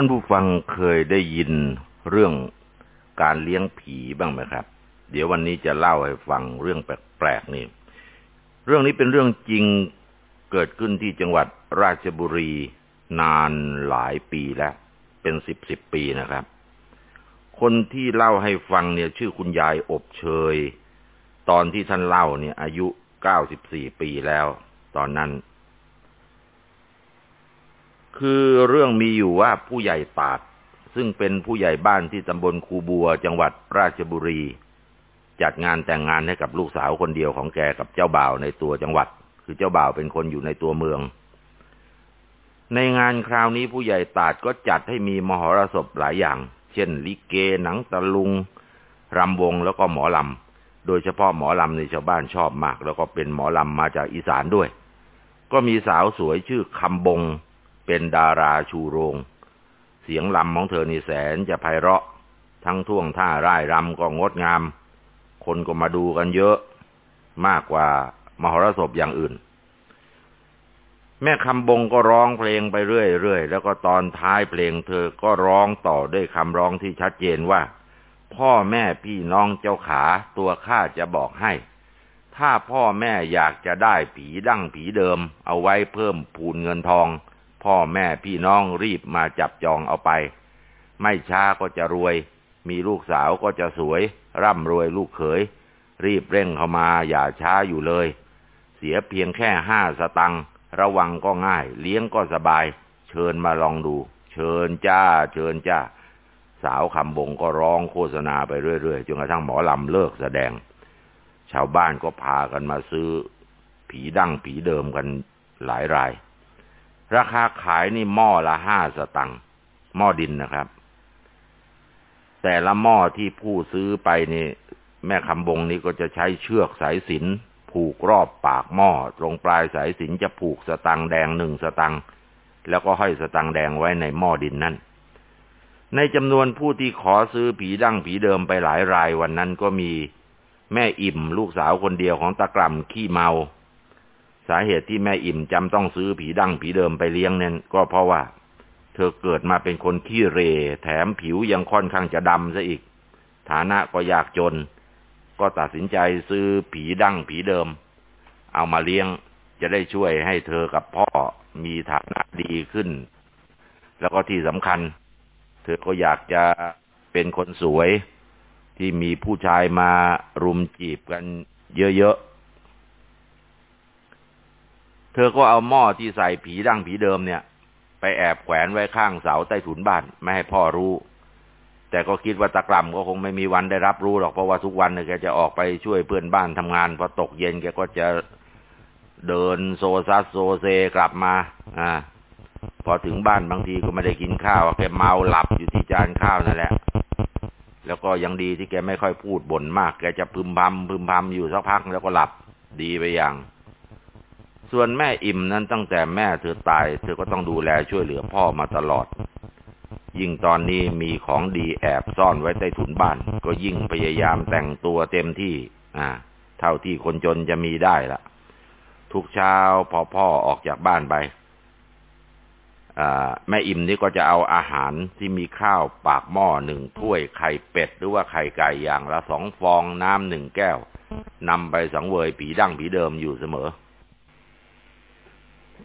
ท่านผู้ฟังเคยได้ยินเรื่องการเลี้ยงผีบ้างไหมครับ เดี๋ยววันนี้จะเล่าให้ฟังเรื่องแปลกๆนี่ เรื่องนี้เป็นเรื่องจริงเกิดขึ้นที่จังหวัดราชบุรีนานหลายปีแล้ว เป็นสิบสิบปีนะครับ คนที่เล่าให้ฟังเนี่ย ชื่อคุณยายอบเชย ตอนที่ท่านเล่าเนี่ย อายุเก้าสิบสี่ปีแล้ว ตอนนั้น คือเรื่องมีอยู่ว่าผู้ใหญ่ปาด ซึ่งเป็นผู้ใหญ่บ้านที่ตำบลคูบัว จังหวัดราชบุรี จัดงานแต่งงานให้กับลูกสาวคนเดียวของแกกับเจ้าบ่าวในตัวจังหวัด คือเจ้าบ่าวเป็นคนอยู่ในตัวเมือง ในงานคราวนี้ผู้ใหญ่ตาดก็จัดให้มีมหรสพหลายอย่าง เช่น ลิเกหนังตะลุงรำวงแล้วก็หมอลำโดยเฉพาะหมอลำในชาวบ้านชอบมาก แล้วก็เป็นหมอลำมาจากอีสานด้วย ก็มีสาวสวยชื่อคำบง เป็นดาราชูโรง เสียงลำของเธอนี่แสนจะไพเราะ ทั้งท่วงท่าร่ายรำก็งดงาม คนก็มาดูกันเยอะ มากกว่ามหรสพอย่างอื่น แม่คำบงก็ร้องเพลงไปเรื่อยๆ แล้วก็ตอนท้ายเพลงเธอก็ร้องต่อด้วยคำร้องที่ชัดเจนว่า พ่อแม่พี่น้องเจ้าขาตัวข้าจะบอกให้ถ้าพ่อแม่อยากจะได้ผีดั้งผีเดิม เอาไว้เพิ่มพูนเงินทอง พ่อแม่พี่น้องรีบมาจับจองเอาไป ไม่ช้าก็จะรวย มีลูกสาวก็จะสวย ร่ำรวยลูกเขย รีบเร่งเข้ามาอย่าช้าอยู่เลย เสียเพียงแค่ห้าสตังค์ระวังก็ง่าย เลี้ยงก็สบาย เชิญมาลองดู เชิญจ้า เชิญจ้า สาวคำบงก็ร้องโฆษณาไปเรื่อยๆจนกระทั่งหมอลำเลิกแสดง ชาวบ้านก็พากันมาซื้อ ผีดั้งผีเดิมกันหลายราย ราคาขายนี่หม้อละห้าสตังค์หม้อดินนะครับ แต่ละหม้อที่ผู้ซื้อไปนี่ แม่คำบงนี่ก็จะใช้เชือกสายสินผูกรอบปากหม้อตรงปลายสายสินจะผูกสตังแดงหนึ่งสตังแล้วก็ห้อยสตังแดงไว้ในหม้อดินนั่น ในจำนวนผู้ที่ขอซื้อผีดั้งผีเดิมไปหลายรายวันนั้นก็มีแม่อิ่มลูกสาวคนเดียวของตะกล่ำขี้เมา สาเหตุที่แม่อิ่มจำต้องซื้อผีดั้งผีเดิมไปเลี้ยงนั้นก็เพราะว่า เธอเกิดมาเป็นคนขี้เร แถมผิวยังค่อนข้างจะดำซะอีก ฐานะก็ยากจน ก็ตัดสินใจซื้อผีดั้งผีเดิม เอามาเลี้ยงจะได้ช่วยให้เธอกับพ่อมีฐานะดีขึ้น แล้วก็ที่สำคัญ เธอก็อยากจะเป็นคนสวยที่มีผู้ชายมารุมจีบกันเยอะ เธอก็เอาหม้อที่ใส่ผีดั้งผีเดิมเนี่ย ไปแอบแขวนไว้ข้างเสาใต้ถุนบ้าน ไม่ให้พ่อรู้ แต่ก็คิดว่าตะกล่ำก็คงไม่มีวันได้รับรู้หรอกเพราะว่าทุกวันเนี่ยแกจะออกไปช่วยเพื่อนบ้านทำงานพอตกเย็นแกก็จะเดินโซซัสโซเซกลับมา อ่า พอถึงบ้านบางทีก็ไม่ได้กินข้าวแกเมาหลับอยู่ที่จานข้าวนั่นแหละ แล้วก็ยังดีที่แกไม่ค่อยพูดบ่นมาก แกจะพึมพำพึมพำอยู่สักพักแล้วก็หลับดีไปอย่าง ส่วนแม่อิ่มนั้นตั้งแต่แม่เธอตาย เธอก็ต้องดูแลช่วยเหลือพ่อมาตลอด ยิ่งตอนนี้มีของดีแอบซ่อนไว้ใต้ถุนบ้าน ก็ยิ่งพยายามแต่งตัวเต็มที่ อ่า เท่าที่คนจนจะมีได้ละทุกเช้าพอพ่อออกจากบ้านไปแม่อิ่มนี่ก็จะเอาอาหารที่มีข้าวปากหม้อหนึ่งถ้วยไข่เป็ด หรือว่าไข่ไก่อย่างละสองฟองน้ำหนึ่งแก้วนำไปสังเวยผีดั้งผีเดิมอยู่เสมอ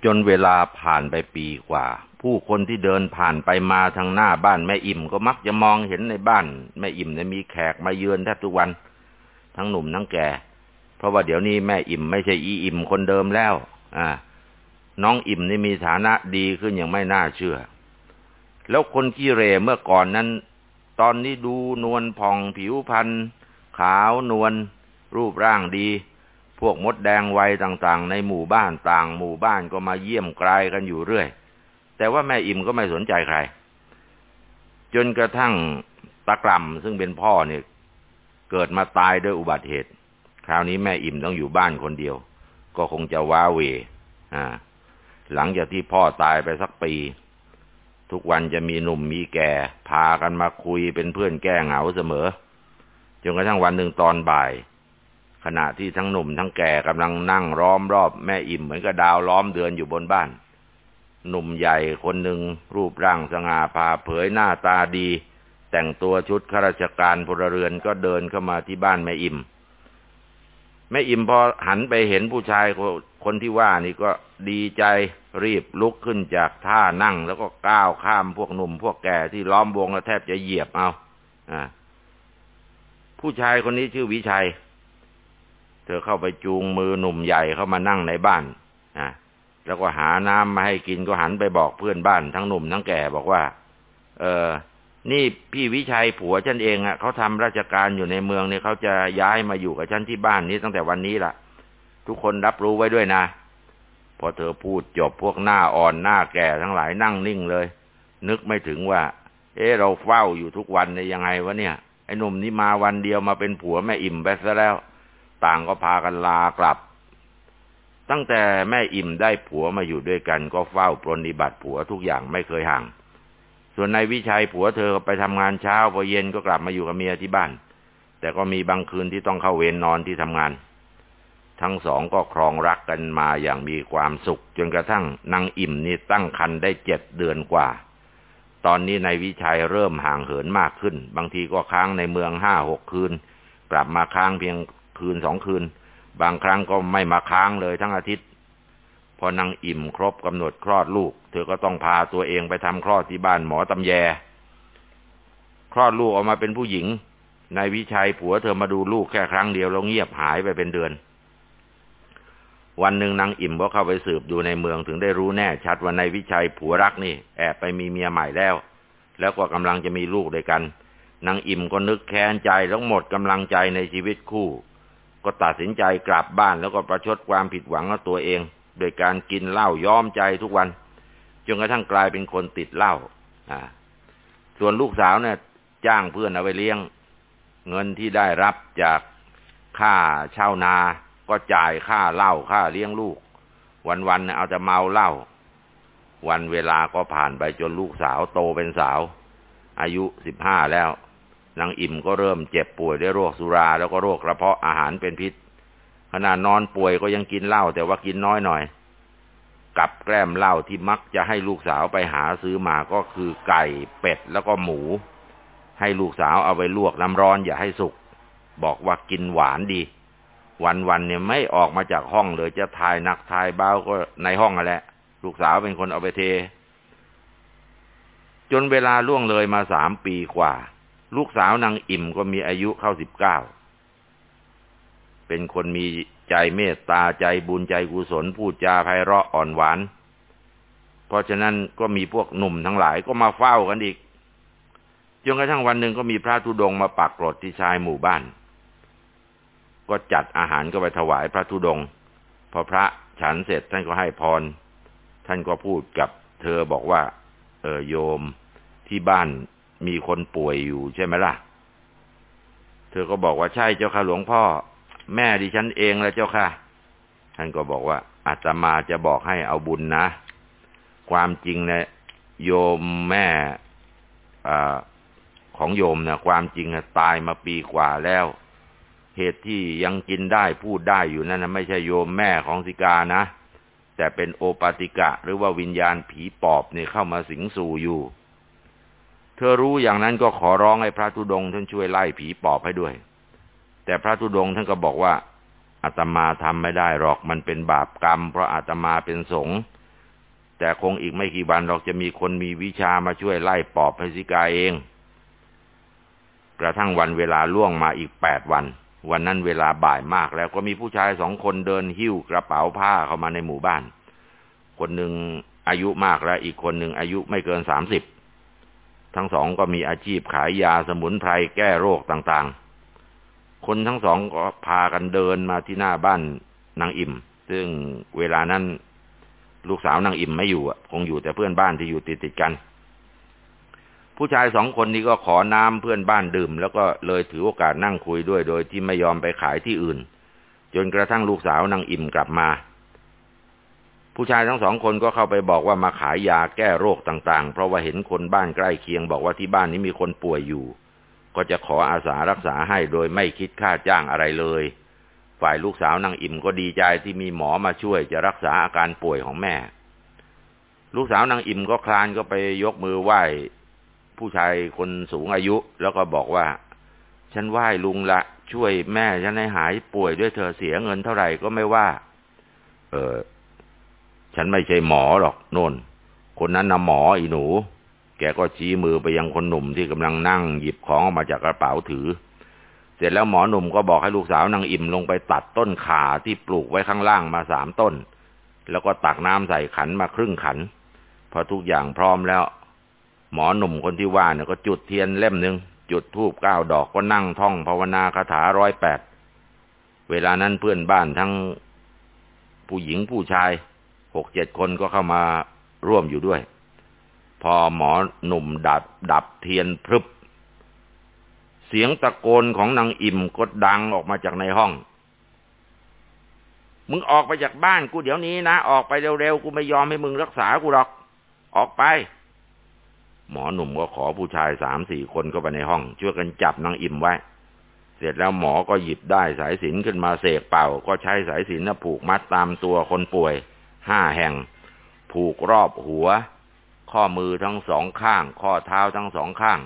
จนเวลาผ่านไปปีกว่า ผู้คนที่เดินผ่านไปมาทางหน้าบ้านแม่อิ่มก็มักจะมองเห็นในบ้านแม่อิ่มเนี่ยมีแขกมาเยือนแทบทุกวัน ทั้งหนุ่มทั้งแก่ เพราะว่าเดี๋ยวนี้แม่อิ่มไม่ใช่อีอิ่มคนเดิมแล้ว อ่า น้องอิ่มนี่มีฐานะดีขึ้นอย่างไม่น่าเชื่อ แล้วคนขี้เรเมื่อก่อนนั้น ตอนนี้ดูนวลผ่องผิวพรรณขาวนวลรูปร่างดี พวกมดแดงวัยต่างๆ ในหมู่บ้านต่างหมู่บ้านก็มาเยี่ยมไกลกันอยู่เรื่อย แต่ว่าแม่อิ่มก็ไม่สนใจใคร จนกระทั่งตะกล่ำซึ่งเป็นพ่อเนี่ยเกิดมาตายด้วยอุบัติเหตุ คราวนี้แม่อิ่มต้องอยู่บ้านคนเดียว ก็คงจะว้าเวอ่า หลังจากที่พ่อตายไปสักปี ทุกวันจะมีหนุ่มมีแก่ พากันมาคุยเป็นเพื่อนแก้เหงาเสมอจนกระทั่งวันหนึ่งตอนบ่าย ขณะที่ทั้งหนุ่มทั้งแก่กำลังนั่งล้อมรอบแม่อิ่มเหมือนกับดาวล้อมเดือนอยู่บนบ้าน หนุ่มใหญ่คนหนึ่งรูปร่างสง่าผ่าเผยหน้าตาดี แต่งตัวชุดข้าราชการพลเรือนก็เดินเข้ามาที่บ้านแม่อิ่ม แม่อิ่มพอหันไปเห็นผู้ชายคนที่ว่านี่ก็ดีใจรีบลุกขึ้นจากท่านั่ง แล้วก็ก้าวข้ามพวกหนุ่ม พวกแก่ที่ล้อมวงแล้วแทบจะเหยียบเอา อ่า ผู้ชายคนนี้ชื่อวิชัย เธอเข้าไปจูงมือหนุ่มใหญ่เข้ามานั่งในบ้านอ่าแล้วก็หาน้ำมาให้กินก็หันไปบอกเพื่อนบ้านทั้งหนุ่มทั้งแก่บอกว่า เออ นี่พี่วิชัยผัวฉันเองอะ่ะเขาทำราชการอยู่ในเมืองเนี่ยเขาจะย้ายมาอยู่กับฉันที่บ้านนี้ตั้งแต่วันนี้ละ่ะ ทุกคนรับรู้ไว้ด้วยนะ พอเธอพูดจบพวกหน้าอ่อนหน้าแก่ทั้งหลายนั่งนิ่งเลย นึกไม่ถึงว่า เออเราเฝ้าอยู่ทุกวันในยังไงวะเนี่ยไอ้หนุ่มนี้มาวันเดียวมาเป็นผัวแม่อิ่มไปซะแล้ว ต่างก็พากันลากลับ ตั้งแต่แม่อิ่มได้ผัวมาอยู่ด้วยกันก็เฝ้าปรนิบัติผัวทุกอย่างไม่เคยห่าง ส่วนนายวิชัยผัวเธอไปทำงานเช้าพอเย็นก็กลับมาอยู่กับเมียที่บ้าน แต่ก็มีบางคืนที่ต้องเข้าเวรนนอนที่ทำงาน ทั้งสองก็ครองรักกันมาอย่างมีความสุข จนกระทั่งนางอิ่มนี่ตั้งครรภ์ได้เจ็ดเดือนกว่าตอนนี้นายวิชัยเริ่มห่างเหินมากขึ้น บางทีก็ค้างในเมืองห้าหกคืน กลับมาค้างเพียง คืนสองคืน บางครั้งก็ไม่มาค้างเลยทั้งอาทิตย์ พอนางอิ่มครบกำหนดคลอดลูก เธอก็ต้องพาตัวเองไปทำคลอดที่บ้านหมอตำแย คลอดลูกออกมาเป็นผู้หญิงนายวิชัยผัวเธอมาดูลูกแค่ครั้งเดียวแล้วเงียบหายไปเป็นเดือน วันหนึ่งนางอิ่มก็เข้าไปสืบดูในเมืองถึงได้รู้แน่ชัดว่านายวิชัยผัวรักนี่แอบไปมีเมียใหม่แล้ว แล้วก็กำลังจะมีลูกด้วยกันนางอิ่มก็นึกแค้นใจแล้วหมดกำลังใจในชีวิตคู่ ก็ตัดสินใจกลับบ้านแล้วก็ประชดความผิดหวังของตัวเอง โดยการกินเหล้าย้อมใจทุกวันจนกระทั่งกลายเป็นคนติดเหล้าอ่า ส่วนลูกสาวเนี่ยจ้างเพื่อนเอาไปเลี้ยง เงินที่ได้รับจากค่าเช่านา ก็จ่ายค่าเหล้าค่าเลี้ยงลูก วันๆเอาแต่เมาเหล้าวันเวลาก็ผ่านไปจนลูกสาวโตเป็นสาว อายุสิบห้าแล้ว นางอิ่มก็เริ่มเจ็บป่วยด้วยโรคสุราแล้วก็โรคกระเพาะอาหารเป็นพิษขณะนอนป่วยก็ยังกินเหล้าแต่ว่ากินน้อยหน่อย กับแกล้มเหล้าที่มักจะให้ลูกสาวไปหาซื้อมาก็คือไก่เป็ดแล้วก็หมู ให้ลูกสาวเอาไปลวกน้ำร้อนอย่าให้สุก บอกว่ากินหวานดี วันๆเนี่ยไม่ออกมาจากห้องเลยจะทายนักทายเบ้าก็ในห้องนั่นแหละ ลูกสาวเป็นคนเอาไปเท จนเวลาล่วงเลยมาสามปีกว่า ลูกสาวนางอิ่มก็มีอายุเข้าสิบเก้า เป็นคนมีใจเมตตาใจบุญใจกุศลพูดจาไพเราะอ่อนหวาน เพราะฉะนั้นก็มีพวกหนุ่มทั้งหลายก็มาเฝ้ากันอีกจนกระทั่งวันหนึ่งก็มีพระธุดงมาปักกรดที่ชายหมู่บ้าน ก็จัดอาหารก็ไปถวายพระธุดง พอพระฉันเสร็จท่านก็ให้พร ท่านก็พูดกับเธอบอกว่า เออโยมที่บ้าน มีคนป่วยอยู่ใช่ไหมล่ะ เธอก็บอกว่าใช่เจ้าค่ะหลวงพ่อ แม่ดิฉันเองแล้วเจ้าค่ะ ท่านก็บอกว่าอาตมาจะบอกให้เอาบุญนะ ความจริงเนี่ยโยมแม่อของโยมนี่ยความจริงตายมาปีกว่าแล้ว เหตุที่ยังกินได้พูดได้อยู่นั่นนะไม่ใช่โยมแม่ของสิกานะ แต่เป็นโอปาติกะ หรือว่าวิญญาณผีปอบเนี่ยเข้ามาสิงสู่อยู่ เธอรู้อย่างนั้นก็ขอร้องให้พระธุดงค์ท่านช่วยไล่ผีปอบให้ด้วย แต่พระธุดงค์ท่านก็บอกว่าอาตมาทำไม่ได้หรอกมันเป็นบาปกรรม เพราะอาตมาเป็นสงฆ์แต่คงอีกไม่กี่วันเราจะมีคนมีวิชามาช่วยไล่ปอบพสิกาเอง กระทั่งวันเวลาล่วงมาอีกแปดวัน วันนั้นเวลาบ่ายมากแล้วก็มีผู้ชายสองคนเดินหิ้วกระเป๋าผ้าเข้ามาในหมู่บ้าน คนหนึ่งอายุมากและอีกคนหนึ่งอายุไม่เกินสามสิบ ทั้งสองก็มีอาชีพขายยาสมุนไพรแก้โรคต่างๆ คนทั้งสองก็พากันเดินมาที่หน้าบ้านนางอิ่ม ซึ่งเวลานั้นลูกสาวนางอิ่มไม่อยู่คงอยู่แต่เพื่อนบ้านที่อยู่ติดติดกัน ผู้ชายสองคนนี้ก็ขอน้ำเพื่อนบ้านดื่ม แล้วก็เลยถือโอกาสนั่งคุยด้วย โดยที่ไม่ยอมไปขายที่อื่น จนกระทั่งลูกสาวนางอิ่มกลับมา ผู้ชายทั้งสองคนก็เข้าไปบอกว่ามาขายยาแก้โรคต่างๆ เพราะว่าเห็นคนบ้านใกล้เคียงบอกว่าที่บ้านนี้มีคนป่วยอยู่ ก็จะขออาสารักษาให้โดยไม่คิดค่าจ้างอะไรเลย ฝ่ายลูกสาวนางอิ่มก็ดีใจที่มีหมอมาช่วยจะรักษาอาการป่วยของแม่ ลูกสาวนางอิ่มก็คลานก็ไปยกมือไหว้ ผู้ชายคนสูงอายุแล้วก็บอกว่า ฉันไหว้ลุงละ ช่วยแม่ฉันให้หายป่วยด้วยเธอเสียเงินเท่าไหร่ก็ไม่ว่า เออ ฉันไม่ใช่หมอหรอกโน่น คนนั้นนะหมออีหนู แกก็ชี้มือไปยังคนหนุ่มที่กำลังนั่งหยิบของออกมาจากกระเป๋าถือ เสร็จแล้วหมอหนุ่มก็บอกให้ลูกสาวนางอิ่มลงไปตัดต้นข่าที่ปลูกไว้ข้างล่างมาสามต้น แล้วก็ตักน้ำใส่ขันมาครึ่งขัน พอทุกอย่างพร้อมแล้ว หมอหนุ่มคนที่ว่าเนี่ยก็จุดเทียนเล่มหนึ่งจุดธูปเก้าดอกก็นั่งท่องภาวนาคาถาร้อยแปด เวลานั้นเพื่อนบ้านทั้งผู้หญิงผู้ชาย หกเจ็ดคนก็เข้ามาร่วมอยู่ด้วย พอหมอหนุ่มดับดับเทียนพรึบ เสียงตะโกนของนางอิ่มก็ดังออกมาจากในห้อง มึงออกไปจากบ้านกูเดี๋ยวนี้นะ ออกไปเร็วๆ กูไม่ยอมให้มึงรักษากูหรอก ออกไป หมอหนุ่มก็ขอผู้ชายสามสี่คนเข้าไปในห้อง ช่วยกันจับนางอิ่มไว้เสร็จแล้วหมอก็หยิบได้สายสินขึ้นมาเสกเป่า ก็ใช้สายสินผูกมัดตามตัวคนป่วย ห้าแห่ง ผูกรอบหัว ข้อมือทั้งสองข้าง ข้อเท้าทั้งสองข้าง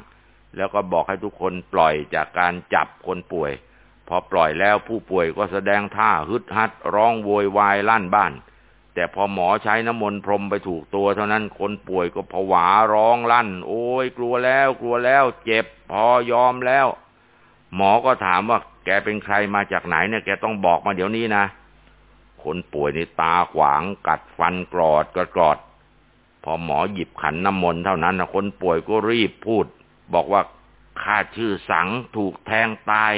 แล้วก็บอกให้ทุกคนปล่อยจากการจับคนป่วย พอปล่อยแล้วผู้ป่วยก็แสดงท่าฮึดฮัด ร้องโวยวายลั่นบ้าน แต่พอหมอใช้น้ำมนต์พรมไปถูกตัวเท่านั้นคนป่วยก็ผวาร้องลั่น โอ้ยกลัวแล้วกลัวแล้ว เจ็บพอยอมแล้ว หมอก็ถามว่าแกเป็นใครมาจากไหนเนี่ยแกต้องบอกมาเดี๋ยวนี้นะ คนป่วยในตาขวางกัดฟันกรอดกระกรอด พอหมอหยิบขันน้ำมนต์เท่านั้นนะคนป่วยก็รีบพูด บอกว่าข้าชื่อสังถูกแทงตาย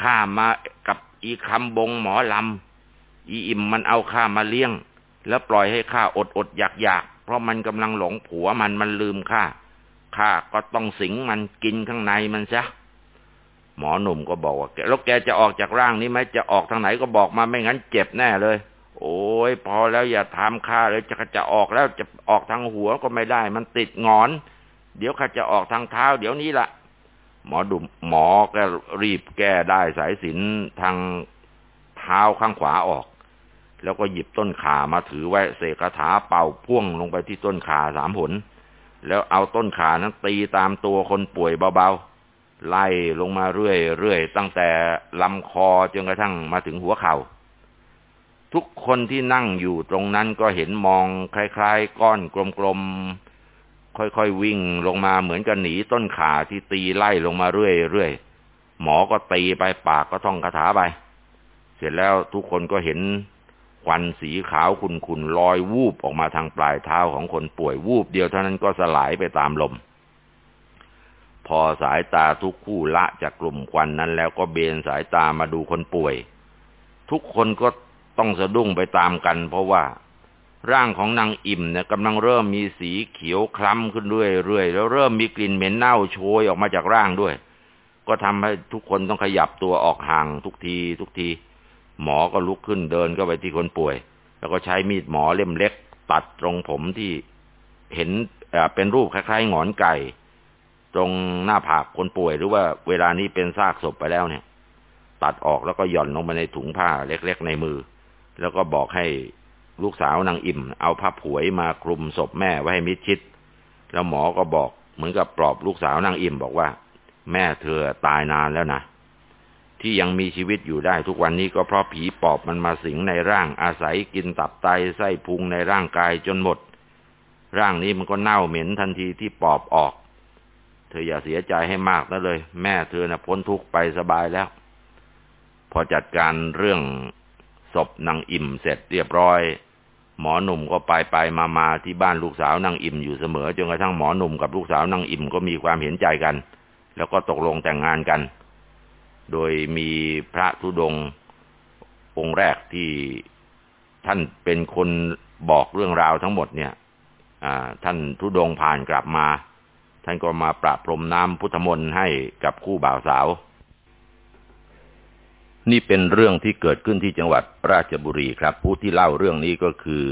ข้ามากับอีคำบงหมอลำอีอิ่มมันเอาข้ามาเลี้ยง แล้วปล่อยให้ข้าอดอดอยากอยากเพราะมันกำลังหลงผัวมันมันลืมข้าข้าก็ต้องสิงมันกินข้างในมันซะ หมอหนุ่มก็บอกว่าแล้วแกจะออกจากร่างนี้ไหมจะออกทางไหนก็บอกมาไม่งั้นเจ็บแน่เลย โอ้ยพอแล้วอย่าทำข้าเลยจะจะออกแล้วจะออกทางหัวก็ไม่ได้ มันติดงอน เดี๋ยวข้าจะออกทางเท้า เดี๋ยวนี้ละหมอดุมหมอก็รีบแก้ได้สายสินทางเท้าข้างขวาออก แล้วก็หยิบต้นขามาถือไว้เสกคาถาเป่าพ่วงลงไปที่ต้นขาสามผล แล้วเอาต้นขานั้นตีตามตัวคนป่วยเบาๆ ไล่ลงมาเรื่อยๆตั้งแต่ลำคอจนกระทั่งมาถึงหัวเขา่า ทุกคนที่นั่งอยู่ตรงนั้นก็เห็นมองคล้ายๆ ก้อนกลมๆ ค่อยๆวิ่งลงมาเหมือนกับหนีต้นขาที่ตีไล่ลงมาเรื่อยๆ หมอก็ตีไปปากก็ท่องคาถาไป เสร็จแล้วทุกคนก็เห็นควันสีขาวขุ่นๆลอยวูบออกมาทางปลายเท้าของคนป่วยวูบเดียวเท่านั้นก็สลายไปตามลม พอสายตาทุกคู่ละจากกลุ่มควันนั้น แล้วก็เบนสายตามาดูคนป่วย ทุกคนก็ต้องสะดุ้งไปตามกัน เพราะว่า ร่างของนางอิ่มเนี่ยกำลังเริ่มมีสีเขียวคล้ำขึ้นเรื่อยๆแล้วเริ่มมีกลิ่นเหม็นเน่าโชยออกมาจากร่างด้วย ก็ทำให้ทุกคนต้องขยับตัวออกห่างทุกที ทุกที หมอก็ลุกขึ้นเดินเข้าไปที่คนป่วย แล้วก็ใช้มีดหมอเล่มเล็ก ตัดตรงผมที่เห็นเป็นรูปคล้ายๆ หงอนไก่ ตรงหน้าผากคนป่วยหรือว่าเวลานี้เป็นซากศพไปแล้วเนี่ย ตัดออกแล้วก็หย่อนลงไปในถุงผ้าเล็กๆในมือ แล้วก็บอกให้ลูกสาวนางอิ่ม เอาผ้าผวยมาคลุมศพแม่ไว้ให้มิดชิด แล้วหมอก็บอกเหมือนกับปลอบลูกสาวนางอิ่มบอกว่า แม่เธอตายนานแล้วนะที่ยังมีชีวิตอยู่ได้ทุกวันนี้ก็เพราะผีปอบมันมาสิงในร่างอาศัยกินตับไตไส้พุงในร่างกายจนหมด ร่างนี้มันก็เน่าเหม็นทันทีที่ปอบออก เธออย่าเสียใจให้มากนะเลย แม่เธอนะ่ะพ้นทุกข์ไปสบายแล้ว พอจัดการเรื่องศพนางอิ่มเสร็จเรียบร้อย หมอหนุ่มก็ไปไปมามาที่บ้านลูกสาวนางอิ่มอยู่เสมอจนกระทั่งหมอหนุ่มกับลูกสาวนางอิ่มก็มีความเห็นใจกัน แล้วก็ตกลงแต่งงานกัน โดยมีพระธุดงองค์แรกที่ท่านเป็นคนบอกเรื่องราวทั้งหมดเนี่ยท่านธุดงผ่านกลับมา ท่านก็มาประพรมน้ำพุทธมนต์ให้กับคู่บ่าวสาว นี่เป็นเรื่องที่เกิดขึ้นที่จังหวัดราชบุรีครับ ผู้ที่เล่าเรื่องนี้ก็คือ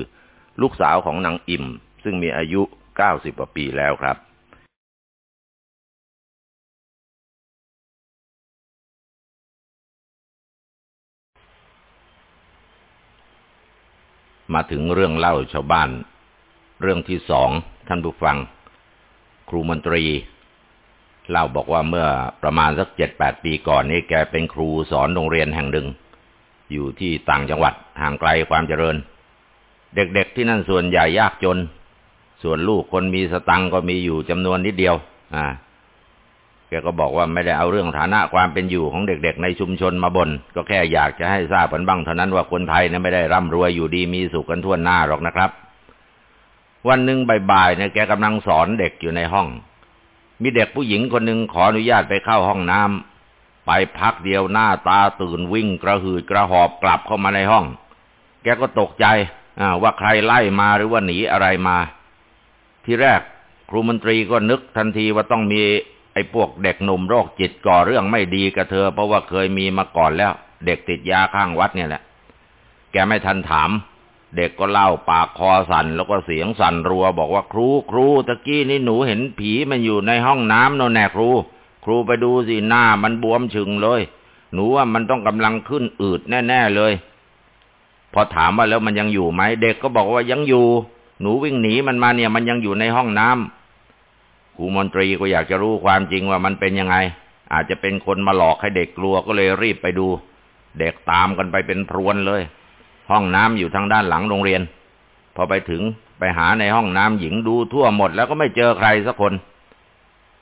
ลูกสาวของนางอิ่ม ซึ่งมีอายุเก้าสิบกว่าปีแล้วครับมาถึงเรื่องเล่าชาวบ้าน เรื่องที่สองท่านผู้ฟัง ครูมนตรี เล่าบอกว่าเมื่อประมาณสักเจ็ดแปดปีก่อนนี่แกเป็นครูสอนโรงเรียนแห่งหนึ่ง อยู่ที่ต่างจังหวัดห่างไกลความเจริญ เด็กๆที่นั่นส่วนใหญ่ยากจน ส่วนลูกคนมีสตังก็มีอยู่จำนวนนิดเดียว อ่า แกก็บอกว่าไม่ได้เอาเรื่องฐานะความเป็นอยู่ของเด็ก ๆ ในชุมชนมาบน่นก็แค่อยากจะให้ทราบกันบ้างเท่านั้นว่าคนไทยนี่ไม่ได้ร่ำรวยอยู่ดีมีสุขกันทั่วหน้าหรอกนะครับ วันหนึ่งบ่ายๆเนี่ยแกกำลังสอนเด็กอยู่ในห้อง มีเด็กผู้หญิงคนหนึ่งขออนุญาตไปเข้าห้องน้ำไปพักเดียวหน้าตาตื่นวิ่งกระหืดกระหอบกลับเข้ามาในห้อง แกก็ตกใจว่าใครไล่มาหรือว่าหนีอะไรมา ที่แรกครูมนตรีก็นึกทันทีว่าต้องมีไอ้พวกเด็กหนุ่มโรคจิตก่อเรื่องไม่ดีกับเธอ เพราะว่าเคยมีมาก่อนแล้ว เด็กติดยาข้างวัดเนี่ยแหละ แกไม่ทันถาม เด็กก็เล่าปากคอสั่นแล้วก็เสียงสั่นรัว บอกว่าครูครูตะกี้นี่หนูเห็นผีมันอยู่ในห้องน้ำโน่นแน่ครู ครูไปดูสิหน้ามันบวมชึงเลย หนูว่ามันต้องกำลังขึ้นอืดแน่ ๆเลย พอถามว่าแล้วมันยังอยู่ไหมเด็กก็บอกว่ายังอยู่ หนูวิ่งหนีมันมาเนี่ย มันยังอยู่ในห้องน้ำครูมนตรีก็อยากจะรู้ความจริงว่ามันเป็นยังไง อาจจะเป็นคนมาหลอกให้เด็กกลัวก็เลยรีบไปดู เด็กตามกันไปเป็นพรวนเลย ห้องน้ำอยู่ทางด้านหลังโรงเรียน พอไปถึงไปหาในห้องน้ำหญิงดูทั่วหมดแล้วก็ไม่เจอใครสักคน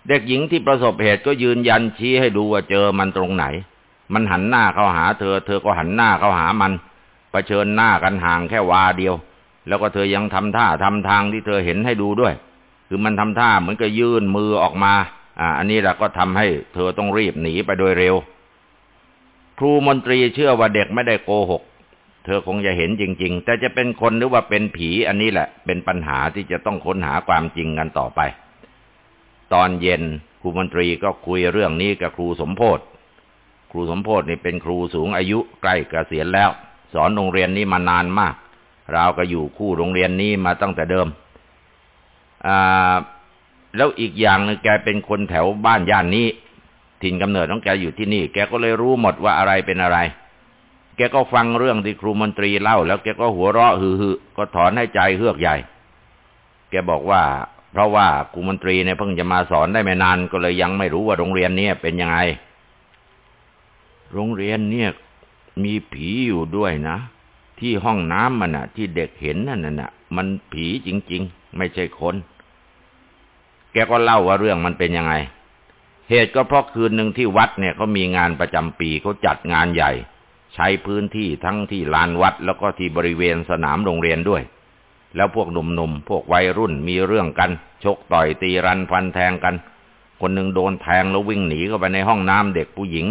เด็กหญิงที่ประสบเหตุก็ยืนยันชี้ให้ดูว่าเจอมันตรงไหน มันหันหน้าเข้าหาเธอ เธอก็หันหน้าเข้าหามันเผชิญหน้ากันห่างแค่วาเดียว แล้วก็เธอยังทำท่าทำทางที่เธอเห็นให้ดูด้วย คือมันทำท่าเหมือนกับยื่นมือออกมา อ่า อันนี้แหละก็ทำให้เธอต้องรีบหนีไปโดยเร็ว ครูมนตรีเชื่อว่าเด็กไม่ได้โกหก เธอคงจะเห็นจริง ๆ แต่จะเป็นคนหรือว่าเป็นผีอันนี้แหละ เป็นปัญหาที่จะต้องค้นหาความจริงกันต่อไป ตอนเย็นครูมนตรีก็คุยเรื่องนี้กับครูสมโพธครูสมโพธนี่เป็นครูสูงอายุใกล้กเกษียณแล้ว สอนโรงเรียนนี้มานานมาก เราก็อยู่คู่โรงเรียนนี้มาตั้งแต่เดิมอ่าแล้วอีกอย่างนึงแกเป็นคนแถวบ้านย่านนี้ ถิ่นกำเนิดของแกอยู่ที่นี่ แกก็เลยรู้หมดว่าอะไรเป็นอะไร แกก็ฟังเรื่องที่ครูมนตรีเล่า แล้วแกก็หัวเราะฮือๆก็ถอนให้ใจเฮือกใหญ่ แกบอกว่า เพราะว่าครูมนตรีเนี่ยเพิ่งจะมาสอนได้ไม่นานก็เลยยังไม่รู้ว่าโรงเรียนเนี่ยเป็นยังไง โรงเรียนเนี่ยมีผีอยู่ด้วยนะ ที่ห้องน้ำมันน่ะ ที่เด็กเห็นนั่นน่ะ มันผีจริง ๆ ไม่ใช่คนแกก็เล่าว่าเรื่องมันเป็นยังไง เหตุก็เพราะคืนหนึ่งที่วัดเนี่ยเขามีงานประจำปีเขาจัดงานใหญ่ ใช้พื้นที่ทั้งที่ลานวัดแล้วก็ที่บริเวณสนามโรงเรียนด้วย แล้วพวกหนุ่มๆ พวกวัยรุ่นมีเรื่องกัน ชกต่อยตีรันฟันแทงกัน คนหนึ่งโดนแทงแล้ววิ่งหนีเข้าไปในห้องน้ำเด็กผู้หญิง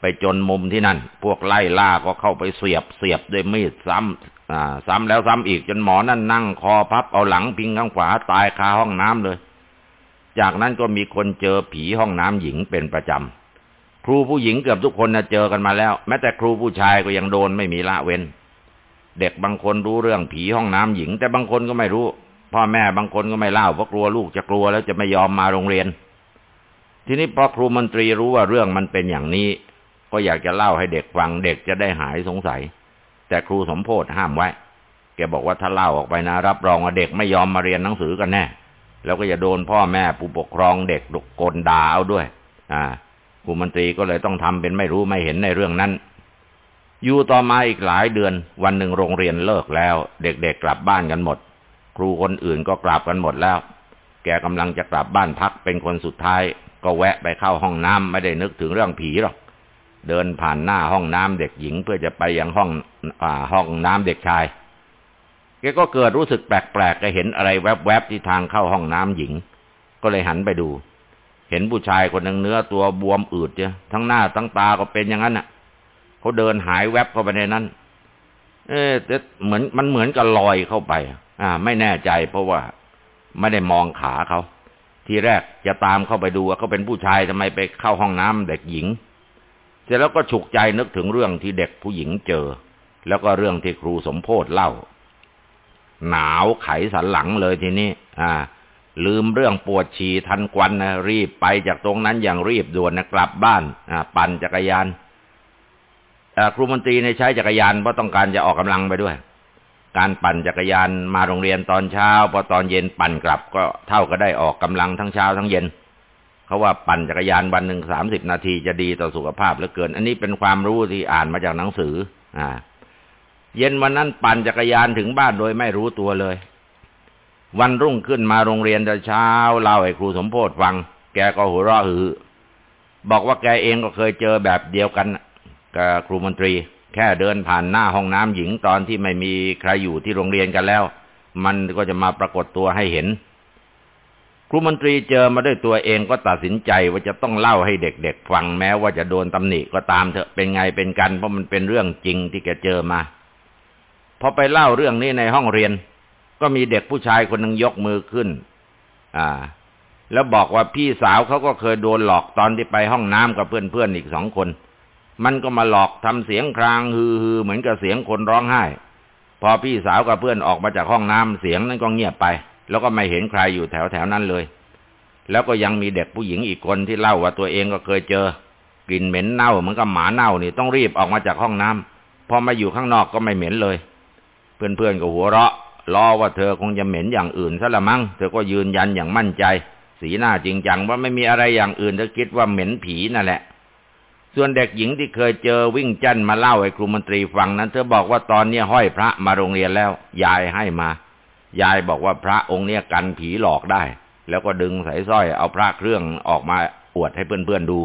ไปจนมุมที่นั่น พวกไล่ล่าก็เข้าไปเสียบเสียบด้วยมีดซ้ำอ่าซ้ำแล้วซ้ำอีกจนหมอนั่นนั่งคอพับเอาหลังพิงข้างขวาตายคาห้องน้ำเลย จากนั้นก็มีคนเจอผีห้องน้ำหญิงเป็นประจำ ครูผู้หญิงเกือบทุกคนนะเจอกันมาแล้ว แม้แต่ครูผู้ชายก็ยังโดนไม่มีละเว้น เด็กบางคนรู้เรื่องผีห้องน้ำหญิง แต่บางคนก็ไม่รู้ พ่อแม่บางคนก็ไม่เล่าเพราะกลัวลูกจะกลัวแล้วจะไม่ยอมมาโรงเรียน ทีนี้พอครูมนตรีรู้ว่าเรื่องมันเป็นอย่างนี้ ก็อยากจะเล่าให้เด็กฟังเด็กจะได้หายสงสัย แต่ครูสมโพธห้ามไว้แกบอกว่าถ้าเล่าออกไปนะรับรองว่าเด็กไม่ยอมมาเรียนหนังสือกันแน่ แล้วก็จะโดนพ่อแม่ผู้ปกครองเด็กดุกลด่าเอาด้วย อ่า ครูมนตรีก็เลยต้องทำเป็นไม่รู้ไม่เห็นในเรื่องนั้น อยู่ต่อมาอีกหลายเดือน วันหนึ่งโรงเรียนเลิกแล้ว เด็กๆกลับบ้านกันหมด ครูคนอื่นก็กลับกันหมดแล้ว แกกำลังจะกลับบ้านพักเป็นคนสุดท้าย ก็แวะไปเข้าห้องน้ำไม่ได้นึกถึงเรื่องผีหรอกเดินผ่านหน้าห้องน้ำเด็กหญิงเพื่อจะไปยังห้องอห้องน้ำเด็กชาย แกก็เกิดรู้สึกแปลกๆแกเห็นอะไรแวบๆที่ทางเข้าห้องน้ำหญิง ก็เลยหันไปดู เห็นผู้ชายคนหนึ่งเนื้อตัวบวมอืดเจ้ทั้งหน้าทั้งตาก็เป็นอย่างนั้นน่ะเขาเดินหายแวบเข้าไปในนั้น เอ๊ะเหมือนมันเหมือนกับลอยเข้าไป อ่า ไม่แน่ใจ เพราะว่าไม่ได้มองขาเขาทีแรกจะตามเข้าไปดูว่าเขาเป็นผู้ชายทำไมไปเข้าห้องน้ำเด็กหญิง เสร็จแล้วก็ฉุกใจนึกถึงเรื่องที่เด็กผู้หญิงเจอ แล้วก็เรื่องที่ครูสมโพธเล่า หนาวไขสันหลังเลยทีนี้ อ่า ลืมเรื่องปวดฉี่ทันควันนะรีบไปจากตรงนั้นอย่างรีบด่วนนะกลับบ้านปั่นจักรยานครูมนตรีในใช้จักรยานเพราะต้องการจะออกกำลังไปด้วย การปั่นจักรยานมาโรงเรียนตอนเช้าพอตอนเย็นปั่นกลับก็เท่าก็ได้ออกกำลังทั้งเช้าทั้งเย็นเขาว่าปั่นจักรยานวันหนึ่งสามสิบนาทีจะดีต่อสุขภาพเหลือเกิน อันนี้เป็นความรู้ที่อ่านมาจากหนังสือ อ่า เย็นวันนั้นปั่นจักรยานถึงบ้านโดยไม่รู้ตัวเลย วันรุ่งขึ้นมาโรงเรียนแต่เช้าเล่าให้ครูสมโพธฟัง แกก็หัวเราะหือ บอกว่าแกเองก็เคยเจอแบบเดียวกันกับครูมนตรี แค่เดินผ่านหน้าห้องน้ำหญิงตอนที่ไม่มีใครอยู่ที่โรงเรียนกันแล้ว มันก็จะมาปรากฏตัวให้เห็น ครูมนตรีเจอมาด้วยตัวเองก็ตัดสินใจว่าจะต้องเล่าให้เด็กๆฟังแม้ว่าจะโดนตำหนิก็ตามเถอะเป็นไงเป็นกันเพราะมันเป็นเรื่องจริงที่แกเจอมาพอไปเล่าเรื่องนี้ในห้องเรียน ก็มีเด็กผู้ชายคนหนึ่งยกมือขึ้น อ่า แล้วบอกว่าพี่สาวเขาก็เคยโดนหลอกตอนที่ไปห้องน้ำกับเพื่อนๆอีกสองคน มันก็มาหลอกทำเสียงครางฮือๆเหมือนกับเสียงคนร้องไห้ พอพี่สาวกับเพื่อนออกมาจากห้องน้ำเสียงนั้นก็เงียบไป แล้วก็ไม่เห็นใครอยู่แถวแถวนั้นเลย แล้วก็ยังมีเด็กผู้หญิงอีกคนที่เล่าว่าตัวเองก็เคยเจอกลิ่นเหม็นเน่าเหมือนกับหมาเน่านี่ต้องรีบออกมาจากห้องน้ำพอมาอยู่ข้างนอกก็ไม่เหม็นเลย เพื่อนๆก็หัวเราะ ล้อว่าเธอคงจะเหม็นอย่างอื่นซะละมั้ง เธอก็ยืนยันอย่างมั่นใจ สีหน้าจริงจังว่าไม่มีอะไรอย่างอื่นเธอคิดว่าเหม็นผีนั่นแหละ ส่วนเด็กหญิงที่เคยเจอวิ่งจันมาเล่าให้ครูมนตรีฟังนั้น เธอบอกว่าตอนนี้ห้อยพระมาโรงเรียนแล้ว ยายให้มา ยายบอกว่าพระองค์เนี้ยกันผีหลอกได้ แล้วก็ดึงสายสร้อยเอาพระเครื่องออกมาอวดให้เพื่อนๆดู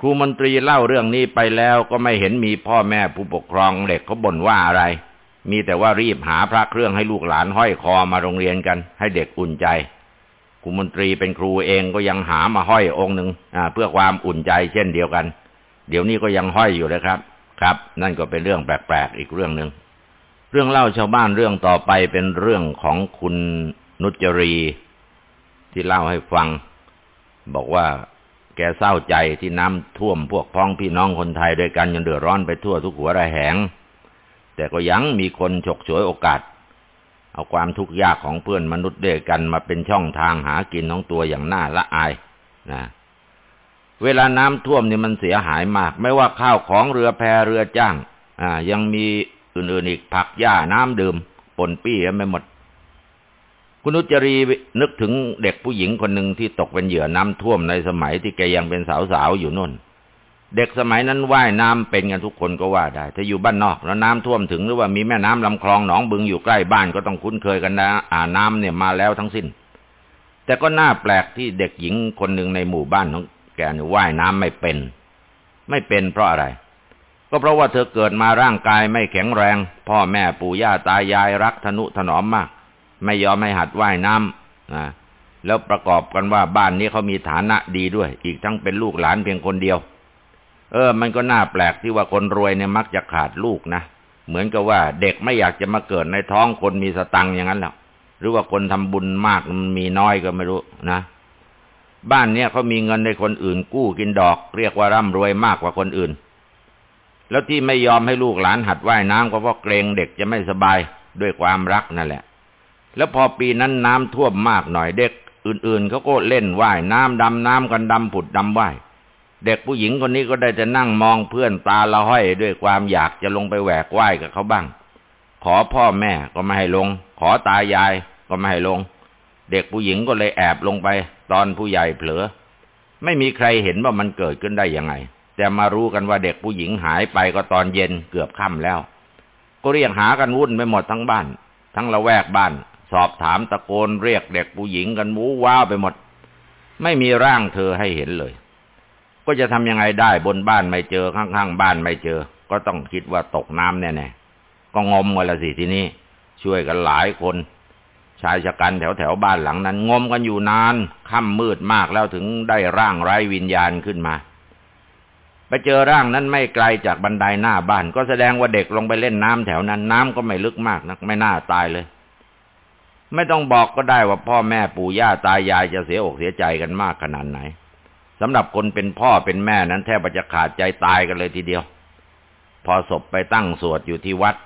ครูมนตรีเล่าเรื่องนี้ไปแล้วก็ไม่เห็นมีพ่อแม่ผู้ปกครองเด็กเขาบ่นว่าอะไร มีแต่ว่ารีบหาพระเครื่องให้ลูกหลานห้อยคอมาโรงเรียนกัน ให้เด็กอุ่นใจครูมนตรีเป็นครูเองก็ยังหามาห้อยองค์หนึ่งเพื่อความอุ่นใจเช่นเดียวกัน เดี๋ยวนี้ก็ยังห้อยอยู่นะครับ ครับ นั่นก็เป็นเรื่องแปลกๆอีกเรื่องหนึ่งเรื่องเล่าชาวบ้านเรื่องต่อไปเป็นเรื่องของคุณนุจรี ที่เล่าให้ฟัง บอกว่าแกเศร้าใจที่น้ำท่วมพวกพ้องพี่น้องคนไทยด้วยกันจนเดือดร้อนไปทั่วทุกหัวระแหง แต่ก็ยังมีคนฉกฉวยโอกาส เอาความทุกข์ยากของเพื่อนมนุษย์ด้วยกันมาเป็นช่องทางหากินของตัวอย่างน่าละอายนะเวลาน้ำท่วมนี่มันเสียหายมาก ไม่ว่าข้าวของเรือแพเรือจ้าง อ่า ยังมีอื่นๆอีกผักหญ้าน้ำดื่มปนปี้กันไปหมด คุณนุจรีนึกถึงเด็กผู้หญิงคนหนึ่งที่ตกเป็นเหยื่อน้ำท่วมในสมัยที่แกยังเป็นสาวๆอยู่นู่น เด็กสมัยนั้นว่ายน้ำเป็นกันทุกคนก็ว่าได้ ถ้าอยู่บ้านนอก แล้วน้ำท่วมถึงหรือว่ามีแม่น้ำลำคลองหนองบึงอยู่ใกล้บ้านก็ต้องคุ้นเคยกันนะอ่าน้ำเนี่ยมาแล้วทั้งสิ้น แต่ก็น่าแปลกที่เด็กหญิงคนหนึ่งในหมู่บ้านของแกเนี่ยว่ายน้ำไม่เป็น ไม่เป็นเพราะอะไร ก็เพราะว่าเธอเกิดมาร่างกายไม่แข็งแรง พ่อแม่ปู่ย่าตายายรักทนุถนอมมาก ไม่ยอมให้หัดว่ายน้ำนะแล้วประกอบกันว่าบ้านนี้เขามีฐานะดีด้วย อีกทั้งเป็นลูกหลานเพียงคนเดียว เออ มันก็น่าแปลกที่ว่าคนรวยเนี่ยมักจะขาดลูกนะ เหมือนกับว่าเด็กไม่อยากจะมาเกิดในท้องคนมีสตังค์อย่างนั้นแหละหรือว่าคนทำบุญมากมันมีน้อยก็ไม่รู้นะ บ้านเนี้ยเขามีเงินในคนอื่นกู้กินดอก เรียกว่าร่ำรวยมากกว่าคนอื่น แล้วที่ไม่ยอมให้ลูกหลานหัดว่ายน้ำก็เพราะเกรงเด็กจะไม่สบายด้วยความรักนั่นแหละ แล้วพอปีนั้นน้ำท่วมมากหน่อยเด็ก อื่นๆเขาก็เล่นว่ายน้ำดำน้ำกันดำผุดดำว่าย เด็กผู้หญิงคนนี้ก็ได้จะนั่งมองเพื่อนตาละห้อยด้วยความอยากจะลงไปแหวกว่ายกับเขาบ้าง ขอพ่อแม่ก็ไม่ให้ลง ขอตายายก็ไม่ให้ลง เด็กผู้หญิงก็เลยแอบลงไป ตอนผู้ใหญ่เผลอ ไม่มีใครเห็นว่ามันเกิดขึ้นได้ยังไง แต่มารู้กันว่าเด็กผู้หญิงหายไปก็ตอนเย็นเกือบค่ำแล้ว ก็เรียกหากันวุ่นไปหมดทั้งบ้าน ทั้งละแวกบ้าน สอบถามตะโกนเรียกเด็กผู้หญิงกันวูว้าวไปหมด ไม่มีร่างเธอให้เห็นเลย ก็จะทำยังไงได้บนบ้านไม่เจอข้างๆบ้านไม่เจอ ก็ต้องคิดว่าตกน้ำแน่ๆก็งมกันละสิทีนี้ช่วยกันหลายคน ชายชะกันแถวแถวบ้านหลังนั้น งมกันอยู่นานค่ำมืดมากแล้วถึงได้ร่างไร้วิญญาณขึ้นมาไปเจอร่างนั้นไม่ไกลจากบันไดหน้าบ้าน ก็แสดงว่าเด็กลงไปเล่นน้ำแถวนั้น น้ำก็ไม่ลึกมากนัก ไม่น่าตายเลย ไม่ต้องบอกก็ได้ว่าพ่อแม่ปู่ย่าตายายจะเสียอกเสียใจกันมากขนาดไหน สำหรับคนเป็นพ่อเป็นแม่นั้นแทบจะขาดใจตายกันเลยทีเดียว พอศพไปตั้งสวดอยู่ที่วัด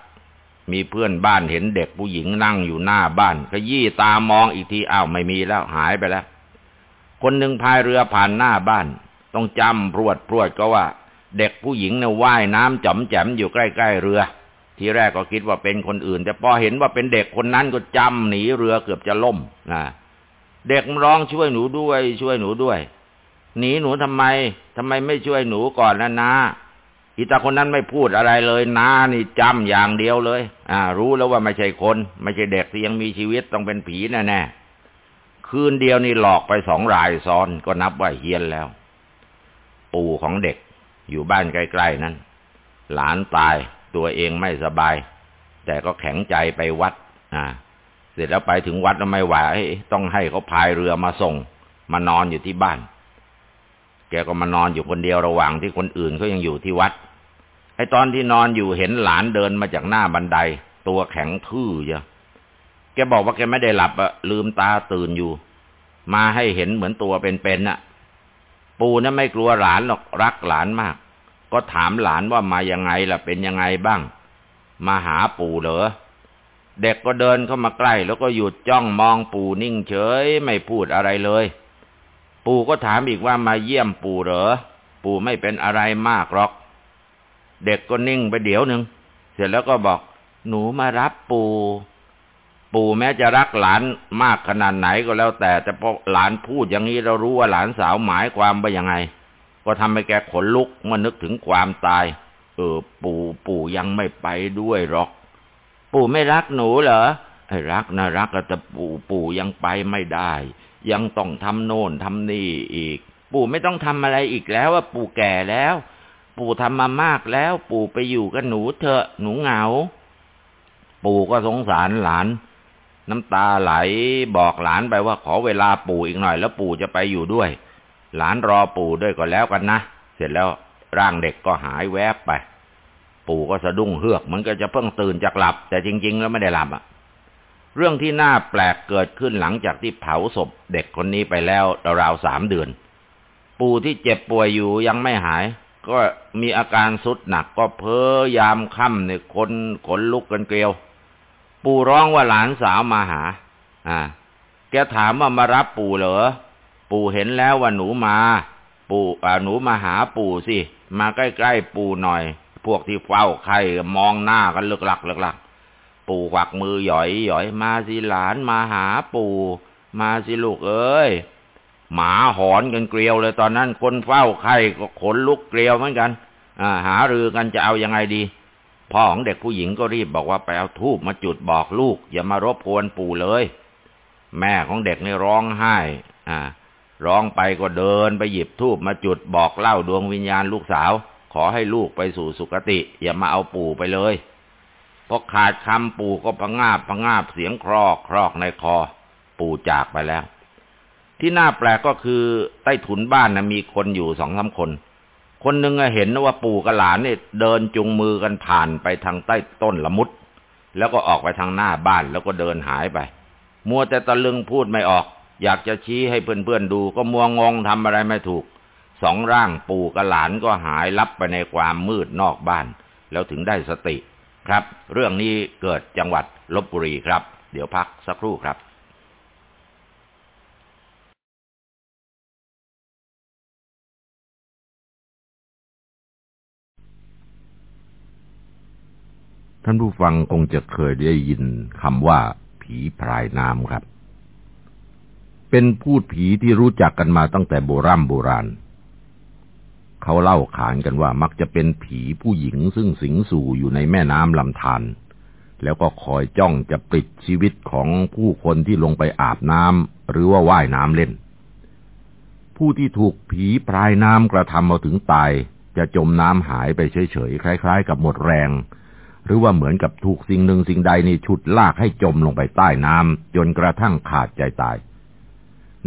มีเพื่อนบ้านเห็นเด็กผู้หญิงนั่งอยู่หน้าบ้านก็ยี่ตามองอีกทีอ้าวไม่มีแล้วหายไปแล้ว คนหนึ่งพายเรือผ่านหน้าบ้าน ต้องจำพรวดพรวดก็ว่า เด็กผู้หญิงเนี่ยว่ายน้ำจ่อมแจมอยู่ใกล้ๆเรือ ทีแรกก็คิดว่าเป็นคนอื่น แต่พอเห็นว่าเป็นเด็กคนนั้นก็จำหนีเรือเกือบจะล่มนะเด็กร้องช่วยหนูด้วย ช่วยหนูด้วย หนีหนูทำไมทำไมไม่ช่วยหนูก่อนนะนะอีตาคนนั้นไม่พูดอะไรเลยนานี่จำอย่างเดียวเลย อ่า รู้แล้วว่าไม่ใช่คน ไม่ใช่เด็กที่ยังมีชีวิตต้องเป็นผีแน่แน่คืนเดียวนี่หลอกไปสองรายซ้อนก็นับว่าเฮียนแล้ว ปู่ของเด็ก อยู่บ้านใกล้ๆนั้น หลานตายตัวเองไม่สบาย แต่ก็แข็งใจไปวัด อ่า เสร็จแล้วไปถึงวัดแล้วไม่ไหวต้องให้เขาพายเรือมาส่ง มานอนอยู่ที่บ้าน กก็มานอนอยู่คนเดียวระหว่างที่คนอื่นเขายังอยู่ที่วัด ไอ้ตอนที่นอนอยู่เห็นหลานเดินมาจากหน้าบันได ตัวแข็งทื่อเยอะแกบอกว่าแกไม่ได้หลับอะลืมตาตื่นอยู่ มาให้เห็นเหมือนตัวเป็นๆน่ะ ปู่น่ะไม่กลัวหลานหรอกรักหลานมาก ก็ถามหลานว่ามายังไงล่ะเป็นยังไงบ้าง มาหาปู่เหรอเด็กก็เดินเข้ามาใกล้ แล้วก็หยุดจ้องมองปู่นิ่งเฉย ไม่พูดอะไรเลย ปู่ก็ถามอีกว่ามาเยี่ยมปู่เหรอ ปู่ไม่เป็นอะไรมากหรอก เด็กก็นิ่งไปเดี๋ยวหนึ่ง เสร็จแล้วก็บอก หนูมารับปู่ปู่แม้จะรักหลานมากขนาดไหนก็แล้วแต่แต่พอหลานพูดอย่างนี้เรารู้ว่าหลานสาวหมายความว่ายังไง ก็ทำให้แกขนลุกเมื่อนึกถึงความตาย เออ ปู่ปู่ยังไม่ไปด้วยหรอก ปู่ไม่รักหนูเหรอไอ้รักนะรักแต่ปู่ปู่ยังไปไม่ได้ ยังต้องทำโน่นทำนี่อีก ปู่ไม่ต้องทำอะไรอีกแล้วว่าปู่แก่แล้ว ปู่ทำมามากแล้ว ปู่ไปอยู่กับหนูเถอะหนูเหงา ปู่ก็สงสารหลาน น้ำตาไหลบอกหลานไปว่าขอเวลาปู่อีกหน่อย แล้วปู่จะไปอยู่ด้วย หลานรอปู่ด้วยก็แล้วกันนะเสร็จแล้วร่างเด็กก็หายแวบไป ปู่ก็สะดุ้งเฮือกเหมือนก็จะเพิ่งตื่นจากหลับ แต่จริง ๆ แล้วไม่ได้หลับอะ เรื่องที่น่าแปลกเกิดขึ้นหลังจากที่เผาศพเด็กคนนี้ไปแล้วราวสามเดือน ปู่ที่เจ็บป่วยอยู่ยังไม่หาย ก็มีอาการสุดหนักก็เพ้อยามค่ำเนี่ยคนขนลุกกันเกลียว ปู่ร้องว่าหลานสาวมาหา อ่า แกถามว่ามารับปู่เหรอ ปู่เห็นแล้วว่าหนูมา ปู่อ่าหนูมาหาปู่สิ มาใกล้ๆปู่หน่อย พวกที่เฝ้าไข่มองหน้ากันเลึกหลักเลึกหลัก ปู่ควักมือหย่อยหย่อยมาสิหลานมาหาปู่ มาสิลูกเอ้ยหมาหอนกันเกลียวเลยตอนนั้นคนเฝ้าไข่ก็ขนลุกเกลียวเหมือนกัน อ่า หารือกันจะเอาอยัางไงดีพ่อของเด็กผู้หญิงก็รีบบอกว่าไปเอาทูบมาจุดบอกลูก อย่ามารบกวนปู่เลย แม่ของเด็กนี่ร้องไห้ อ่า ร้องไปก็เดินไปหยิบทูบมาจุดบอกเล่าดวงวิญญาณลูกสาว ขอให้ลูกไปสู่สุคติ อย่ามาเอาปู่ไปเลย พอขาดคำปู่ก็พังงาบพังงาบเสียงครอกครอกในคอ ปู่จากไปแล้ว ที่น่าแปลกก็คือใต้ถุนบ้านนะมีคนอยู่สองสาคน คนหนึ่งเห็นว่าปู่กับหลานเนี่ยเดินจุงมือกันผ่านไปทางใต้ต้นละมุด แล้วก็ออกไปทางหน้าบ้านแล้วก็เดินหายไป มัวแต่ตะลึงพูดไม่ออก อยากจะชี้ให้เพื่อนๆดู ก็มัวงงทำอะไรไม่ถูกสองร่างปู่กับหลานก็หายลับไปในความมืดนอกบ้าน แล้วถึงได้สติ ครับ เรื่องนี้เกิดจังหวัดลบบุรีครับ เดี๋ยวพักสักครู่ครับท่านผู้ฟังคงจะเคยได้ยินคำว่า ผีพรายน้ำครับ เป็นพูดผีที่รู้จักกันมาตั้งแต่โบรโบราณ เขาเล่าขานกันว่ามักจะเป็นผีผู้หญิงซึ่งสิงสู่อยู่ในแม่น้ำลำธารแล้วก็คอยจ้องจะปิดชีวิตของผู้คนที่ลงไปอาบน้ำหรือว่าว่ายน้ำเล่น ผู้ที่ถูกผีพรายน้ำกระทำเอาถึงตาย จะจมน้ำหายไปเฉยๆคล้าย ๆ กับหมดแรง หรือว่าเหมือนกับถูกสิ่งหนึ่งสิ่งใดนี่ฉุดลากให้จมลงไปใต้น้ำจนกระทั่งขาดใจตาย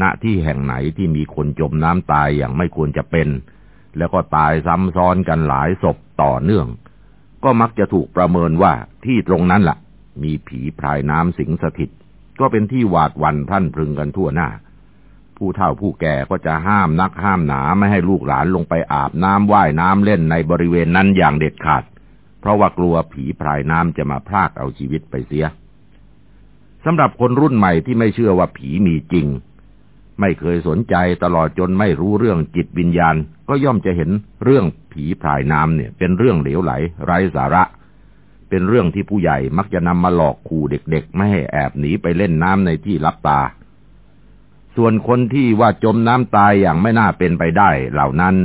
ณที่แห่งไหนที่มีคนจมน้ำตายอย่างไม่ควรจะเป็น แล้วก็ตายซ้ำซ้อนกันหลายศพต่อเนื่อง ก็มักจะถูกประเมินว่าที่ตรงนั้นละ่ะ มีผีพรายน้ำสิงสถิต ก็เป็นที่หวาดวันท่านพึงกันทั่วหน้า ผู้เฒ่าผู้แก่ก็จะห้ามนักห้ามหนาไม่ให้ลูกหลานลงไปอาบน้ำว่ายน้ำเล่นในบริเวณนั้นอย่างเด็ดขาด เพราะว่ากลัวผีพรายน้ำจะมาพรากเอาชีวิตไปเสียสำหรับคนรุ่นใหม่ที่ไม่เชื่อว่าผีมีจริง ไม่เคยสนใจตลอดจนไม่รู้เรื่องจิตวิญญาณ ก็ย่อมจะเห็นเรื่องผีพรายน้ำเนี่ย เป็นเรื่องเหลวไหล ไร้สาระ เป็นเรื่องที่ผู้ใหญ่มักจะนำมาหลอกขู่เด็กๆ ไม่ให้แอบหนีไปเล่นน้ำในที่ลับตา ส่วนคนที่ว่าจมน้ำตายอย่างไม่น่าเป็นไปได้เหล่านั้น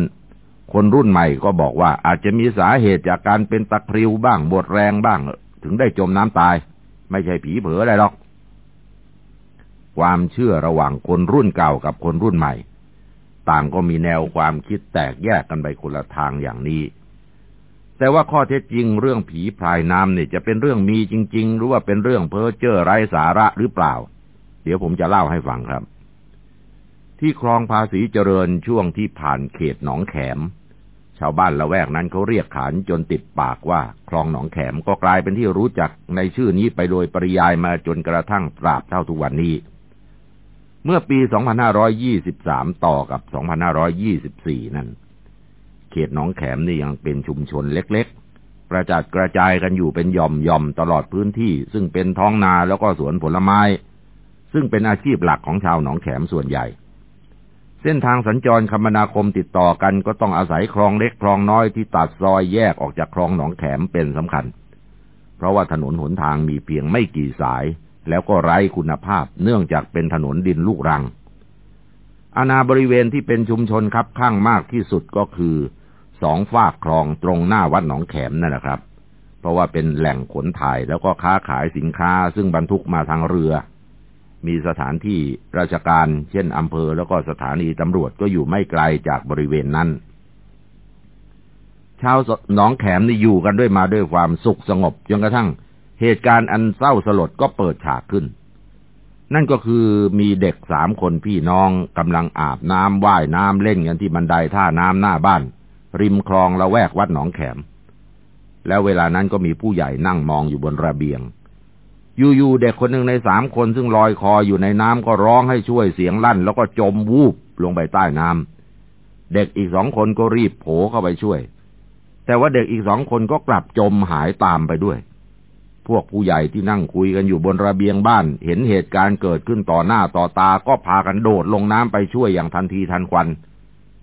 คนรุ่นใหม่ก็บอกว่าอาจจะมีสาเหตุจากการเป็นตะคริวบ้างบดแรงบ้าง ถึงได้จมน้ำตาย ไม่ใช่ผีเผลออะไรหรอก ความเชื่อระหว่างคนรุ่นเก่ากับคนรุ่นใหม่ ต่างก็มีแนวความคิดแตกแยกกันไปคนละทางอย่างนี้ แต่ว่าข้อเท็จจริงเรื่องผีพรายน้ำเนี่ยจะเป็นเรื่องมีจริง ๆ หรือว่าเป็นเรื่องเพ้อเจ้อไร้สาระหรือเปล่า เดี๋ยวผมจะเล่าให้ฟังครับ ที่คลองภาษีเจริญช่วงที่ผ่านเขตหนองแขม ชาวบ้านละแวกนั้นเขาเรียกขานจนติดปากว่า คลองหนองแขมก็กลายเป็นที่รู้จักในชื่อนี้ไปโดยปริยายมาจนกระทั่งตราบเท่าทุกวันนี้ เมื่อปี 2523 ต่อกับ 2524 นั้นเขตหนองแขมนี่ยังเป็นชุมชนเล็กๆ กระจัดกระจายกันอยู่เป็นหย่อมๆตลอดพื้นที่ ซึ่งเป็นท้องนาแล้วก็สวนผลไม้ ซึ่งเป็นอาชีพหลักของชาวหนองแขมส่วนใหญ่ เส้นทางสัญจรคมนาคมติดต่อกันก็ต้องอาศัยคลองเล็กคลองน้อยที่ตัดซอยแยกออกจากคลองหนองแขมเป็นสำคัญ เพราะว่าถนนหนทางมีเพียงไม่กี่สาย แล้วก็ไร้คุณภาพเนื่องจากเป็นถนนดินลูกรัง อาณาบริเวณที่เป็นชุมชนคับข้างมากที่สุดก็คือสองฝากคลองตรงหน้าวัดหนองแขมนั่นแหละครับ เพราะว่าเป็นแหล่งขนถ่ายแล้วก็ค้าขายสินค้าซึ่งบรรทุกมาทางเรือ มีสถานที่ราชการ เช่นอำเภอแล้วก็สถานีตำรวจก็อยู่ไม่ไกลจากบริเวณนั้นชาวหนองแขมนี่อยู่กันด้วยมาด้วยความสุขสงบจนกระทั่ง เหตุการณ์อันเศร้าสลดก็เปิดฉากขึ้น นั่นก็คือมีเด็กสามคนพี่น้องกำลังอาบน้ำว่ายน้ำเล่นกันที่บันไดท่าน้ำหน้าบ้าน ริมคลองละแวกวัดหนองแขม แล้วเวลานั้นก็มีผู้ใหญ่นั่งมองอยู่บนระเบียง อยู่ๆเด็กคนหนึ่งในสามคนซึ่งลอยคออยู่ในน้ำก็ร้องให้ช่วยเสียงลั่น แล้วก็จมวูบลงไปใต้น้ำเด็กอีกสองคนก็รีบโผล่เข้าไปช่วย แต่ว่าเด็กอีกสองคนก็กลับจมหายตามไปด้วย พวกผู้ใหญ่ที่นั่งคุยกันอยู่บนระเบียงบ้าน เห็นเหตุการณ์เกิดขึ้นต่อหน้าต่อตาก็พากันโดดลงน้ำไปช่วยอย่างทันทีทันควัน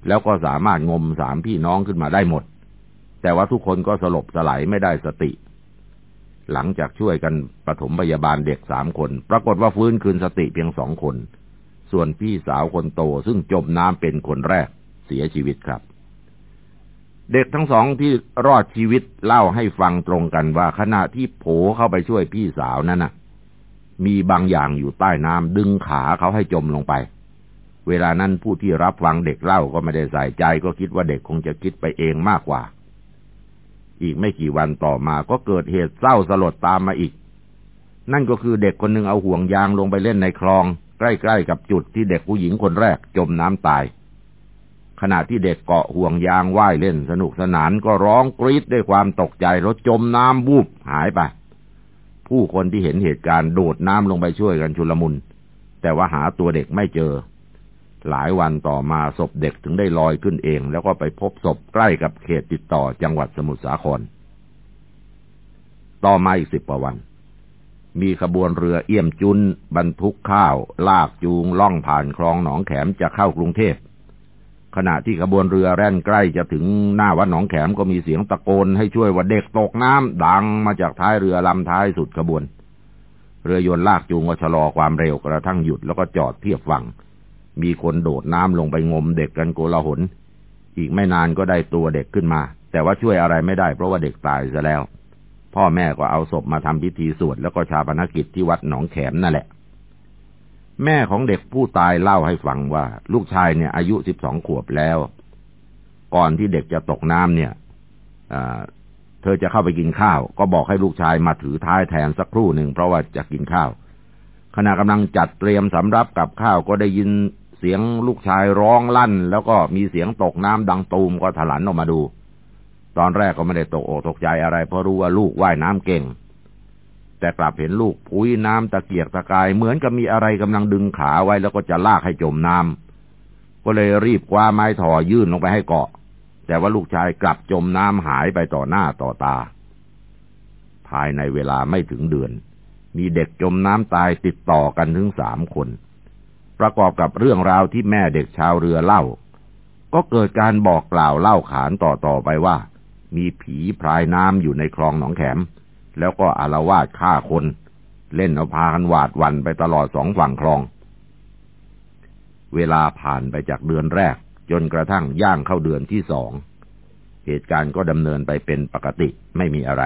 แล้วก็สามารถงมสามพี่น้องขึ้นมาได้หมด แต่ว่าทุกคนก็สลบสลายไม่ได้สติ หลังจากช่วยกันปฐมพยาบาลเด็กสามคน ปรากฏว่าฟื้นคืนสติเพียงสองคน ส่วนพี่สาวคนโตซึ่งจมน้ำเป็นคนแรกเสียชีวิตครับ เด็กทั้งสองที่รอดชีวิตเล่าให้ฟังตรงกันว่าขณะที่โผเข้าไปช่วยพี่สาวนั้นน่ะ มีบางอย่างอยู่ใต้น้ำดึงขาเขาให้จมลงไป เวลานั้นผู้ที่รับฟังเด็กเล่าก็ไม่ได้ใส่ใจก็คิดว่าเด็กคงจะคิดไปเองมากกว่า อีกไม่กี่วันต่อมาก็เกิดเหตุเศร้าสลดตามมาอีก นั่นก็คือเด็กคนหนึ่งเอาห่วงยางลงไปเล่นในคลอง ใกล้ ๆ กับจุดที่เด็กผู้หญิงคนแรกจมน้ำตาย ขณะที่เด็กเกาะห่วงยางว่ายเล่นสนุกสนานก็ร้องกรี๊ดด้วยความตกใจรถจมน้ำบูบหายไป ผู้คนที่เห็นเหตุการณ์โดดน้ำลงไปช่วยกันชุลมุน แต่ว่าหาตัวเด็กไม่เจอ หลายวันต่อมาศพเด็กถึงได้ลอยขึ้นเอง แล้วก็ไปพบศพใกล้กับเขตติดต่อจังหวัดสมุทรสาคร ต่อมาอีกสิบกว่าวัน มีขบวนเรือเอี่ยมจุนบรรทุกข้าว ลากจูงล่องผ่านคลองหนองแขมจะเข้ากรุงเทพ ขณะที่ขบวนเรือแล่นใกล้จะถึงหน้าวัดหนองแขมก็มีเสียงตะโกนให้ช่วยว่าเด็กตกน้ำดังมาจากท้ายเรือลำท้ายสุดขบวน เรือยนต์ลากจูงก็ชะลอความเร็วกระทั่งหยุดแล้วก็จอดเทียบฝั่ง มีคนโดดน้ำลงไปงมเด็กกันโกลาหล อีกไม่นานก็ได้ตัวเด็กขึ้นมา แต่ว่าช่วยอะไรไม่ได้เพราะว่าเด็กตายซะแล้ว พ่อแม่ก็เอาศพมาทำพิธีสวดแล้วก็ชาปนกิจที่วัดหนองแขมนั่นแหละ แม่ของเด็กผู้ตายเล่าให้ฟังว่า ลูกชายเนี่ยอายุสิบสองขวบแล้ว ก่อนที่เด็กจะตกน้ำเนี่ยเธอจะเข้าไปกินข้าว ก็บอกให้ลูกชายมาถือท้ายแทนสักครู่หนึ่งเพราะว่าจะกินข้าว ขณะกำลังจัดเตรียมสำรับกับข้าวก็ได้ยินเสียงลูกชายร้องลั่น แล้วก็มีเสียงตกน้ำดังตูมก็ถลันออกมาดู ตอนแรกก็ไม่ได้ตกอกตกใจอะไร เพราะรู้ว่าลูกว่ายน้ำเก่ง แต่กลับเห็นลูกพุ้ยน้ำตะเกียกตะกายเหมือนกับมีอะไรกำลังดึงขาไว้แล้วก็จะลากให้จมน้ำก็เลยรีบคว้าไม้ถอยื่นลงไปให้เกาะ แต่ว่าลูกชายกลับจมน้ำหายไปต่อหน้าต่อตา ภายในเวลาไม่ถึงเดือน มีเด็กจมน้ำตายติดต่อกันถึงสามคน ประกอบกับเรื่องราวที่แม่เด็กชาวเรือเล่า ก็เกิดการบอกกล่าวเล่าขานต่อๆไปว่า มีผีพรายน้ำอยู่ในคลองหนองแขม แล้วก็อารวาสฆ่าคน เล่นเอาพากันหวาดวันไปตลอดสองฝั่งคลอง เวลาผ่านไปจากเดือนแรก จนกระทั่งย่างเข้าเดือนที่สอง เหตุการณ์ก็ดำเนินไปเป็นปกติไม่มีอะไร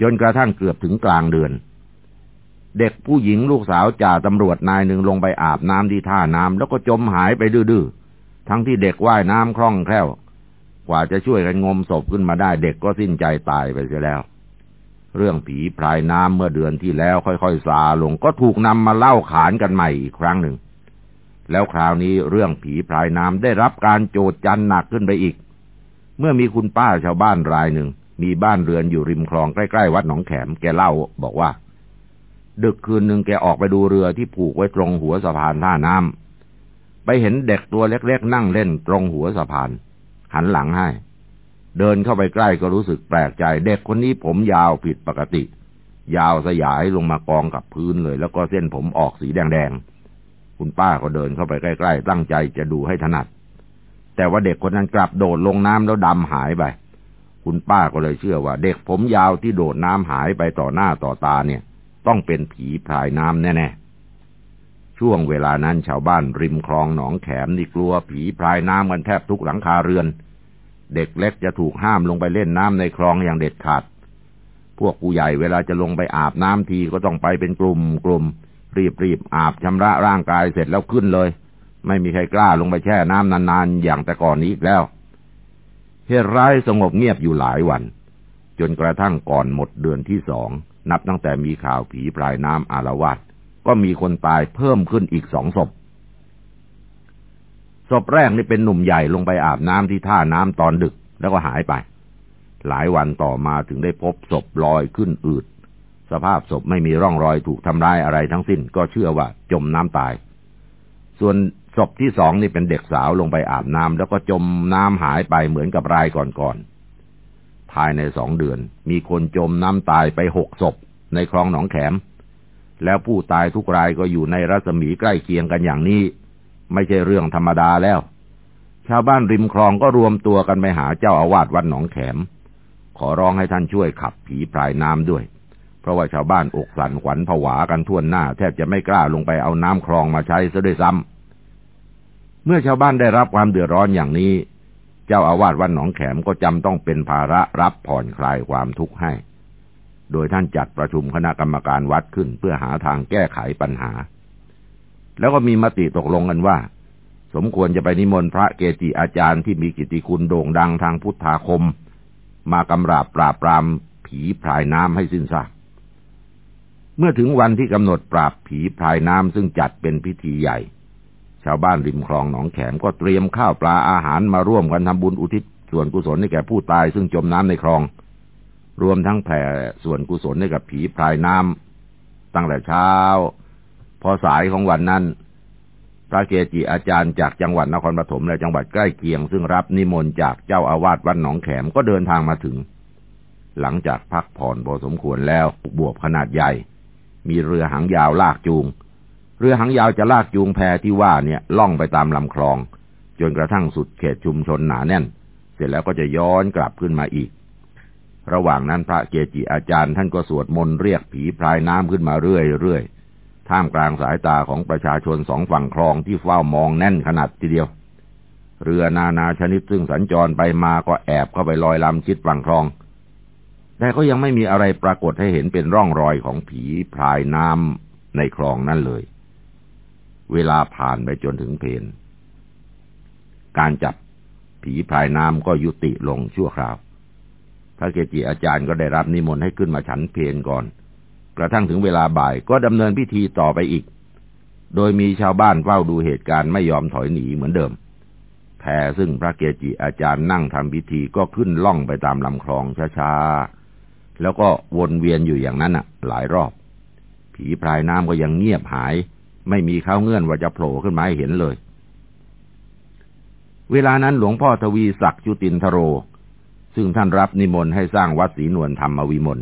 จนกระทั่งเกือบถึงกลางเดือน เด็กผู้หญิงลูกสาวจ่าตำรวจนายหนึ่งลงไปอาบน้ำที่ท่าน้ำแล้วก็จมหายไปดื้อทั้งที่เด็กว่ายน้ำคล่องแคล่วกว่าจะช่วยกันงมศพขึ้นมาได้เด็กก็สิ้นใจตายไปเสียแล้ว เรื่องผีพรายน้ำเมื่อเดือนที่แล้วค่อยๆซาลง ก็ถูกนำมาเล่าขานกันใหม่อีกครั้งหนึ่ง แล้วคราวนี้เรื่องผีพรายน้ำได้รับการโจดจันหนักขึ้นไปอีก เมื่อมีคุณป้าชาวบ้านรายหนึ่ง มีบ้านเรือนอยู่ริมคลองใกล้ๆวัดหนองแขมแกเล่าบอกว่า ดึกคืนหนึ่งแกออกไปดูเรือที่ผูกไว้ตรงหัวสะพานท่าน้ำไปเห็นเด็กตัวเล็กๆนั่งเล่นตรงหัวสะพาน หันหลังให้ เดินเข้าไปใกล้ก็รู้สึกแปลกใจ เด็กคนนี้ผมยาวผิดปกติ ยาวสยายลงมากองกับพื้นเลย แล้วก็เส้นผมออกสีแดงๆ คุณป้าก็เดินเข้าไปใกล้ๆ ตั้งใจจะดูให้ถนัด แต่ว่าเด็กคนนั้นกลับโดดลงน้ำแล้วดำหายไป คุณป้าก็เลยเชื่อว่า เด็กผมยาวที่โดดน้ำหายไปต่อหน้าต่อตาเนี่ย ต้องเป็นผีพรายน้ำแน่ๆช่วงเวลานั้นชาวบ้านริมคลองหนองแขมนี่กลัวผีพรายน้ำกันแทบทุกหลังคาเรือน เด็กเล็กจะถูกห้ามลงไปเล่นน้ำในคลองอย่างเด็ดขาด พวกผู้ใหญ่เวลาจะลงไปอาบน้ำทีก็ต้องไปเป็นกลุ่มกลุ่มรีบรีบอาบชำระร่างกายเสร็จแล้วขึ้นเลย ไม่มีใครกล้าลงไปแช่น้ำนานๆอย่างแต่ก่อนนี้อีกแล้ว เหตุร้ายสงบเงียบอยู่หลายวัน จนกระทั่งก่อนหมดเดือนที่สองนับตั้งแต่มีข่าวผีพรายน้ำอารวาสก็มีคนตายเพิ่มขึ้นอีกสองศพ ศพแรกนี่เป็นหนุ่มใหญ่ลงไปอาบน้ำที่ท่าน้ำตอนดึกแล้วก็หายไป หลายวันต่อมาถึงได้พบศพลอยขึ้นอืด สภาพศพไม่มีร่องรอยถูกทำร้ายอะไรทั้งสิ้น ก็เชื่อว่าจมน้ำตาย ส่วนศพที่สองนี่เป็นเด็กสาวลงไปอาบน้ำแล้วก็จมน้ำหายไปเหมือนกับรายก่อนๆ ภายในสองเดือน มีคนจมน้ำตายไปหกศพในคลองหนองแขม แล้วผู้ตายทุกรายก็อยู่ในรัศมีใกล้เคียงกันอย่างนี้ ไม่ใช่เรื่องธรรมดาแล้ว ชาวบ้านริมคลองก็รวมตัวกันไปหาเจ้าอาวาสวัดหนองแขม ขอร้องให้ท่านช่วยขับผีพรายน้ำด้วย เพราะว่าชาวบ้านอกสั่นขวัญผวากันทั่วหน้า แทบจะไม่กล้าลงไปเอาน้ำคลองมาใช้ซะด้วยซ้ำเมื่อชาวบ้านได้รับความเดือดร้อนอย่างนี้ เจ้าอาวาสวัดหนองแขมก็จำต้องเป็นภาระรับผ่อนคลายความทุกข์ให้ โดยท่านจัดประชุมคณะกรรมการวัดขึ้นเพื่อหาทางแก้ไขปัญหา แล้วก็มีมติตกลงกันว่า สมควรจะไปนิมนต์พระเกจิอาจารย์ที่มีกิติคุณโด่งดังทางพุทธาคม มากำราบปราบปรามผีพรายน้ำให้สิ้นซากเมื่อถึงวันที่กำหนดปราบผีพรายน้ำซึ่งจัดเป็นพิธีใหญ่ ชาวบ้านริมคลองหนองแขมก็เตรียมข้าวปลาอาหารมาร่วมกันทำบุญอุทิศส่วนกุศลให้แก่ผู้ตายซึ่งจมน้ำในคลอง รวมทั้งแผ่ส่วนกุศลให้กับผีพรายน้ำตั้งแต่เช้า พอสายของวันนั้น พระเกจิอาจารย์จากจังหวัดนครปฐมและจังหวัดใกล้เคียง ซึ่งรับนิมนต์จากเจ้าอาวาสวัดหนองแขมก็เดินทางมาถึง หลังจากพักผ่อนพอสมควรแล้วบวบขนาดใหญ่ มีเรือหางยาวลากจูง เรือหางยาวจะลากจูงแพที่ว่าเนี่ยล่องไปตามลำคลอง จนกระทั่งสุดเขตชุมชนหนาแน่น เสร็จแล้วก็จะย้อนกลับขึ้นมาอีกระหว่างนั้นพระเกจิอาจารย์ท่านก็สวดมนต์เรียกผีพรายน้ำขึ้นมาเรื่อยๆ ท่ามกลางสายตาของประชาชนสองฝั่งคลองที่เฝ้ามองแน่นขนาดทีเดียว เรือนานาชนิดซึ่งสัญจรไปมาก็แอบเข้าไปลอยลำชิดฝั่งคลอง แต่ก็ยังไม่มีอะไรปรากฏให้เห็นเป็นร่องรอยของผีพรายน้ำในคลองนั่นเลย เวลาผ่านไปจนถึงเพนการจับผีพรายน้ำก็ยุติลงชั่วคราว พระเกจิอาจารย์ก็ได้รับนิมนต์ให้ขึ้นมาฉันเพลก่อน กระทั่งถึงเวลาบ่ายก็ดำเนินพิธีต่อไปอีก โดยมีชาวบ้านเฝ้าดูเหตุการณ์ไม่ยอมถอยหนีเหมือนเดิม แพซึ่งพระเกจิอาจารย์นั่งทำพิธีก็ขึ้นล่องไปตามลำคลองช้าๆ แล้วก็วนเวียนอยู่อย่างนั้นอะ หลายรอบ ผีพรายน้ำก็ยังเงียบหาย ไม่มีข้าวเงื่อนว่าจะโผล่ขึ้นมาให้เห็นเลย เวลานั้นหลวงพ่อทวีศักดิ์จุตินทโร ซึ่งท่านรับนิมนต์ให้สร้างวัดศรีนวลธรรมวิมล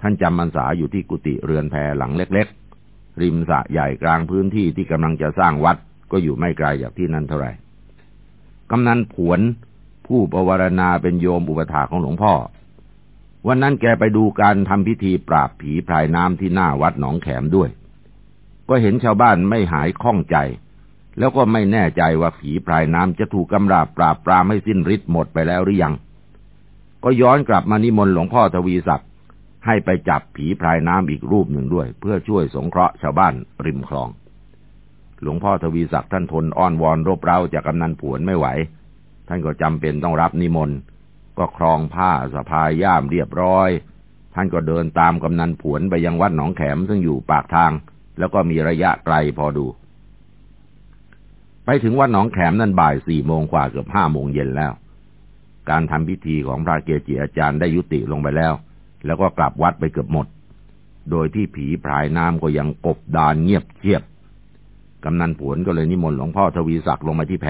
ท่านจำพรรษาอยู่ที่กุฏิเรือนแพหลังเล็กๆ ริมสระใหญ่กลางพื้นที่ที่กำลังจะสร้างวัดก็อยู่ไม่ไกลจากที่นั้นเท่าไหร่กำนันผวนผู้ประวารณาเป็นโยมอุปถาของหลวงพ่อ วันนั้นแกไปดูการทำพิธีปราบผีพรายน้ำที่หน้าวัดหนองแขมด้วย ก็เห็นชาวบ้านไม่หายคล่องใจ แล้วก็ไม่แน่ใจว่าผีพรายน้ำจะถูกกำราบปราบปรามให้สิ้นฤทธิ์หมดไปแล้วหรือยัง ก็ย้อนกลับมานิมนต์หลวงพ่อทวีศักดิ ให้ไปจับผีพรายน้ำอีกรูปหนึ่งด้วย เพื่อช่วยสงเคราะห์ชาวบ้านริมคลอง หลวงพ่อทวีศักดิ์ท่านทนอ้อนวอนรบเร้าจากกำนันผวนไม่ไหว ท่านก็จำเป็นต้องรับนิมนต์ก็ครองผ้าสะพายย่ามเรียบร้อย ท่านก็เดินตามกำนันผวนไปยังวัดหนองแขมซึ่งอยู่ปากทาง แล้วก็มีระยะไกลพอดู ไปถึงวัดหนองแขมนั่นบ่ายสี่โมงกว่าเกือบห้าโมงเย็นแล้ว การทำพิธีของพระเกจิอาจารย์ได้ยุติลงไปแล้ว แล้วก็กลับวัดไปเกือบหมด โดยที่ผีพรายน้ำก็ยังกบดานเงียบเชียบ กำนันผวนก็เลยนิมนต์หลวงพ่อทวีศักดิ์ลงมาที่แพ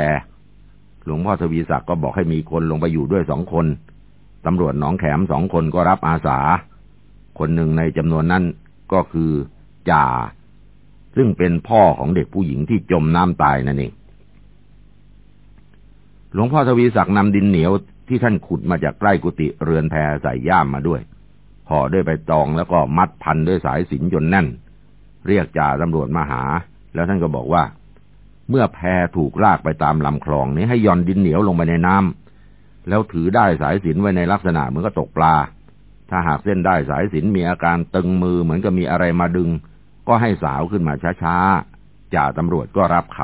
หลวงพ่อทวีศักดิ์ก็บอกให้มีคนลงไปอยู่ด้วยสองคน ตำรวจหนองแขมสองคนก็รับอาสา คนหนึ่งในจำนวนนั้นก็คือจ่า ซึ่งเป็นพ่อของเด็กผู้หญิงที่จมน้ำตายนั่นเอง หลวงพ่อทวีศักดิ์นำดินเหนียวที่ท่านขุดมาจากใกล้กุฏิเรือนแพใส่ย่ามมาด้วย ห่อด้วยใบตองแล้วก็มัดพันด้วยสายสินจนแน่น เรียกจ่าตำรวจมาหา แล้วท่านก็บอกว่า เมื่อแพถูกลากไปตามลำคลองนี้ให้ย่อนดินเหนียวลงไปในน้ำแล้วถือได้สายสินไว้ในลักษณะเหมือนกับตกปลา ถ้าหากเส้นได้สายสินมีอาการตึงมือเหมือนกับมีอะไรมาดึง ก็ให้สาวขึ้นมาช้าๆจ่าตำรวจก็รับค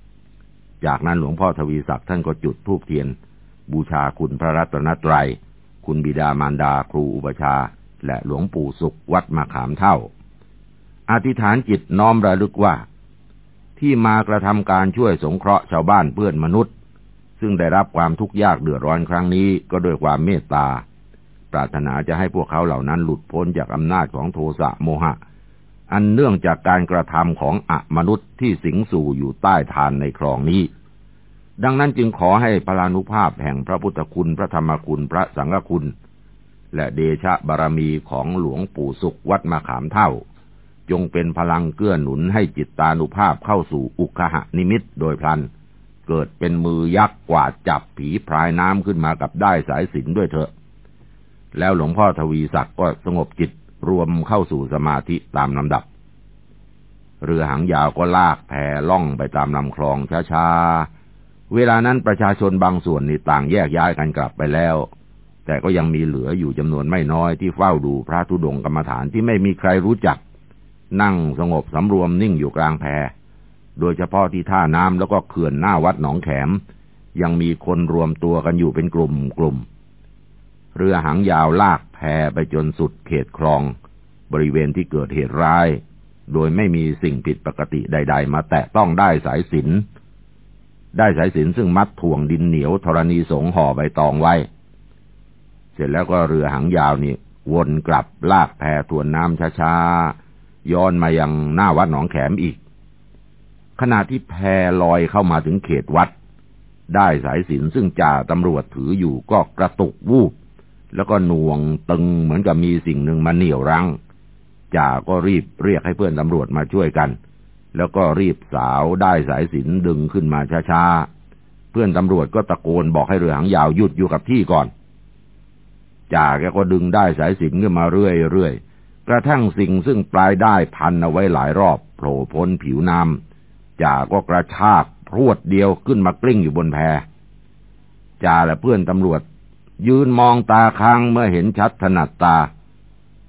ำจากนั้นหลวงพ่อทวีศักดิ์ท่านก็จุดธูปเทียน บูชาคุณพระรัตนตรยัย คุณบิดามารดาครูอุปชา และหลวงปู่สุขวัดมาขามเท่า อธิษฐานจิตน้อมระลึกว่า ที่มากระทำการช่วยสงเคราะห์ชาวบ้านเพื่อนมนุษย์ ซึ่งได้รับความทุกข์ยากเดือดร้อนครั้งนี้ก็ด้วยความเมตตา ปรารถนาจะให้พวกเขาเหล่านั้นหลุดพ้นจากอำนาจของโทสะโมหะ อันเนื่องจากการกระทำของอมนุษย์ที่สิงสู่อยู่ใต้ทานในคลองนี้ ดังนั้นจึงขอให้พลานุภาพแห่งพระพุทธคุณ พระธรรมคุณ พระสังฆคุณ และเดชะบารมีของหลวงปู่สุขวัดมาขามเท่า จงเป็นพลังเกื้อหนุนให้จิตตานุภาพเข้าสู่อุคหะนิมิตโดยพลัน เกิดเป็นมือยักษ์กวาดจับผีพรายน้ำขึ้นมากับได้สายสินด้วยเถอะ แล้วหลวงพ่อทวีศักดิ์ก็สงบจิตรวมเข้าสู่สมาธิตามลำดับ เรือหางยาวก็ลากแพล่องไปตามลำคลองช้าๆ เวลานั้นประชาชนบางส่วนนี่ต่างแยกย้ายกันกลับไปแล้ว แต่ก็ยังมีเหลืออยู่จำนวนไม่น้อยที่เฝ้าดูพระธุดงกรรมฐานที่ไม่มีใครรู้จัก นั่งสงบสำรวมนิ่งอยู่กลางแพโดยเฉพาะที่ท่าน้ำแล้วก็เขื่อนหน้าวัดหนองแขม ยังมีคนรวมตัวกันอยู่เป็นกลุ่มกลุ่ม เรือหางยาวลากแพไปจนสุดเขตคลอง บริเวณที่เกิดเหตุร้าย โดยไม่มีสิ่งผิดปกติใด ๆ มาแตะต้องได้สายสิน ได้สายสินซึ่งมัดถ่วงดินเหนียวธรณีสงห่อใบตองไว้ เสร็จแล้วก็เรือหางยาวนี่ วนกลับลากแพทวนน้ำช้าๆ ย้อนมายังหน้าวัดหนองแขมอีก ขณะที่แพลอยเข้ามาถึงเขตวัด ได้สายสินซึ่งจ่าตำรวจถืออยู่ก็กระตุกวูบ แล้วก็หน่วงตึงเหมือนกับมีสิ่งหนึ่งมาเหนี่ยวรั้งจ่าก็รีบเรียกให้เพื่อนตำรวจมาช่วยกัน แล้วก็รีบสาวได้สายสินดึงขึ้นมาช้าๆ เพื่อนตำรวจก็ตะโกนบอกให้เรือหางยาวหยุดอยู่กับที่ก่อน จ่าแกก็ดึงได้สายสินขึ้นมาเรื่อยๆ กระทั่งสิ่งซึ่งปลายได้พันเอาไว้หลายรอบโผล่พ้นผิวน้ำจ่าก็กระชากพรวดเดียวขึ้นมากลิ้งอยู่บนแพจ่าและเพื่อนตำรวจ ยืนมองตาค้างเมื่อเห็นชัดถนัดตา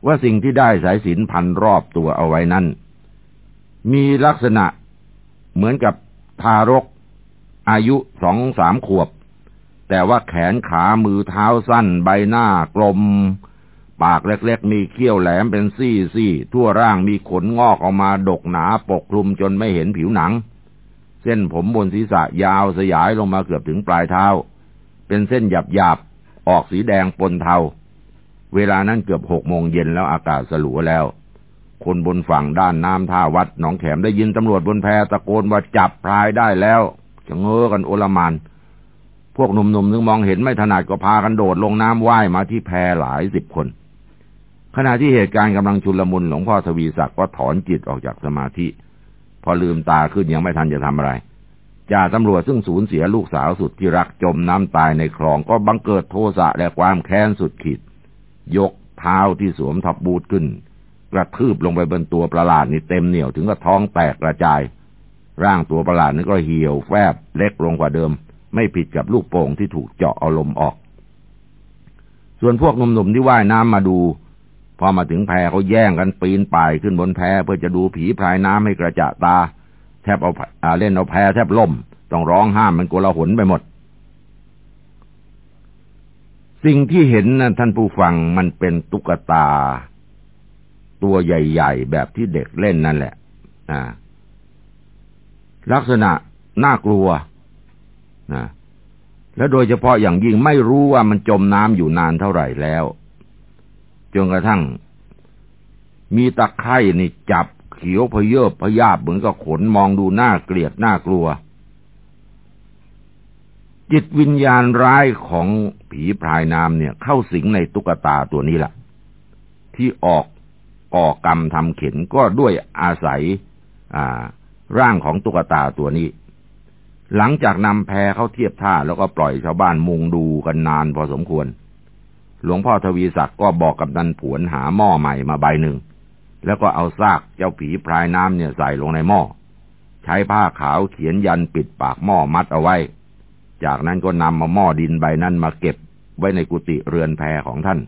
ว่าสิ่งที่ได้สายสินพันรอบตัวเอาไว้นั้น มีลักษณะเหมือนกับทารก อายุสองสามขวบ แต่ว่าแขนขามือเท้าสั้น ใบหน้ากลม ปากเล็กๆ มีเขี้ยวแหลมเป็นซี่ๆทั่วร่างมีขนงอกออกมาดกหนาปกคลุมจนไม่เห็นผิวหนัง เส้นผมบนศีรษะยาวสยายลงมาเกือบถึงปลายเท้า เป็นเส้นหยาบๆออกสีแดงปนเทา เวลานั้นเกือบหกโมงเย็นแล้วอากาศสลัวแล้ว คนบนฝั่งด้านน้ำท่าวัดหนองแขมได้ยินตำรวจบนแพตะโกนว่าจับพลายได้แล้วจะเงอกันโอลมาน พวกหนุ่มๆนึงมองเห็นไม่ถนัดก็พากันโดดลงน้ำว่ายมาที่แพหลายสิบคน ขณะที่เหตุการณ์กำลังชุลมุนหลวงพ่อทวีศักดิ์ก็ถอนจิตออกจากสมาธิ พอลืมตาขึ้นยังไม่ทันจะทำอะไรจ่าตำรวจซึ่งสูญเสียลูกสาวสุดที่รักจมน้ำตายในคลองก็บังเกิดโทสะและความแค้นสุดขีด ยกเท้าที่สวมทับบูทขึ้น กระทืบลงไปบนตัวประหลาดนี่เต็มเหนียวถึงกับท้องแตกกระจาย ร่างตัวประหลาดนั้นก็เหี่ยวแฟบเล็กลงกว่าเดิม ไม่ผิดกับลูกโป่งที่ถูกเจาะเอาลมออก ส่วนพวกหนุ่มๆที่ว่ายน้ำมาดู พอมาถึงแพเขาแย่งกันปีนป่ายขึ้นบนแพเพื่อจะดูผีพรายน้ำให้กระจะตา แทบเอาเล่นเอาแพแทบล่ม ต้องร้องห้ามมันโกลาหลไปหมดสิ่งที่เห็นนะท่านผู้ฟังมันเป็นตุ๊กตา ตัวใหญ่ ๆ แบบที่เด็กเล่นนั่นแหละนะลักษณะน่ากลัวนะและโดยเฉพาะอย่างยิ่งไม่รู้ว่ามันจมน้ำอยู่นานเท่าไหร่แล้ว จนกระทั่ง มีตะไคร่นี่จับเขียวพเยบพยาบเหมือนกับขนมองดูน่าเกลียดน่ากลัว จิตวิญญาณร้ายของผีพรายน้ำเนี่ย เข้าสิงในตุ๊กตาตัวนี้แหละที่ออก ก่อกรรมทำเข็นก็ด้วยอาศัยร่างของตุ๊กตาตัวนี้ หลังจากนำแพเข้าเทียบท่าแล้วก็ปล่อยชาวบ้านมุงดูกันนานพอสมควร หลวงพ่อทวีศักดิ์ก็บอกกับนันผวนหาหม้อใหม่มาใบหนึ่ง แล้วก็เอาซากเจ้าผีพรายน้ำเนี่ยใส่ลงในหม้อ ใช้ผ้าขาวเขียนยันปิดปากหม้อมัดเอาไว้ จากนั้นก็นำมาหม้อดินใบนั้นมาเก็บไว้ในกุฏิเรือนแพของท่าน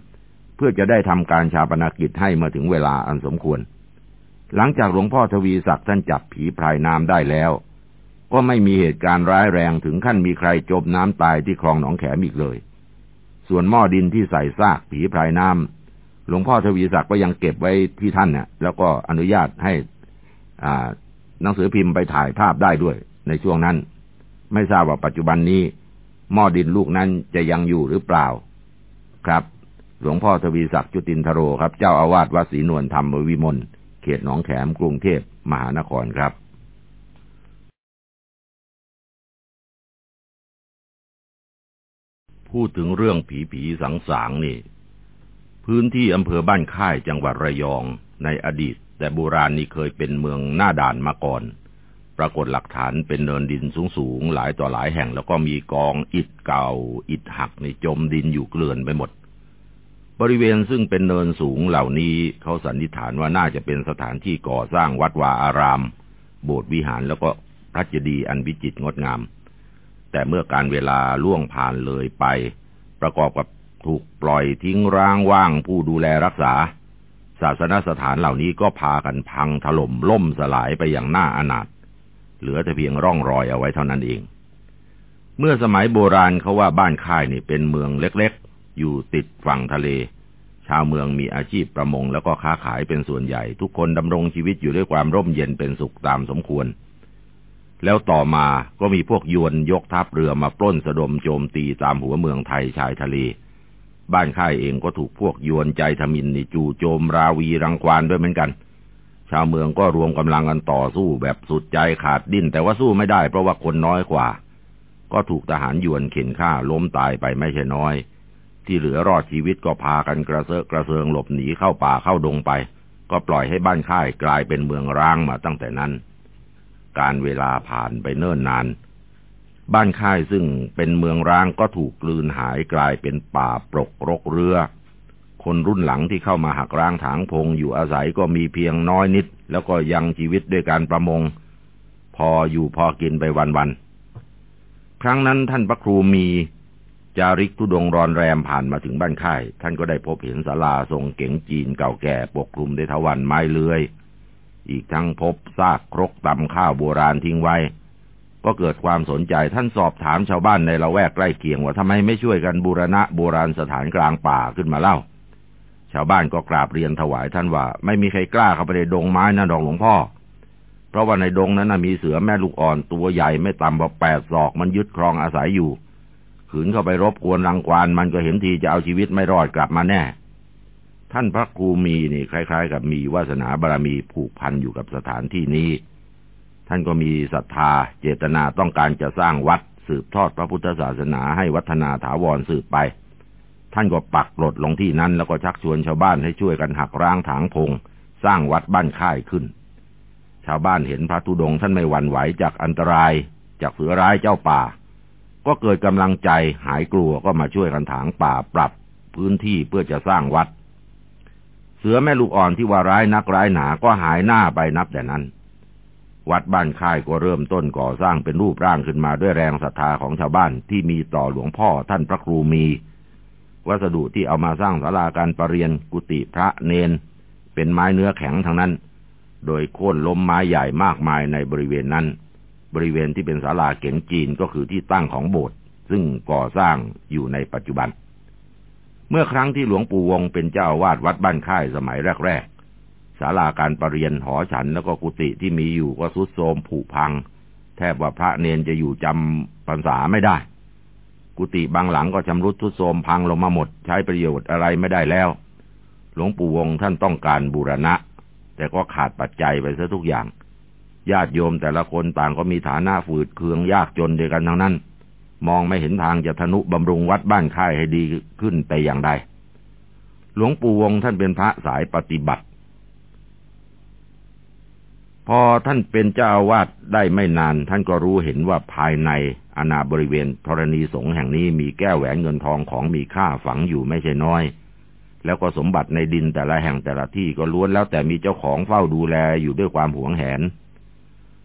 พื่อจะได้ทำการชาปนกิจให้เมื่อถึงเวลาอันสมควร หลังจากหลวงพ่อทวีศักดิ์ท่านจับผีพรายน้ำได้แล้ว ก็ไม่มีเหตุการณ์ร้ายแรงถึงขั้นมีใครจมน้ำตายที่คลองหนองแขมอีกเลย ส่วนหม้อดินที่ใส่ซากผีพรายน้ำหลวงพ่อทวีศักดิ์ก็ยังเก็บไว้ที่ท่านเนี่ยแล้วก็อนุญาตให้อ่าหนังสือพิมพ์ไปถ่ายภาพได้ด้วย ในช่วงนั้น ไม่ทราบว่าปัจจุบันนี้หม้อดินลูกนั้นจะยังอยู่หรือเปล่า ครับ หลวงพ่อทวีศักดิ์จุตินทโรครับ เจ้าอาวาสวัดศรีนวลธรรมวิมลเขตหนองแขมกรุงเทพมหานครครับพูดถึงเรื่องผีผีสังสางนี่ พื้นที่อำเภอบ้านค่ายจังหวัดระยองในอดีต แต่โบราณนี่เคยเป็นเมืองหน้าด่านมาก่อน ปรากฏหลักฐานเป็นเนินดินสูงๆ หลายต่อหลายแห่ง แล้วก็มีกองอิฐเก่า อิฐหักในจมดินอยู่เกลื่อนไปหมด บริเวณซึ่งเป็นเนินสูงเหล่านี้เขาสันนิษฐานว่าน่าจะเป็นสถานที่ก่อสร้างวัดวาอาราม โบสถ์วิหารแล้วก็พระเจดีย์อันวิจิตรงดงาม แต่เมื่อการเวลาล่วงผ่านเลยไป ประกอบกับถูกปล่อยทิ้งร้างว่างผู้ดูแลรักษา ศาสนสถานเหล่านี้ก็พากันพังถล่มล่มสลายไปอย่างน่าอนาถเหลือแต่เพียงร่องรอยเอาไว้เท่านั้นเอง เมื่อสมัยโบราณเขาว่าบ้านค่ายนี่เป็นเมืองเล็ก อยู่ติดฝั่งทะเล ชาวเมืองมีอาชีพประมงแล้วก็ค้าขายเป็นส่วนใหญ่ ทุกคนดำรงชีวิตอยู่ด้วยความร่มเย็นเป็นสุขตามสมควร แล้วต่อมาก็มีพวกยวนยกทัพเรือมาปล้นสะดมโจมตีตามหัวเมืองไทยชายทะเล บ้านค่ายเองก็ถูกพวกยวนใจทมินนี่จู่โจมราวีรังควานด้วยเหมือนกันชาวเมืองก็รวมกำลังกันต่อสู้แบบสุดใจขาดดิ้นแต่ว่าสู้ไม่ได้เพราะว่าคนน้อยกว่า ก็ถูกทหารยวนเข็นฆ่าล้มตายไปไม่ใช่น้อย ที่เหลือรอดชีวิตก็พากันกระเซาะกระเซิงหลบหนีเข้าป่าเข้าดงไป ก็ปล่อยให้บ้านค่ายกลายเป็นเมืองร้างมาตั้งแต่นั้น การเวลาผ่านไปเนิ่นนาน บ้านค่ายซึ่งเป็นเมืองร้างก็ถูกกลืนหายกลายเป็นป่าปรกรกเรือ คนรุ่นหลังที่เข้ามาหักร้างถางพงอยู่อาศัยก็มีเพียงน้อยนิด แล้วก็ยังชีวิตด้วยการประมง พออยู่พอกินไปวันๆครั้งนั้นท่านพระครูมี จาริกทุดงรอนแรมผ่านมาถึงบ้านค่าย ท่านก็ได้พบเห็นศาลาทรงเก๋งจีนเก่าแก่ปกคลุมด้วยทวันไม้เลื้อย อีกทั้งพบซากครกตำข้าวโบราณทิ้งไว้ ก็เกิดความสนใจท่านสอบถามชาวบ้านในละแวกใกล้เคียงว่าทำไมไม่ช่วยกันบูรณะโบราณสถานกลางป่าขึ้นมาเล่า ชาวบ้านก็กราบเรียนถวายท่านว่า ไม่มีใครกล้าเข้าไปในดงไม้นะดองหลวงพ่อ เพราะว่าในดงนั้นมีเสือแม่ลูกอ่อนตัวใหญ่ไม่ต่ำกว่าแปดศอกมันยึดครองอาศัยอยู่ ขืนเข้าไปรบกวนรังควานมันก็เห็นทีจะเอาชีวิตไม่รอดกลับมาแน่ ท่านพระครูมีนี่คล้าย ๆ กับมีวาสนาบารมีผูกพันอยู่กับสถานที่นี้ ท่านก็มีศรัทธาเจตนาต้องการจะสร้างวัดสืบทอดพระพุทธศาสนาให้วัฒนาถาวรสืบไป ท่านก็ปักกรดลงที่นั้นแล้วก็ชักชวนชาวบ้านให้ช่วยกันหักร้างถางพงสร้างวัดบ้านค่ายขึ้น ชาวบ้านเห็นพระธุดงท่านไม่หวั่นไหวจากอันตราย จากเสือร้ายเจ้าป่า ก็เกิดกำลังใจหายกลัวก็มาช่วยกันถางป่าปรับพื้นที่เพื่อจะสร้างวัด เสือแม่ลูกอ่อนที่ว่าร้ายนักร้ายหนาก็หายหน้าไปนับแต่นั้น วัดบ้านค่ายก็เริ่มต้นก่อสร้างเป็นรูปร่างขึ้นมาด้วยแรงศรัทธาของชาวบ้านที่มีต่อหลวงพ่อท่านพระครูมี วัสดุที่เอามาสร้างศาลาการประเรียนกุฏิพระเนน เป็นไม้เนื้อแข็งทั้งนั้น โดยโค่นล้มไม้ใหญ่มากมายในบริเวณนั้น บริเวณที่เป็นศาลาเก๋งจีนก็คือที่ตั้งของโบสถ์ซึ่งก่อสร้างอยู่ในปัจจุบัน เมื่อครั้งที่หลวงปู่วงเป็นเจ้าวาดวัดบ้านค่ายสมัยแรกๆศาลาการประเรียนหอฉันแล้วก็กุฏิที่มีอยู่ก็สุดโทรมผุพัง แทบว่าพระเนนจะอยู่จำพรรษาไม่ได้ กุฏิบางหลังก็ชำรุดทุดโทรมพังลงมาหมด ใช้ประโยชน์อะไรไม่ได้แล้ว หลวงปู่วงท่านต้องการบูรณะ แต่ก็ขาดปัจจัยไปซะทุกอย่าง ญาติโยมแต่ละคนต่างก็มีฐานะฝืดเคืองยากจนเดียวกันทั้งนั้น มองไม่เห็นทางจะทนุบำรุงวัดบ้านค่ายให้ดีขึ้นไปอย่างใด หลวงปู่วงท่านเป็นพระสายปฏิบัติ พอท่านเป็นเจ้าอาวาสได้ไม่นาน ท่านก็รู้เห็นว่าภายในอาณาบริเวณธรณีสงแห่งนี้มีแก้วแหวนเงินทองของมีค่าฝังอยู่ไม่ใช่น้อย แล้วก็สมบัติในดินแต่ละแห่งแต่ละที่ก็ล้วนแล้วแต่มีเจ้าของเฝ้าดูแลอยู่ด้วยความหวงแหน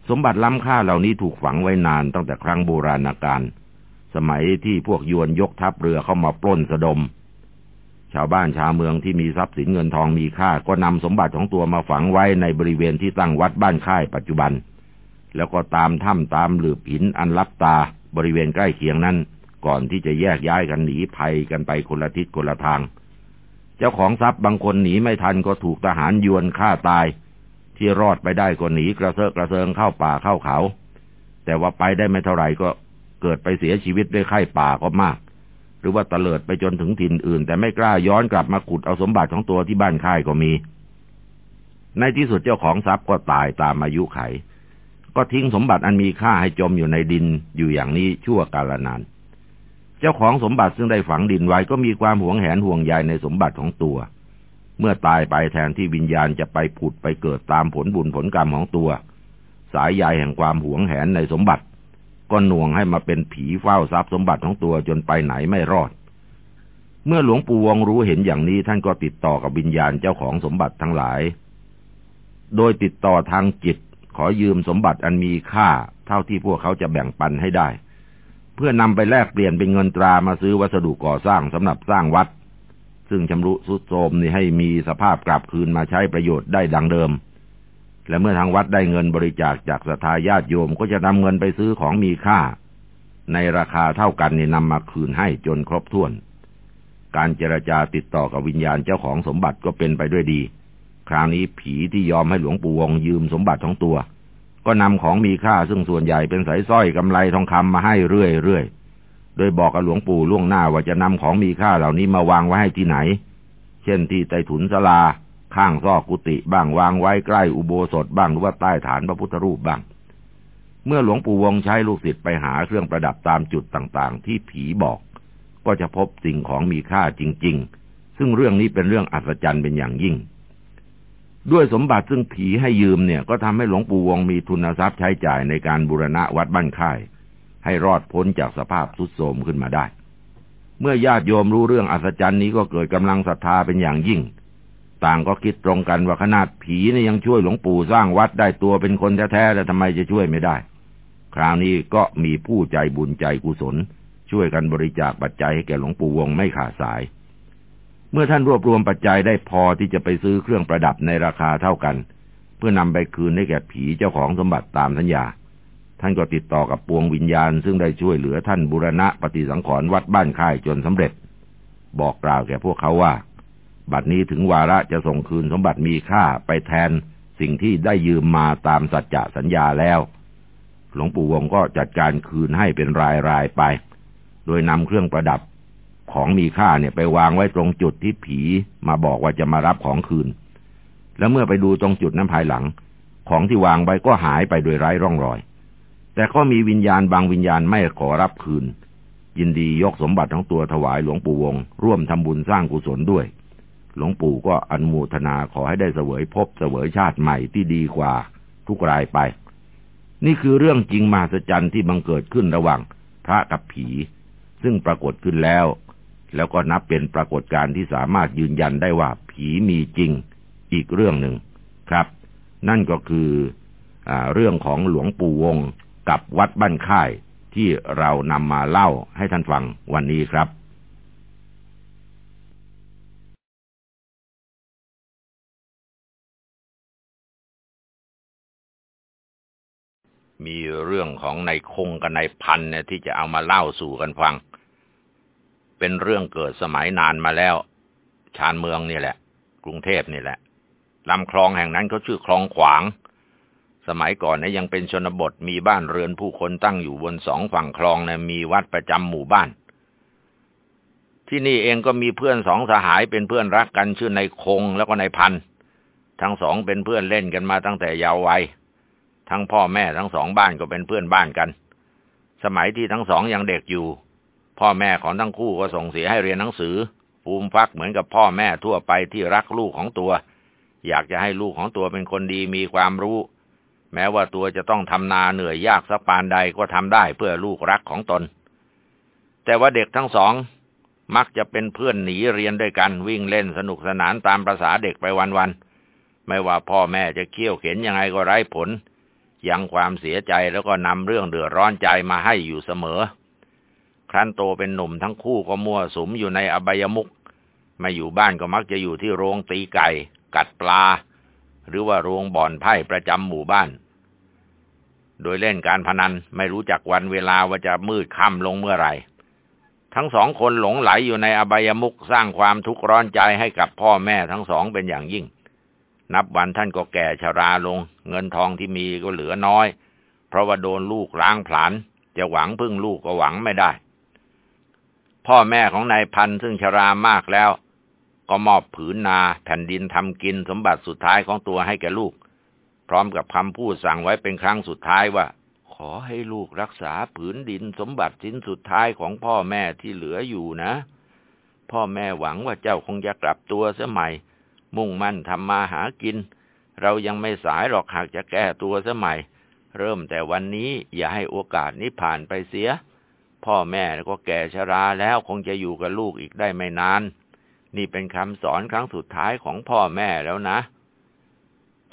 สมบัติล้ำค่าเหล่านี้ถูกฝังไว้นานตั้งแต่ครั้งโบราณกาลสมัยที่พวกยวนยกทัพเรือเข้ามาปล้นสะดม ชาวบ้านชาวเมืองที่มีทรัพย์สินเงินทองมีค่า ก็นำสมบัติของตัวมาฝังไว้ในบริเวณที่ตั้งวัดบ้านค่ายปัจจุบัน แล้วก็ตามถ้ำตามหลืบหินอันลับตาบริเวณใกล้เคียงนั้น ก่อนที่จะแยกย้ายกันหนีภัยกันไปคนละทิศคนละทาง เจ้าของทรัพย์บางคนหนีไม่ทันก็ถูกทหารยวนฆ่าตาย ที่รอดไปได้ก็หนีกระเซาะกระเซิงเข้าป่าเข้าเขา แต่ว่าไปได้ไม่เท่าไหร่ก็เกิดไปเสียชีวิตด้วยไข้ป่าก็มาก หรือว่าตะเลิดไปจนถึงถิ่นอื่น แต่ไม่กล้าย้อนกลับมาขุดเอาสมบัติของตัวที่บ้านค่ายก็มี ในที่สุดเจ้าของทรัพย์ก็ตายตามอายุไข ก็ทิ้งสมบัติอันมีค่าให้จมอยู่ในดินอยู่อย่างนี้ชั่วกาลนานเจ้าของสมบัติซึ่งได้ฝังดินไว้ก็มีความหวงแหนห่วงใยในสมบัติของตัว เมื่อตายไปแทนที่วิญญาณจะไปผุดไปเกิดตามผลบุญผลกรรมของตัว สายใยแห่งความหวงแหนในสมบัติ ก็หน่วงให้มาเป็นผีเฝ้าทรัพย์สมบัติของตัวจนไปไหนไม่รอด เมื่อหลวงปู่วงรู้เห็นอย่างนี้ท่านก็ติดต่อกับวิญญาณเจ้าของสมบัติทั้งหลาย โดยติดต่อทางจิตขอยืมสมบัติอันมีค่า เท่าที่พวกเขาจะแบ่งปันให้ได้ เพื่อนำไปแลกเปลี่ยนเป็นเงินตรามาซื้อวัสดุก่อสร้างสำหรับสร้างวัด ซึ่งชำรุสุดโทรมนี่ให้มีสภาพกลับคืนมาใช้ประโยชน์ได้ดังเดิม และเมื่อทางวัดได้เงินบริจาคจากศรัทธาญาติโยมก็จะนำเงินไปซื้อของมีค่า ในราคาเท่ากันนี่นำมาคืนให้จนครบถ้วน การเจรจาติดต่อกับวิญญาณเจ้าของสมบัติก็เป็นไปด้วยดี คราวนี้ผีที่ยอมให้หลวงปู่วงยืมสมบัติของตัว ก็นำของมีค่าซึ่งส่วนใหญ่เป็นสายสร้อยกำไรทองคำมาให้เรื่อยๆ โดยบอกกับหลวงปู่ล่วงหน้าว่าจะนำของมีค่าเหล่านี้มาวางไว้ให้ที่ไหน เช่นที่ใต้ถุนศาลา ข้างซอกกุฏิบ้างวางไว้ใกล้อุโบสถบ้างหรือว่าใต้ฐานพระพุทธรูปบ้าง เมื่อหลวงปู่วงใช้ลูกศิษย์ไปหาเครื่องประดับตามจุดต่างๆ ที่ผีบอก ก็จะพบสิ่งของมีค่าจริง ๆ ซึ่งเรื่องนี้เป็นเรื่องอัศจรรย์เป็นอย่างยิ่ง ด้วยสมบัติซึ่งผีให้ยืมเนี่ย ก็ทำให้หลวงปู่วงมีทุนทรัพย์ใช้จ่ายในการบูรณะวัดบ้านค่าย ให้รอดพ้นจากสภาพทุดโทรมขึ้นมาได้ เมื่อญาติโยมรู้เรื่องอัศจรรย์นี้ก็เกิดกำลังศรัทธาเป็นอย่างยิ่ง ต่างก็คิดตรงกันว่าขนาดผีนี่ยังช่วยหลวงปู่สร้างวัดได้ตัวเป็นคนแท้ๆแล้วทำไมจะช่วยไม่ได้ คราวนี้ก็มีผู้ใจบุญใจกุศล ช่วยกันบริจาคปัจจัยให้แก่หลวงปู่วงไม่ขาดสาย เมื่อท่านรวบรวมปัจจัยได้พอที่จะไปซื้อเครื่องประดับในราคาเท่ากัน เพื่อนำไปคืนให้แก่ผีเจ้าของสมบัติตามสัญญา ท่านก็ติดต่อกับปวงวิญญาณ ซึ่งได้ช่วยเหลือท่านบุรณะปฏิสังขรณ์วัดบ้านค่ายจนสำเร็จ บอกกล่าวแก่พวกเขาว่า บัดนี้ถึงวาระจะส่งคืนสมบัติมีค่าไปแทนสิ่งที่ได้ยืมมาตามสัจจะสัญญาแล้ว หลวงปู่วงก็จัดการคืนให้เป็นรายรายไป โดยนำเครื่องประดับของมีค่าเนี่ยไปวางไว้ตรงจุดที่ผีมาบอกว่าจะมารับของคืน แล้วเมื่อไปดูตรงจุดนั้นภายหลัง ของที่วางไว้ก็หายไปโดยไร้ร่องรอย แต่ก็มีวิญญาณบางวิญญาณไม่ขอรับคืน ยินดียกสมบัติของตัวถวายหลวงปู่วง ร่วมทำบุญสร้างกุศลด้วย หลวงปู่ก็อนุโมทนาขอให้ได้เสวยพบเสวยชาติใหม่ที่ดีกว่าทุกรายไป นี่คือเรื่องจริงมหัศจรรย์ที่บังเกิดขึ้นระหว่างพระกับผี ซึ่งปรากฏขึ้นแล้ว แล้วก็นับเป็นปรากฏการณ์ที่สามารถยืนยันได้ว่าผีมีจริงอีกเรื่องหนึ่งครับ นั่นก็คืออเรื่องของหลวงปู่วง กับวัดบ้านค่ายที่เรานำมาเล่าให้ท่านฟังวันนี้ครับ มีเรื่องของนายคงกับนายพันเนี่ยที่จะเอามาเล่าสู่กันฟัง เป็นเรื่องเกิดสมัยนานมาแล้ว ชานเมืองนี่แหละ กรุงเทพนี่แหละลำคลองแห่งนั้นเขาชื่อคลองขวาง สมัยก่อนนี่ยยังเป็นชนบทมีบ้านเรือนผู้คนตั้งอยู่บนสองฝั่งคลองนี่ยมีวัดประจำหมู่บ้าน ที่นี่เองก็มีเพื่อนสองสหายเป็นเพื่อนรักกันชื่อนายคงแล้วก็นายพันทั้งสองเป็นเพื่อนเล่นกันมาตั้งแต่ยาววัยทั้งพ่อแม่ทั้งสองบ้านก็เป็นเพื่อนบ้านกัน สมัยที่ทั้งสองยังเด็กอยู่ พ่อแม่ของทั้งคู่ก็ส่งเสียให้เรียนหนังสือภูมิฟักเหมือนกับพ่อแม่ทั่วไปที่รักลูกของตัว อยากจะให้ลูกของตัวเป็นคนดีมีความรู้ แม้ว่าตัวจะต้องทำนาเหนื่อยยากสักปานใดก็ทำได้เพื่อลูกรักของตน แต่ว่าเด็กทั้งสองมักจะเป็นเพื่อนหนีเรียนด้วยกันวิ่งเล่นสนุกสนานตามประษาเด็กไปวันๆไม่ว่าพ่อแม่จะเคี่ยวเข็นยังไงก็ไร้ผล ยังความเสียใจแล้วก็นำเรื่องเดือดร้อนใจมาให้อยู่เสมอ ครั้นโตเป็นหนุ่มทั้งคู่ก็มั่วสุมอยู่ในอบายมุกไม่อยู่บ้านก็มักจะอยู่ที่โรงตีไก่ กัดปลา หรือว่าโรงบ่อนไพ่ประจำหมู่บ้าน โดยเล่นการพนันไม่รู้จักวันเวลาว่าจะมืดค่ำลงเมื่อไหร่ ทั้งสองคนหลงไหลอยู่ในอบายมุกสร้างความทุกข์ร้อนใจให้กับพ่อแม่ทั้งสองเป็นอย่างยิ่ง นับวันท่านก็แก่ชราลง เงินทองที่มีก็เหลือน้อย เพราะว่าโดนลูกล้างผลาญจะหวังพึ่งลูกก็หวังไม่ได้ พ่อแม่ของนายพันซึ่งชรามากแล้ว ก็มอบผืนนาแผ่นดินทำกินสมบัติสุดท้ายของตัวให้แก่ลูก พร้อมกับคำพูดสั่งไว้เป็นครั้งสุดท้ายว่า ขอให้ลูกรักษาผืนดินสมบัติชิ้นสุดท้ายของพ่อแม่ที่เหลืออยู่นะ พ่อแม่หวังว่าเจ้าคงจะกลับตัวเสียใหม่ มุ่งมั่นทำมาหากิน เรายังไม่สายหรอกหากจะแก้ตัวเสียใหม่ เริ่มแต่วันนี้อย่าให้โอกาสนี้ผ่านไปเสีย พ่อแม่ก็แก่ชราแล้วคงจะอยู่กับลูกอีกได้ไม่นาน นี่เป็นคำสอนครั้งสุดท้ายของพ่อแม่แล้วนะ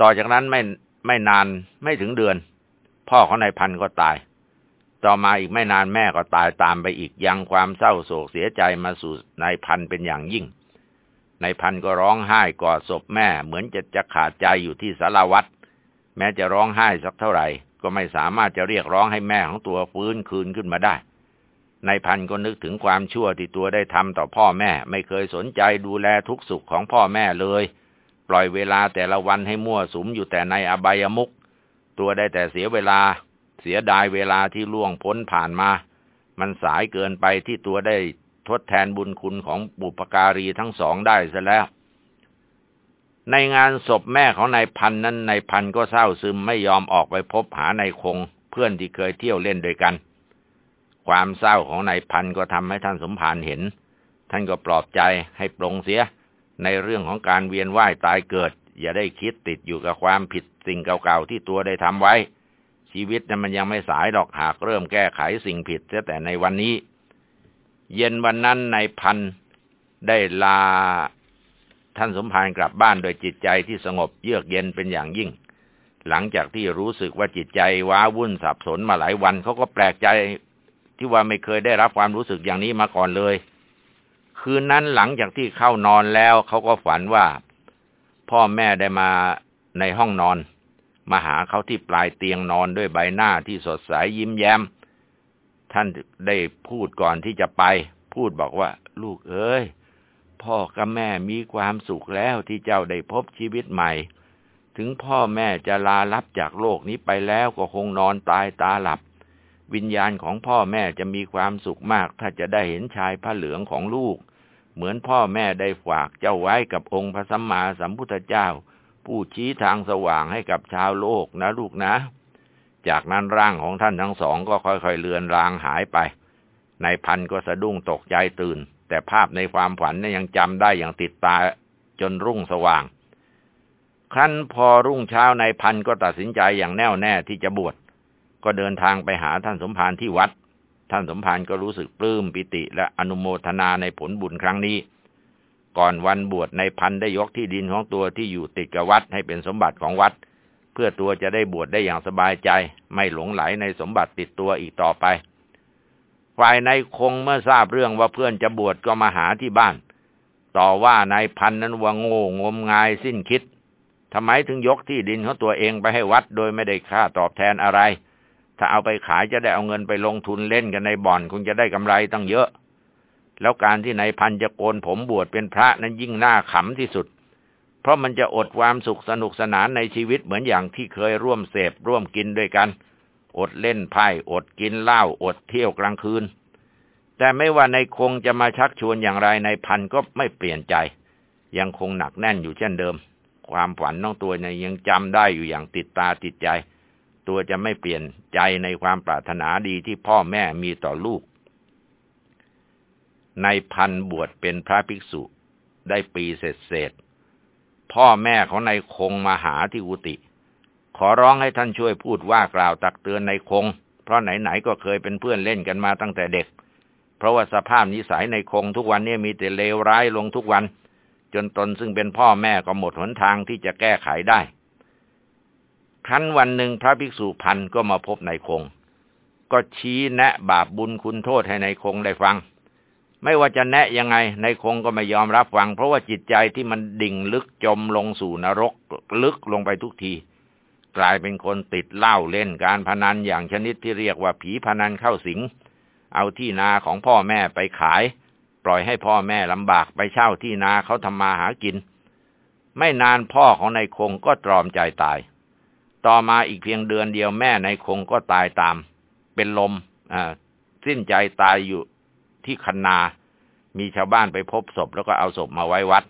ต่อจากนั้นไม่ไม่นานไม่ถึงเดือน พ่อของนายพันก็ตาย ต่อมาอีกไม่นานแม่ก็ตายตามไปอีกยังความเศร้าโศกเสียใจมาสู่นายพันเป็นอย่างยิ่งนายพันก็ร้องไห้กอดศพแม่เหมือนจะจะขาดใจอยู่ที่สารวัตรแม้จะร้องไห้สักเท่าไหร่ ก็ไม่สามารถจะเรียกร้องให้แม่ของตัวฟื้นคืนขึ้นมาได้ นายพันก็นึกถึงความชั่วที่ตัวได้ทำต่อพ่อแม่ ไม่เคยสนใจดูแลทุกสุขของพ่อแม่เลย ปล่อยเวลาแต่ละวันให้มั่วสุมอยู่แต่ในอบายมุกตัวได้แต่เสียเวลา เสียดายเวลาที่ล่วงพ้นผ่านมา มันสายเกินไปที่ตัวได้ทดแทนบุญคุณของบุปการีทั้งสองได้ซะแล้ว ในงานศพแม่ของนายพันนั้นนายพันก็เศร้าซึมไม่ยอมออกไปพบหานายคง เพื่อนที่เคยเที่ยวเล่นด้วยกัน ความเศร้าของนายพันก็ทำให้ท่านสมภารเห็น ท่านก็ปลอบใจให้ปรงเสีย ในเรื่องของการเวียนว่ายตายเกิด อย่าได้คิดติดอยู่กับความผิดสิ่งเก่าๆที่ตัวได้ทำไว้ ชีวิตนั้นมันยังไม่สายดอกหากเริ่มแก้ไขสิ่งผิดเสียแต่ในวันนี้ เย็นวันนั้นนายพันได้ลาท่านสมภารกลับบ้านโดยจิตใจที่สงบเยือกเย็นเป็นอย่างยิ่ง หลังจากที่รู้สึกว่าจิตใจว้าวุ่นสับสนมาหลายวันเขาก็แปลกใจ ที่ว่าไม่เคยได้รับความรู้สึกอย่างนี้มาก่อนเลย คืนนั้นหลังจากที่เข้านอนแล้วเขาก็ฝันว่า พ่อแม่ได้มาในห้องนอน มาหาเขาที่ปลายเตียงนอนด้วยใบหน้าที่สดใสยยิ้มแย้ม ท่านได้พูดก่อนที่จะไป พูดบอกว่า ลูกเอ้ยพ่อกับแม่มีความสุขแล้วที่เจ้าได้พบชีวิตใหม่ ถึงพ่อแม่จะลาลับจากโลกนี้ไปแล้วก็คงนอนตายตาหลับ วิญญาณของพ่อแม่จะมีความสุขมาก ถ้าจะได้เห็นชายผ้าเหลืองของลูก เหมือนพ่อแม่ได้ฝากเจ้าไว้กับองค์พระสัมมาสัมพุทธเจ้า ผู้ชี้ทางสว่างให้กับชาวโลกนะลูกนะ จากนั้นร่างของท่านทั้งสองก็ค่อยๆเลือนรางหายไปนายพันก็สะดุ้งตกใจตื่น แต่ภาพในความฝันยังจำได้อย่างติดตาจนรุ่งสว่าง ครั้นพอรุ่งเช้านายพันก็ตัดสินใจอย่างแน่วแน่ที่จะบวช ก็เดินทางไปหาท่านสมภารที่วัด ท่านสมภารก็รู้สึกปลื้มปิติและอนุโมทนาในผลบุญครั้งนี้ ก่อนวันบวชในพันได้ยกที่ดินของตัวที่อยู่ติดกับวัดให้เป็นสมบัติของวัด เพื่อตัวจะได้บวชได้อย่างสบายใจ ไม่หลงไหลในสมบัติติดตัวอีกต่อไป ฝ่ายในคงเมื่อทราบเรื่องว่าเพื่อนจะบวชก็มาหาที่บ้าน ต่อว่านายพันนั้นว่าโง่งมงายสิ้นคิดทำไมถึงยกที่ดินของตัวเองไปให้วัดโดยไม่ได้ค่าตอบแทนอะไร ถ้าเอาไปขายจะได้เอาเงินไปลงทุนเล่นกันในบ่อนคงจะได้กำไรตั้งเยอะ แล้วการที่นายพันจะโกนผมบวชเป็นพระนั้นยิ่งน่าขำที่สุด เพราะมันจะอดความสุขสนุกสนานในชีวิตเหมือนอย่างที่เคยร่วมเสพร่วมกินด้วยกัน อดเล่นไพ่อดกินเหล้าอดเที่ยวกลางคืน แต่ไม่ว่าในคงจะมาชักชวนอย่างไรในพันก็ไม่เปลี่ยนใจ ยังคงหนักแน่นอยู่เช่นเดิม ความฝันน้องตัวเนี่ยยังจำได้อยู่อย่างติดตาติดใจ ตัวจะไม่เปลี่ยนใจในความปรารถนาดีที่พ่อแม่มีต่อลูก ในพันบวชเป็นพระภิกษุได้ปีเสร็จเสร็จพ่อแม่ของนายคงมาหาที่กุฏิขอร้องให้ท่านช่วยพูดว่ากล่าวตักเตือนนายคง เพราะไหนๆก็เคยเป็นเพื่อนเล่นกันมาตั้งแต่เด็ก เพราะว่าสภาพนิสัยในคงทุกวันนี้มีแต่เลวร้ายลงทุกวัน จนตนซึ่งเป็นพ่อแม่ก็หมดหนทางที่จะแก้ไขได้ ครั้นวันหนึ่งพระภิกษุพันก็มาพบนายคง ก็ชี้แนะบาปบุญคุณโทษให้นายคงได้ฟัง ไม่ว่าจะแนะยังไงนายคงก็ไม่ยอมรับฟัง เพราะว่าจิตใจที่มันดิ่งลึกจมลงสู่นรกลึกลงไปทุกที กลายเป็นคนติดเหล้าเล่นการพนันอย่างชนิดที่เรียกว่าผีพนันเข้าสิง เอาที่นาของพ่อแม่ไปขาย ปล่อยให้พ่อแม่ลำบากไปเช่าที่นาเขาทำมาหากิน ไม่นานพ่อของนายคงก็ตรอมใจตาย ต่อมาอีกเพียงเดือนเดียวแม่ในคงก็ตายตาม เป็นลมสิ้นใจตายอยู่ที่คันนา มีชาวบ้านไปพบศพแล้วก็เอาศพมาไว้วัด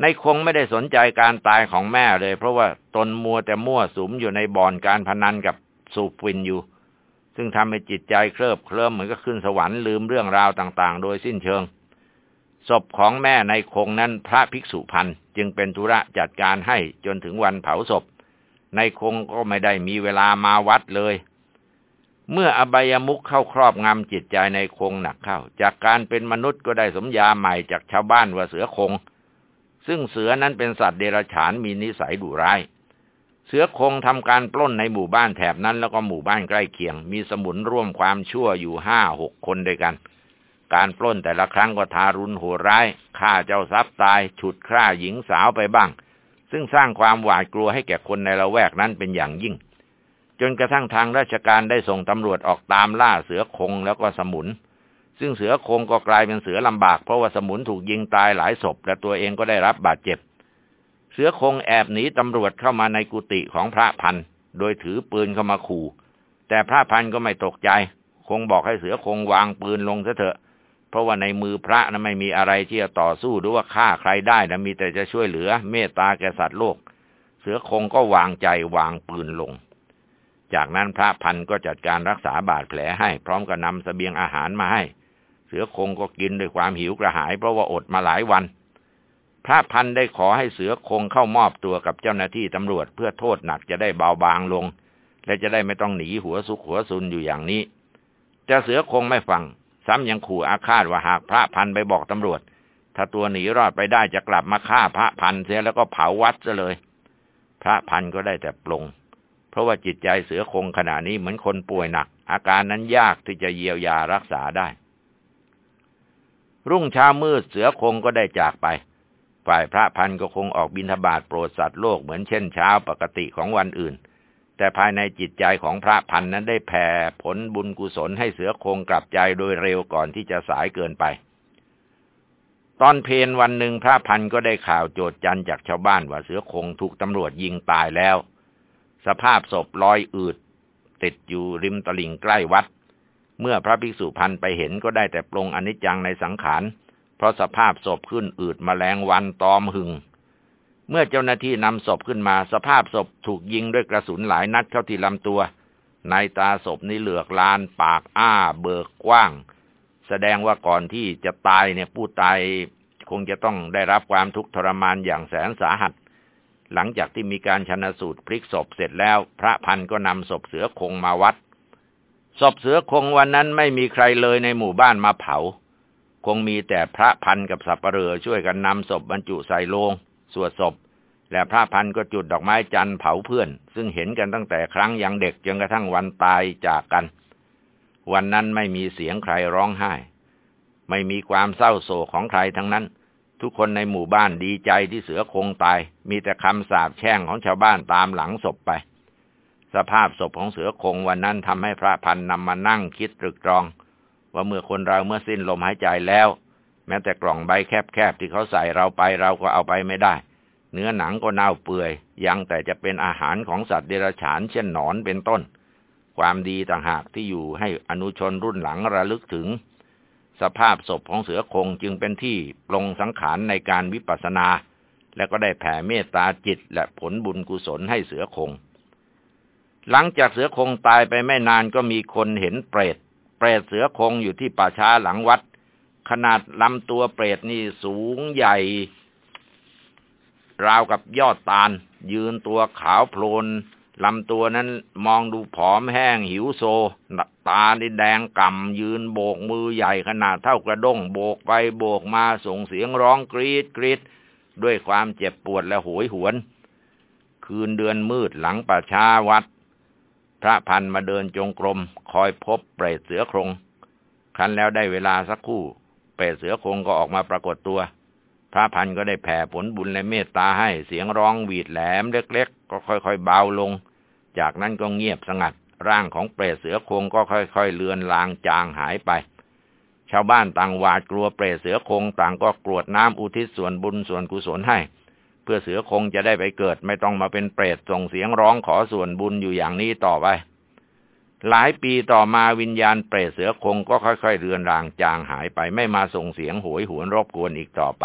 ในคงไม่ได้สนใจการตายของแม่เลย เพราะว่าตนมัวแต่มั่วสุมอยู่ในบ่อนการพนันกับสูบฟินอยู่ ซึ่งทำให้จิตใจเคลิบเคลิ้มเหมือนกับขึ้นสวรรค์ลืมเรื่องราวต่างๆ โดยสิ้นเชิงศพของแม่ในคงนั้นพระภิกษุพันจึงเป็นธุระจัดการให้จนถึงวันเผาศพ ในคงก็ไม่ได้มีเวลามาวัดเลย เมื่ออบายมุขเข้าครอบงำจิตใจในคงหนักเข้า จากการเป็นมนุษย์ก็ได้สมญาใหม่จากชาวบ้านว่าเสือคง ซึ่งเสือนั้นเป็นสัตว์เดรัจฉานมีนิสัยดุร้าย เสือคงทำการปล้นในหมู่บ้านแถบนั้นแล้วก็หมู่บ้านใกล้เคียง มีสมุนร่วมความชั่วอยู่ห้าหกคนด้วยกันการปล้นแต่ละครั้งก็ทารุณโหดร้ายฆ่าเจ้าทรัพย์ตาย ฉุดฆ่าหญิงสาวไปบ้าง ซึ่งสร้างความหวาดกลัวให้แก่คนในละแวกนั้นเป็นอย่างยิ่ง จนกระทั่งทางราชการได้ส่งตำรวจออกตามล่าเสือคงแล้วก็สมุน ซึ่งเสือคงก็กลายเป็นเสือลำบากเพราะว่าสมุนถูกยิงตายหลายศพและตัวเองก็ได้รับบาดเจ็บ เสือคงแอบหนีตำรวจเข้ามาในกุฏิของพระพันโดยถือปืนเข้ามาขู่ แต่พระพันก็ไม่ตกใจ คงบอกให้เสือคงวางปืนลงเถอะ ราะว่าในมือพระนะไม่มีอะไรที่จะต่อสู้หรือว่าฆ่าใครได้นะมีแต่จะช่วยเหลือ เมตตาแก่สัตว์โลก เสือคงก็วางใจวางปืนลง จากนั้นพระพันก็จัดการรักษาบาดแผลให้ พร้อมกับนำสเสบียงอาหารมาให้ เสือคงก็กินด้วยความหิวกระหาย เพราะว่าอดมาหลายวัน พระพันได้ขอให้เสือคงเข้ามอบตัวกับเจ้าหน้าที่ตำรวจเพื่อโทษหนักจะได้เบาบางลง และจะได้ไม่ต้องหนีหัวสุกหัวซุนอยู่อย่างนี้แต่เสือคงไม่ฟัง ซ้ำยังขู่อาฆาตว่าหากพระพันไปบอกตำรวจ ถ้าตัวหนีรอดไปได้จะกลับมาฆ่าพระพันเสียแล้วก็เผาวัดซะเลย พระพันก็ได้แต่ปลง เพราะว่าจิตใจเสือคงขณะนี้เหมือนคนป่วยหนัก อาการนั้นยากที่จะเยียวยารักษาได้ รุ่งเช้ามืดเสือคงก็ได้จากไป ฝ่ายพระพันก็คงออกบิณฑบาตโปรดสัตว์โลกเหมือนเช่นเช้าปกติของวันอื่น แต่ภายในจิตใจของพระพันนั้นได้แผ่ผลบุญกุศลให้เสือคงกลับใจโดยเร็วก่อนที่จะสายเกินไป ตอนเพนวันหนึ่งพระพันก็ได้ข่าวโจดจันจากชาวบ้านว่าเสือคงถูกตำรวจยิงตายแล้ว สภาพศพลอยอืด ติดอยู่ริมตลิ่งใกล้วัด เมื่อพระภิกษุพันไปเห็นก็ได้แต่ปรงอนิจจังในสังขาร เพราะสภาพศพขึ้นอืดมแมลงวันตอมหึง เมื่อเจ้าหน้าที่นำศพขึ้นมาสภาพศพถูกยิงด้วยกระสุนหลายนัดเข้าที่ลำตัว ในตาศพนี่เหลือกลานปากอ้าเบิกกว้าง แสดงว่าก่อนที่จะตายเนี่ยผู้ตายคงจะต้องได้รับความทุกข์ทรมานอย่างแสนสาหัส หลังจากที่มีการชนะสูตรพลิกศพเสร็จแล้ว พระพันก็นำศพเสือคงมาวัด ศพเสือคงวันนั้นไม่มีใครเลยในหมู่บ้านมาเผา คงมีแต่พระพันกับสับปะเรอช่วยกันนำศพบรรจุใส่โลง สวดศพ และพระพันก็จุดดอกไม้จันทร์เผาเพื่อน ซึ่งเห็นกันตั้งแต่ครั้งยังเด็กจนกระทั่งวันตายจากกัน วันนั้นไม่มีเสียงใครร้องไห้ ไม่มีความเศร้าโศกของใครทั้งนั้น ทุกคนในหมู่บ้านดีใจที่เสือคงตาย มีแต่คำสาปแช่งของชาวบ้านตามหลังศพไป สภาพศพของเสือคงวันนั้นทำให้พระพันนำมานั่งคิดตรึกตรอง ว่าเมื่อคนเราเมื่อสิ้นลมหายใจแล้ว แม้แต่กล่องใบแคบๆที่เขาใส่เราไปเราก็เอาไปไม่ได้ เนื้อหนังก็เน่าเปื่อย ยังแต่จะเป็นอาหารของสัตว์เดรัจฉานเช่นหนอนเป็นต้น ความดีต่างหากที่อยู่ให้อนุชนรุ่นหลังระลึกถึง สภาพศพของเสือคงจึงเป็นที่ปลงสังขารในการวิปัสสนา และก็ได้แผ่เมตตาจิตและผลบุญกุศลให้เสือคง หลังจากเสือคงตายไปไม่นานก็มีคนเห็นเปรตเปรตเสือคงอยู่ที่ป่าช้าหลังวัด ขนาดลำตัวเปรตนี่สูงใหญ่ ราวกับยอดตาล ยืนตัวขาวโพลนลำตัวนั้นมองดูผอมแห้งหิวโซ ตาดิแดงก่ำยืนโบกมือใหญ่ขนาดเท่ากระด้งโบกไปโบกมาส่งเสียงร้องกรีดกรีดด้วยความเจ็บปวดและโหยหวน คืนเดือนมืดหลังป่าช้าวัด พระพันมาเดินจงกรม คอยพบเปรตเสือโครงครั้นแล้วได้เวลาสักคู่ เปรตเสือคงก็ออกมาปรากฏตัว พระพันก็ได้แผ่ผลบุญและเมตตาให้เสียงร้องหวีดแหลมเล็ก ๆ ก็ค่อยๆเบาลง จากนั้นก็เงียบสงัด ร่างของเปรตเสือคงก็ค่อย ๆ เลือนลางจางหายไป ชาวบ้านต่างหวาดกลัวเปรตเสือคงต่างก็กรวดน้ำอุทิศส่วนบุญส่วนกุศลให้ เพื่อเสือคงจะได้ไปเกิดไม่ต้องมาเป็นเปรตส่งเสียงร้องขอส่วนบุญอยู่อย่างนี้ต่อไป หลายปีต่อมาวิญญาณเปรตเสือคงก็ค่อยๆเรือนรางจางหายไปไม่มาส่งเสียงโหยหวนรบกวนอีกต่อไป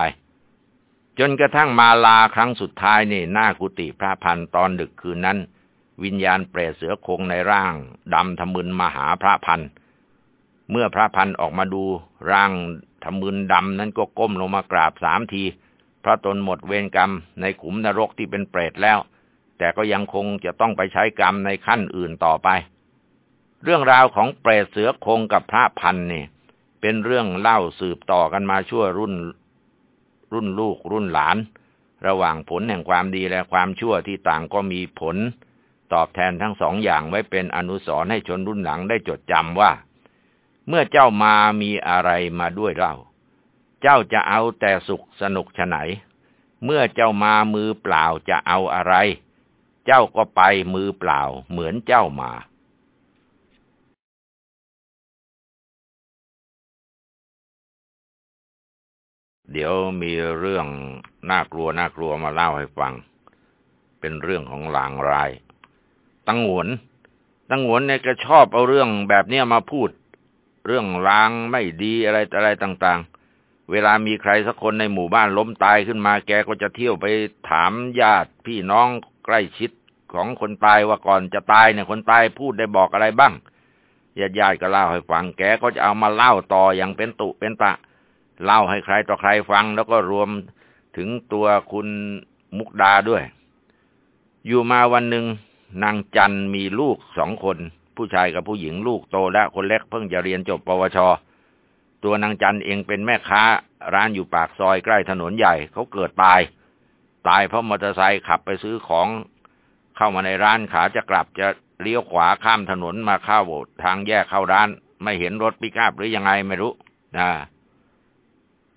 จนกระทั่งมาลาครั้งสุดท้ายนี่หน้ากุฏิพระพันตอนดึกคืนนั้น วิญญาณเปรตเสือคงในร่างดำทะมึนมาหาพระพันเมื่อพระพันออกมาดูร่างทะมึนดำนั้นก็ก้มลงมากราบสามทีพระตนหมดเวรกรรมในขุมนรกที่เป็นเปรตแล้ว แต่ก็ยังคงจะต้องไปใช้กรรมในขั้นอื่นต่อไป เรื่องราวของเปรตเสือคงกับพระพันนี่เป็นเรื่องเล่าสืบต่อกันมาชั่วรุ่น รุ่นลูกรุ่นหลาน ระหว่างผลแห่งความดีและความชั่วที่ต่างก็มีผล ตอบแทนทั้งสองอย่างไว้เป็นอนุสรณ์ให้ชนรุ่นหลังได้จดจำว่า เมื่อเจ้ามามีอะไรมาด้วยเล่า เจ้าจะเอาแต่สุขสนุกฉไหน เมื่อเจ้ามามือเปล่าจะเอาอะไร เจ้าก็ไปมือเปล่าเหมือนเจ้ามา เดี๋ยวมีเรื่องน่ากลัวน่ากลัวมาเล่าให้ฟัง เป็นเรื่องของลางราย ตังหวน ตังหวนเนี่ยก็ชอบเอาเรื่องแบบนี้มาพูด เรื่องลางไม่ดีอะไรอะไรต่าง ๆ เวลามีใครสักคนในหมู่บ้านล้มตายขึ้นมา แกก็จะเที่ยวไปถามญาติพี่น้องใกล้ชิดของคนตายว่าก่อนจะตายเนี่ยคนตายพูดได้บอกอะไรบ้างญาติญาติก็เล่าให้ฟัง แกก็จะเอามาเล่าต่ออย่างเป็นตุเป็นตะเเล่าให้ใครต่อใครฟัง แล้วก็รวมถึงตัวคุณมุกดาด้วย อยู่มาวันหนึ่งนางจันมีลูกสองคน ผู้ชายกับผู้หญิงลูกโตและคนเล็กเพิ่งจะเรียนจบปวช ตัวนางจันเองเป็นแม่ค้า ร้านอยู่ปากซอยใกล้ถนนใหญ่ เขาเกิดตาย ตายเพราะมอเตอร์ไซค์ขับไปซื้อของ เข้ามาในร้านขาจะกลับจะเลี้ยวขวาข้ามถนนมาเข้าทางแยกเข้าร้าน ไม่เห็นรถปิกอัพหรือยังไงไม่รู้นะ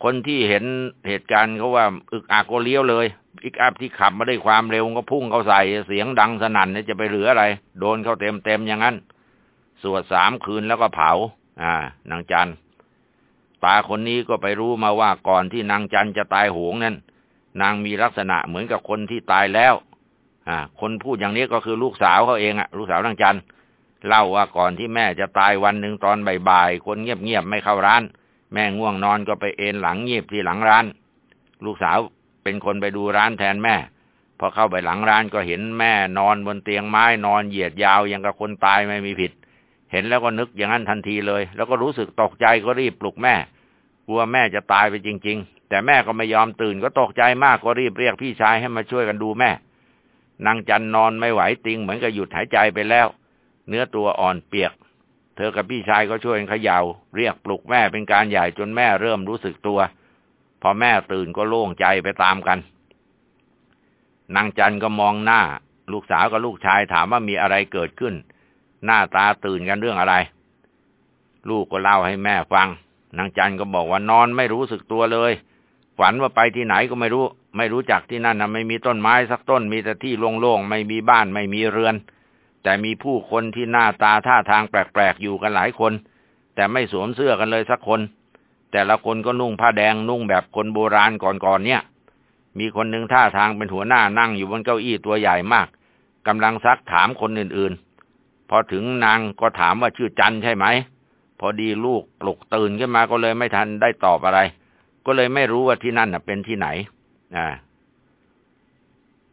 คนที่เห็นเหตุการณ์เขาว่า อึกอักก็เลี้ยวเลยปิกอัพที่ขับมาได้ความเร็วก็พุ่งเข้าใส่เสียงดังสนั่นเนี่ยจะไปเหลืออะไร โดนเข้าเต็มเต็มอย่างนั้น สวดสามคืนแล้วก็เผา อ่านางจันตาคนนี้ก็ไปรู้มาว่าก่อนที่นางจันจะตายโหงนั้นนางมีลักษณะเหมือนกับคนที่ตายแล้ว อ่า คนพูดอย่างนี้ก็คือลูกสาวเขาเองอะลูกสาวนางจันเล่าว่าก่อนที่แม่จะตายวันหนึ่งตอนบ่ายๆคนเงียบๆไม่เข้าร้าน แม่ง่วงนอนก็ไปเอนหลังเงียบที่หลังร้าน ลูกสาวเป็นคนไปดูร้านแทนแม่ พอเข้าไปหลังร้านก็เห็นแม่นอนบนเตียงไม้นอนเหยียดยาวอย่างกับคนตายไม่มีผิด เห็นแล้วก็นึกอย่างนั้นทันทีเลย แล้วก็รู้สึกตกใจก็รีบปลุกแม่กลัวแม่จะตายไปจริง ๆ แต่แม่ก็ไม่ยอมตื่นก็ตกใจมากก็รีบเรียกพี่ชายให้มาช่วยกันดูแม่นางจันนอนไม่ไหวติงเหมือนกับหยุดหายใจไปแล้ว เนื้อตัวอ่อนเปียก เธอกับพี่ชายก็ช่วยเขยา่า เรียกปลุกแม่เป็นการใหญ่จนแม่เริ่มรู้สึกตัว พอแม่ตื่นก็โล่งใจไปตามกัน นางจันก็มองหน้า ลูกสาวกับลูกชายถามว่ามีอะไรเกิดขึ้น หน้าตาตื่นกันเรื่องอะไร ลูกก็เล่าให้แม่ฟัง นางจันก็บอกว่านอนไม่รู้สึกตัวเลย ฝันว่าไปที่ไหนก็ไม่รู้ ไม่รู้จักที่นั่นนะไม่มีต้นไม้สักต้น มีแต่ที่โล่งๆไม่มีบ้านไม่มีเรือน แต่มีผู้คนที่หน้าตาท่าทางแปลกๆอยู่กันหลายคน แต่ไม่สวมเสื้อกันเลยสักคน แต่ละคนก็นุ่งผ้าแดงนุ่งแบบคนโบราณก่อนๆเนี่ย มีคนหนึ่งท่าทางเป็นหัวหน้านั่งอยู่บนเก้าอี้ตัวใหญ่มากกำลังซักถามคนอื่นๆ พอถึงนางก็ถามว่าชื่อจันใช่ไหม พอดีลูกปลุกตื่นขึ้นมาก็เลยไม่ทันได้ตอบอะไร ก็เลยไม่รู้ว่าที่นั่นเป็นที่ไหน อ่า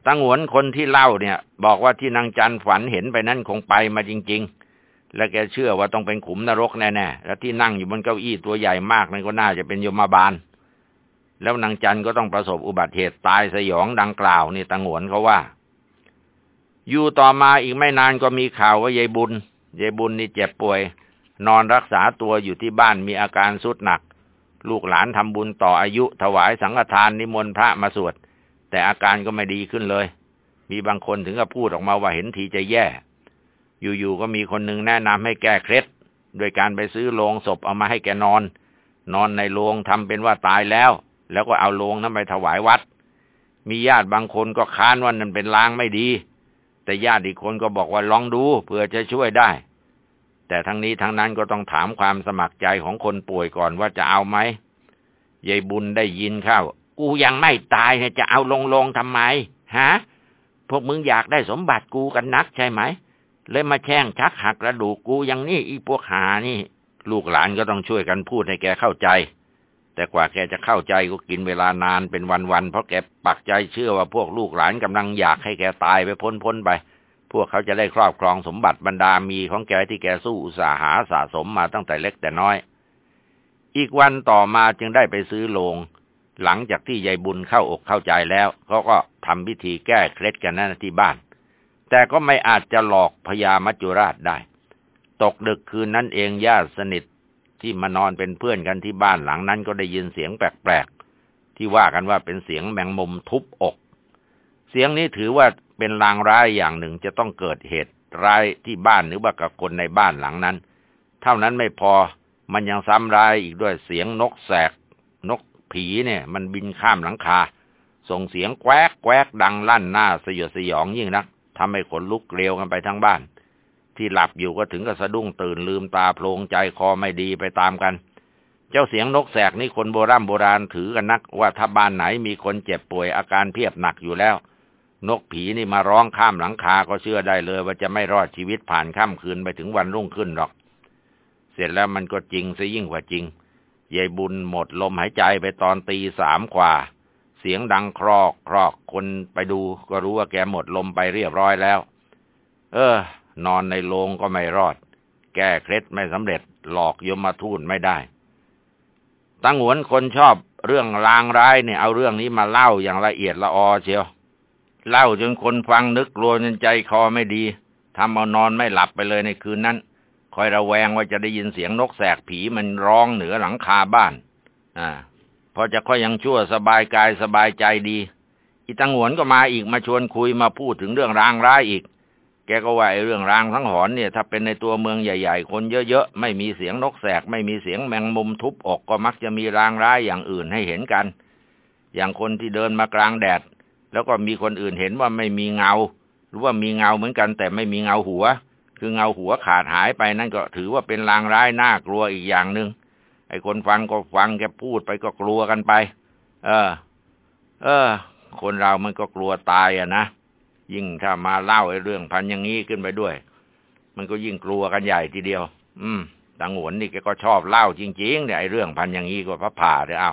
ตังหวนคนที่เล่าเนี่ย บอกว่าที่นางจันฝันเห็นไปนั่นคงไปมาจริง ๆ และแกเชื่อว่าต้องเป็นขุมนรกแน่ๆ และที่นั่งอยู่บนเก้าอี้ตัวใหญ่มากนั่นก็น่าจะเป็นยมบาล แล้วนางจันก็ต้องประสบอุบัติเหตุตายสยองดังกล่าวนี่ตังหวนเขาว่า อยู่ต่อมาอีกไม่นานก็มีข่าวว่ายายบุญยายบุญนี่เจ็บป่วย นอนรักษาตัวอยู่ที่บ้านมีอาการสุดหนัก ลูกหลานทำบุญต่ออายุถวายสังฆทานนิมนต์พระมาสวด แต่อาการก็ไม่ดีขึ้นเลย มีบางคนถึงกับพูดออกมาว่าเห็นทีจะแย่ อยู่ๆก็มีคนหนึ่งแนะนำให้แก้เคล็ดโดยการไปซื้อโลงศพเอามาให้แกนอน นอนในโลงทำเป็นว่าตายแล้ว แล้วก็เอาโลงนั้นไปถวายวัด มีญาติบางคนก็ค้านว่านั่นเป็นลางไม่ดี แต่ญาติอีกคนก็บอกว่าลองดูเผื่อจะช่วยได้ แต่ทั้งนี้ทั้งนั้นก็ต้องถามความสมัครใจของคนป่วยก่อนว่าจะเอาไหมยายบุญได้ยินเข้า กูยังไม่ตายเนี่ยจะเอาลงลงทำไม ฮะ พวกมึงอยากได้สมบัติกูกันนักใช่ไหม เลยมาแช่งชักหักกระดูกกูอย่างนี้อีพวกหานี่ ลูกหลานก็ต้องช่วยกันพูดให้แกเข้าใจ แต่กว่าแกจะเข้าใจก็กินเวลานานเป็นวันๆ เพราะแกปักใจเชื่อว่าพวกลูกหลานกำลังอยากให้แกตายไปพ้นๆไป พวกเขาจะได้ครอบครองสมบัติบรรดามีของแกที่แกสู้อุตสาหาสะสมมาตั้งแต่เล็กแต่น้อย อีกวันต่อมาจึงได้ไปซื้อโลง หลังจากที่ยายบุญเข้าอกเข้าใจแล้วเขาก็ทำพิธีแก้เคล็ดกันนั่นที่บ้าน แต่ก็ไม่อาจจะหลอกพญามัจจุราชได้ ตกดึกคืนนั้นเองญาติสนิทที่มานอนเป็นเพื่อนกันที่บ้านหลังนั้นก็ได้ยินเสียงแปลกๆ ที่ว่ากันว่าเป็นเสียงแมงมุมทุบอก เสียงนี้ถือว่าเป็นลางร้ายอย่างหนึ่งจะต้องเกิดเหตุร้ายที่บ้านหรือว่ากับคนในบ้านหลังนั้น เท่านั้นไม่พอมันยังซ้ำร้ายอีกด้วยเสียงนกแสกนก ผีเนี่ย มันบินข้ามหลังคา ส่งเสียงแควกแควกดังลั่นหน้าสยดสยองยิ่งนักทำให้ขนลุกเกลียวกันไปทั้งบ้าน ที่หลับอยู่ก็ถึงกับสะดุ้งตื่นลืมตาโพลงใจคอไม่ดีไปตามกัน เจ้าเสียงนกแสกนี่คนโบราณโบราณถือกันนัก ว่าถ้าบ้านไหนมีคนเจ็บป่วยอาการเพียบหนักอยู่แล้ว นกผีนี่มาร้องข้ามหลังคาก็เชื่อได้เลย ว่าจะไม่รอดชีวิตผ่านค่ำคืนไปถึงวันรุ่งขึ้นหรอก เสร็จแล้วมันก็จริงซะยิ่งกว่าจริง ยายบุญหมดลมหายใจไปตอนตีสามกว่า เสียงดังครอกครอกคนไปดู ก็รู้ว่าแกหมดลมไปเรียบร้อยแล้ว เออ นอนในโรงก็ไม่รอด แก้เคล็ดไม่สำเร็จ หลอกยมมาทูตไม่ได้ ตั้งหวนคนชอบเรื่องลางร้ายเนี่ยเอาเรื่องนี้มาเล่าอย่างละเอียดละออเชียว เล่าจนคนฟังนึกกลัวจนใจคอไม่ดีทำเอานอนไม่หลับไปเลยในคืนนั้น คอยระแวงว่าจะได้ยินเสียงนกแสกผีมันร้องเหนือหลังคาบ้าน อ่า พอจะค่อยยังชั่วสบายกายสบายใจดี อีตังหวนก็มาอีกมาชวนคุยมาพูดถึงเรื่องรางร้ายอีก แกก็ว่าไอ้เรื่องรางทั้งหอนเนี่ย ถ้าเป็นในตัวเมืองใหญ่ ๆ คนเยอะๆ ไม่มีเสียงนกแสก ไม่มีเสียงแมงมุมทุบอกก็มักจะมีรางร้ายอย่างอื่นให้เห็นกัน อย่างคนที่เดินมากลางแดด แล้วก็มีคนอื่นเห็นว่าไม่มีเงา หรือว่ามีเงาเหมือนกันแต่ไม่มีเงาหัว คือเงาหัวขาดหายไปนั่นก็ถือว่าเป็นลางร้ายน่ากลัวอีกอย่างหนึ่งไอ้คนฟังก็ฟังแกพูดไปก็กลัวกันไป เออ เออ คนเรามันก็กลัวตายอะนะยิ่งถ้ามาเล่าไอ้เรื่องพันอย่างนี้ขึ้นไปด้วย มันก็ยิ่งกลัวกันใหญ่ทีเดียว อืมตังหวนนี่แกก็ชอบเล่าจริงๆเนี่ยไอ้เรื่องพันอย่างนี้ก็พระผ่าเลยเอา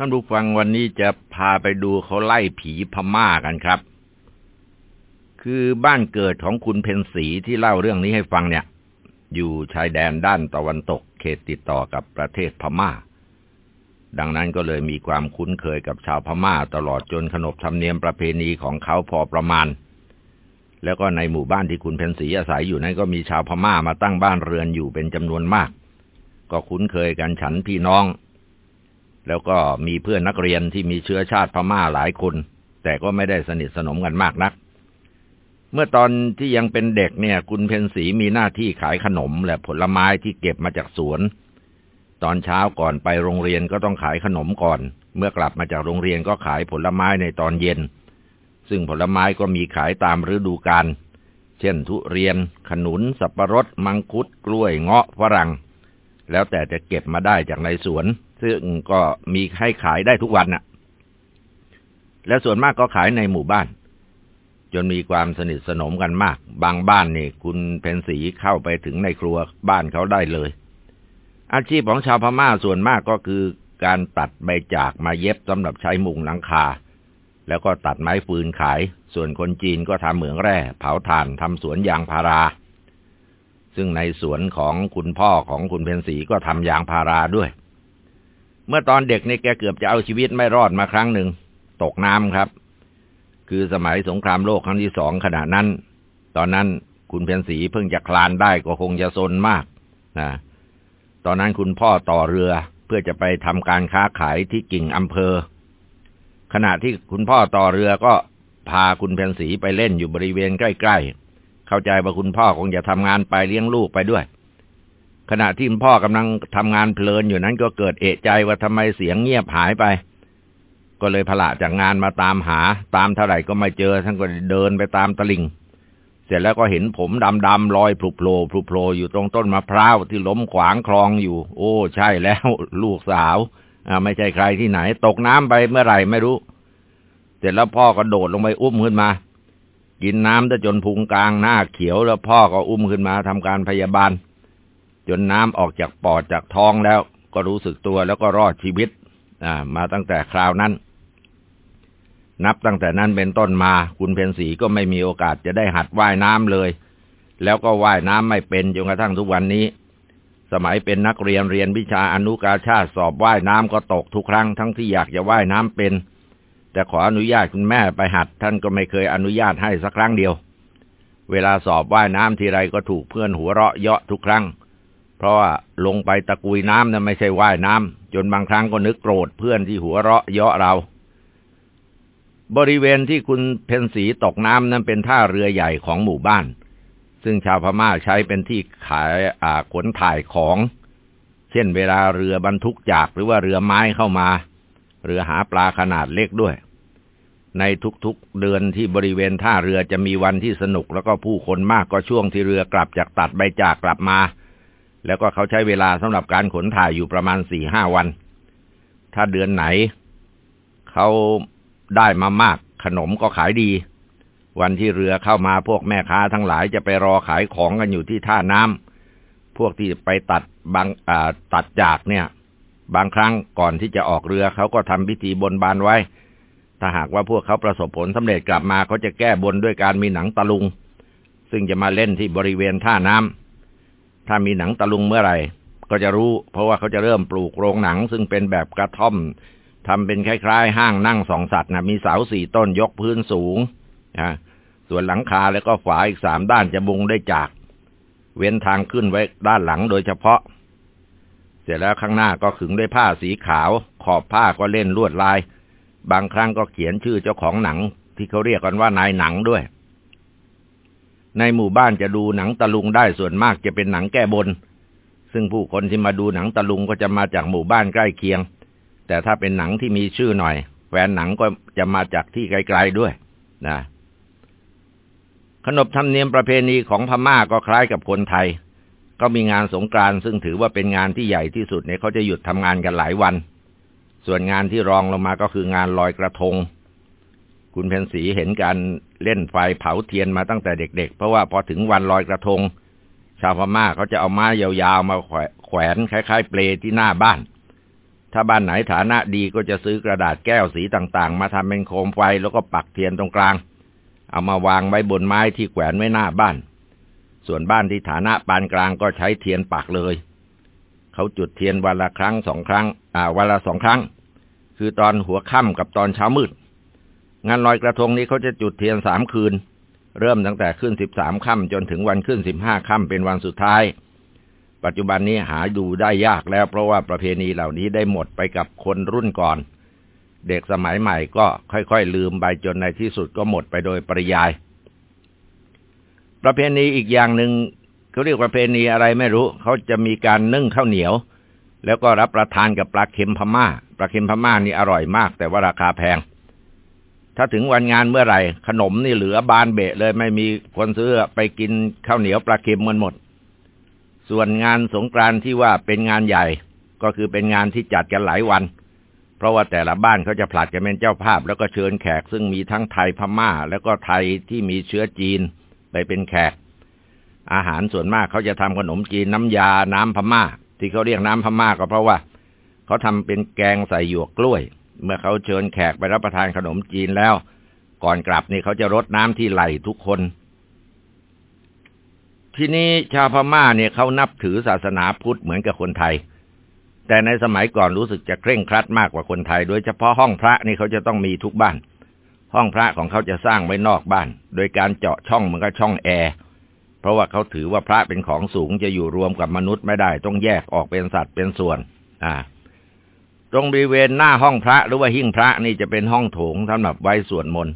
ท่านผู้ฟังวันนี้จะพาไปดูเขาไล่ผีพม่ากันครับ คือบ้านเกิดของคุณเพนสีที่เล่าเรื่องนี้ให้ฟังเนี่ย อยู่ชายแดนด้านตะวันตกเขตติดต่อกับประเทศพม่า ดังนั้นก็เลยมีความคุ้นเคยกับชาวพม่าตลอดจนขนบธรรมเนียมประเพณีของเขาพอประมาณ แล้วก็ในหมู่บ้านที่คุณเพนสีอาศัยอยู่นั้นก็มีชาวพม่ามาตั้งบ้านเรือนอยู่เป็นจำนวนมาก ก็คุ้นเคยกันฉันพี่น้อง แล้วก็มีเพื่อนนักเรียนที่มีเชื้อชาติพม่าหลายคน แต่ก็ไม่ได้สนิทสนมกันมากนัก เมื่อตอนที่ยังเป็นเด็กเนี่ย คุณเพนสีมีหน้าที่ขายขนมและผลไม้ที่เก็บมาจากสวน ตอนเช้าก่อนไปโรงเรียนก็ต้องขายขนมก่อน เมื่อกลับมาจากโรงเรียนก็ขายผลไม้ในตอนเย็น ซึ่งผลไม้ก็มีขายตามฤดูกาลเช่นทุเรียน ขนุน สับปะรด มังคุด กล้วย เงาะ ฝรั่ง แล้วแต่จะเก็บมาได้จากในสวน ซึ่งก็มีให้ขายได้ทุกวันน่ะ และส่วนมากก็ขายในหมู่บ้าน จนมีความสนิทสนมกันมาก บางบ้านนี่คุณเพนสีเข้าไปถึงในครัวบ้านเขาได้เลย อาชีพของชาวพม่าส่วนมากก็คือการตัดใบจากมาเย็บสำหรับใช้มุงหลังคา แล้วก็ตัดไม้ฟืนขาย ส่วนคนจีนก็ทำเหมืองแร่ เผาถ่านทำสวนยางพารา ซึ่งในสวนของคุณพ่อของคุณเพนสีก็ทำยางพาราด้วย เมื่อตอนเด็กนี่แกเกือบจะเอาชีวิตไม่รอดมาครั้งหนึ่ง ตกน้ำครับ คือสมัยสงครามโลกครั้งที่สองขณะนั้น ตอนนั้นคุณเพียนสีเพิ่งจะคลานได้ก็คงจะซนมากนะตอนนั้นคุณพ่อต่อเรือเพื่อจะไปทำการค้าขายที่กิ่งอำเภอ ขณะที่คุณพ่อต่อเรือก็พาคุณเพียนสีไปเล่นอยู่บริเวณใกล้ ๆ เข้าใจว่าคุณพ่อคงจะทำงานไปเลี้ยงลูกไปด้วย ขณะที่พ่อกำลังทำงานเพลินอยู่นั้นก็เกิดเอะใจว่าทำไมเสียงเงียบหายไป ก็เลยพละจากงานมาตามหา ตามเท่าไหร่ก็ไม่เจอท่านก็เดินไปตามตลิ่ง เสร็จแล้วก็เห็นผมดำๆลอยพลุโผล่พลุโผล่อยู่ตรงต้นมะพร้าวที่ล้มขวางคลองอยู่ โอ้ ใช่แล้ว ลูกสาวอ่าไม่ใช่ใครที่ไหน ตกน้ำไปเมื่อไหร่ไม่รู้ เสร็จแล้วพ่อก็โดดลงไปอุ้มขึ้นมากินน้ำจนพุงกลางหน้าเขียวแล้วพ่อก็อุ้มขึ้นมาทำการพยาบาล จนน้ำออกจากปอดจากท้องแล้วก็รู้สึกตัวแล้วก็รอดชีวิตมาตั้งแต่คราวนั้น นับตั้งแต่นั้นเป็นต้นมา คุณเพนสีก็ไม่มีโอกาสจะได้หัดว่ายน้ำเลย แล้วก็ว่ายน้ำไม่เป็นจนกระทั่งทุกวันนี้ สมัยเป็นนักเรียนเรียนวิชาอนุกาชาติสอบว่ายน้ำก็ตกทุกครั้งทั้งที่อยากจะว่ายน้ำเป็น แต่ขออนุญาตคุณแม่ไปหัด ท่านก็ไม่เคยอนุญาตให้สักครั้งเดียว เวลาสอบว่ายน้ำทีไรก็ถูกเพื่อนหัวเราะเยาะทุกครั้ง เพราะว่าลงไปตะกุยน้ำนั้นไม่ใช่ว่ายน้ำจนบางครั้งก็นึกโกรธเพื่อนที่หัวเราะเยาะเรา บริเวณที่คุณเพนสีตกน้ำนั้นเป็นท่าเรือใหญ่ของหมู่บ้าน ซึ่งชาวพม่าใช้เป็นที่ขายอาขนถ่ายของ เช่นเวลาเรือบรรทุกจากหรือว่าเรือไม้เข้ามา เรือหาปลาขนาดเล็กด้วย ในทุกๆเดือนที่บริเวณท่าเรือจะมีวันที่สนุกแล้วก็ผู้คนมากก็ช่วงที่เรือกลับจากตัดใบจากกลับมา แล้วก็เขาใช้เวลาสำหรับการขนถ่ายอยู่ประมาณสี่ห้าวัน ถ้าเดือนไหน เขาได้มามาก ขนมก็ขายดี วันที่เรือเข้ามาพวกแม่ค้าทั้งหลายจะไปรอขายของกันอยู่ที่ท่าน้ำพวกที่ไปตัดบางตัดจากเนี่ย บางครั้งก่อนที่จะออกเรือเขาก็ทำพิธีบนบานไว้ ถ้าหากว่าพวกเขาประสบผลสำเร็จกลับมาเขาจะแก้บนด้วยการมีหนังตะลุง ซึ่งจะมาเล่นที่บริเวณท่าน้ำ ถ้ามีหนังตะลุงเมื่อไหร่ ก็จะรู้ เพราะว่าเขาจะเริ่มปลูกโรงหนัง ซึ่งเป็นแบบกระท่อมทำเป็นคล้าย ๆ ห้างนั่งสองสัตว์นะมีเสาสี่ต้นยกพื้นสูงนะส่วนหลังคาแล้วก็ฝาอีกสามด้านจะบุงได้จาก เว้นทางขึ้นไว้ด้านหลังโดยเฉพาะ เสร็จแล้วข้างหน้าก็ขึงด้วยผ้าสีขาว ขอบผ้าก็เล่นลวดลาย บางครั้งก็เขียนชื่อเจ้าของหนังที่เขาเรียกกันว่านายหนังด้วย ในหมู่บ้านจะดูหนังตะลุงได้ส่วนมากจะเป็นหนังแก้บน ซึ่งผู้คนที่มาดูหนังตะลุงก็จะมาจากหมู่บ้านใกล้เคียง แต่ถ้าเป็นหนังที่มีชื่อหน่อย แฟนหนังก็จะมาจากที่ไกลๆด้วย นะขนบธรรมเนียมประเพณีของพม่าก็คล้ายกับคนไทย ก็มีงานสงกรานต์ซึ่งถือว่าเป็นงานที่ใหญ่ที่สุดเนี่ยเขาจะหยุดทำงานกันหลายวัน ส่วนงานที่รองลงมาก็คืองานลอยกระทง คุณเพนสีเห็นการ เล่นไฟเผาเทียนมาตั้งแต่เด็ก ๆ เพราะว่าพอถึงวันลอยกระทง ชาวพม่าเขาจะเอาไม้ยาวๆมาแขวนคล้าย ๆ เปลที่หน้าบ้าน ถ้าบ้านไหนฐานะดีก็จะซื้อกระดาษแก้วสีต่างๆ มาทำเป็นโคมไฟแล้วก็ปักเทียนตรงกลาง เอามาวางไว้บนไม้ที่แขวนไว้หน้าบ้าน ส่วนบ้านที่ฐานะปานกลางก็ใช้เทียนปักเลย เขาจุดเทียนวันละครั้งสองครั้ง อ่าวันละสองครั้ง คือตอนหัวค่ำกับตอนเช้ามืด งานลอยกระทงนี้เขาจะจุดเทียนสามคืน เริ่มตั้งแต่ขึ้นสิบสามค่ำจนถึงวันขึ้นสิบห้าค่ำเป็นวันสุดท้าย ปัจจุบันนี้หาดูได้ยากแล้วเพราะว่าประเพณีเหล่านี้ได้หมดไปกับคนรุ่นก่อน เด็กสมัยใหม่ก็ค่อยๆลืมไปจนในที่สุดก็หมดไปโดยปริยาย ประเพณีอีกอย่างหนึ่งเขาเรียกประเพณีอะไรไม่รู้ เขาจะมีการนึ่งข้าวเหนียว แล้วก็รับประทานกับปลาเค็มพม่าปลาเค็มพม่านี่อร่อยมาก แต่ว่าราคาแพง ถ้าถึงวันงานเมื่อไหร่ ขนมนี่เหลือบานเบะเลยไม่มีคนซื้อไปกินข้าวเหนียวปลาเค็มมันหมด ส่วนงานสงกรานที่ว่าเป็นงานใหญ่ ก็คือเป็นงานที่จัดกันหลายวัน เพราะว่าแต่ละบ้านเขาจะผลัดกันเป็นเจ้าภาพ แล้วก็เชิญแขกซึ่งมีทั้งไทยพม่า แล้วก็ไทยที่มีเชื้อจีนไปเป็นแขก อาหารส่วนมากเขาจะทำขนมจีนน้ำยาน้ำพม่า ที่เขาเรียกน้ำพม่าก็เพราะว่าเขาทำเป็นแกงใส่หยวกกล้วย เมื่อเขาเชิญแขกไปรับประทานขนมจีนแล้ว ก่อนกลับนี่เขาจะรดน้ำที่ไหลทุกคน ทีนี้ชาวพม่าเนี่ยเขานับถือศาสนาพุทธเหมือนกับคนไทย แต่ในสมัยก่อนรู้สึกจะเคร่งครัดมากกว่าคนไทย โดยเฉพาะห้องพระนี่เขาจะต้องมีทุกบ้าน ห้องพระของเขาจะสร้างไว้นอกบ้าน โดยการเจาะช่องเหมือนกับช่องแอร์เพราะว่าเขาถือว่าพระเป็นของสูงจะอยู่รวมกับมนุษย์ไม่ได้ ต้องแยกออกเป็นสัตว์เป็นส่วน อ่า ตรงบริเวณหน้าห้องพระหรือว่าหิ้งพระนี่จะเป็นห้องโถงสำหรับไว้สวดมนต์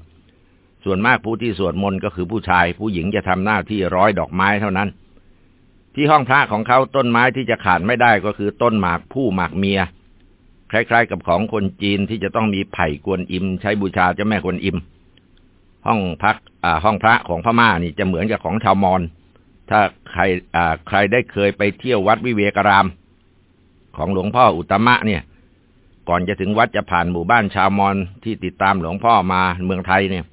ส่วนมากผู้ที่สวดมนต์ก็คือผู้ชาย ผู้หญิงจะทำหน้าที่ร้อยดอกไม้เท่านั้น ที่ห้องพระของเขาต้นไม้ที่จะขาดไม่ได้ก็คือต้นหมากผู้หมากเมีย คล้ายๆ กับของคนจีนที่จะต้องมีไผ่กวนอิม ใช้บูชาเจ้าแม่กวนอิม ห้องพักอ่าห้องพระของพม่านี่จะเหมือนกับของชาวมอญถ้าใครอ่าใครได้เคยไปเที่ยววัดวิเวการาม ของหลวงพ่ออุตมะเนี่ย ก่อนจะถึงวัดจะผ่านหมู่บ้านชาวมอญที่ติดตามหลวงพ่อมาเมืองไทยเนี่ย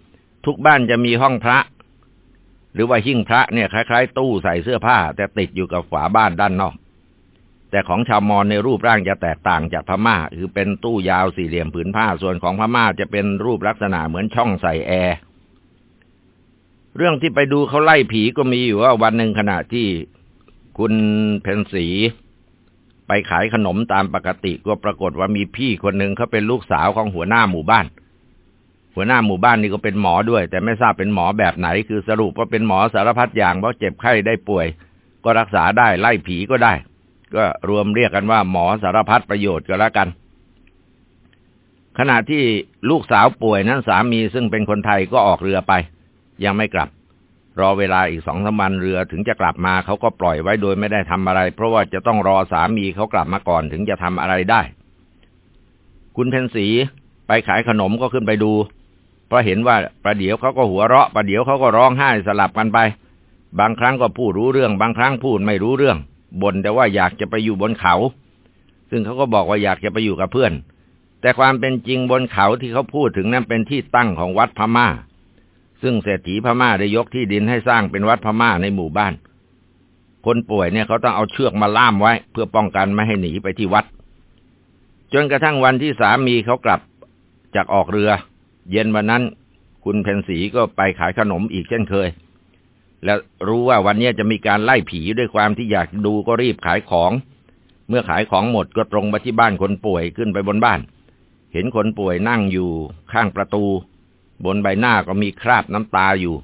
ทุกบ้านจะมีห้องพระ หรือว่าหิ้งพระเนี่ยคล้าย ๆ ตู้ใส่เสื้อผ้า แต่ติดอยู่กับฝาบ้านด้านนอก แต่ของชาวมอญในรูปร่างจะแตกต่างจากพม่า คือเป็นตู้ยาวสี่เหลี่ยมผืนผ้าส่วนของพม่าจะเป็นรูปลักษณะเหมือนช่องใส่แอร์เรื่องที่ไปดูเขาไล่ผีก็มีอยู่ว่าวันหนึ่งขณะที่คุณเพนสี ไปขายขนมตามปกติก็ปรากฏว่ามีพี่คนหนึ่งเขาเป็นลูกสาวของหัวหน้าหมู่บ้าน หัวหน้าหมู่บ้านนี่ก็เป็นหมอด้วย แต่ไม่ทราบเป็นหมอแบบไหน คือสรุปว่าเป็นหมอสารพัดอย่างเพราะเจ็บไข้ได้ป่วย ก็รักษาได้ไล่ผีก็ได้ ก็รวมเรียกกันว่าหมอสารพัดประโยชน์ก็แล้วกัน ขณะที่ลูกสาวป่วยนั้นสามีซึ่งเป็นคนไทยก็ออกเรือไป ยังไม่กลับ รอเวลาอีกสองสามวันเรือถึงจะกลับมาเขาก็ปล่อยไว้โดยไม่ได้ทำอะไร เพราะว่าจะต้องรอสามีเขากลับมาก่อนถึงจะทำอะไรได้ คุณเพนสีไปขายขนมก็ขึ้นไปดู เพราะเห็นว่าประเดี๋ยวเขาก็หัวเราะประเดี๋ยวเขาก็ร้องไห้สลับกันไป บางครั้งก็พูดรู้เรื่อง บางครั้งพูดไม่รู้เรื่องบ่นแต่ว่าอยากจะไปอยู่บนเขา ซึ่งเขาก็บอกว่าอยากจะไปอยู่กับเพื่อน แต่ความเป็นจริงบนเขาที่เขาพูดถึงนั้นเป็นที่ตั้งของวัดพม่า ซึ่งเศรษฐีพม่าได้ยกที่ดินให้สร้างเป็นวัดพม่าในหมู่บ้าน คนป่วยเนี่ยเขาต้องเอาเชือกมาล่ามไว้ เพื่อป้องกันไม่ให้หนีไปที่วัด จนกระทั่งวันที่สามีเขากลับจากออกเรือ เย็นวันนั้น คุณเพนสีก็ไปขายขนมอีกเช่นเคย และรู้ว่าวันนี้จะมีการไล่ผีด้วยความที่อยากดูก็รีบขายของ เมื่อขายของหมดก็ตรงไปที่บ้านคนป่วยขึ้นไปบนบ้าน เห็นคนป่วยนั่งอยู่ข้างประตู บนใบหน้าก็มีคราบน้ำตาอยู่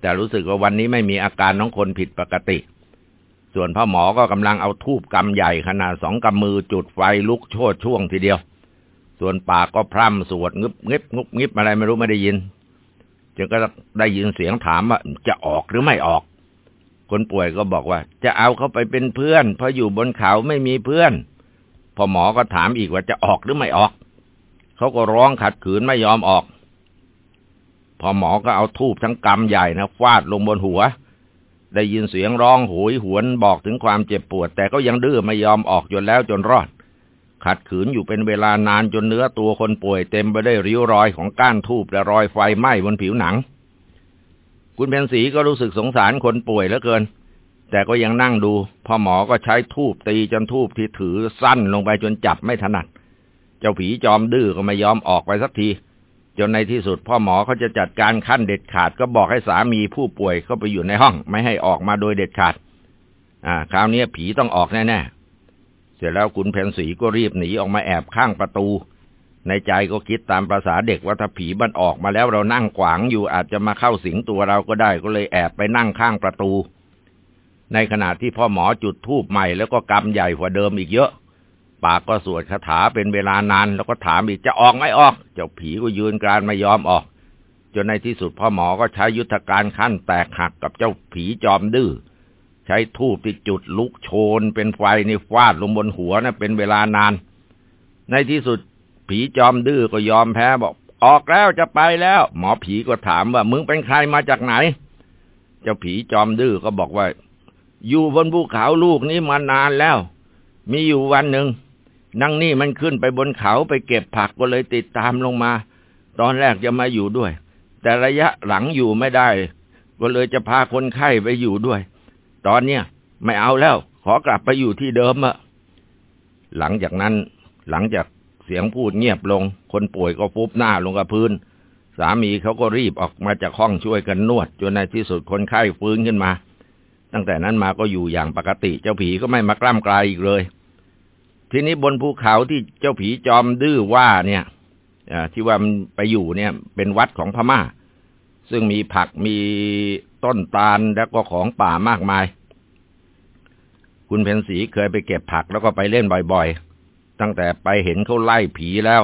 แต่รู้สึกว่าวันนี้ไม่มีอาการน้องคนผิดปกติ ส่วนพ่อหมอก็กำลังเอาทูบกำใหญ่ขนาดสองกำมือจุดไฟลุกโชดช่วงทีเดียว ส่วนปากก็พร่ำสวดงึบงึบงุบงิบอะไรไม่รู้ไม่ได้ยินจึงก็ได้ยินเสียงถามว่าจะออกหรือไม่ออก คนป่วยก็บอกว่า จะเอาเขาไปเป็นเพื่อน เพราะอยู่บนเขาไม่มีเพื่อนพ่อหมอก็ถามอีกว่าจะออกหรือไม่ออก เขาก็ร้องขัดขืนไม่ยอมออก พอหมอก็เอาทูบทั้งกำใหญ่นะฟาดลงบนหัว ได้ยินเสียงร้องโหยหวนบอกถึงความเจ็บปวด แต่ก็ยังดื้อไม่ยอมออกจนแล้วจนรอด ขัดขืนอยู่เป็นเวลานานจนเนื้อตัวคนป่วยเต็มไปได้วยริ้วรอยของก้านทูบและรอยไฟไหม้บนผิวหนัง คุณเพนสีก็รู้สึกสงสารคนป่วยเหลือเกิน แต่ก็ยังนั่งดูพ่อหมอก็ใช้ทูบตีจนทูบที่ถือสั้นลงไปจนจับไม่ถนัด เจ้าผีจอมดื้อก็ไม่ยอมออกไปสักที จนในที่สุดพ่อหมอเขาจะจัดการขั้นเด็ดขาด ก็บอกให้สามีผู้ป่วยเข้าไปอยู่ในห้อง ไม่ให้ออกมาโดยเด็ดขาด อ่า คราวนี้ผีต้องออกแน่ๆ เสร็จแล้วขุนเพนสีก็รีบหนีออกมาแอบข้างประตู ในใจก็คิดตามภาษาเด็กว่าถ้าผีมันออกมาแล้วเรานั่งขวางอยู่อาจจะมาเข้าสิงตัวเราก็ได้ก็เลยแอบไปนั่งข้างประตู ในขณะที่พ่อหมอจุดธูปใหม่แล้วก็กำใหญ่กว่าเดิมอีกเยอะ ปากก็สวดคาถาเป็นเวลานาน แล้วก็ถามอีกจะออกไม่ออก เจ้าผีก็ยืนกรานไม่ยอมออก จนในที่สุดพ่อหมอก็ใช้ยุทธการขั้นแตกหักกับเจ้าผีจอมดื้อใช้ทูบที่จุดลุกโชน เป็นไฟในฟาดลงบนหัวนะเป็นเวลานาน ในที่สุดผีจอมดื้อก็ยอมแพ้บอก ออกแล้วจะไปแล้ว หมอผีก็ถามว่ามึงเป็นใครมาจากไหน เจ้าผีจอมดื้อก็บอกว่า อยู่บนภูเขาลูกนี้มานานแล้ว มีอยู่วันหนึ่ง นั่งนี่มันขึ้นไปบนเขาไปเก็บผักก็เลยติดตามลงมา ตอนแรกจะมาอยู่ด้วย แต่ระยะหลังอยู่ไม่ได้ ก็เลยจะพาคนไข้ไปอยู่ด้วย ตอนเนี้ยไม่เอาแล้ว ขอกลับไปอยู่ที่เดิมอะหลังจากนั้น หลังจากเสียงพูดเงียบลง คนป่วยก็ฟุบหน้าลงกับพื้น สามีเขาก็รีบออกมาจากห้องช่วยกันนวดจนในที่สุดคนไข้ฟื้นขึ้นมา ตั้งแต่นั้นมาก็อยู่อย่างปกติเจ้าผีก็ไม่มากล้ำกลายอีกเลย ทีนี้บนภูเขาที่เจ้าผีจอมดื้อว่าเนี่ยที่ว่ามันไปอยู่เนี่ย เป็นวัดของพม่า ซึ่งมีผักมีต้นตาลแล้วก็ของป่ามากมาย คุณเพนสีเคยไปเก็บผักแล้วก็ไปเล่นบ่อยๆ ตั้งแต่ไปเห็นเขาไล่ผีแล้ว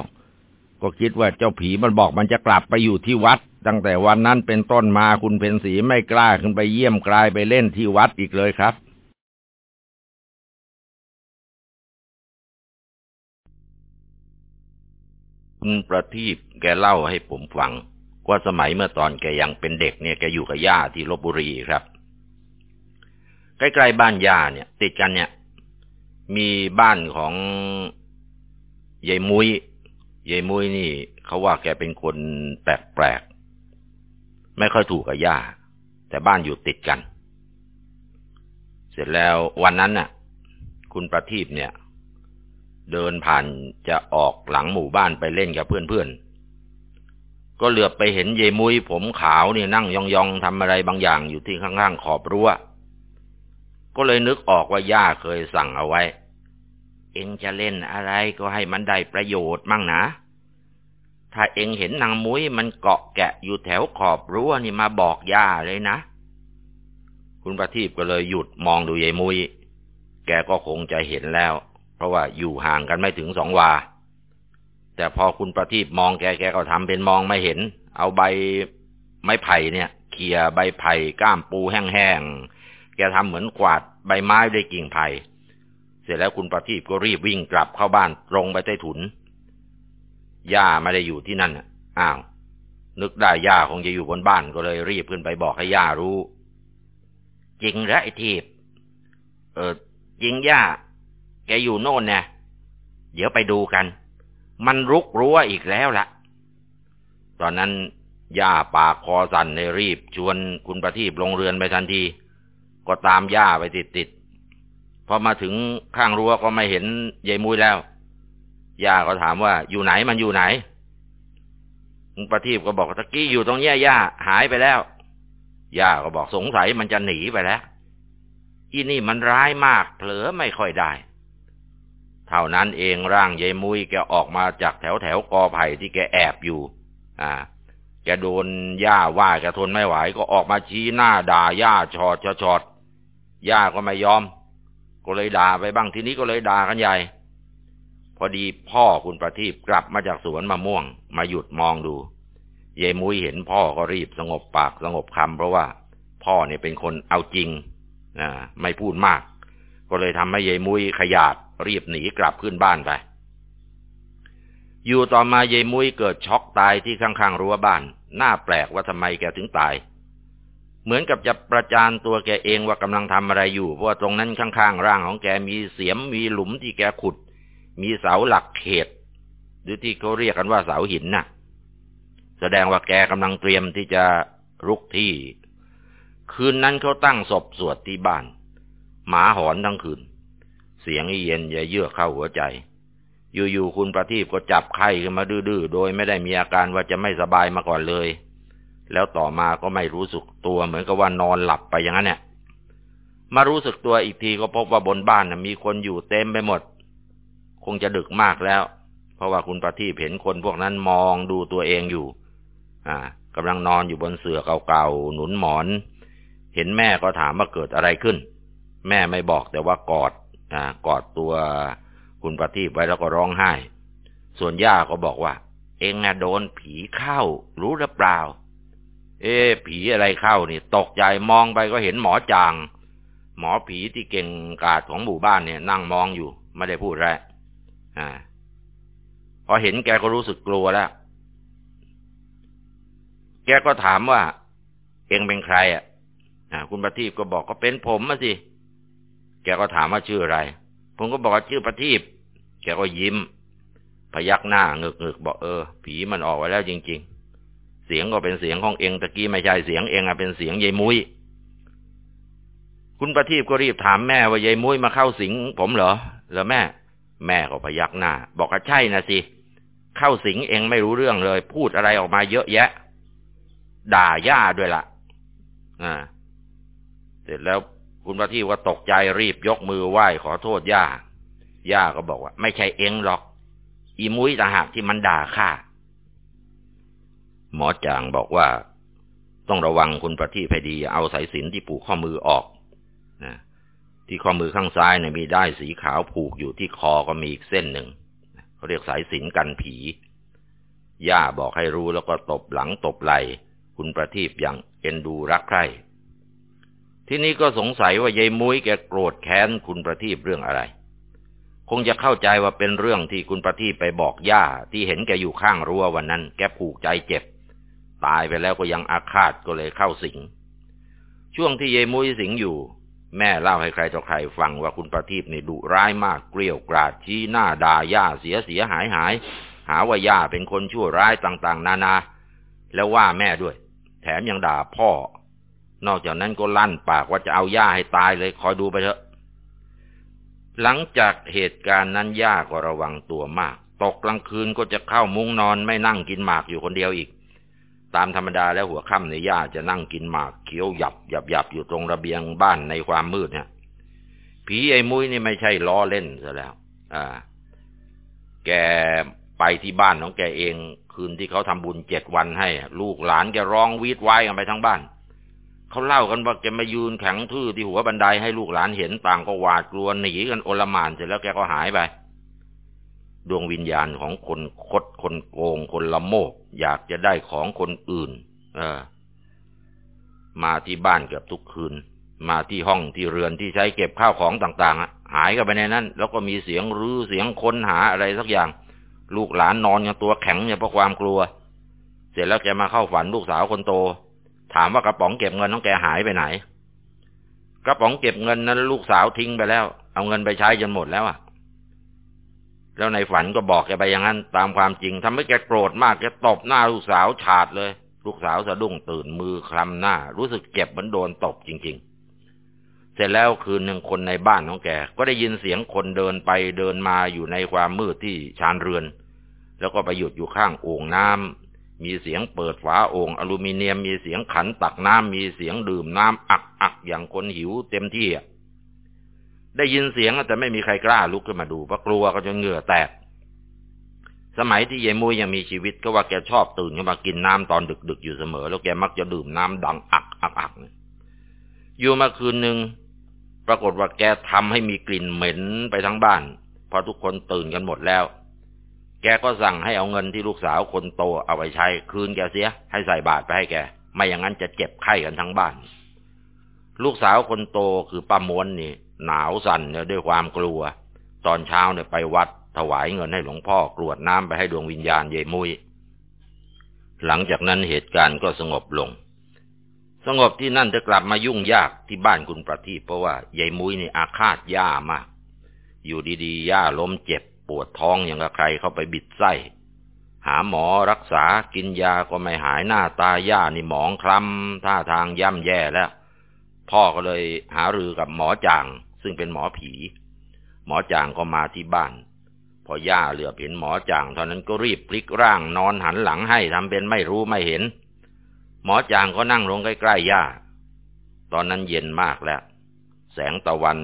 ก็คิดว่าเจ้าผีมันบอกมันจะกลับไปอยู่ที่วัด ตั้งแต่วันนั้นเป็นต้นมาคุณเพนสีไม่กล้าขึ้นไปเยี่ยมกลายไปเล่นที่วัดอีกเลยครับ คุณประทีปแกเล่าให้ผมฟัง ว่าสมัยเมื่อตอนแกยังเป็นเด็กเนี่ยแกอยู่กับย่าที่ลบบุรีครับ ใกล้ๆบ้านย่าเนี่ย ติดกันเนี่ย มีบ้านของยายมุยยายมุยนี่เขาว่าแกเป็นคนแปลกๆไม่ค่อยถูกกับย่า แต่บ้านอยู่ติดกัน เสร็จแล้ววันนั้นน่ะ คุณประทีปเนี่ย เดินผ่านจะออกหลังหมู่บ้านไปเล่นกับเพื่อนๆ ก็เหลือบไปเห็นเยมุยผมขาวนี่นั่งยองๆทำอะไรบางอย่างอยู่ที่ข้างๆขอบรั้ว ก็เลยนึกออกว่าย่าเคยสั่งเอาไว้ เองจะเล่นอะไรก็ให้มันได้ประโยชน์มั่งนะ ถ้าเองเห็นนางมุ้ยมันเกาะแกะอยู่แถวขอบรั้วนี่มาบอกย่าเลยนะ คุณประทีปก็เลยหยุดมองดูยายมุยแกก็คงจะเห็นแล้ว เพราะว่าอยู่ห่างกันไม่ถึงสองวา แต่พอคุณประทีปมองแกแกก็ทำเป็นมองไม่เห็น เอาใบไม้ไผ่เนี่ยเขี่ยใบไผ่ก้ามปูแห้งๆแกทำเหมือนกวาดใบไม้ด้วยกิ่งไผ่เสร็จแล้วคุณประทีปก็รีบวิ่งกลับเข้าบ้านตรงไปใต้ถุนย่าไม่ได้อยู่ที่นั่นอ้าว นึกได้ย่าคงจะอยู่บนบ้านก็เลยรีบขึ้นไปบอกให้ย่ารู้ จริงหรือไอ้ทีบเออจริงย่า แกอยู่โน่นเนี่ยเดี๋ยวไปดูกัน มันรุกรั้วอีกแล้วละ่ะ ตอนนั้นย่าปากคอสั่นในรีบชวนคุณประทีปลงเรือนไปทันที ก็ตามย่าไปติดติดพอมาถึงข้างรั้วก็ไม่เห็นยายมุ้ยแล้วย่าก็ถามว่าอยู่ไหนมันอยู่ไหนคุณประทีปก็บอกตะกี้อยู่ตรงนี้ย่าหายไปแล้วย่าก็บอกสงสัยมันจะหนีไปแล้วอีนี่มันร้ายมากเผลอไม่ค่อยได้ เท่านั้นเองร่างยายมุ้ยแกออกมาจากแถวแถวกอไผ่ที่แกแอบอยู่ อ่า แกโดนย่าว่าแกทนไม่ไหวก็ออกมาชี้หน้าด่าย่าชอดชอดย่าก็ไม่ยอม ก็เลยด่าไปบ้างทีนี้ก็เลยด่ากันใหญ่ พอดีพ่อคุณประทีปกลับมาจากสวนมะม่วง มาหยุดมองดูยายมุ้ยเห็นพ่อก็รีบสงบปากสงบคำเพราะว่า พ่อเนี่ยเป็นคนเอาจริงอ่าไม่พูดมาก ก็เลยทำให้ยายมุ้ยขยาดรีบหนีกลับขึ้นบ้านไป อยู่ต่อมาเยมุ้ยเกิดช็อกตายที่ข้างๆรั้วบ้าน น่าแปลกว่าทำไมแกถึงตาย เหมือนกับจะประจานตัวแกเองว่ากำลังทำอะไรอยู่ เพราะว่าตรงนั้นข้างๆร่างของแกมีเสียมมีหลุมที่แกขุด มีเสาหลักเขต หรือที่เขาเรียกกันว่าเสาหินน่ะ แสดงว่าแกกำลังเตรียมที่จะรุกที่ คืนนั้นเขาตั้งศพสวดที่บ้าน หมาหอนทั้งคืน เสียงเย็นอย่าเยือกเข้าหัวใจ อยู่ๆคุณประทีปก็จับไข้ขึ้นมาดื้อๆ โดยไม่ได้มีอาการว่าจะไม่สบายมาก่อนเลย แล้วต่อมาก็ไม่รู้สึกตัวเหมือนกับว่านอนหลับไปอย่างนั้นเนี่ยมารู้สึกตัวอีกทีก็พบว่าบนบ้านมีคนอยู่เต็มไปหมด คงจะดึกมากแล้ว เพราะว่าคุณประทีปเห็นคนพวกนั้นมองดูตัวเองอยู่ อ่ากำลังนอนอยู่บนเสื่อเก่าๆหนุนหมอน เห็นแม่ก็ถามว่าเกิดอะไรขึ้น แม่ไม่บอกแต่ว่ากอดอ่ากอดตัวคุณประทีปไว้แล้วก็ร้องไห้ ส่วนย่าก็บอกว่า เองอะโดนผีเข้า รู้หรือเปล่า เอ๊ผีอะไรเข้านี่ ตกใจมองไปก็เห็นหมอจาง หมอผีที่เก่งกาจของหมู่บ้านเนี่ย นั่งมองอยู่ ไม่ได้พูดอะไรอ่า พอเห็นแกก็รู้สึกกลัวแล้ว แกก็ถามว่า เองเป็นใครอะ อ่า คุณประทีปก็บอกก็เป็นผมมาสิ แกก็ถามว่าชื่ออะไร ผมก็บอกว่าชื่อประทีปแกก็ยิ้ม พยักหน้าเงึกเงึกบอกเออ ผีมันออกไว้แล้วจริง ๆ เสียงก็เป็นเสียงของเองตะกี้ไม่ใช่เสียงเองอะเป็นเสียงยายมุ้ยคุณประทีปก็รีบถามแม่ว่ายายมุ้ยมาเข้าสิงผมเหรอแล้วแม่ แม่ก็พยักหน้า บอกว่าใช่นะสิเข้าสิงเองไม่รู้เรื่องเลย พูดอะไรออกมาเยอะแยะ ด่าย่าด้วยละ่ะอ่า เสร็จแล้ว คุณประทีปก็ตกใจรีบยกมือไหว้ขอโทษย่า ย่าก็บอกว่า ไม่ใช่เองหรอก อีมุ้ยต่างหากที่มันด่าข้า หมอจางบอกว่า ต้องระวังคุณประทีปให้ดี เอาสายสินที่ผูกข้อมือออกนะที่ข้อมือข้างซ้ายเนี่ยมีได้สีขาวผูกอยู่ที่คอก็มีอีกเส้นหนึ่งเขาเรียกสายสินกันผี ย่าบอกให้รู้แล้วก็ตบหลังตบไหลคุณประทีปอย่างเอ็นดูรักใคร่ ที่นี้ก็สงสัยว่ายายมุ้ยแกโกรธแค้นคุณประทีปเรื่องอะไร คงจะเข้าใจว่าเป็นเรื่องที่คุณประทีปไปบอกย่าที่เห็นแกอยู่ข้างรั้ววันนั้น แกผูกใจเจ็บ ตายไปแล้วก็ยังอาฆาตก็เลยเข้าสิง ช่วงที่ยายมุ้ยสิงอยู่ แม่เล่าให้ใครต่อใครฟังว่าคุณประทีปนี่ดุร้ายมากเกลียวกราดชี้หน้าด่าย่าเสียเสียหายหาย หาว่าย่าเป็นคนชั่วร้ายต่างๆ นานา แล้วว่าแม่ด้วย แถมยังด่าพ่อ นอกจากนั้นก็ลั่นปากว่าจะเอาย่าให้ตายเลย คอยดูไปเถอะ หลังจากเหตุการณ์นั้นย่าก็ระวังตัวมาก ตกกลางคืนก็จะเข้ามุ้งนอนไม่นั่งกินหมากอยู่คนเดียวอีก ตามธรรมดาแล้วหัวค่ำในย่าจะนั่งกินหมากเคี้ยวหยับหยับหยับอยู่ตรงระเบียงบ้านในความมืดเนี่ยผีไอ้มุ้ยนี่ไม่ใช่ล้อเล่นซะแล้ว อ่า แกไปที่บ้านของแกเอง คืนที่เขาทำบุญเจ็ดวันให้ ลูกหลานแกร้องวีดไว้กันไปทั้งบ้าน เขาเล่ากันว่าแกมายืนแข็งทื่อที่หัวบันไดให้ลูกหลานเห็นต่างก็หวาดกลัวหนีกันโอลมานเสร็จแล้วแกก็หายไป ดวงวิญญาณของคนคดคนโกงคนละโมก อยากจะได้ของคนอื่น เออ มาที่บ้านเกือบทุกคืน มาที่ห้องที่เรือนที่ใช้เก็บข้าวของต่างๆหายกันไปในนั้น แล้วก็มีเสียงรื้อเสียงค้นหาอะไรสักอย่าง ลูกหลานนอนกันตัวแข็งเนี่ยเพราะความกลัว เสร็จแล้วแกมาเข้าฝันลูกสาวคนโต ถามว่ากระป๋องเก็บเงินของแกหายไปไหน กระป๋องเก็บเงินนั้นลูกสาวทิ้งไปแล้ว เอาเงินไปใช้จนหมดแล้วอะ แล้วในฝันก็บอกแกไปอย่างนั้นตามความจริงทำให้แกโกรธมากแกตบหน้าลูกสาวฉาดเลย ลูกสาวสะดุ้งตื่นมือคลำหน้า รู้สึกเจ็บเหมือนโดนตบจริง ๆ เสร็จแล้วคืนหนึ่งคนในบ้านของแก ก็ได้ยินเสียงคนเดินไปเดินมาอยู่ในความมืดที่ชานเรือน แล้วก็ไปหยุดอยู่ข้างโอ่งน้ำ มีเสียงเปิดฝาโอ่งอลูมิเนียมมีเสียงขันตักน้ำมีเสียงดื่มน้ำอักอักอย่างคนหิวเต็มที่ได้ยินเสียงแต่ไม่มีใครกล้าลุกขึ้นมาดูเพราะกลัวก็จนเหงื่อแตก สมัยที่ยายมุยยังมีชีวิตก็ว่าแกชอบตื่นขึ้นมากินน้ำตอนดึก ๆ อยู่เสมอ แล้วแกมักจะดื่มน้ำดังอักอักอักอยู่มาคืนหนึ่งปรากฏว่าแกทำให้มีกลิ่นเหม็นไปทั้งบ้าน พอทุกคนตื่นกันหมดแล้ว กก็สั่งให้เอาเงินที่ลูกสาวคนโตเอาไปใช้ คืนแกเสีย ให้ใส่บาตรไปให้แก ไม่อย่างนั้นจะเจ็บไข้กันทั้งบ้าน ลูกสาวคนโตคือป้ามวนนี่ หนาวสั่นเนี่ยด้วยความกลัว ตอนเช้าเนี่ยไปวัด ถวายเงินให้หลวงพ่อกรวดน้ำไปให้ดวงวิญญาณเยมุย หลังจากนั้นเหตุการณ์ก็สงบลง สงบที่นั่นจะกลับมายุ่งยากที่บ้านคุณประทีปเพราะว่ายายมุ้ยนี่อาฆาตย่ามาก อยู่ดีๆย่าล้มเจ็บ ปวดท้องอย่างกับใครเข้าไปบิดไส้ หาหมอรักษากินยาก็ไม่หายหน้าตาย่านี่หมองคล้ำท่าทางย่ำแย่แล้ว พ่อก็เลยหารือกับหมอจาง ซึ่งเป็นหมอผี หมอจางก็มาที่บ้าน พอย่าเหลือเห็นหมอจางเท่านั้นก็รีบพลิกร่างนอนหันหลังให้ทำเป็นไม่รู้ไม่เห็น หมอจางก็นั่งลงใกล้ๆย่า ตอนนั้นเย็นมากแล้วแสงตะวัน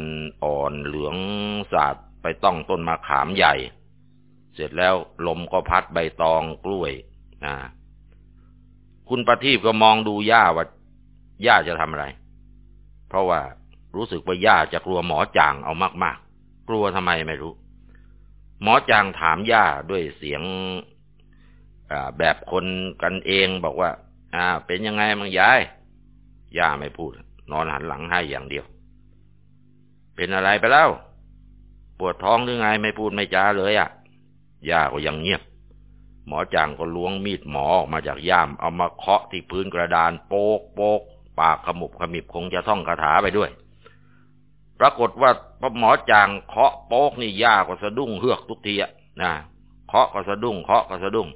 อ่อนเหลืองสาด ไปต้องต้นมะขามใหญ่ เสร็จแล้วลมก็พัดใบตองกล้วยนะคุณประทีปก็มองดูย่าว่าย่าจะทำอะไร เพราะว่ารู้สึกว่าย่าจะกลัวหมอจางเอามาก ๆ กลัวทำไมไม่รู้ หมอจางถามย่าด้วยเสียงแบบคนกันเองบอกว่า อ่า เป็นยังไงมังยาย ย่าไม่พูด นอนหันหลังให้อย่างเดียว เป็นอะไรไปแล้ว วดท้องหรือไงไม่พูดไม่จาเลยอะ่ะย่าก็ยังเงียบ หมอจางก็ล้วงมีดหมอออกมาจากย่าม เอามาเคาะที่พื้นกระดานโปกโปกปากขมุบขมิบคงจะท่องคาถาไปด้วย ปรากฏว่าพอหมอจางเคาะโป๊กนี่ย่าก็สะดุ้งเฮือกทุกทีอะนะเคาะก็สะดุ้งเคาะก็สะดุ้ง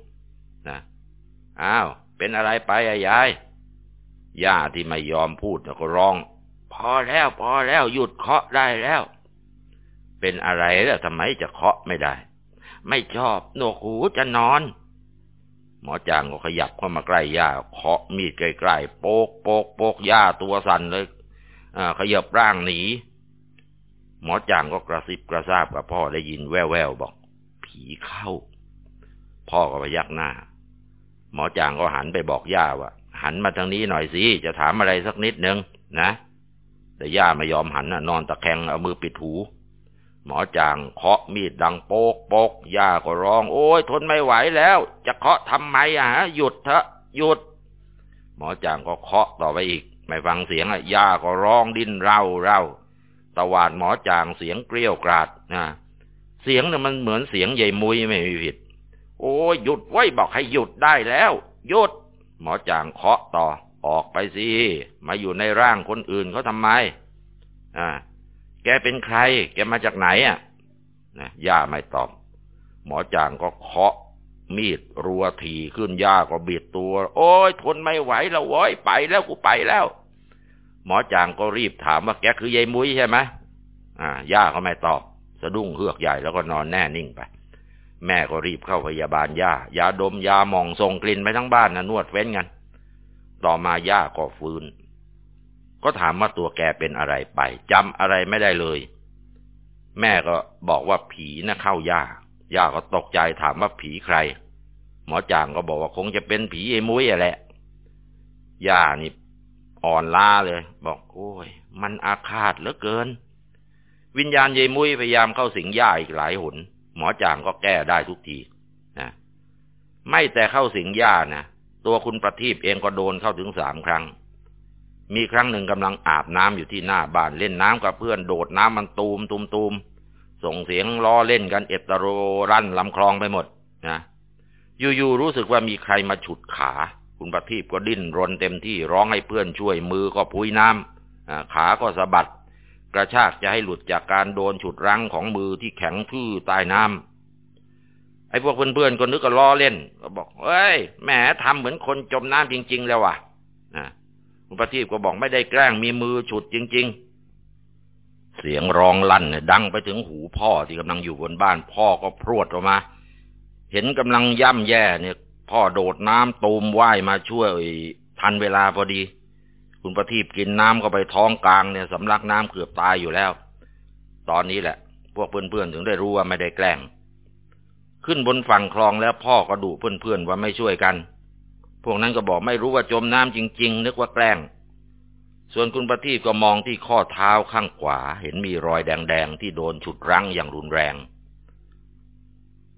นะอ้าว เป็นอะไรไปอะยายย่าที่ไม่ยอมพูดก็ร้อง พอแล้วพอแล้วหยุดเคาะได้แล้ว เป็นอะไรแล้วทำไมจะเคาะไม่ได้ ไม่ชอบหนวกหูจะนอน หมอจางก็ขยับเข้ามาใกล้ย่าเคาะมีดใกล้ๆโปกโปกโปกย่าตัวสั่นเลยขยับร่างหนี หมอจางก็กระซิบกระซาบกับพ่อได้ยินแว่วๆบอก ผีเข้า พ่อก็ไปยักหน้า หมอจางก็หันไปบอกย่าว่าหันมาทางนี้หน่อยสิ จะถามอะไรสักนิดนึงนะ แต่ย่าไม่ยอมหันนอนตะแคงเอามือปิดหู หมอจางเคาะมีดดังโปกโปกย่าก็ร้อง โอ้ยทนไม่ไหวแล้ว จะเคาะทำไมอะหยุดเถอะหยุด หมอจางก็เคาะต่อไปอีก ไม่ฟังเสียงอะย่าก็ร้องดิ้นเร่าเร่าตะวาดหมอจางเสียงเกลี้ยวกราดนะเสียงเนี่ยมันเหมือนเสียงใหญ่มุยไม่มีผิด โอ้ยหยุดไว้บอกให้หยุดได้แล้วหยุด หมอจางเคาะต่อออกไปสิมาอยู่ในร่างคนอื่นเขาทำไม อ่า แกเป็นใคร แกมาจากไหนอะนะย่าไม่ตอบ หมอจางก็เคาะมีดรัวทีขึ้นย่าก็บิดตัว โอ้ยทนไม่ไหวแล้วโว้ยไปแล้วกูไปแล้ว หมอจางก็รีบถามว่าแกคือยายมุ้ยใช่ไหมอ่า ย่าก็ไม่ตอบ สะดุ้งเฮือกใหญ่แล้วก็นอนแน่นิ่งไป แม่ก็รีบเข้าพยาบาลย่ายาดมยาหมองส่งกลิ่นไปทั้งบ้านนะนวดเว้นกัน ต่อมาย่าก็ฟื้น ก็ถามว่าตัวแกเป็นอะไรไปจำอะไรไม่ได้เลย แม่ก็บอกว่าผีน่ะเข้าย่า ย่าก็ตกใจถามว่าผีใคร หมอจางก็บอกว่าคงจะเป็นผีไอ้มุ้ยแหละ ย่านี่อ่อนล้าเลย บอกโอ้ย มันอาฆาตเหลือเกิน วิญญาณยายมุ้ยพยายามเข้าสิงย่าอีกหลายหน หมอจางก็แก้ได้ทุกทีนะไม่แต่เข้าสิงย่านะตัวคุณประทีปเองก็โดนเข้าถึงสามครั้ง มีครั้งหนึ่งกำลังอาบน้ำอยู่ที่หน้าบ้านเล่นน้ำกับเพื่อนโดดน้ำมันตูมตูมตูมส่งเสียงล้อเล่นกันเอตโรรั่นลำคลองไปหมดนะอยู่ๆรู้สึกว่ามีใครมาฉุดขา คุณประทีปก็ดิ้นรนเต็มที่ร้องให้เพื่อนช่วยมือก็พุยน้ำขาก็สะบัด กระชากจะให้หลุดจากการโดนฉุดรั้งของมือที่แข็งทื่อใต้น้ำไอ้พวกเพื่อนๆก็นึกก็ล้อเล่น ก็บอกเอ้ยแหมทำเหมือนคนจมน้ำจริง ๆ แล้วว่ะนะ คุณประทีปก็บอกไม่ได้แกล้งมีมือฉุดจริง ๆ เสียงร้องลั่นเนี่ยดังไปถึงหูพ่อที่กำลังอยู่บนบ้าน พ่อก็พรวดออกมา เห็นกำลังย่ำแย่เนี่ย พ่อโดดน้ำตูมว่ายมาช่วยทันเวลาพอดี คุณประทีปกินน้ำเข้าไปท้องกลางเนี่ยสำลักน้ำเกือบตายอยู่แล้ว ตอนนี้แหละ พวกเพื่อนๆถึงได้รู้ว่าไม่ได้แกล้ง ขึ้นบนฝั่งคลองแล้วพ่อก็ดุเพื่อนๆว่าไม่ช่วยกัน พวกนั้นก็บอกไม่รู้ว่าจมน้ำจริง ๆ นึกว่าแกล้ง ส่วนคุณประทีปก็มองที่ข้อเท้าข้างขวา เห็นมีรอยแดง ๆ ที่โดนฉุดรั้งอย่างรุนแรง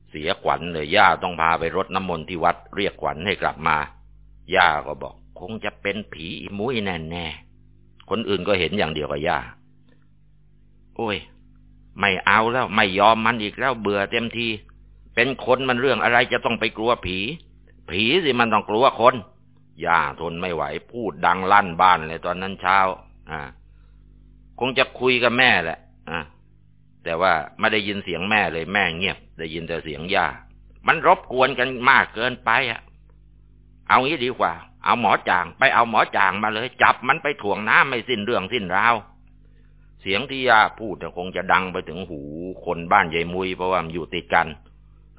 เสียขวัญเลยย่าต้องพาไปรดน้ำมนต์ที่วัดเรียกขวัญให้กลับมา ย่าก็บอก คงจะเป็นผีมุ้ยแน่แน่คนอื่นก็เห็นอย่างเดียวกับย่า โอ้ย ไม่เอาแล้วไม่ยอมมันอีกแล้วเบื่อเต็มที เป็นคนมันเรื่องอะไรจะต้องไปกลัวผี ผีสิมันต้องกลัวคน ย่าทนไม่ไหว พูดดังลั่นบ้านเลยตอนนั้นเช้า อ่า คงจะคุยกับแม่แหละ อ่าแต่ว่าไม่ได้ยินเสียงแม่เลยแม่เงียบ ได้ยินแต่เสียงย่า มันรบกวนกันมากเกินไปอะ เอางี้ดีกว่า เอาหมอจาง ไปเอาหมอจางมาเลย จับมันไปถ่วงน้ำไม่สิ้นเรื่องสิ้นราวเสียงที่ย่าพูดคงจะดังไปถึงหูคนบ้านยายมุยเพราะว่ามันอยู่ติดกัน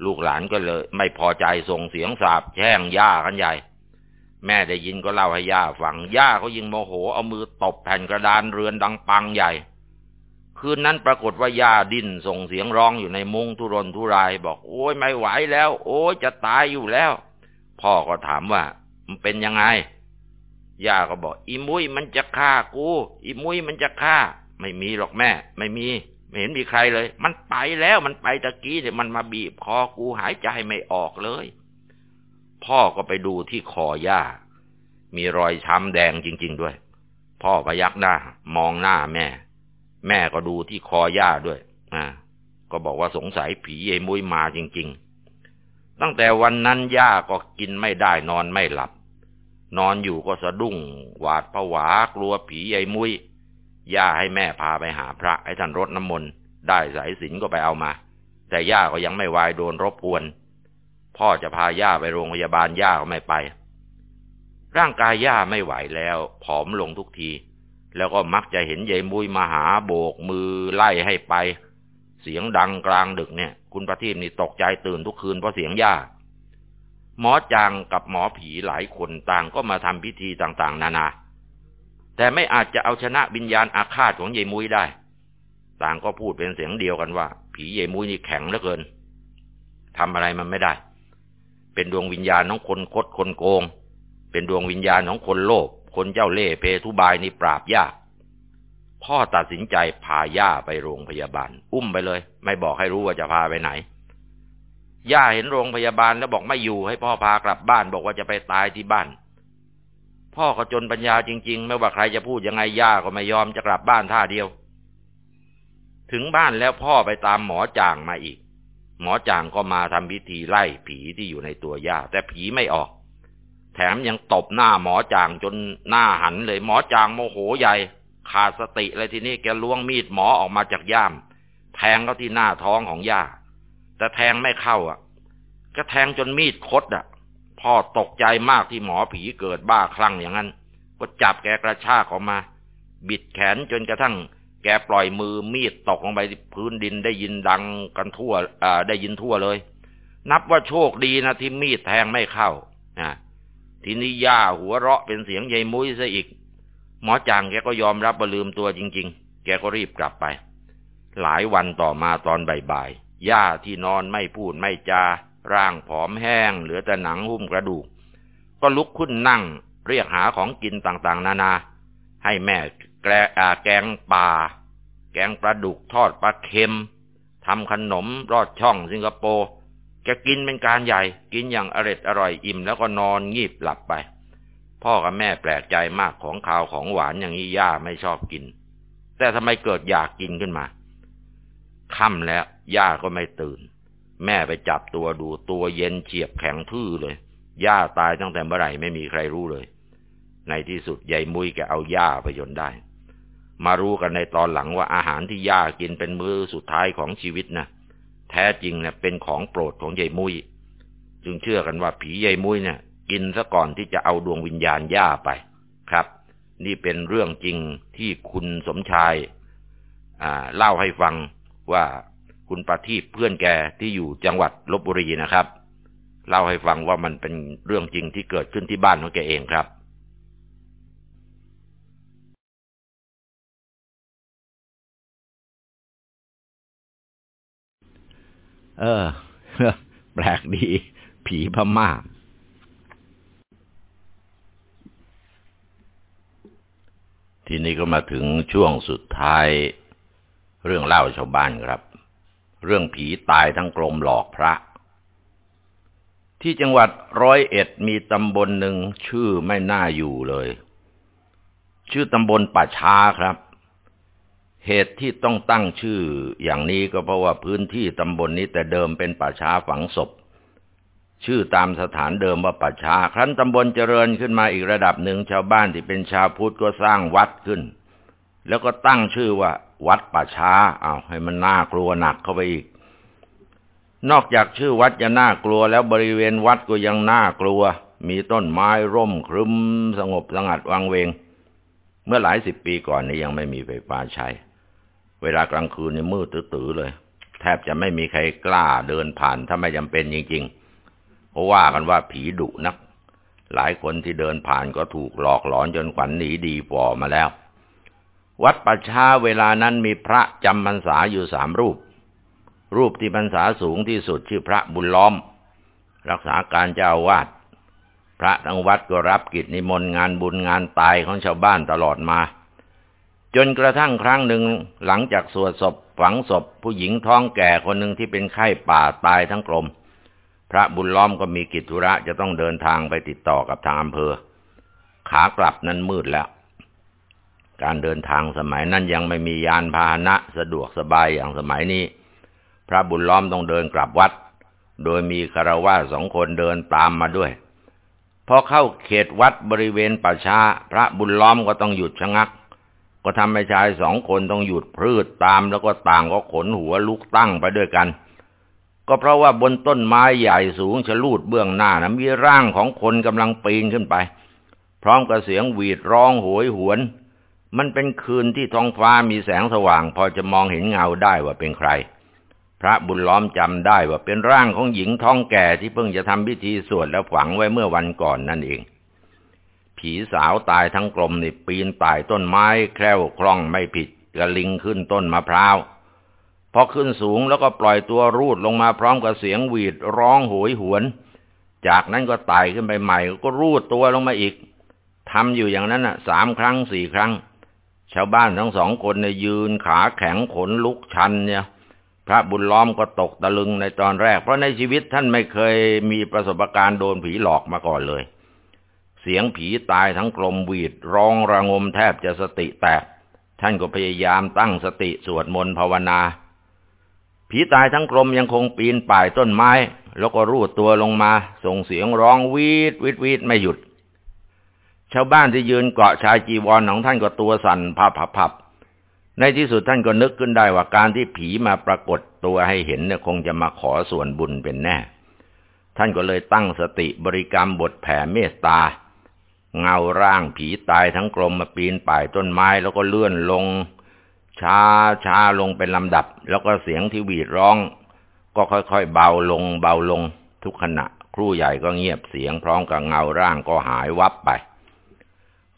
ลูกหลานก็เลย ไม่พอใจส่งเสียงสาบแช่งย่ากันใหญ่ แม่ได้ยินก็เล่าให้ย่าฟังย่าเขายิงโมโหเอามือตบแผ่นกระดานเรือนดังปังใหญ่ คืนนั้นปรากฏว่าย่าดิ้นส่งเสียงร้องอยู่ในมุ้งทุรนทุราย บอกโอ้ยไม่ไหวแล้ว โอ้ยจะตายอยู่แล้ว พ่อก็ถามว่า มันเป็นยังไงย่าก็บอก อีมุ้ยมันจะฆ่ากู อีมุ้ยมันจะฆ่า ไม่มีหรอกแม่ ไม่มี ไม่เห็นมีใครเลย มันไปแล้วมันไปตะกี้เนี่ยมันมาบีบคอกูหายใจไม่ออกเลย พ่อก็ไปดูที่คอย่ามีรอยช้ำแดงจริง ๆด้วย พ่อพยักหน้า มองหน้าแม่ แม่ก็ดูที่คอย่าด้วย อ่า ก็บอกว่าสงสัยผีไอ้มุ้ยมาจริง ๆ ตั้งแต่วันนั้นย่าก็กินไม่ได้นอนไม่หลับ นอนอยู่ก็สะดุ้ง หวาดผวากลัวผีใหญ่มุ้ย ย่าให้แม่พาไปหาพระให้ท่านรดน้ำมนต์ได้สายสินก็ไปเอามา แต่ย่าก็ยังไม่วายโดนรบกวน พ่อจะพาย่าไปโรงพยาบาลย่าก็ไม่ไป ร่างกายย่าไม่ไหวแล้ว ผอมลงทุกที แล้วก็มักจะเห็นยายมุยมาหาโบกมือไล่ให้ไป เสียงดังกลางดึกเนี่ย คุณประทีปนี่ตกใจตื่นทุกคืนเพราะเสียงย่าหมอจางกับหมอผีหลายคนต่างก็มาทำพิธีต่างๆ นานา แต่ไม่อาจจะเอาชนะวิญญาณอาฆาตของยายมุ้ยได้ ต่างก็พูดเป็นเสียงเดียวกันว่า ผียายมุ้ยนี่แข็งเหลือเกินทำอะไรมันไม่ได้ เป็นดวงวิญญาณของคนคดคนโกง เป็นดวงวิญญาณของคนโลภ คนเจ้าเล่ห์เพทุบายนี่ปราบยาก พ่อตัดสินใจพาย่าไปโรงพยาบาล อุ้มไปเลย ไม่บอกให้รู้ว่าจะพาไปไหน ย่าเห็นโรงพยาบาลแล้วบอกไม่อยู่ให้พ่อพากลับบ้านบอกว่าจะไปตายที่บ้าน พ่อก็จนปัญญาจริง ๆ ไม่ว่าใครจะพูดยังไงย่าก็ไม่ยอมจะกลับบ้านท่าเดียว ถึงบ้านแล้วพ่อไปตามหมอจ่างมาอีก หมอจ่างก็มาทำพิธีไล่ผีที่อยู่ในตัวย่า แต่ผีไม่ออก แถมยังตบหน้าหมอจ่างจนหน้าหันเลย หมอจ่างโมโหใหญ่ ขาดสติเลยทีนี้แกล้วงมีดหมอออกมาจากย่าม แทงเขาที่หน้าท้องของย่า แต่แทงไม่เข้าอะ ก็แทงจนมีดคดอะ พ่อตกใจมากที่หมอผีเกิดบ้าคลั่งอย่างนั้น ก็จับแกกระชากออกมา บิดแขนจนกระทั่ง แกปล่อยมือมีดตกลงไปพื้นดินได้ยินดังกันทั่วได้ยินทั่วเลย นับว่าโชคดีนะที่มีดแทงไม่เข้าอ่าทีนี้ย่าหัวเราะเป็นเสียงใยมุ้ยซะอีก หมอจางแกก็ยอมรับว่าลืมตัวจริง ๆ แกก็รีบกลับไป หลายวันต่อมาตอนบ่ายๆย่าที่นอนไม่พูดไม่จา ร่างผอมแห้งเหลือแต่หนังหุ้มกระดูก ก็ลุกขึ้นนั่งเรียกหาของกินต่างๆ นานา ให้แม่แกแกงปลาแกงปลาดุกทอดปลาเค็มทำขนมรอดช่องสิงคโปร์แกกินเป็นการใหญ่ กินอย่างอร็ดอร่อยอิ่มแล้วก็นอนงีบหลับไป พ่อกับแม่แปลกใจมากของข่าวของหวานอย่างนี้ย่าไม่ชอบกิน แต่ทำไมเกิดอยากกินขึ้นมาค่ำแล้วย่าก็ไม่ตื่น แม่ไปจับตัวดูตัวเย็นเฉียบแข็งทื่อเลย ย่าตายตั้งแต่เมื่อไหร่ไม่มีใครรู้เลย ในที่สุดยายมุ้ยแกเอาย่าไปจนได้ มารู้กันในตอนหลังว่าอาหารที่ย่ากินเป็นมื้อสุดท้ายของชีวิตนะแท้จริงเนะเป็นของโปรดของยายมุ้ยจึงเชื่อกันว่าผียายมุ้ยเนี่ยกินซะก่อนที่จะเอาดวงวิญญาณย่าไปครับ นี่เป็นเรื่องจริงที่คุณสมชายเล่าให้ฟังว่า คุณประทีปเพื่อนแกที่อยู่จังหวัดลบบุรีนะครับ เล่าให้ฟังว่ามันเป็นเรื่องจริงที่เกิดขึ้นที่บ้านของแกเองครับเออแปลกดี ผีพม่า ทีนี้ก็มาถึงช่วงสุดท้าย เรื่องเล่าชาวบ้านครับ เรื่องผีตายทั้งกลมหลอกพระ ที่จังหวัดร้อยเอ็ดมีตำบลหนึ่งชื่อไม่น่าอยู่เลย ชื่อตำบลป่าช้าครับ เหตุที่ต้องตั้งชื่ออย่างนี้ก็เพราะว่าพื้นที่ตำบลนนี้แต่เดิมเป็นป่าช้าฝังศพ ชื่อตามสถานเดิมว่าป่าช้า ครั้นตำบลเจริญขึ้นมาอีกระดับหนึ่งชาวบ้านที่เป็นชาวพุทธก็สร้างวัดขึ้น แล้วก็ตั้งชื่อว่า วัดป่าช้าเอาให้มันน่ากลัวหนักเข้าไปอีก นอกจากชื่อวัดจะน่ากลัวแล้วบริเวณวัดก็ยังน่ากลัว มีต้นไม้ร่มครึ้มสงบสงัดวังเวง เมื่อหลายสิบปีก่อนนี้ยังไม่มีไฟฟ้าใช้ เวลากลางคืนนี่มืดตื้อเลย แทบจะไม่มีใครกล้าเดินผ่านถ้าไม่จำเป็นจริงๆเพราะว่ากันว่าผีดุนัก หลายคนที่เดินผ่านก็ถูกหลอกหลอนจนขวัญหนีดีฝ่อมาแล้ว วัดป่าช้าเวลานั้นมีพระจำพรรษาอยู่สามรูป รูปที่พรรษาสูงที่สุดชื่อพระบุญล้อม รักษาการเจ้าวาด พระทั้งวัดก็รับกิจนิมนต์งานบุญงานตายของชาวบ้านตลอดมา จนกระทั่งครั้งหนึ่งหลังจากสวดศพฝังศพผู้หญิงท้องแก่คนหนึ่งที่เป็นไข้ป่าตายทั้งกลม พระบุญล้อมก็มีกิจธุระจะต้องเดินทางไปติดต่อกับทางอำเภอ ขากลับนั้นมืดแล้ว การเดินทางสมัยนั้นยังไม่มียานพาหนะสะดวกสบายอย่างสมัยนี้ พระบุญล้อมต้องเดินกลับวัด โดยมีคารวะสองคนเดินตามมาด้วยพอเข้าเขตวัดบริเวณป่าช้า พระบุญล้อมก็ต้องหยุดชะงัก ก็ทำให้ชายสองคนต้องหยุดพืชตามแล้วก็ต่างก็ขนหัวลุกตั้งไปด้วยกัน ก็เพราะว่าบนต้นไม้ใหญ่สูงชะลูดเบื้องหน้านะมีร่างของคนกำลังปีนขึ้นไป พร้อมกับเสียงหวีดร้องโหยหวน มันเป็นคืนที่ท้องฟ้ามีแสงสว่าง พอจะมองเห็นเงาได้ว่าเป็นใคร พระบุญล้อมจำได้ว่าเป็นร่างของหญิงท้องแก่ที่เพิ่งจะทำพิธีสวดแล้วฝังไว้เมื่อวันก่อนนั่นเอง ผีสาวตายทั้งกลมนี่ปีนป่ายต้นไม้แคล้วคล่องไม่ผิดกระลิงขึ้นต้นมะพร้าวพอขึ้นสูงแล้วก็ปล่อยตัวรูดลงมาพร้อมกับเสียงหวีดร้องโหยหวน จากนั้นก็ไต่ขึ้นไปใหม่ ก็รูดตัวลงมาอีกทำอยู่อย่างนั้นอะสามครั้งสี่ครั้ง ชาวบ้านทั้งสองคนเนี่ยยืนขาแข็งขนลุกชันเนี่ย พระบุญล้อมก็ตกตะลึงในตอนแรก เพราะในชีวิตท่านไม่เคยมีประสบการณ์โดนผีหลอกมาก่อนเลย เสียงผีตายทั้งกลมวีดร้องระงมแทบจะสติแตก ท่านก็พยายามตั้งสติสวดมนต์ภาวนา ผีตายทั้งกลมยังคงปีนป่ายต้นไม้ แล้วก็รูดตัวลงมา ส่งเสียงร้องวีดวีดวีดไม่หยุด ชาวบ้านที่ยืนเกาะชายจีวรของท่านก็ตัวสั่นพับพับพับในที่สุดท่านก็นึกขึ้นได้ว่าการที่ผีมาปรากฏตัวให้เห็นเนี่ยคงจะมาขอส่วนบุญเป็นแน่ ท่านก็เลยตั้งสติบริกรรมบทแผ่เมตตา เงาร่างผีตายทั้งกลมมาปีนป่ายต้นไม้แล้วก็เลื่อนลง ช้าช้าลงเป็นลำดับ แล้วก็เสียงที่หวีดร้อง ก็ค่อยๆเบาลงเบาลงทุกขณะ ครูใหญ่ก็เงียบเสียงพร้อมกับเงาร่างก็หายวับไป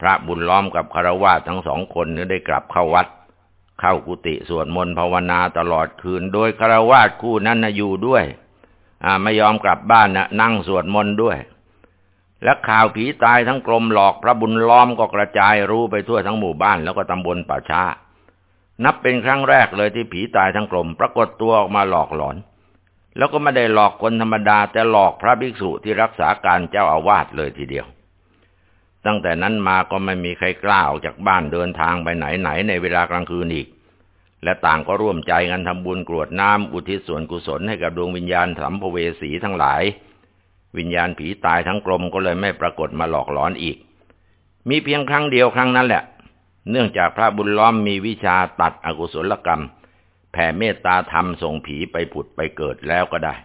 พระบุญล้อมกับคารวะทั้งสองคนนี้ได้กลับเข้าวัด เข้ากุฏิสวดมนต์ภาวนาตลอดคืน โดยคารวะคู่นั้นนะอยู่ด้วยไม่ยอมกลับบ้านนะนั่งสวดมนต์ด้วย และข่าวผีตายทั้งกลมหลอกพระบุญล้อมก็กระจายรู้ไปทั่วทั้งหมู่บ้านแล้วก็ตำบลป่าช้า นับเป็นครั้งแรกเลยที่ผีตายทั้งกลม ปรากฏตัวออกมาหลอกหลอน แล้วก็ไม่ได้หลอกคนธรรมดา แต่หลอกพระภิกษุที่รักษาการเจ้าอาวาสเลยทีเดียว ตั้งแต่นั้นมาก็ไม่มีใครกล้าออกจากบ้านเดินทางไปไหนไหนในเวลากลางคืนอีก และต่างก็ร่วมใจกันทำบุญกรวดน้ำอุทิศส่วนกุศลให้กับดวงวิญญาณสัมภเวสีทั้งหลาย วิญญาณผีตายทั้งกลมก็เลยไม่ปรากฏมาหลอกหลอนอีก มีเพียงครั้งเดียวครั้งนั้นแหละ เนื่องจากพระบุญล้อมมีวิชาตัดอกุศลกรรม แผ่เมตตาธรรมส่งผีไปผุดไปเกิดแล้วก็ได้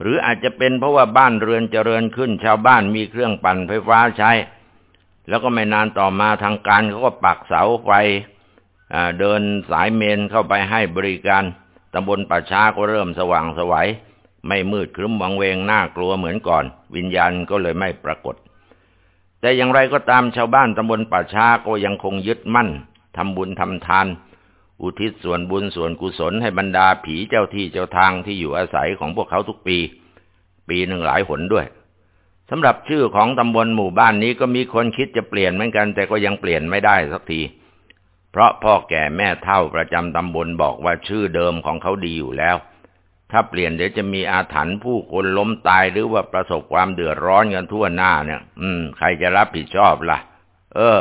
หรืออาจจะเป็นเพราะว่าบ้านเรือนเจริญขึ้น ชาวบ้านมีเครื่องปั่นไฟฟ้าใช้ แล้วก็ไม่นานต่อมาทางการเขาก็ปักเสาไฟเดินสายเมนเข้าไปให้บริการตำบลป่าช้าก็เริ่มสว่างสวัยไม่มืดครึ้มวังเวงน่ากลัวเหมือนก่อน วิญญาณก็เลยไม่ปรากฏ แต่อย่างไรก็ตามชาวบ้านตำบลป่าช้าก็ยังคงยึดมั่นทำบุญทำทาน อุทิศส่วนบุญส่วนกุศลให้บรรดาผีเจ้าที่เจ้าทางที่อยู่อาศัยของพวกเขาทุกปี ปีหนึ่งหลายหนด้วยสำหรับชื่อของตำบลหมู่บ้านนี้ก็มีคนคิดจะเปลี่ยนเหมือนกัน แต่ก็ยังเปลี่ยนไม่ได้สักที เพราะพ่อแก่แม่เท่าประจำตำบลบอกว่าชื่อเดิมของเขาดีอยู่แล้ว ถ้าเปลี่ยนเดี๋ยวจะมีอาถรรพ์ผู้คนล้มตายหรือว่าประสบความเดือดร้อนกันทั่วหน้าเนี่ย อืม ใครจะรับผิดชอบล่ะ เออ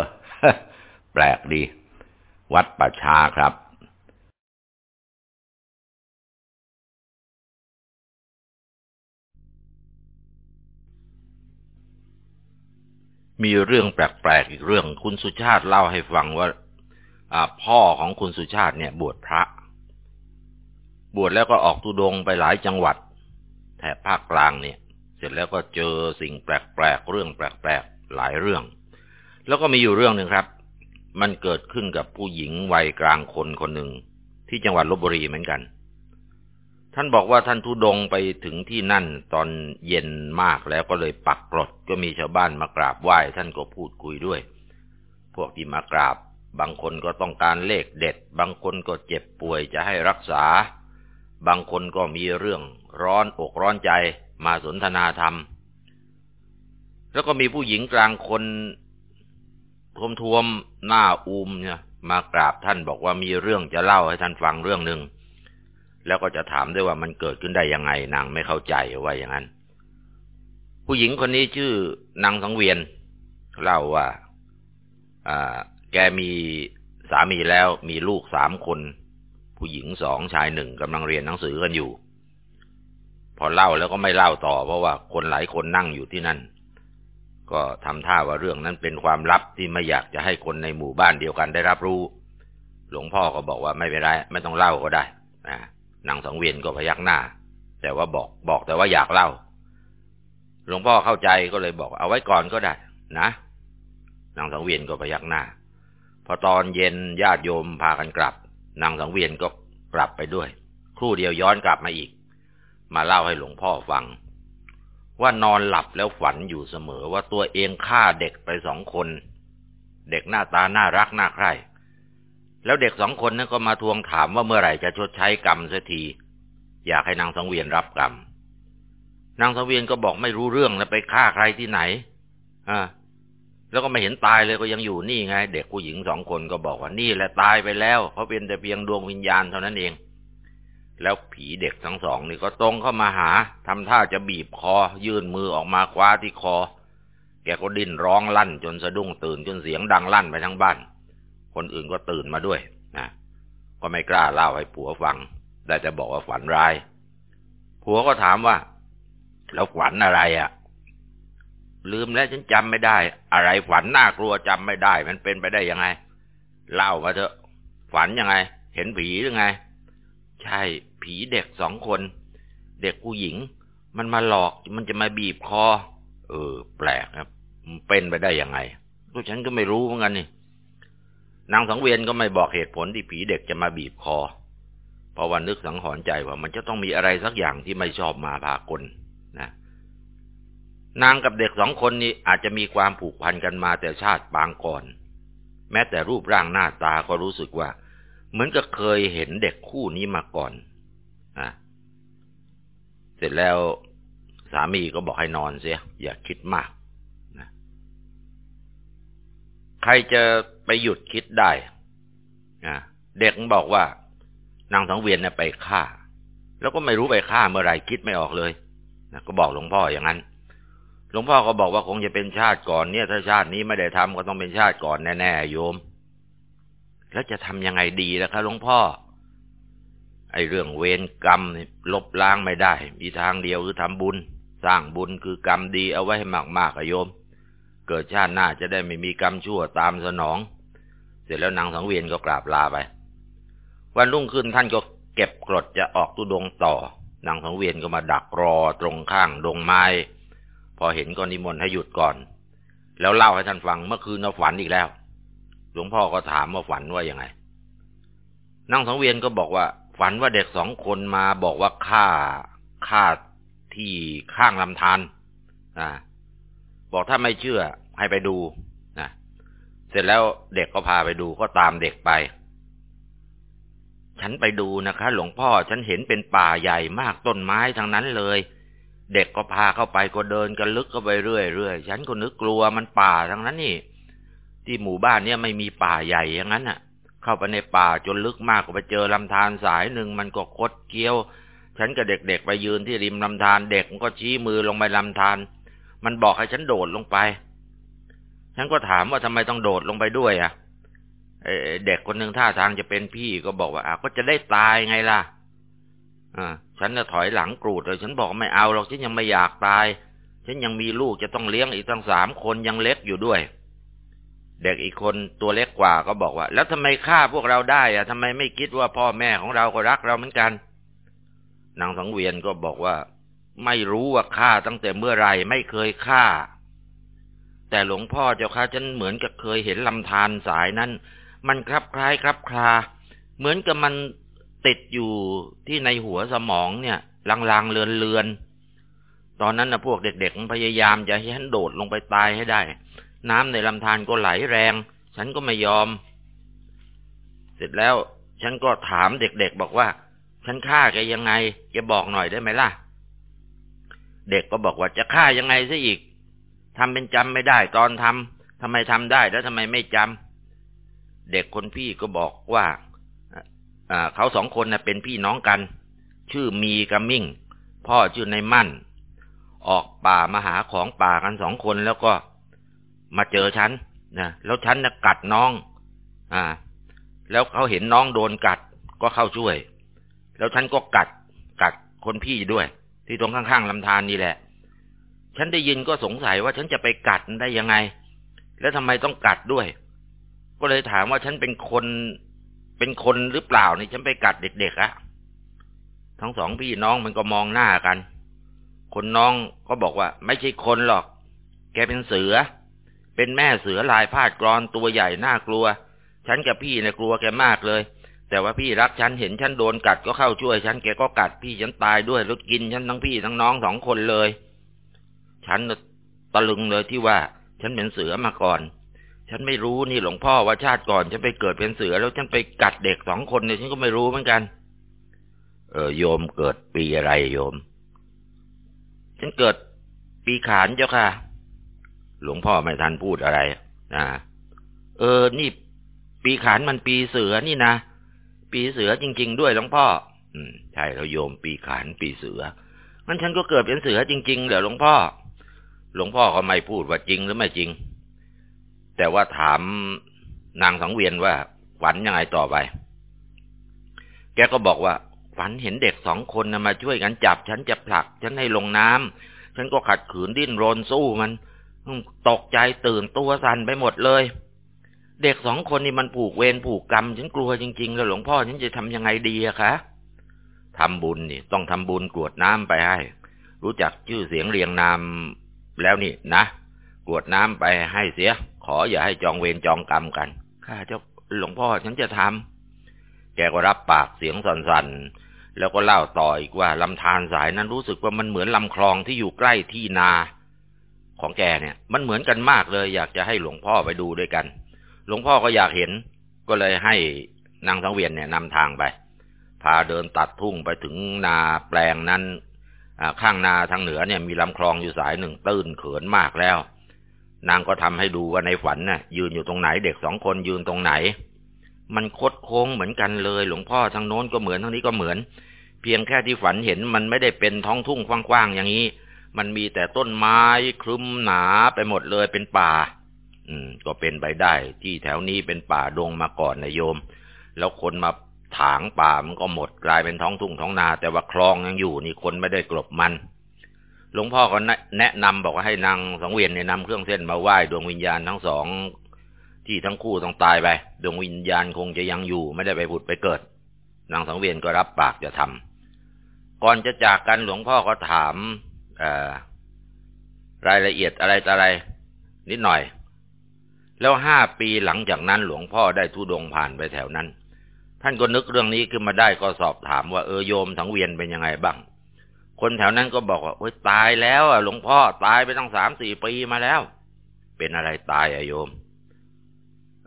แปลกดี วัดป่าชาครับ มีเรื่องแปลกๆอีกเรื่อง คุณสุชาติเล่าให้ฟังว่าพ่อของคุณสุชาติเนี่ย บวชพระ บวชแล้วก็ออกตุดงไปหลายจังหวัด แถบภาคกลางเนี่ย เสร็จแล้วก็เจอสิ่งแปลกๆเรื่องแปลกๆหลายเรื่อง แล้วก็มีอยู่เรื่องหนึ่งครับ มันเกิดขึ้นกับผู้หญิงวัยกลางคนคนหนึ่งที่จังหวัดลบบุรีเหมือนกัน ท่านบอกว่าท่านทุดงไปถึงที่นั่นตอนเย็นมากแล้วก็เลยปักกรดก็มีชาวบ้านมากราบไหว้ท่านก็พูดคุยด้วย พวกที่มากราบ บางคนก็ต้องการเลขเด็ด บางคนก็เจ็บป่วยจะให้รักษา บางคนก็มีเรื่องร้อนอกร้อนใจมาสนทนาธรรม แล้วก็มีผู้หญิงกลางคนทวมทวมหน้าอูมเนี่ยมากราบท่านบอกว่ามีเรื่องจะเล่าให้ท่านฟังเรื่องหนึ่ง แล้วก็จะถามด้วยว่ามันเกิดขึ้นได้ยังไงนางไม่เข้าใจว่าอย่างนั้น ผู้หญิงคนนี้ชื่อนางสังเวียนเล่าว่าแกมีสามีแล้วมีลูกสามคน ผู้หญิงสองชายหนึ่งกำลังเรียนหนังสือกันอยู่ พอเล่าแล้วก็ไม่เล่าต่อ เพราะว่าคนหลายคนนั่งอยู่ที่นั่น ก็ทำท่าว่าเรื่องนั้นเป็นความลับที่ไม่อยากจะให้คนในหมู่บ้านเดียวกันได้รับรู้ หลวงพ่อก็บอกว่าไม่เป็นไรไม่ต้องเล่าก็ได้นะ นางสังเวียนก็พยักหน้า แต่ว่าบอกบอกแต่ว่าอยากเล่า หลวงพ่อเข้าใจก็เลยบอกเอาไว้ก่อนก็ได้ นะนางสังเวียนก็พยักหน้า พอตอนเย็นญาติโยมพากันกลับ นางสังเวียนก็กลับไปด้วย ครู่เดียวย้อนกลับมาอีก มาเล่าให้หลวงพ่อฟัง ว่านอนหลับแล้วฝันอยู่เสมอว่าตัวเองฆ่าเด็กไปสองคน เด็กหน้าตาน่ารักน่าใคร่ แล้วเด็กสองคนนั้นก็มาทวงถามว่าเมื่อไหร่จะชดใช้กรรมเสียที อยากให้นางสังเวียนรับกรรม นางสังเวียนก็บอกไม่รู้เรื่องแล้วไปฆ่าใครที่ไหนอ่าแล้วก็ไม่เห็นตายเลยก็ยังอยู่นี่ไง เด็กผู้หญิงสองคนก็บอกว่านี่แหละตายไปแล้วเขาเป็นแต่เพียงดวงวิญญาณเท่านั้นเอง แล้วผีเด็กทั้งสองนี่ก็ตรงเข้ามาหาทำท่าจะบีบคอ ยื่นมือออกมาคว้าที่คอ แกก็ดิ้นร้องลั่นจนสะดุ้งตื่นจนเสียงดังลั่นไปทั้งบ้าน คนอื่นก็ตื่นมาด้วยนะก็ไม่กล้าเล่าให้ผัวฟัง ได้แต่บอกว่าฝันร้าย ผัวก็ถามว่า แล้วฝันอะไรอะ่ะ ลืมแล้วฉันจำไม่ได้ อะไรฝันน่ากลัวจำไม่ได้ มันเป็นไปได้ยังไง เล่ามาเถอะ ฝันยังไง เห็นผีหรือไง ใช่ผีเด็กสองคน เด็กผู้หญิง มันมาหลอกมันจะมาบีบคอ เออ แปลกครับ มันเป็นไปได้ยังไงก็ฉันก็ไม่รู้เหมือนกันนี่ นางสังเวียนก็ไม่บอกเหตุผลที่ผีเด็กจะมาบีบคอ เพราะวันนึกสังหรณ์ใจว่ามันจะต้องมีอะไรสักอย่างที่ไม่ชอบมาพากลนะนางกับเด็กสองคนนี้อาจจะมีความผูกพันกันมาแต่ชาติปางก่อน แม้แต่รูปร่างหน้าตาก็รู้สึกว่า เหมือนกับเคยเห็นเด็กคู่นี้มาก่อนนะเสร็จแล้วสามีก็บอกให้นอนเสียอย่าคิดมากนะ ใครจะไปหยุดคิดได้เด็กบอกว่านางสังเวียนเนี่ยไปฆ่า แล้วก็ไม่รู้ไปฆ่าเมื่อไรคิดไม่ออกเลยนะก็บอกหลวงพ่ออย่างนั้น หลวงพ่อก็บอกว่าคงจะเป็นชาติก่อนเนี่ย ถ้าชาตินี้ไม่ได้ทำก็ต้องเป็นชาติก่อนแน่ๆโยม แล้วจะทำยังไงดีล่ะคะหลวงพ่อ ไอ้เรื่องเวรกรรมลบล้างไม่ได้ มีทางเดียวคือทำบุญ สร้างบุญคือกรรมดีเอาไว้ให้มากๆอะโยม เกิดชาติหน้าจะได้ไม่มีกรรมชั่วตามสนอง เสร็จแล้วนางสังเวียนก็กราบลาไป วันรุ่งขึ้นท่านก็เก็บกรดจะออกตุดงต่อนางสังเวียนก็มาดักรอตรงข้างดงไม้ พอเห็นก็นิมนต์ให้หยุดก่อน แล้วเล่าให้ท่านฟังเมื่อคืนเราฝันอีกแล้ว หลวงพ่อก็ถามว่าฝันว่ายังไงนางสังเวียนก็บอกว่า ฝันว่าเด็กสองคนมาบอกว่าฆ่าฆ่าที่ข้างลำธารนะ บอกถ้าไม่เชื่อให้ไปดูนะเสร็จแล้วเด็กก็พาไปดูก็ตามเด็กไป ฉันไปดูนะคะ หลวงพ่อฉันเห็นเป็นป่าใหญ่มากต้นไม้ทั้งนั้นเลย เด็กก็พาเข้าไปก็เดินกันลึกเข้าไปเรื่อยๆฉันก็นึกกลัวมันป่าทั้งนั้นนี่ ที่หมู่บ้านเนี่ยไม่มีป่าใหญ่อย่างนั้นอะ เข้าไปในป่าจนลึกมากก็ไปเจอลำธารสายหนึ่งมันก็คดเกี้ยว ฉันกับเด็กๆไปยืนที่ริมลำธารเด็กมันก็ชี้มือลงไปลำธาร มันบอกให้ฉันโดดลงไป ฉันก็ถามว่าทำไมต้องโดดลงไปด้วยอะเด็กคนหนึ่งท่าทางจะเป็นพี่ก็บอกว่าอะก็จะได้ตายไงล่ะอ่าฉันจะถอยหลังกรูดเลย ฉันบอกไม่เอาหรอกฉันยังไม่อยากตาย ฉันยังมีลูกจะต้องเลี้ยงอีกตั้งสามคนยังเล็กอยู่ด้วย เด็กอีกคนตัวเล็กกว่าก็บอกว่า แล้วทำไมฆ่าพวกเราได้อะทำไมไม่คิดว่าพ่อแม่ของเราก็รักเราเหมือนกันนางสังเวียนก็บอกว่า ไม่รู้ว่าฆ่าตั้งแต่เมื่อไรไม่เคยฆ่า แต่หลวงพ่อเจ้าค่ะฉันเหมือนกับเคยเห็นลำธารสายนั้น มันคลับคล้ายคลับคลา เหมือนกับมันติดอยู่ที่ในหัวสมองเนี่ยลางๆเลือนๆ ตอนนั้นนะพวกเด็กๆพยายามจะให้ฉันโดดลงไปตายให้ได้ น้ำในลำธารก็ไหลแรง ฉันก็ไม่ยอม เสร็จแล้วฉันก็ถามเด็กๆบอกว่า ฉันฆ่าแกยังไงแกบอกหน่อยได้ไหมล่ะ เด็กก็บอกว่าจะฆ่ายังไงซะอีกทำเป็นจำไม่ได้ ตอนทำทำไมทำได้แล้วทำไมไม่จำเด็กคนพี่ก็บอกว่าเขาสองคนนะเป็นพี่น้องกัน ชื่อมีกับมิ่ง พ่อชื่อในมั่น ออกป่ามาหาของป่ากันสองคนแล้วก็มาเจอฉันนะแล้วฉันนะกัดน้อง อ่า แล้วเขาเห็นน้องโดนกัดก็เข้าช่วย แล้วฉันก็กัดกัดคนพี่ด้วย ที่ตรงข้างๆลำธารนนี่แหละ ฉันได้ยินก็สงสัยว่าฉันจะไปกัดได้ยังไง แล้วทำไมต้องกัดด้วย ก็เลยถามว่าฉันเป็นคนเป็นคนหรือเปล่านี่ฉันไปกัดเด็กๆอะทั้งสองพี่น้องมันก็มองหน้ากัน คนน้องก็บอกว่า ไม่ใช่คนหรอก แกเป็นเสือ เป็นแม่เสือลายพาดกรอนตัวใหญ่น่ากลัว ฉันกับพี่เนี่ยกลัวแกมากเลย แต่ว่าพี่รักฉันเห็นฉันโดนกัดก็เข้าช่วยฉันแกก็กัดพี่ฉันตายด้วยแล้วกินฉันทั้งพี่ทั้งน้องสองคนเลย ฉันตะลึงเลยที่ว่า ฉันเป็นเสือมาก่อน ฉันไม่รู้นี่หลวงพ่อว่าชาติก่อนฉันไปเกิดเป็นเสือแล้วฉันไปกัดเด็กสองคนเนี่ยฉันก็ไม่รู้เหมือนกัน เออโยมเกิดปีอะไรโยม ฉันเกิดปีขานเจ้าค่ะ หลวงพ่อไม่ทันพูดอะไรนะเออนี่ปีขานมันปีเสือนี่นะ ปีเสือจริง ๆ ด้วยหลวงพ่อ อืมใช่แล้วโยมปีขานปีเสืองั้นฉันก็เกิดเป็นเสือจริง ๆ เหรอหลวงพ่อ หลวงพ่อก็ไม่พูดว่าจริงหรือไม่จริง แต่ว่าถามนางสังเวียนว่าฝันยังไงต่อไป แกก็บอกว่าฝันเห็นเด็กสองคนนะมาช่วยกันจับ ฉันจะผลัก ฉันให้ลงน้ำฉันก็ขัดขืนดิ้นรนสู้มันตกใจตื่นตัวสั่นไปหมดเลย เด็กสองคนนี่มันผูกเวรผูกกรรมฉันกลัวจริง ๆ แล้วหลวงพ่อฉันจะทำยังไงดีอะคะทำบุญนี่ต้องทำบุญกรวดน้ำไปให้ รู้จักชื่อเสียงเรียงนามแล้วนี่นะกรวดน้ำไปให้เสีย ขออย่าให้จองเวรจองกรรมกันข้าเจ้าหลวงพ่อฉันจะทำแกก็รับปากเสียงสั่นๆ แล้วก็เล่าต่ออีกว่าลำธารสายนั้นรู้สึกว่ามันเหมือนลำคลองที่อยู่ใกล้ที่นา ของแกเนี่ย มันเหมือนกันมากเลย อยากจะให้หลวงพ่อไปดูด้วยกัน หลวงพ่อก็อยากเห็น ก็เลยให้นางสังเวียนเนี่ยนำทางไป พาเดินตัดทุ่งไปถึงนาแปลงนั้นข้างนาทางเหนือเนี่ยมีลำคลองอยู่สายหนึ่งตื้นเขินมากแล้ว นางก็ทำให้ดูว่าในฝันน่ะ ยืนอยู่ตรงไหนเด็กสองคนยืนตรงไหน มันคดโค้งเหมือนกันเลย หลวงพ่อทางโน้นก็เหมือนทางนี้ก็เหมือน เพียงแค่ที่ฝันเห็นมันไม่ได้เป็นท้องทุ่งกว้างๆอย่างนี้ มันมีแต่ต้นไม้คลุมหนาไปหมดเลยเป็นป่า อืม ก็เป็นไปได้ ที่แถวนี้เป็นป่าดงมาก่อนนะโยม แล้วคนมาถางป่ามันก็หมดกลายเป็นท้องทุ่งท้องนา แต่ว่าคลองยังอยู่นี่คนไม่ได้กลบมัน หลวงพ่อก็แนะนำบอกว่าให้นางสังเวียนเนี่ยนำเครื่องเส้นมาไหว้ดวงวิญญาณทั้งสองที่ทั้งคู่ต้องตายไปดวงวิญญาณคงจะยังอยู่ ไม่ได้ไปผุดไปเกิด นางสังเวียนก็รับปากจะทำก่อนจะจากกันหลวงพ่อก็ถามรายละเอียดอะไรต่ออะไร นิดหน่อย แล้วห้าปีหลังจากนั้นหลวงพ่อได้ทุดงผ่านไปแถวนั้น ท่านก็นึกเรื่องนี้ขึ้นมาได้ก็สอบถามว่าเออโยมสังเวียนเป็นยังไงบ้าง คนแถวนั้นก็บอกว่าโอ้ยตายแล้วอะหลวงพ่อตายไปตั้งสามสี่ปีมาแล้ว เป็นอะไรตายอะโยม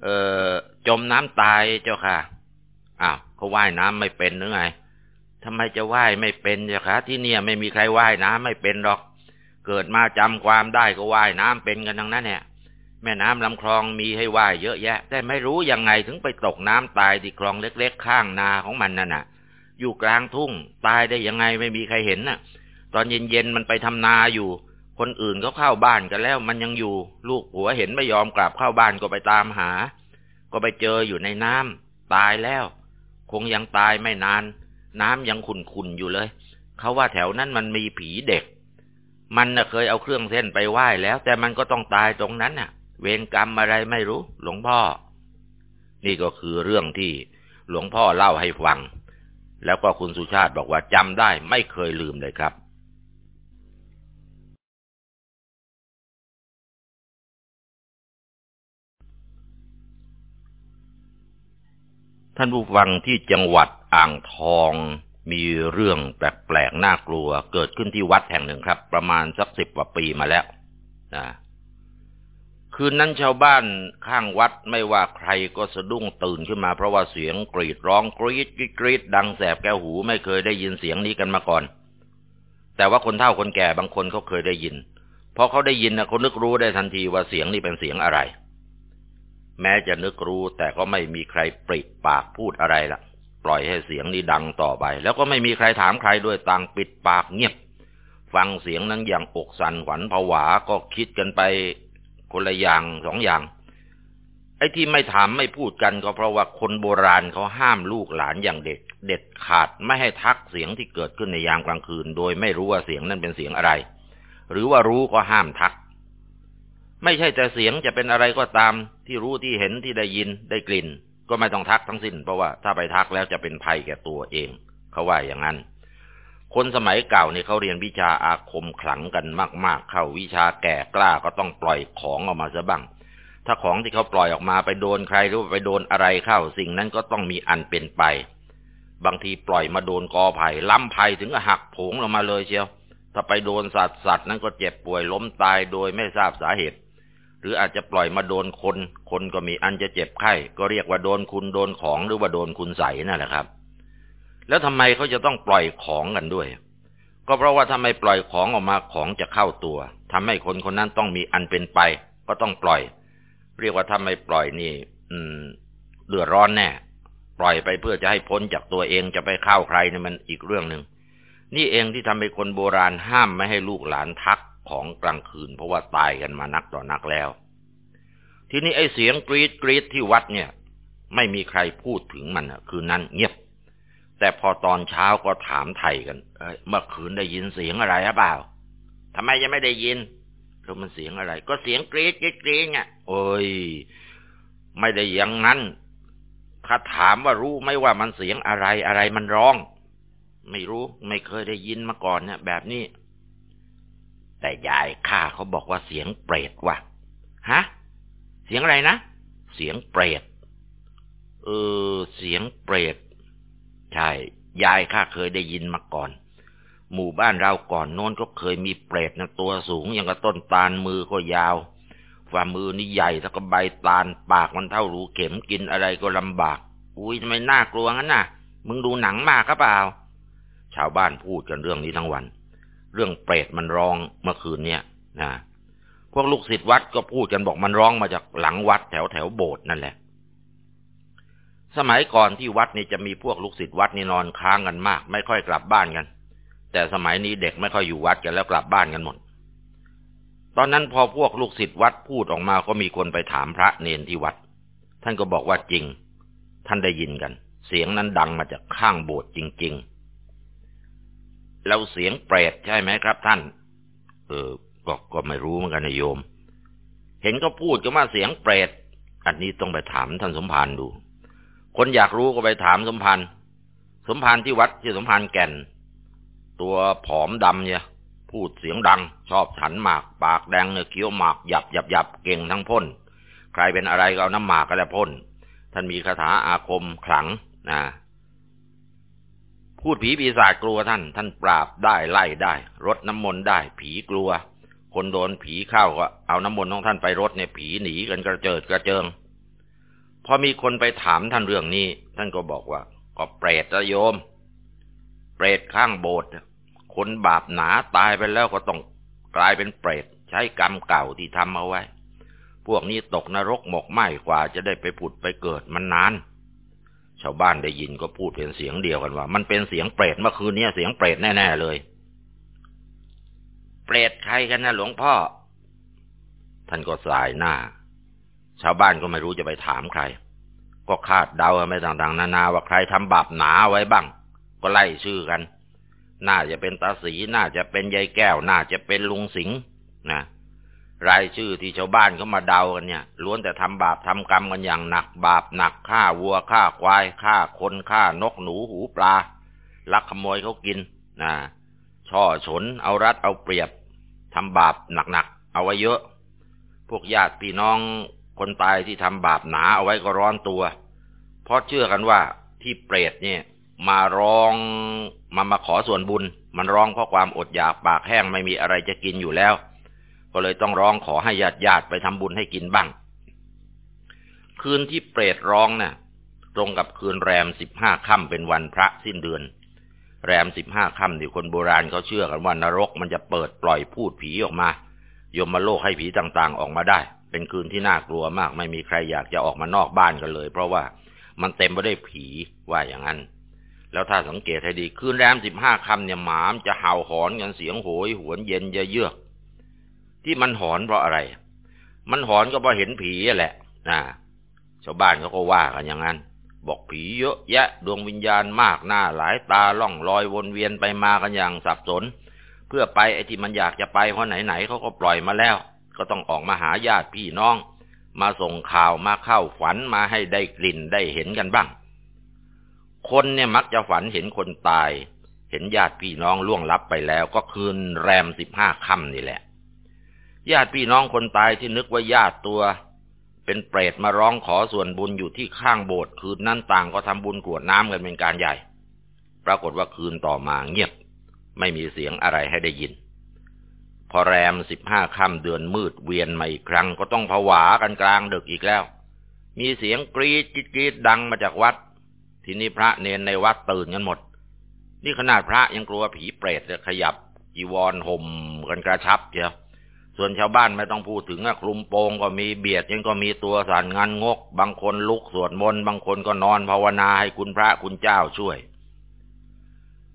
เออจมน้ำตายเจ้าค่ะอ้าวเขาว่ายน้ำไม่เป็นหรือไงทำไมจะว่ายไม่เป็นเจ้าค่ะที่เนี่ยไม่มีใครว่ายน้ำไม่เป็นหรอก เกิดมาจำความได้ก็ว่ายน้ำเป็นกันทั้งนั้นเนี่ย แม่น้ำลำคลองมีให้ว่ายเยอะแยะ แต่ไม่รู้ยังไงถึงไปตกน้ำตายที่คลองเล็กๆ ข้างนาของมันนั่นน่ะ อยู่กลางทุ่งตายได้ยังไงไม่มีใครเห็นน่ะ ตอนเย็นๆมันไปทำนาอยู่ คนอื่นก็เข้าบ้านกันแล้วมันยังอยู่ ลูกผัวเห็นไม่ยอมกลับเข้าบ้านก็ไปตามหา ก็ไปเจออยู่ในน้ำตายแล้ว คงยังตายไม่นาน น้ำยังขุ่นๆอยู่เลย เขาว่าแถวนั้นมันมีผีเด็ก มันน่ะเคยเอาเครื่องเส้นไปไหว้แล้ว แต่มันก็ต้องตายตรงนั้นน่ะ เวรกรรมอะไรไม่รู้ หลวงพ่อ นี่ก็คือเรื่องที่หลวงพ่อเล่าให้ฟัง แล้วก็คุณสุชาติบอกว่าจำได้ไม่เคยลืมเลยครับท่านผู้ฟังที่จังหวัดอ่างทองมีเรื่องแปลกๆน่ากลัว เกิดขึ้นที่วัดแห่งหนึ่งครับ ประมาณสักสิบกว่าปีมาแล้วนะ คืนนั้นชาวบ้านข้างวัดไม่ว่าใครก็สะดุ้งตื่นขึ้นมาเพราะว่าเสียงกรีดร้องกรีดกรีดดังแสบแก้วหูไม่เคยได้ยินเสียงนี้กันมาก่อน แต่ว่าคนเฒ่าคนแก่บางคนเขาเคยได้ยินพอเขาได้ยินนะเขานึกรู้ได้ทันทีว่าเสียงนี้เป็นเสียงอะไร แม้จะนึกรู้แต่ก็ไม่มีใครปริปากพูดอะไรละปล่อยให้เสียงนี้ดังต่อไป แล้วก็ไม่มีใครถามใครด้วยต่างปิดปากเงียบฟังเสียงนั้นอย่างอกสั่นขวัญผวาก็คิดกันไป คนละอย่างสองอย่าง ไอ้ที่ไม่ถามไม่พูดกันก็เพราะว่าคนโบราณเขาห้ามลูกหลานอย่างเด็ดเด็ดขาดไม่ให้ทักเสียงที่เกิดขึ้นในยามกลางคืน โดยไม่รู้ว่าเสียงนั้นเป็นเสียงอะไร หรือว่ารู้ก็ห้ามทัก ไม่ใช่แต่เสียงจะเป็นอะไรก็ตามที่รู้ที่เห็นที่ได้ยินได้กลิ่น ก็ไม่ต้องทักทั้งสิ้น เพราะว่าถ้าไปทักแล้วจะเป็นภัยแก่ตัวเอง เขาว่าอย่างนั้น คนสมัยเก่าเนี่ยเขาเรียนวิชาอาคมขลังกันมาก ๆ เข้าวิชาแก่กล้าก็ต้องปล่อยของออกมาซะบ้าง ถ้าของที่เขาปล่อยออกมาไปโดนใครหรือไปโดนอะไรเข้าสิ่งนั้นก็ต้องมีอันเป็นไป บางทีปล่อยมาโดนกอไผ่ล้ำไผ่ถึงหักผงลงมาเลยเชียว ถ้าไปโดนสัตว์สัตว์นั้นก็เจ็บป่วยล้มตายโดยไม่ทราบสาเหตุ หรืออาจจะปล่อยมาโดนคน คนก็มีอันจะเจ็บไข้ก็เรียกว่าโดนคุณโดนของหรือว่าโดนคุณใสนั่นแหละครับ แล้วทำไมเขาจะต้องปล่อยของกันด้วย ก็เพราะว่าถ้าไมปล่อยของออกมาของจะเข้าตัวทำให้คนคนนั้นต้องมีอันเป็นไป ก็ต้องปล่อย เรียกว่าถ้าไมปล่อยนี่ อืมเดือดร้อนแน่ปล่อยไปเพื่อจะให้พ้นจากตัวเองจะไปเข้าใครนี่มันอีกเรื่องหนึ่งนี่เองที่ทำให้คนโบราณห้ามไม่ให้ลูกหลานทักของกลางคืน เพราะว่าตายกันมานักต่อนักแล้ว ทีนี้ไอ้เสียงกรีดกรีดที่วัดเนี่ย ไม่มีใครพูดถึงมันคืนนั้นเงียบ แต่พอตอนเช้าก็ถามไทยกันเมื่อคืนได้ยินเสียงอะไรหรือเปล่าทำไมยังไม่ได้ยินก็มันเสียงอะไร ก็เสียงกรี๊ดกรี๊ดกรี๊ดเนี่ยโอ้ย ไม่ได้อย่างนั้น ถ้าถามว่ารู้ไหมว่ามันเสียงอะไรอะไรมันร้อง ไม่รู้ไม่เคยได้ยินมาก่อนเนี่ยแบบนี้ แต่ยายข้าเขาบอกว่าเสียงเปรตว่ะ ฮะ เสียงอะไรนะ เสียงเปรต เออ เสียงเปรต ใช่ ยายข้าเคยได้ยินมาก่อน หมู่บ้านเราก่อนโน้นก็เคยมีเปรตนะตัวสูงอย่างกับต้นตาลมือก็ยาวฝ่ามือนี่ใหญ่เท่ากับใบตาลปากมันเท่ารูเข็มกินอะไรก็ลำบาก อุ้ยทำไมน่ากลัวงั้นน่ะ มึงดูหนังมากก็เปล่า ชาวบ้านพูดกันเรื่องนี้ทั้งวัน เรื่องเปรตมันร้องเมื่อคืนเนี่ยนะพวกลูกศิษย์วัดก็พูดกันบอกมันร้องมาจากหลังวัดแถวแถวโบสถ์นั่นแหละ สมัยก่อนที่วัดนี่จะมีพวกลูกศิษย์วัดนี่นอนค้างกันมาก ไม่ค่อยกลับบ้านกัน แต่สมัยนี้เด็กไม่ค่อยอยู่วัดกันแล้วกลับบ้านกันหมด ตอนนั้นพอพวกลูกศิษย์วัดพูดออกมาก็มีคนไปถามพระเนนที่วัด ท่านก็บอกว่าจริง ท่านได้ยินกัน เสียงนั้นดังมาจากข้างโบสถ์จริง ๆ แล้วเสียงเปรตใช่ไหมครับ ท่าน เออก็ก็ไม่รู้เหมือนกันนะโยม เห็นก็พูดกันว่าเสียงเปรตอันนี้ต้องไปถามท่านสมภารดู คนอยากรู้ก็ไปถามสมพันธ์สมพันธ์ที่วัดที่สมพันธ์แก่น ตัวผอมดำเนี่ย พูดเสียงดัง ชอบฉันหมากปากแดงเนี่ยเคี้ยวหมากหยับหยับหยับเก่งทั้งพ่น ใครเป็นอะไรก็เอาน้ำหมากก็แล้วพ่น ท่านมีคาถาอาคมขลังนะพูดผีปีศาจกลัวท่าน ท่านปราบได้ไล่ได้รดน้ำมนต์ได้ ผีกลัว คนโดนผีเข้าก็เอาน้ำมนต์ของท่านไปรดเนี่ยผีหนีกันกระเจิดกระเจิง พอมีคนไปถามท่านเรื่องนี้ ท่านก็บอกว่า ก็เปรตะโยม เปรตข้างโบสถ์คนบาปหนาตายไปแล้วก็ต้องกลายเป็นเปรตใช้กรรมเก่าที่ทำเอาไว้ พวกนี้ตกนรกหมกไหม้กว่าจะได้ไปผุดไปเกิดมันนาน ชาวบ้านได้ยินก็พูดเป็นเสียงเดียวกันว่า มันเป็นเสียงเปรตเมื่อคืนนี้เสียงเปรตแน่ๆเลย เปรตใครกันนะหลวงพ่อ ท่านก็สายหน้า ชาวบ้านก็ไม่รู้จะไปถามใคร ก็คาดเดาไปต่างๆ นานาว่าใครทำบาปหนาไว้บ้าง ก็ไล่ชื่อกัน น่าจะเป็นตาสีน่าจะเป็นยายแก้ว น่าจะเป็นลุงสิงห์นะรายชื่อที่ชาวบ้านเขามาเดากันเนี่ยล้วนแต่ทำบาปทำกรรมกันอย่างหนัก บาปหนักฆ่าวัวฆ่าควายฆ่าคนฆ่านกหนูหูปลา ลักขโมยเขากินนะช่อฉนเอารัดเอาเปรียบทำบาปหนักๆเอาไว้เยอะ พวกญาติพี่น้อง คนตายที่ทำบาปหนาเอาไว้ก็ร้อนตัว เพราะเชื่อกันว่าที่เปรตเนี่ย มาร้องมามาขอส่วนบุญ มันร้องเพราะความอดอยากปากแห้งไม่มีอะไรจะกินอยู่แล้ว ก็เลยต้องร้องขอให้ญาติญาติไปทำบุญให้กินบ้าง คืนที่เปรตร้องนะ่ะ ตรงกับคืนแรมสิบห้าค่ำเป็นวันพระสิ้นเดือนแรมสิบห้าค่ำที่คนโบราณเขาเชื่อกันว่านรกมันจะเปิดปล่อยพูดผีออกมา ยมมาโลกให้ผีต่างๆออกมาได้ เป็นคืนที่น่ากลัวมาก ไม่มีใครอยากจะออกมานอกบ้านกันเลย เพราะว่ามันเต็มไปด้วยผีว่าอย่างนั้น แล้วถ้าสังเกตให้ดีคืนแรมสิบห้าคำเนี่ยหมามจะเห่าหอนกันเสียงโหยหวนเย็นเยือก ที่มันหอนเพราะอะไร มันหอนก็เพราะเห็นผีแหละนะชาวบ้านเขาก็ว่ากันอย่างนั้น บอกผีเยอะแยะดวงวิญญาณมากหน้าหลายตาล่องลอยวนเวียนไปมากันอย่างสับสน เพื่อไปไอ้ที่มันอยากจะไปเพราะไหนๆเขาก็ปล่อยมาแล้ว ก็ต้องออกมาหาญาติพี่น้อง มาส่งข่าวมาเข้าฝันมาให้ได้กลิ่นได้เห็นกันบ้าง คนเนี่ยมักจะฝันเห็นคนตาย เห็นญาติพี่น้องล่วงลับไปแล้วก็คืนแรมสิบห้าค่ำนี่แหละ ญาติพี่น้องคนตายที่นึกว่าญาติตัว เป็นเปรตมาร้องขอส่วนบุญอยู่ที่ข้างโบสถ์คืนนั้นต่างก็ทำบุญกรวดน้ำกันเป็นการใหญ่ ปรากฏว่าคืนต่อมาเงียบ ไม่มีเสียงอะไรให้ได้ยิน พอแรมสิบห้าค่ำเดือนมืดเวียนมาอีกครั้งก็ต้องผวากันกลางดึกอีกแล้ว มีเสียงกรีดกรีดดังมาจากวัด ทีนี้พระเนนในวัดตื่นกันหมด นี่ขนาดพระยังกลัวผีเปรตจะขยับจีวรห่มกันกระชับเชียวส่วนชาวบ้านไม่ต้องพูดถึงอะคลุมโปงก็มีเบียดยังก็มีตัวสั่นงานงก บางคนลุกสวดมนต์บางคนก็นอนภาวนาให้คุณพระคุณเจ้าช่วย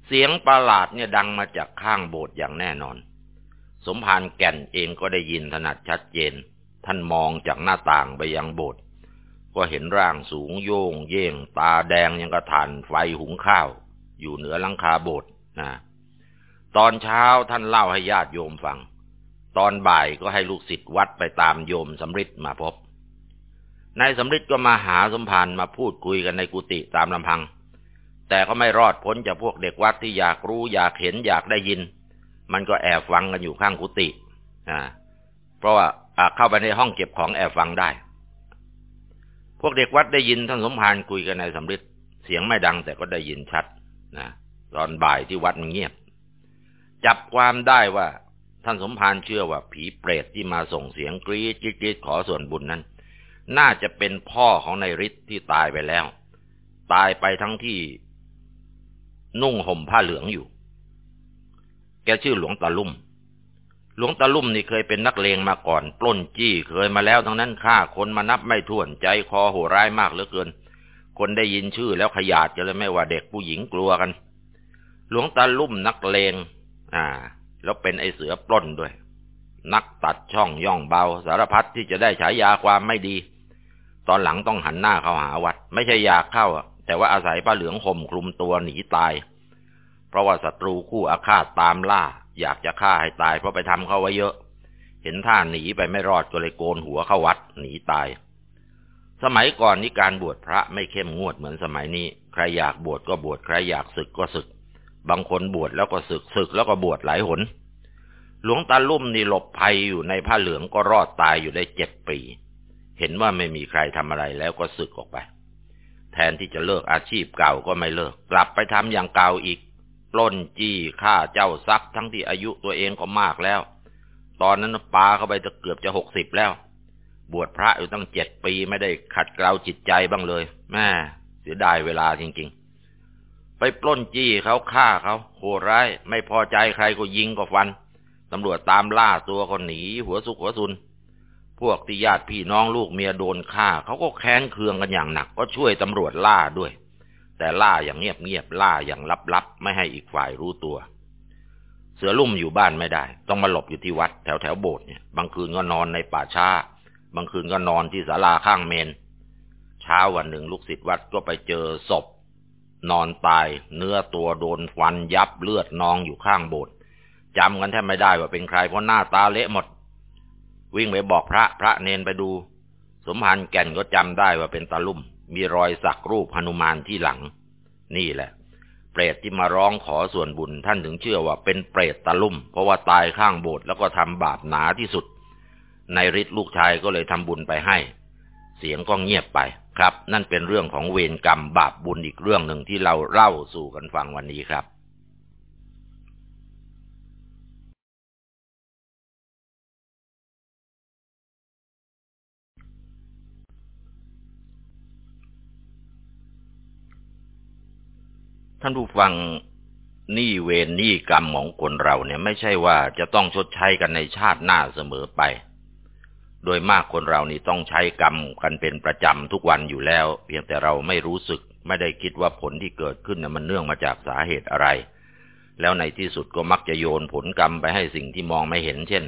เสียงประหลาดเนี่ยดังมาจากข้างโบสถ์อย่างแน่นอน สมภารแก่นเองก็ได้ยินถนัดชัดเจน ท่านมองจากหน้าต่างไปยังโบสถ์ก็เห็นร่างสูงโยง เย่ง ตาแดงยังกระถานไฟหุงข้าว อยู่เหนือหลังคาโบสถ์นะตอนเช้าท่านเล่าให้ญาติโยมฟัง ตอนบ่ายก็ให้ลูกศิษย์วัดไปตามโยมสำริดมาพบนายสำริดก็มาหาสมภารมาพูดคุยกันในกุฏิตามลำพัง แต่ก็ไม่รอดพ้นจากพวกเด็กวัดที่อยากรู้อยากเห็นอยากได้ยิน มันก็แอบฟังกันอยู่ข้างกุฏิอ่า เพราะว่าเข้าไปในห้องเก็บของแอบฟังได้ พวกเด็กวัดได้ยินท่านสมภารคุยกันในสำริดเสียงไม่ดังแต่ก็ได้ยินชัดนะตอนบ่ายที่วัดมันเงียบ จับความได้ว่าท่านสมภารเชื่อว่าผีเปรตที่มาส่งเสียงกรีดกรีดขอส่วนบุญนั้น น่าจะเป็นพ่อของนายฤทธิ์ที่ตายไปแล้ว ตายไปทั้งที่นุ่งห่มผ้าเหลืองอยู่ แกชื่อหลวงตาลุ่ม หลวงตาลุ่มนี่เคยเป็นนักเลงมาก่อน ปล้นจี้เคยมาแล้วทั้งนั้นฆ่าคนมานับไม่ถ้วนใจคอโหร้ายมากเหลือเกิน คนได้ยินชื่อแล้วขยาดจะเลยไม่ว่าเด็กผู้หญิงกลัวกัน หลวงตาลุ่มนักเลง อ่า แล้วเป็นไอเสือปล้นด้วย นักตัดช่องย่องเบาสารพัดที่จะได้ฉายาความไม่ดี ตอนหลังต้องหันหน้าเข้าหาวัด ไม่ใช่อยากเข้าแต่ว่าอาศัยผ้าเหลืองห่มคลุมตัวหนีตาย เพราะว่าศัตรูคู่อาฆาตตามล่า อยากจะฆ่าให้ตายเพราะไปทำเขาไว้เยอะ เห็นท่าหนีไปไม่รอดก็เลยโกนหัวเข้าวัดหนีตาย สมัยก่อนนี้การบวชพระไม่เข้มงวดเหมือนสมัยนี้ ใครอยากบวชก็บวชใครอยากศึกก็ศึก บางคนบวชแล้วก็ศึกศึกแล้วก็บวชหลายหน หลวงตาลุ่มนี่หลบภัยอยู่ในผ้าเหลืองก็รอดตายอยู่ได้เจ็ดปี เห็นว่าไม่มีใครทำอะไรแล้วก็ศึกออกไป แทนที่จะเลิกอาชีพเก่าก็ไม่เลิก กลับไปทำอย่างเก่าอีก ล้นจี้ฆ่าเจ้าทรัพย์ทั้งที่อายุตัวเองก็มากแล้ว ตอนนั้นปาเข้าไปจะเกือบจะหกสิบแล้ว บวชพระอยู่ตั้งเจ็ดปีไม่ได้ขัดเกลาจิตใจบ้างเลย แม่เสียดายเวลาจริง ๆ ไปปล้นจี้เขาฆ่าเขาโหดร้ายไม่พอใจใครก็ยิงก็ฟันตำรวจตามล่าตัวคนหนีหัวสุกหัวซุน พวกที่ญาติพี่น้องลูกเมียโดนฆ่าเขาก็แค้นเคืองกันอย่างหนัก ก็ช่วยตำรวจล่าด้วย แต่ล่าอย่างเงียบเงียบล่าอย่างลับๆไม่ให้อีกฝ่ายรู้ตัว เสือลุ่มอยู่บ้านไม่ได้ ต้องมาหลบอยู่ที่วัดแถวแถวโบสถ์เนี่ยบางคืนก็นอนในป่าช้า บางคืนก็นอนที่ศาลาข้างเมน เช้าวันหนึ่งลูกศิษย์วัดก็ไปเจอศพ นอนตาย เนื้อตัวโดนฟันยับเลือดนองอยู่ข้างโบสถ์จำกันแทบไม่ได้ว่าเป็นใครเพราะหน้าตาเละหมด วิ่งไปบอกพระพระเนนไปดู สมภารแก่นก็จำได้ว่าเป็นตาลุ่ม มีรอยสักรูปหนุมานที่หลัง นี่แหละ เปรตที่มาร้องขอส่วนบุญท่านถึงเชื่อว่าเป็นเปรตตะลุ่ม เพราะว่าตายข้างโบสถ์แล้วก็ทำบาปหนาที่สุดนายฤทธิ์ลูกชายก็เลยทำบุญไปให้ เสียงก็เงียบไปครับ นั่นเป็นเรื่องของเวรกรรมบาปบุญอีกเรื่องหนึ่งที่เราเล่าสู่กันฟังวันนี้ครับ ท่านผู้ฟังนี้เวรนี้กรรมของคนเราเนี่ยไม่ใช่ว่าจะต้องชดใช้กันในชาติหน้าเสมอไป โดยมากคนเรานี่ต้องใช้กรรมกันเป็นประจำทุกวันอยู่แล้ว เพียงแต่เราไม่รู้สึกไม่ได้คิดว่าผลที่เกิดขึ้นมันเนื่องมาจากสาเหตุอะไร แล้วในที่สุดก็มักจะโยนผลกรรมไปให้สิ่งที่มองไม่เห็น เช่น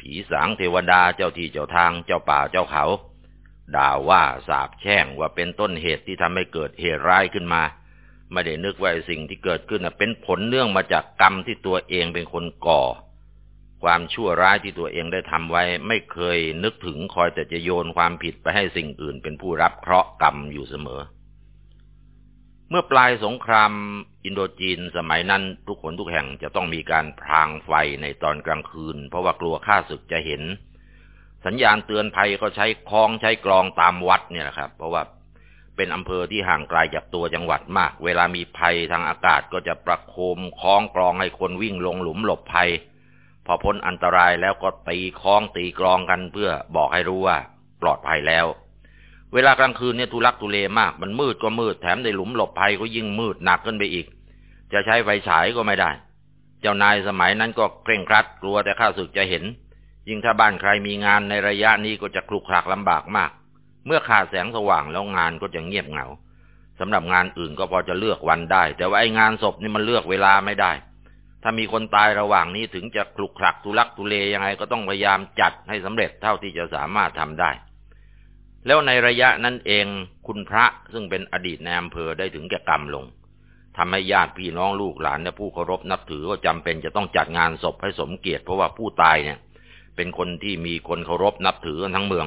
ผีสางเทวดาเจ้าที่เจ้าทางเจ้าป่าเจ้าเขา ด่าว่าสาบแช่งว่าเป็นต้นเหตุที่ทำให้เกิดเหตุร้ายขึ้นมา ไม่ได้นึกว่าสิ่งที่เกิดขึ้นเป็นผลเนื่องมาจากกรรมที่ตัวเองเป็นคนก่อ ความชั่วร้ายที่ตัวเองได้ทำไว้ ไม่เคยนึกถึงคอยแต่จะโยนความผิดไปให้สิ่งอื่นเป็นผู้รับเคราะห์กรรมอยู่เสมอ เมื่อปลายสงครามอินโดจีนสมัยนั้นทุกคนทุกแห่งจะต้องมีการพรางไฟในตอนกลางคืน เพราะว่ากลัวข้าศึกจะเห็น สัญญาณเตือนภัยก็ใช้คลองใช้กรองตามวัดเนี่ยแหละครับ เพราะว่า เป็นอำเภอที่ห่างไกลจากตัวจังหวัดมาก เวลามีภัยทางอากาศก็จะประโคมคล้องกรองให้คนวิ่งลงหลุมหลบภัย พอพ้นอันตรายแล้วก็ตีคล้องตีกรองกันเพื่อบอกให้รู้ว่าปลอดภัยแล้ว เวลากลางคืนเนี่ยทุลักทุเลมาก มันมืดก็มืดแถมในหลุมหลบภัยก็ยิ่งมืดหนักขึ้นไปอีก จะใช้ไฟฉายก็ไม่ได้ เจ้านายสมัยนั้นก็เคร่งครัดกลัวแต่ข้าศึกจะเห็น ยิ่งถ้าบ้านใครมีงานในระยะนี้ก็จะคลุกคลักลำบากมาก เมื่อขาดแสงสว่างแล้วงานก็จะเงียบเหงาสำหรับงานอื่นก็พอจะเลือกวันได้ แต่ว่าไอ้งานศพนี่มันเลือกเวลาไม่ได้ ถ้ามีคนตายระหว่างนี้ถึงจะคลุกคลักทุลักทุเลยังไงก็ต้องพยายามจัดให้สำเร็จเท่าที่จะสามารถทำได้ แล้วในระยะนั้นเองคุณพระซึ่งเป็นอดีตในอำเภอได้ถึงแก่กรรมลงทำให้ญาติพี่น้องลูกหลานและผู้เคารพนับถือก็จำเป็นจะต้องจัดงานศพให้สมเกียรติเพราะว่าผู้ตายเนี่ย เป็นคนที่มีคนเคารพนับถือกันทั้งเมือง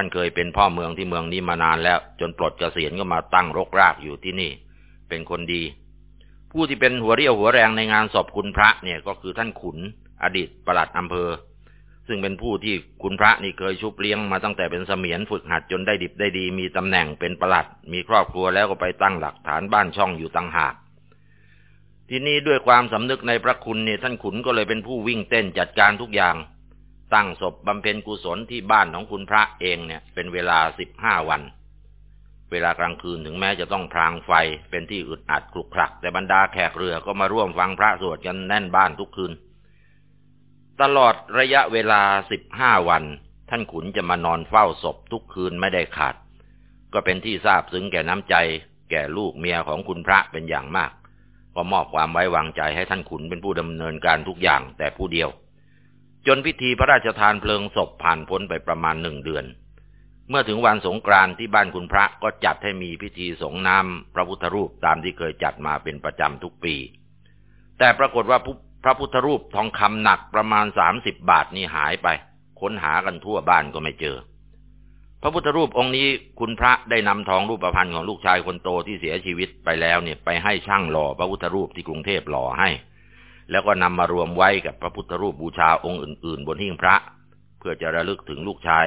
ท่านเคยเป็นพ่อเมืองที่เมืองนี้มานานแล้ว จนปลดเกษียณก็มาตั้งรกรากอยู่ที่นี่ เป็นคนดี ผู้ที่เป็นหัวเรี่ยวหัวแรงในงานศพคุณพระเนี่ยก็คือท่านขุน อดีตประหลัดอำเภอ ซึ่งเป็นผู้ที่คุณพระนี่เคยชุบเลี้ยงมาตั้งแต่เป็นเสมียนฝึกหัดจนได้ดิบได้ดี มีตำแหน่งเป็นประหลัด มีครอบครัวแล้วก็ไปตั้งหลักฐานบ้านช่องอยู่ต่างหากที่นี่ด้วยความสำนึกในพระคุณเนี่ยท่านขุนก็เลยเป็นผู้วิ่งเต้นจัดการทุกอย่าง ตั้งศพบำเพ็ญกุศลที่บ้านของคุณพระเองเนี่ย เป็นเวลาสิบห้าวัน เวลากลางคืนถึงแม้จะต้องพรางไฟเป็นที่อึดอัดคลุกคลัก แต่บรรดาแขกเรือก็มาร่วมฟังพระสวดกันแน่นบ้านทุกคืน ตลอดระยะเวลาสิบห้าวัน ท่านขุนจะมานอนเฝ้าศพทุกคืนไม่ได้ขาด ก็เป็นที่ทราบซึ้งแก่น้ำใจ แก่ลูกเมียของคุณพระเป็นอย่างมาก ก็มอบความไว้วางใจให้ท่านขุนเป็นผู้ดำเนินการทุกอย่างแต่ผู้เดียว จนพิธีพระราชทานเพลิงศพผ่านพ้นไปประมาณหนึ่งเดือน เมื่อถึงวันสงกรานต์ที่บ้านคุณพระก็จัดให้มีพิธีสงน้ำพระพุทธรูปตามที่เคยจัดมาเป็นประจำทุกปี แต่ปรากฏว่าพระพุทธรูปทองคำหนักประมาณสามสิบบาทนี่หายไป ค้นหากันทั่วบ้านก็ไม่เจอ พระพุทธรูปองค์นี้คุณพระได้นำทองรูปประพันธ์ของลูกชายคนโตที่เสียชีวิตไปแล้วเนี่ยไปให้ช่างหล่อพระพุทธรูปที่กรุงเทพหล่อให้ แล้วก็นำมารวมไว้กับพระพุทธรูปบูชาองค์อื่น ๆ บนหิ้งพระ เพื่อจะระลึกถึงลูกชาย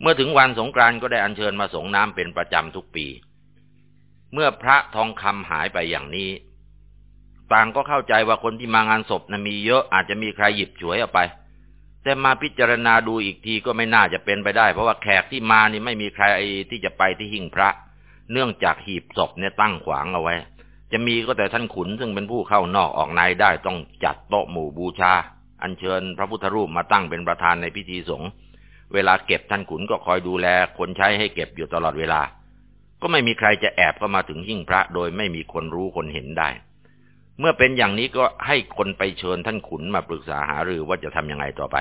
เมื่อถึงวันสงกรานต์ก็ได้อัญเชิญมาสงน้ำเป็นประจำทุกปี เมื่อพระทองคำหายไปอย่างนี้ ต่างก็เข้าใจว่าคนที่มางานศพนะมีเยอะอาจจะมีใครหยิบฉวยเอาไป แต่มาพิจารณาดูอีกทีก็ไม่น่าจะเป็นไปได้ เพราะว่าแขกที่มานี่ไม่มีใครที่จะไปที่หิ้งพระ เนื่องจากหีบศพเนี่ยตั้งขวางเอาไว้ จะมีก็แต่ท่านขุนซึ่งเป็นผู้เข้านอกออกในได้ต้องจัดโต๊ะหมู่บูชา อัญเชิญพระพุทธรูปมาตั้งเป็นประธานในพิธีสงฆ์เวลาเก็บท่านขุนก็คอยดูแลคนใช้ให้เก็บอยู่ตลอดเวลา ก็ไม่มีใครจะแอบเข้ามาถึงหิ้งพระโดยไม่มีคนรู้คนเห็นได้ เมื่อเป็นอย่างนี้ก็ให้คนไปเชิญท่านขุนมาปรึกษาหารือว่าจะทำยังไงต่อไป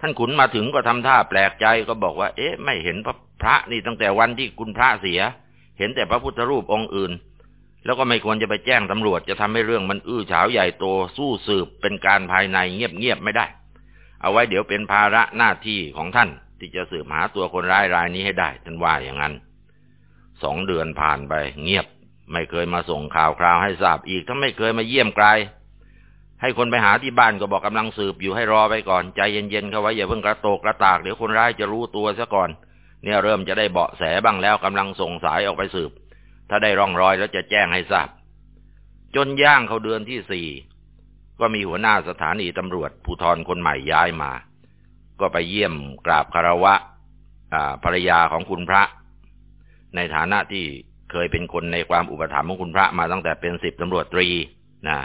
ท่านขุนมาถึงก็ทำท่าแปลกใจก็บอกว่า เอ๊ะ ไม่เห็นพระพระนี่ตั้งแต่วันที่คุณพระเสีย เห็นแต่พระพุทธรูปองค์อื่น แล้วก็ไม่ควรจะไปแจ้งตำรวจจะทำให้เรื่องมันอื้อฉาวใหญ่โตสู้สืบเป็นการภายในเงียบๆไม่ได้ เอาไว้เดี๋ยวเป็นภาระหน้าที่ของท่าน ที่จะสืบหาตัวคนร้ายรายนี้ให้ได้ท่านว่าอย่างนั้นสองเดือนผ่านไป เงียบ ไม่เคยมาส่งข่าวคราวให้ทราบอีกถ้าไม่เคยมาเยี่ยมไกล ให้คนไปหาที่บ้านก็บอกกำลังสืบอยู่ให้รอไปก่อนใจเย็นๆเข้าไว้อย่าเพิ่งกระโตกกระตากเดี๋ยวคนร้ายจะรู้ตัวซะก่อน เนี่ยเริ่มจะได้เบาะแสบ้างแล้วกำลังส่งสายออกไปสืบ ถ้าได้ร่องรอยแล้วจะแจ้งให้ทราบ จนย่างเขาเดือนที่สี่ก็มีหัวหน้าสถานีตำรวจภูธรคนใหม่ย้ายมา ก็ไปเยี่ยมกราบคารวะภรรยาของคุณพระ ในฐานะที่เคยเป็นคนในความอุปถัมภ์ของคุณพระมาตั้งแต่เป็นสิบตำรวจตรีนะ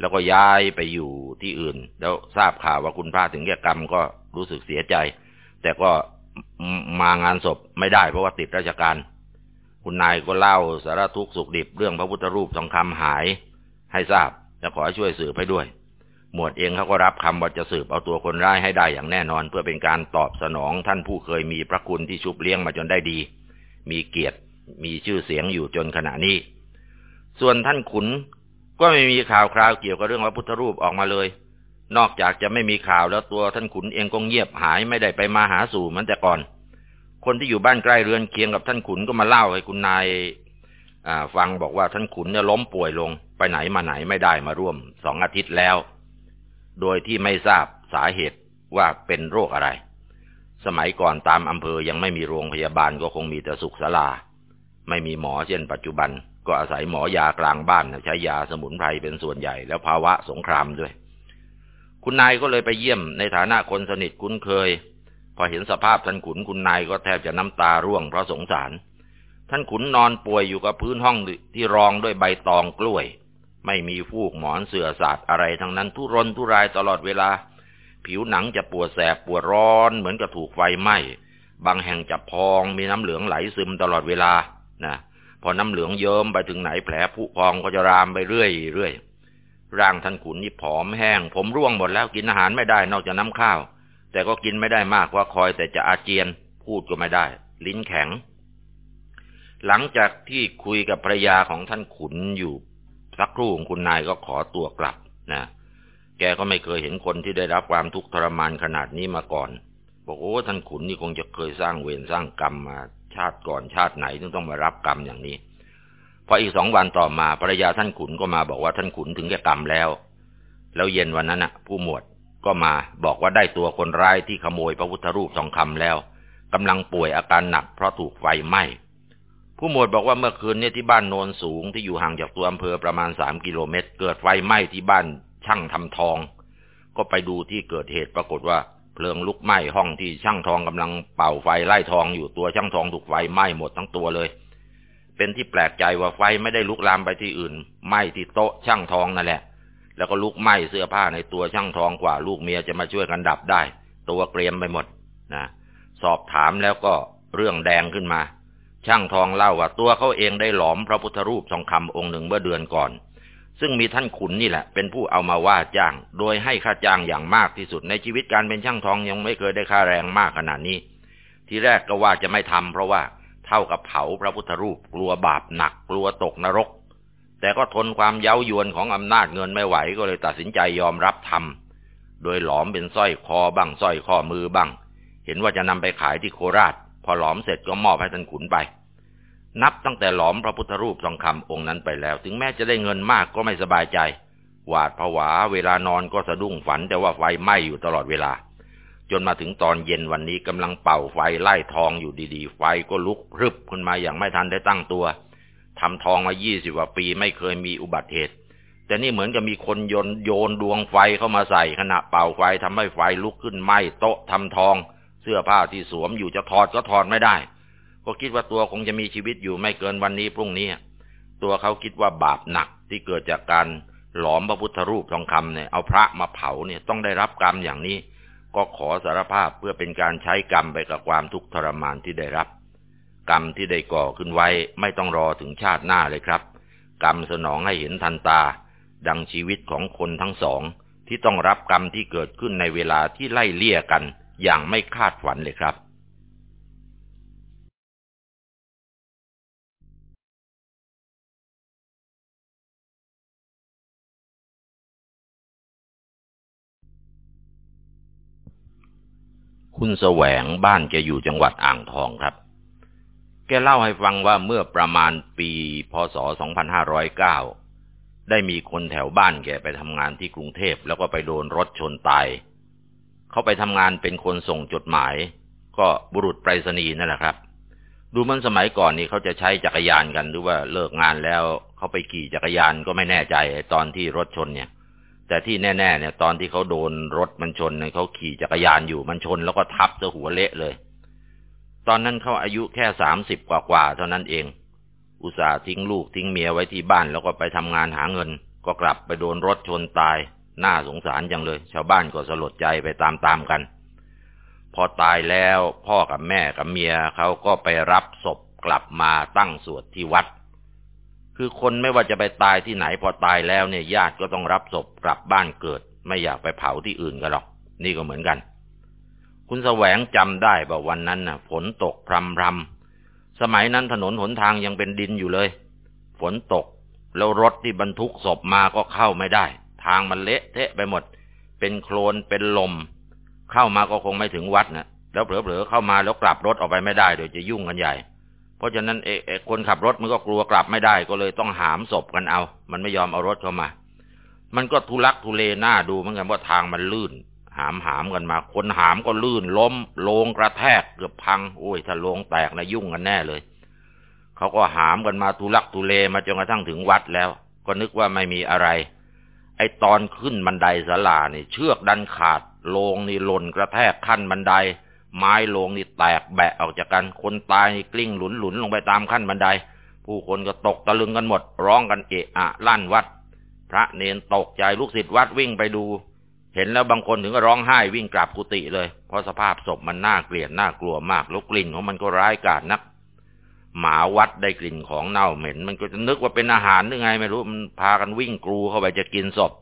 แล้วก็ย้ายไปอยู่ที่อื่น แล้วทราบข่าวว่าคุณพระถึงแก่กรรมก็รู้สึกเสียใจ แต่ก็มางานศพไม่ได้เพราะว่าติดราชการ คุณนายก็เล่าสารทุกข์สุขดิบเรื่องพระพุทธรูปทองคำหาย ให้ทราบจะขอช่วยสืบให้ด้วย หมวดเองเขาก็รับคำว่าจะสืบเอาตัวคนร้ายให้ได้อย่างแน่นอน เพื่อเป็นการตอบสนองท่านผู้เคยมีพระคุณที่ชุบเลี้ยงมาจนได้ดี มีเกียรติมีชื่อเสียงอยู่จนขณะนี้ ส่วนท่านขุนก็ไม่มีข่าวคราวเกี่ยวกับเรื่องพระพุทธรูปออกมาเลย นอกจากจะไม่มีข่าวแล้วตัวท่านขุนเองก็เงียบหายไม่ได้ไปมาหาสู่มือนแต่ก่อน คนที่อยู่บ้านใกล้เรือนเคียงกับท่านขุนก็มาเล่าให้คุณนายฟังบอกว่าท่านขุนเนี่ยล้มป่วยลงไปไหนมาไหนไม่ได้มาร่วมสองอาทิตย์แล้ว โดยที่ไม่ทราบสาเหตุว่าเป็นโรคอะไร สมัยก่อนตามอำเภอยังไม่มีโรงพยาบาลก็คงมีแต่สุขศาลา ไม่มีหมอเช่นปัจจุบัน ก็อาศัยหมอยากลางบ้านใช้ยาสมุนไพรเป็นส่วนใหญ่แล้วภาวะสงครามด้วย คุณนายก็เลยไปเยี่ยมในฐานะคนสนิทคุ้นเคย อเห็นสภาพท่านขุนคุณนายก็แทบจะน้ำตาร่วงเพราะสงสาร ท่านขุนนอนป่วยอยู่กับพื้นห้องที่รองด้วยใบตองกล้วย ไม่มีฟูกหมอนเสื่อสาดอะไรทั้งนั้นทุรนทุรายตลอดเวลา ผิวหนังจะปวดแสบปวดร้อนเหมือนกับถูกไฟไหม้ บางแห่งจะพองมีน้ำเหลืองไหลซึมตลอดเวลา นะพอน้ำเหลืองเยิ้มไปถึงไหนแผลผุพองก็จะรามไปเรื่อยเรื่อยร่างท่านขุนนี่ผอมแห้ง ผมร่วงหมดแล้วกินอาหารไม่ได้นอกจากน้ำข้าว แต่ก็กินไม่ได้มากว่าคอยแต่จะอาเจียน พูดก็ไม่ได้ ลิ้นแข็ง หลังจากที่คุยกับภรรยาของท่านขุนอยู่ สักครู่ของคุณนายก็ขอตัวกลับนะแกก็ไม่เคยเห็นคนที่ได้รับความทุกข์ทรมานขนาดนี้มาก่อนบอกโอ้ท่านขุนนี่คงจะเคยสร้างเวรสร้างกรรมมาชาติก่อนชาติไหนถึงต้องมารับกรรมอย่างนี้พออีกสองวันต่อมาภรรยาท่านขุนก็มาบอกว่าท่านขุนถึงแก่กรรมแล้ว แล้วเย็นวันนั้นน่ะ ผู้หมวด ก็มาบอกว่าได้ตัวคนร้ายที่ขโมยพระพุทธรูปทองคำแล้วกำลังป่วยอาการหนักเพราะถูกไฟไหม้ผู้หมวดบอกว่าเมื่อคืนนี้ที่บ้านโนนสูงที่อยู่ห่างจากตัวอำเภอประมาณสามกิโลเมตร เกิดไฟไหม้ที่บ้านช่างทำทอง ก็ไปดูที่เกิดเหตุปรากฏว่าเพลิงลุกไหม้ห้องที่ช่างทองกำลังเป่าไฟไล่ทองอยู่ตัวช่างทองถูกไฟไหม้หมดทั้งตัวเลย เป็นที่แปลกใจว่าไฟไม่ได้ลุกลามไปที่อื่นไหม้ที่โต๊ะช่างทองนั่นแหละ แล้วก็ลุกไหม้เสื้อผ้าในตัวช่างทองกว่าลูกเมียจะมาช่วยกันดับได้ ตัวเกรียมไปหมดนะสอบถามแล้วก็เรื่องแดงขึ้นมา ช่างทองเล่าว่าตัวเขาเองได้หลอมพระพุทธรูปทองคำองค์หนึ่งเมื่อเดือนก่อน ซึ่งมีท่านขุนนี่แหละ เป็นผู้เอามาว่าจ้าง โดยให้ค่าจ้างอย่างมากที่สุดในชีวิตการเป็นช่างทองยังไม่เคยได้ค่าแรงมากขนาดนี้ ทีแรกก็ว่าจะไม่ทำเพราะว่าเท่ากับเผาพระพุทธรูปกลัวบาปหนักกลัวตกนรก แต่ก็ทนความเย้ายวนของอำนาจเงินไม่ไหวก็เลยตัดสินใจยอมรับทำโดยหลอมเป็นสร้อยคอบ้างสร้อยข้อมือบ้าง เห็นว่าจะนำไปขายที่โคราช พอหลอมเสร็จก็มอบให้ท่านขุนไป นับตั้งแต่หลอมพระพุทธรูปทองคำองค์นั้นไปแล้ว ถึงแม้จะได้เงินมากก็ไม่สบายใจ หวาดผวาเวลานอนก็สะดุ้งฝันแต่ว่าไฟไหม้อยู่ตลอดเวลา จนมาถึงตอนเย็นวันนี้กำลังเป่าไฟไล่ทองอยู่ดีๆ ไฟก็ลุกพรึบขึ้นมาอย่างไม่ทันได้ตั้งตัว ทำทองมายี่สิบกว่าปีไม่เคยมีอุบัติเหตุ แต่นี่เหมือนกับมีคนโยนโยนดวงไฟเข้ามาใส่ขณะเป่าไฟทำให้ไฟลุกขึ้นไหม้โต๊ะทำทอง เสื้อผ้าที่สวมอยู่จะถอดก็ถอดไม่ได้ ก็คิดว่าตัวคงจะมีชีวิตอยู่ไม่เกินวันนี้พรุ่งนี้ ตัวเขาคิดว่าบาปหนักที่เกิดจากการหลอมพระพุทธรูปทองคำเนี่ยเอาพระมาเผาเนี่ยต้องได้รับกรรมอย่างนี้ ก็ขอสารภาพเพื่อเป็นการใช้กรรมไปกับความทุกข์ทรมานที่ได้รับ กรรมที่ได้ก่อขึ้นไว้ไม่ต้องรอถึงชาติหน้าเลยครับ กรรมสนองให้เห็นทันตา ดังชีวิตของคนทั้งสอง ที่ต้องรับกรรมที่เกิดขึ้นในเวลาที่ไล่เลี่ยกัน อย่างไม่คาดฝันเลยครับ คุณแสวงบ้านแกอยู่จังหวัดอ่างทองครับ แกเล่าให้ฟังว่าเมื่อประมาณปีพศ 2509 ได้มีคนแถวบ้านแกไปทำงานที่กรุงเทพแล้วก็ไปโดนรถชนตาย เขาไปทำงานเป็นคนส่งจดหมาย ก็บุรุษไปรษณีย์นั่นแหละครับ ดูมันสมัยก่อนนี่เขาจะใช้จักรยานกันหรือว่าเลิกงานแล้วเขาไปขี่จักรยานก็ไม่แน่ใจตอนที่รถชนเนี่ย แต่ที่แน่ ๆ เนี่ย ตอนที่เขาโดนรถมันชนเนี่ยเขาขี่จักรยานอยู่มันชน แล้วก็ทับซะหัวเละเลย ตอนนั้นเขาอายุแค่สามสิบกว่าๆเท่านั้นเอง อุตส่าห์ทิ้งลูกทิ้งเมียไว้ที่บ้านแล้วก็ไปทำงานหาเงิน ก็กลับไปโดนรถชนตาย น่าสงสารจังเลย ชาวบ้านก็สลดใจไปตามๆกัน พอตายแล้วพ่อกับแม่กับเมียเขาก็ไปรับศพกลับมาตั้งสวดที่วัด คือคนไม่ว่าจะไปตายที่ไหนพอตายแล้วเนี่ยญาติก็ต้องรับศพกลับบ้านเกิด ไม่อยากไปเผาที่อื่นกันหรอก นี่ก็เหมือนกัน คุณแสวงจำได้ว่าวันนั้นน่ะ ฝนตกพรำพรำสมัยนั้นถนนหนทางยังเป็นดินอยู่เลย ฝนตก แล้วรถที่บรรทุกศพมาก็เข้าไม่ได้ ทางมันเละเทะไปหมด เป็นโคลนเป็นลม เข้ามาก็คงไม่ถึงวัดน่ะ แล้วเผลอๆเข้ามาแล้วกลับรถออกไปไม่ได้เดี๋ยวจะยุ่งกันใหญ่ เพราะฉะนั้นเอเอคนขับรถมันก็กลัวกลับไม่ได้ ก็เลยต้องหามศพกันเอา มันไม่ยอมเอารถเข้ามา มันก็ทุลักทุเลหน้าดูเหมือนกันว่าทางมันลื่น หามหามกันมา คนหามก็ลื่นล้มโลงกระแทกเกือบพัง โอ้ยถ้าลงแตกนะยุ่งกันแน่เลยเขาก็หามกันมาทุลักทุเลมาจนกระทั่งถึงวัดแล้ว ก็นึกว่าไม่มีอะไร ไอตอนขึ้นบันไดศาลานี่ เชือกดันขาดโลงนี่หล่นกระแทกขั้นบันได ไม้ลงนี่แตกแบะออกจากกันคนตายนี่กลิ้งหลุนหลุนลงไปตามขั้นบันได ผู้คนก็ตกตะลึงกันหมด ร้องกันเอะอะลั่นวัด พระเนนตกใจลูกศิษย์วัดวิ่งไปดู เห็นแล้วบางคนถึงก็ร้องไห้วิ่งกลับกุฏิเลย เพราะสภาพศพมันน่าเกลียดน่ากลัวมากแล้วกลิ่นของมันก็ร้ายกาจนัก หมาวัดได้กลิ่นของเน่าเหม็น มันก็จะนึกว่าเป็นอาหารหรือไง ไม่รู้มันพากันวิ่งกรูเข้าไปจะกินศพ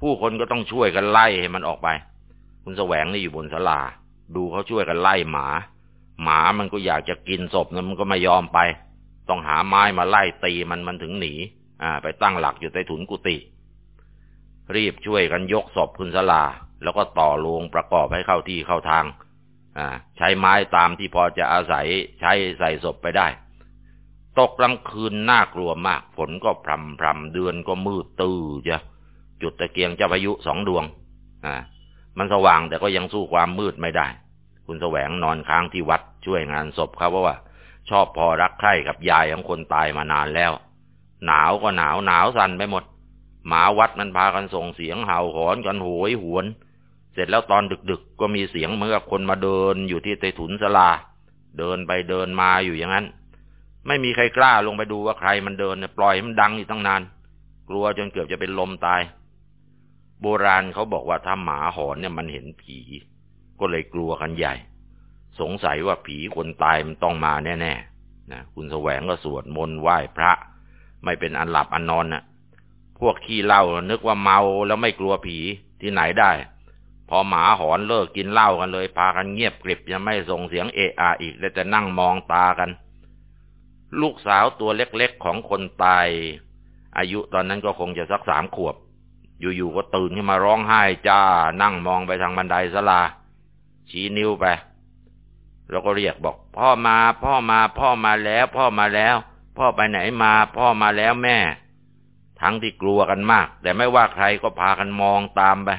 ผู้คนก็ต้องช่วยกันไล่ให้มันออกไป คุณแสวงนี่อยู่บนศาลา ดูเขาช่วยกันไล่หมา หมามันก็อยากจะกินศพนะมันก็ไม่ยอมไป ต้องหาไม้มาไล่ตีมันมันถึงหนี อ่า ไปตั้งหลักอยู่ใต้ถุนกุฏิ รีบช่วยกันยกศพคุณสลา แล้วก็ต่อลงประกอบให้เข้าที่เข้าทางอ่าใช้ไม้ตามที่พอจะอาศัยใช้ใส่ศพไปได้ ตกกลางคืนน่ากลัวมาก ฝนก็พรำพรำเดือนก็มืดตื้อจะจุดตะเกียงเจ้าพายุสองดวงอ่ามันสว่างแต่ก็ยังสู้ความมืดไม่ได้ คุณแสวงนอนค้างที่วัดช่วยงานศพเขาเพราะว่า ชอบพอรักใคร่กับยายของคนตายมานานแล้ว หนาวก็หนาวหนาวสั่นไปหมด หมาวัดมันพากันส่งเสียงเห่าหอนกันโหยหวน เสร็จแล้วตอนดึกๆ ก็มีเสียงเหมือนกับคนมาเดินอยู่ที่ใต้ถุนศาลา เดินไปเดินมาอยู่อย่างนั้น ไม่มีใครกล้าลงไปดูว่าใครมันเดินปล่อยมันดังอยู่ตั้งนาน กลัวจนเกือบจะเป็นลมตาย โบราณเขาบอกว่าถ้าหมาหอนเนี่ยมันเห็นผี ก็เลยกลัวกันใหญ่ สงสัยว่าผีคนตายมันต้องมาแน่ๆนะคุณแสวงก็สวดมนต์ไหว้พระ ไม่เป็นอันหลับอันนอนนะ่ะ พวกขี้เหล้านึกว่าเมาแล้วไม่กลัวผีที่ไหนได้ พอหมาหอนเลิกกินเหล้ากันเลย พากันเงียบกริบยังไม่ส่งเสียงเอะอะอีกแล้วจะนั่งมองตากัน ลูกสาวตัวเล็กๆของคนตาย อายุตอนนั้นก็คงจะสักสามขวบ อยู่ๆก็ตื่นขึ้นมาร้องไห้จ้า นั่งมองไปทางบันไดสลา ชี้นิ้วไป แล้วก็เรียกบอก พ่อมา พ่อมา พ่อมาแล้ว พ่อมาแล้ว พ่อไปไหนมา พ่อมาแล้วแม่ ทั้งที่กลัวกันมาก แต่ไม่ว่าใครก็พากันมองตามไป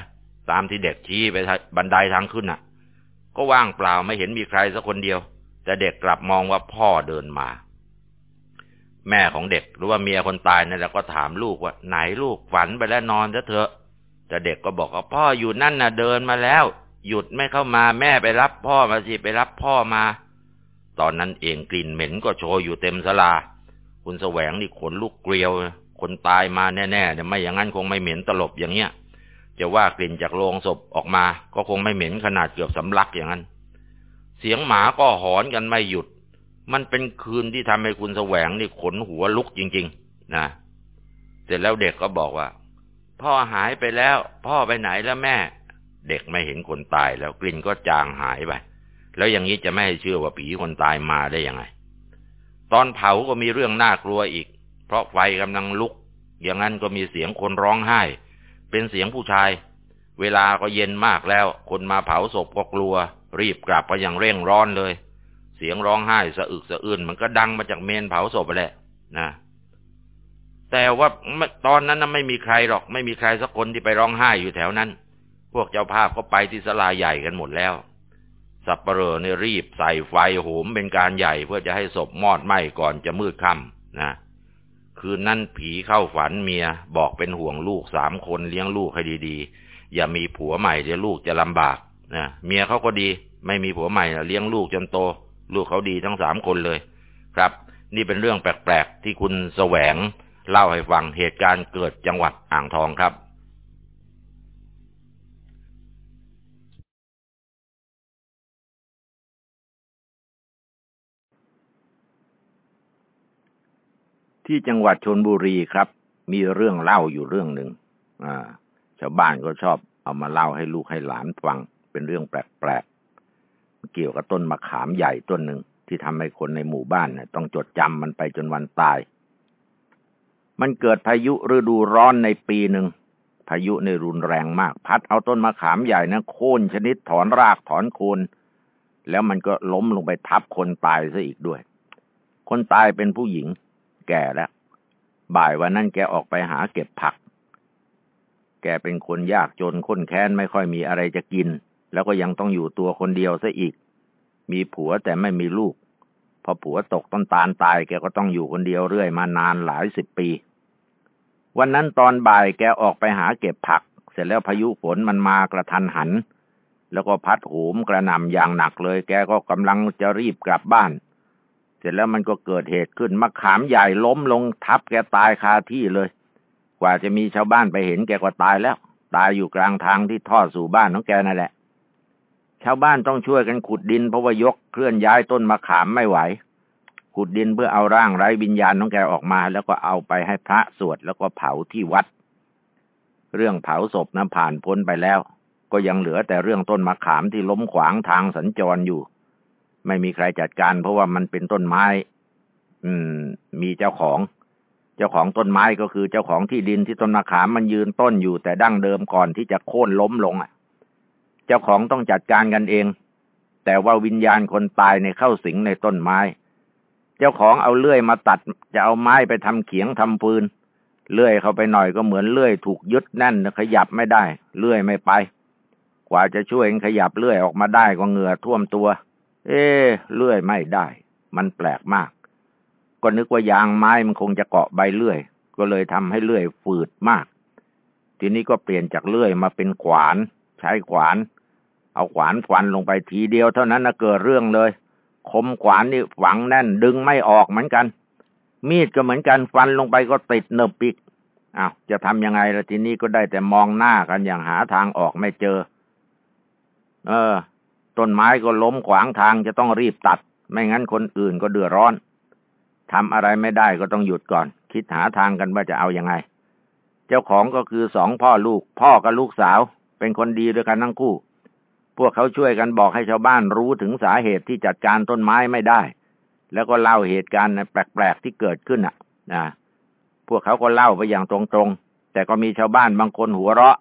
ตามที่เด็กชี้ไปบันไดทางขึ้นอะ ก็ว่างเปล่าไม่เห็นมีใครสักคนเดียว แต่เด็กกลับมองว่าพ่อเดินมา แม่ของเด็กหรือว่าเมียคนตายนั่นแหละก็ถามลูกว่า ไหนลูกฝันไปแล้วนอนเถอะ แต่เด็กก็บอกว่าพ่ออยู่นั่นน่ะเดินมาแล้ว หยุดไม่เข้ามาแม่ไปรับพ่อมาสิไปรับพ่อมา ตอนนั้นเองกลิ่นเหม็นก็โชยอยู่เต็มสลาคุณแสวงนี่ขนลูกเกลียว คนตายมาแน่ๆเนี่ยไม่อย่างนั้นคงไม่เหม็นตลบอย่างเงี้ยจะว่ากลิ่นจากโลงศพออกมา ก็คงไม่เหม็นขนาดเกือบสำลักอย่างนั้น เสียงหมาก็หอนกันไม่หยุด มันเป็นคืนที่ทำให้คุณแสวงนี่ขนหัวลุกจริง ๆ นะเสร็จแล้วเด็กก็บอกว่า พ่อหายไปแล้ว พ่อไปไหนแล้วแม่ เด็กไม่เห็นคนตายแล้วกลิ่นก็จางหายไปแล้วอย่างนี้จะไม่ให้เชื่อว่าผีคนตายมาได้ยังไง ตอนเผาก็มีเรื่องน่ากลัวอีก เพราะไฟกำลังลุก อย่างนั้นก็มีเสียงคนร้องไห้ เป็นเสียงผู้ชาย เวลาก็เย็นมากแล้ว คนมาเผาศพก็กลัว รีบกลับไปอย่างเร่งร้อนเลย เสียงร้องไห้สะอึกสะอื้นมันก็ดังมาจากเมนเผาศพไปแหละนะแต่ว่าตอนนั้นไม่มีใครหรอก ไม่มีใครสักคนที่ไปร้องไห้อยู่แถวนั้น พวกเจ้าภาพก็ไปที่สลาใหญ่กันหมดแล้ว สับปเหร่อเนี่ยรีบใส่ไฟโหมเป็นการใหญ่เพื่อจะให้ศพมอดไหม้ก่อนจะมืดค่ำนะ คืนนั้นผีเข้าฝันเมียบอกเป็นห่วงลูกสามคนเลี้ยงลูกให้ดีๆ อย่ามีผัวใหม่เดี๋ยวลูกจะลำบากนะเมียเขาก็ดี ไม่มีผัวใหม่เลี้ยงลูกจนโต ลูกเขาดีทั้งสามคนเลย ครับ นี่เป็นเรื่องแปลกๆที่คุณแสวงเล่าให้ฟังเหตุการณ์เกิดจังหวัดอ่างทองครับ ที่จังหวัดชนบุรีครับ มีเรื่องเล่าอยู่เรื่องหนึ่งชาวบ้านก็ชอบเอามาเล่าให้ลูกให้หลานฟัง เป็นเรื่องแปลกๆ เกี่ยวกับต้นมะขามใหญ่ต้นหนึ่งที่ทำให้คนในหมู่บ้านเนี่ยต้องจดจำมันไปจนวันตาย มันเกิดพายุฤดูร้อนในปีหนึ่ง พายุในรุนแรงมาก พัดเอาต้นมะขามใหญ่นะโค่นชนิดถอนรากถอนโคน แล้วมันก็ล้มลงไปทับคนตายซะอีกด้วย คนตายเป็นผู้หญิง แก่แล้ว บ่ายวันนั้นแกออกไปหาเก็บผัก แกเป็นคนยากจนค้นแค้นไม่ค่อยมีอะไรจะกิน แล้วก็ยังต้องอยู่ตัวคนเดียวซะอีก มีผัวแต่ไม่มีลูก พอผัวตกต้นตาลตายแกก็ต้องอยู่คนเดียวเรื่อยมานานหลายสิบปี วันนั้นตอนบ่ายแกออกไปหาเก็บผัก เสร็จแล้วพายุฝนมันมากระทันหันแล้วก็พัดโหมกระหน่ำอย่างหนักเลย แกก็กำลังจะรีบกลับบ้าน เสร็จแล้วมันก็เกิดเหตุขึ้นมะขามใหญ่ล้มลงทับแกตายคาที่เลย กว่าจะมีชาวบ้านไปเห็นแกก็ตายแล้ว ตายอยู่กลางทางที่ทอดสู่บ้านของแกนั่นแหละ ชาวบ้านต้องช่วยกันขุดดินเพราะว่ายกเคลื่อนย้ายต้นมะขามไม่ไหว ขุดดินเพื่อเอาร่างไร้วิญญาณของแกออกมา แล้วก็เอาไปให้พระสวดแล้วก็เผาที่วัด เรื่องเผาศพนั้นผ่านพ้นไปแล้ว ก็ยังเหลือแต่เรื่องต้นมะขามที่ล้มขวางทางสัญจรอยู่ ไม่มีใครจัดการ เพราะว่ามันเป็นต้นไม้ อืม มีเจ้าของ เจ้าของต้นไม้ก็คือเจ้าของที่ดินที่ต้นมะขามมันยืนต้นอยู่แต่ดั้งเดิมก่อนที่จะโค่นล้มลงอะ เจ้าของต้องจัดการกันเอง แต่ว่าวิญญาณคนตายในเข้าสิงในต้นไม้ เจ้าของเอาเลื่อยมาตัด จะเอาไม้ไปทำเขียงทำปืนเลื่อยเข้าไปหน่อยก็เหมือนเลื่อยถูกยึดแน่นขยับไม่ได้ เลื่อยไม่ไป กว่าจะช่วยขยับเลื่อยออกมาได้ก็เหงื่อท่วมตัว เอ๊เลื่อยไม่ได้ มันแปลกมาก ก็นึกว่ายางไม้มันคงจะเกาะใบเลื่อย ก็เลยทำให้เลื่อยฝืดมาก ทีนี้ก็เปลี่ยนจากเลื่อยมาเป็นขวาน ใช้ขวาน เอาขวานฟันลงไปทีเดียวเท่านั้นนะเกิดเรื่องเลย คมขวานนี่ฝังแน่นดึงไม่ออกเหมือนกัน มีดก็เหมือนกันฟันลงไปก็ติดเนบปิกอ้าวจะทำยังไงละทีนี้ก็ได้แต่มองหน้ากันอย่างหาทางออกไม่เจอ เออ ต้นไม้ก็ล้มขวางทางจะต้องรีบตัด ไม่งั้นคนอื่นก็เดือดร้อนทำอะไรไม่ได้ก็ต้องหยุดก่อน คิดหาทางกันว่าจะเอาอยัางไง เจ้าของก็คือสองพ่อลูก พ่อกับลูกสาว เป็นคนดีด้วยกันทั้งคู่ พวกเขาช่วยกันบอกให้ชาวบ้านรู้ถึงสาเหตุที่จัดการต้นไม้ไม่ได้ แล้วก็เล่าเหตุการณ์แปลกๆที่เกิดขึ้นอะนะพวกเขาก็เล่าไปอย่างตรงๆ แต่ก็มีชาวบ้านบางคนหัวเราะ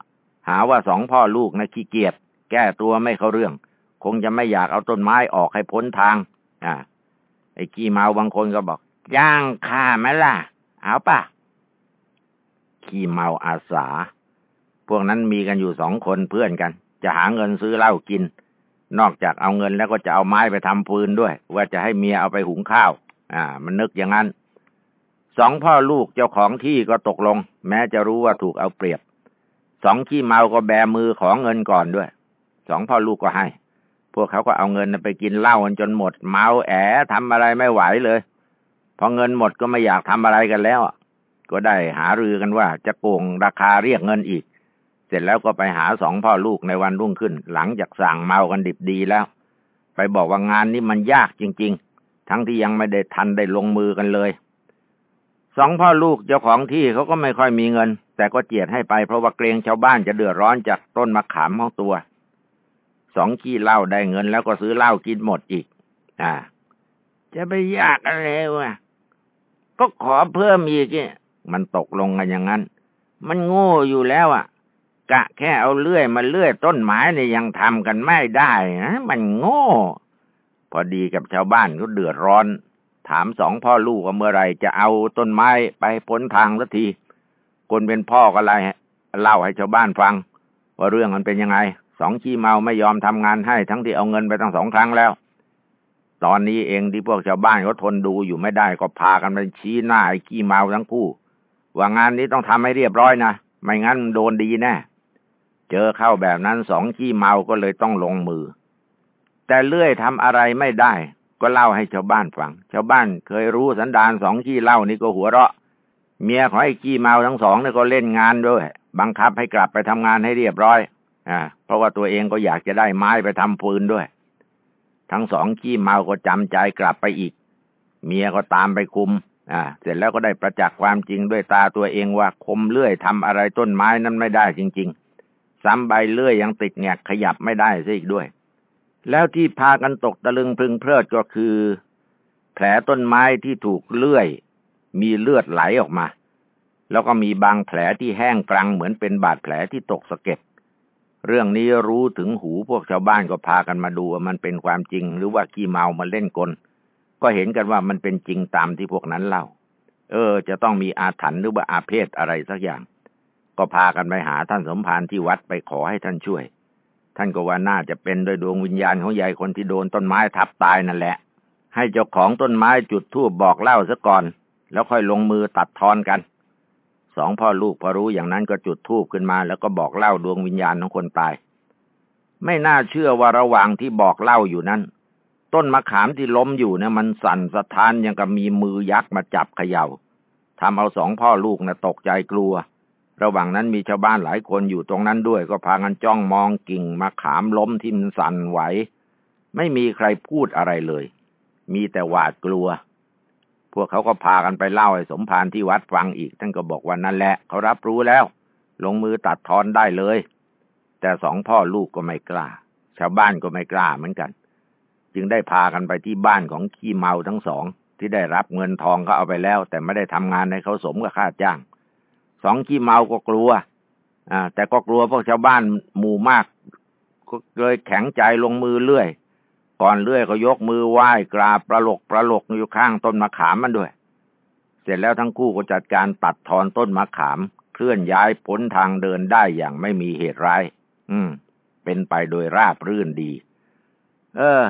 หาว่าสองพ่อลูกนะขี้เกียจแก้ตัวไม่เข้าเรื่อง คงจะไม่อยากเอาต้นไม้ออกให้พ้นทาง อ่า ไอ้ขี้เมาบางคนก็บอก ย่างข้าไหมล่ะ เอาปะขี้เมาอาสา พวกนั้นมีกันอยู่สองคนเพื่อนกัน จะหาเงินซื้อเหล้ากิน นอกจากเอาเงินแล้วก็จะเอาไม้ไปทำฟืนด้วย ว่าจะให้เมียเอาไปหุงข้าว อ่า มันนึกอย่างนั้นสองพ่อลูกเจ้าของที่ก็ตกลง แม้จะรู้ว่าถูกเอาเปรียบ สองขี้เมาก็แบมือของเงินก่อนด้วย สองพ่อลูกก็ให้ พวกเขาก็เอาเงินไปกินเหล้ากันจนหมด เมาแอทำอะไรไม่ไหวเลย พอเงินหมดก็ไม่อยากทำอะไรกันแล้วก็ได้หารือกันว่าจะโกงราคาเรียกเงินอีก เสร็จแล้วก็ไปหาสองพ่อลูกในวันรุ่งขึ้น หลังจากสั่งเมากันดิบดีแล้ว ไปบอกว่างานนี้มันยากจริง ๆ ทั้งที่ยังไม่ได้ทันได้ลงมือกันเลยสองพ่อลูกเจ้าของที่เขาก็ไม่ค่อยมีเงิน แต่ก็เจียดให้ไปเพราะว่าเกรงชาวบ้านจะเดือดร้อนจากต้นมะขามของตัว สองขี้เหล้าได้เงินแล้วก็ซื้อเหล้ากินหมดอีก อ่า จะไปยากอะไรวะ ก็ขอเพิ่มอีกเนี่ยมันตกลงกันอย่างนั้น มันโง่อยู่แล้วอะ กะแค่เอาเลื่อยมาเลื่อยต้นไม้เนี่ยยังทำกันไม่ได้นะมันโง่ พอดีกับชาวบ้านก็เดือดร้อน ถามสองพ่อลูกว่าเมื่อไรจะเอาต้นไม้ไปพ้นทางสักทีคนเป็นพ่อก็ไล่เล่าให้ชาวบ้านฟัง ว่าเรื่องมันเป็นยังไง สองขี้เมาไม่ยอมทำงานให้ทั้งที่เอาเงินไปตั้งสองครั้งแล้ว ตอนนี้เองที่พวกชาวบ้านเขาทนดูอยู่ไม่ได้ก็พากันไปชี้หน้าไอ้ขี้เมาทั้งคู่ ว่างานนี้ต้องทำให้เรียบร้อยนะไม่งั้นโดนดีแน่เจอเข้าแบบนั้นสองขี้เมาก็เลยต้องลงมือ แต่เลื่อยทำอะไรไม่ได้ ก็เล่าให้ชาวบ้านฟัง ชาวบ้านเคยรู้สันดานสองขี้เล่านี่ก็หัวเราะ เมียของไอ้ขี้เมาทั้งสองนี่ก็เล่นงานด้วย บังคับให้กลับไปทำงานให้เรียบร้อย อ่าเพราะว่าตัวเองก็อยากจะได้ไม้ไปทำฟืนด้วย ทั้งสองขี้เมาก็จำใจกลับไปอีก เมียก็ตามไปคุม อ่า เสร็จแล้วก็ได้ประจักษ์ความจริงด้วยตาตัวเองว่าคมเลื่อยทำอะไรต้นไม้นั้นไม่ได้จริง ๆ ซ้ำใบเลื่อยยังติดแงกขยับไม่ได้ซะอีกด้วย แล้วที่พากันตกตะลึงพึงเพลิดก็คือ แผลต้นไม้ที่ถูกเลื่อย มีเลือดไหลออกมาแล้วก็มีบางแผลที่แห้งกรังเหมือนเป็นบาดแผลที่ตกสะเก็ด เรื่องนี้รู้ถึงหูพวกชาวบ้านก็พากันมาดูว่ามันเป็นความจริง หรือว่าขี้เมามาเล่นกล ก็เห็นกันว่ามันเป็นจริงตามที่พวกนั้นเล่า เออ จะต้องมีอาถรรพ์หรือว่าอาเพศอะไรสักอย่าง ก็พากันไปหาท่านสมภารที่วัดไปขอให้ท่านช่วย ท่านก็ว่าน่าจะเป็นโดยดวงวิญญาณของยายคนที่โดนต้นไม้ทับตายนั่นแหละ ให้เจ้าของต้นไม้จุดธูปบอกเล่าซะก่อน แล้วค่อยลงมือตัดทอนกัน องพ่อลูกพอรู้อย่างนั้นก็จุดธูปขึ้นมา แล้วก็บอกเล่าดวงวิญญาณของคนตาย ไม่น่าเชื่อว่าระหว่างที่บอกเล่าอยู่นั้น ต้นมะขามที่ล้มอยู่เนี่ยมันสั่นสะท้านยังกับมีมือยักษ์มาจับเขยา่าทำเอาสองพ่อลูกนะ่ะตกใจกลัว ระหว่างนั้นมีชาวบ้านหลายคนอยู่ตรงนั้นด้วย ก็พากันจ้องมองกิ่งมะขามล้มที่มันสั่นไหว ไม่มีใครพูดอะไรเลย มีแต่หวาดกลัว พวกเขาก็พากันไปเล่าให้สมภารที่วัดฟังอีก ท่านก็บอกว่านั่นแหละ เขารับรู้แล้ว ลงมือตัดทอนได้เลย แต่สองพ่อลูกก็ไม่กล้า ชาวบ้านก็ไม่กล้าเหมือนกัน จึงได้พากันไปที่บ้านของขี้เมาทั้งสอง ที่ได้รับเงินทองเขาเอาไปแล้ว แต่ไม่ได้ทำงานให้เขาสมกับค่าจ้าง สองขี้เมาก็กลัว อ่า แต่ก็กลัวพวกชาวบ้านหมู่มากก็เลยแข็งใจลงมือเลื่อย ก่อนเลื่อยก็ยกมือไหว้กราบประหลกประหลกอยู่ข้างต้นมะขามมันด้วย เสร็จแล้วทั้งคู่ก็จัดการตัดทอนต้นมะขาม เคลื่อนย้ายพ้นทางเดินได้อย่างไม่มีเหตุร้าย อืม เป็นไปโดยราบรื่นดี เออ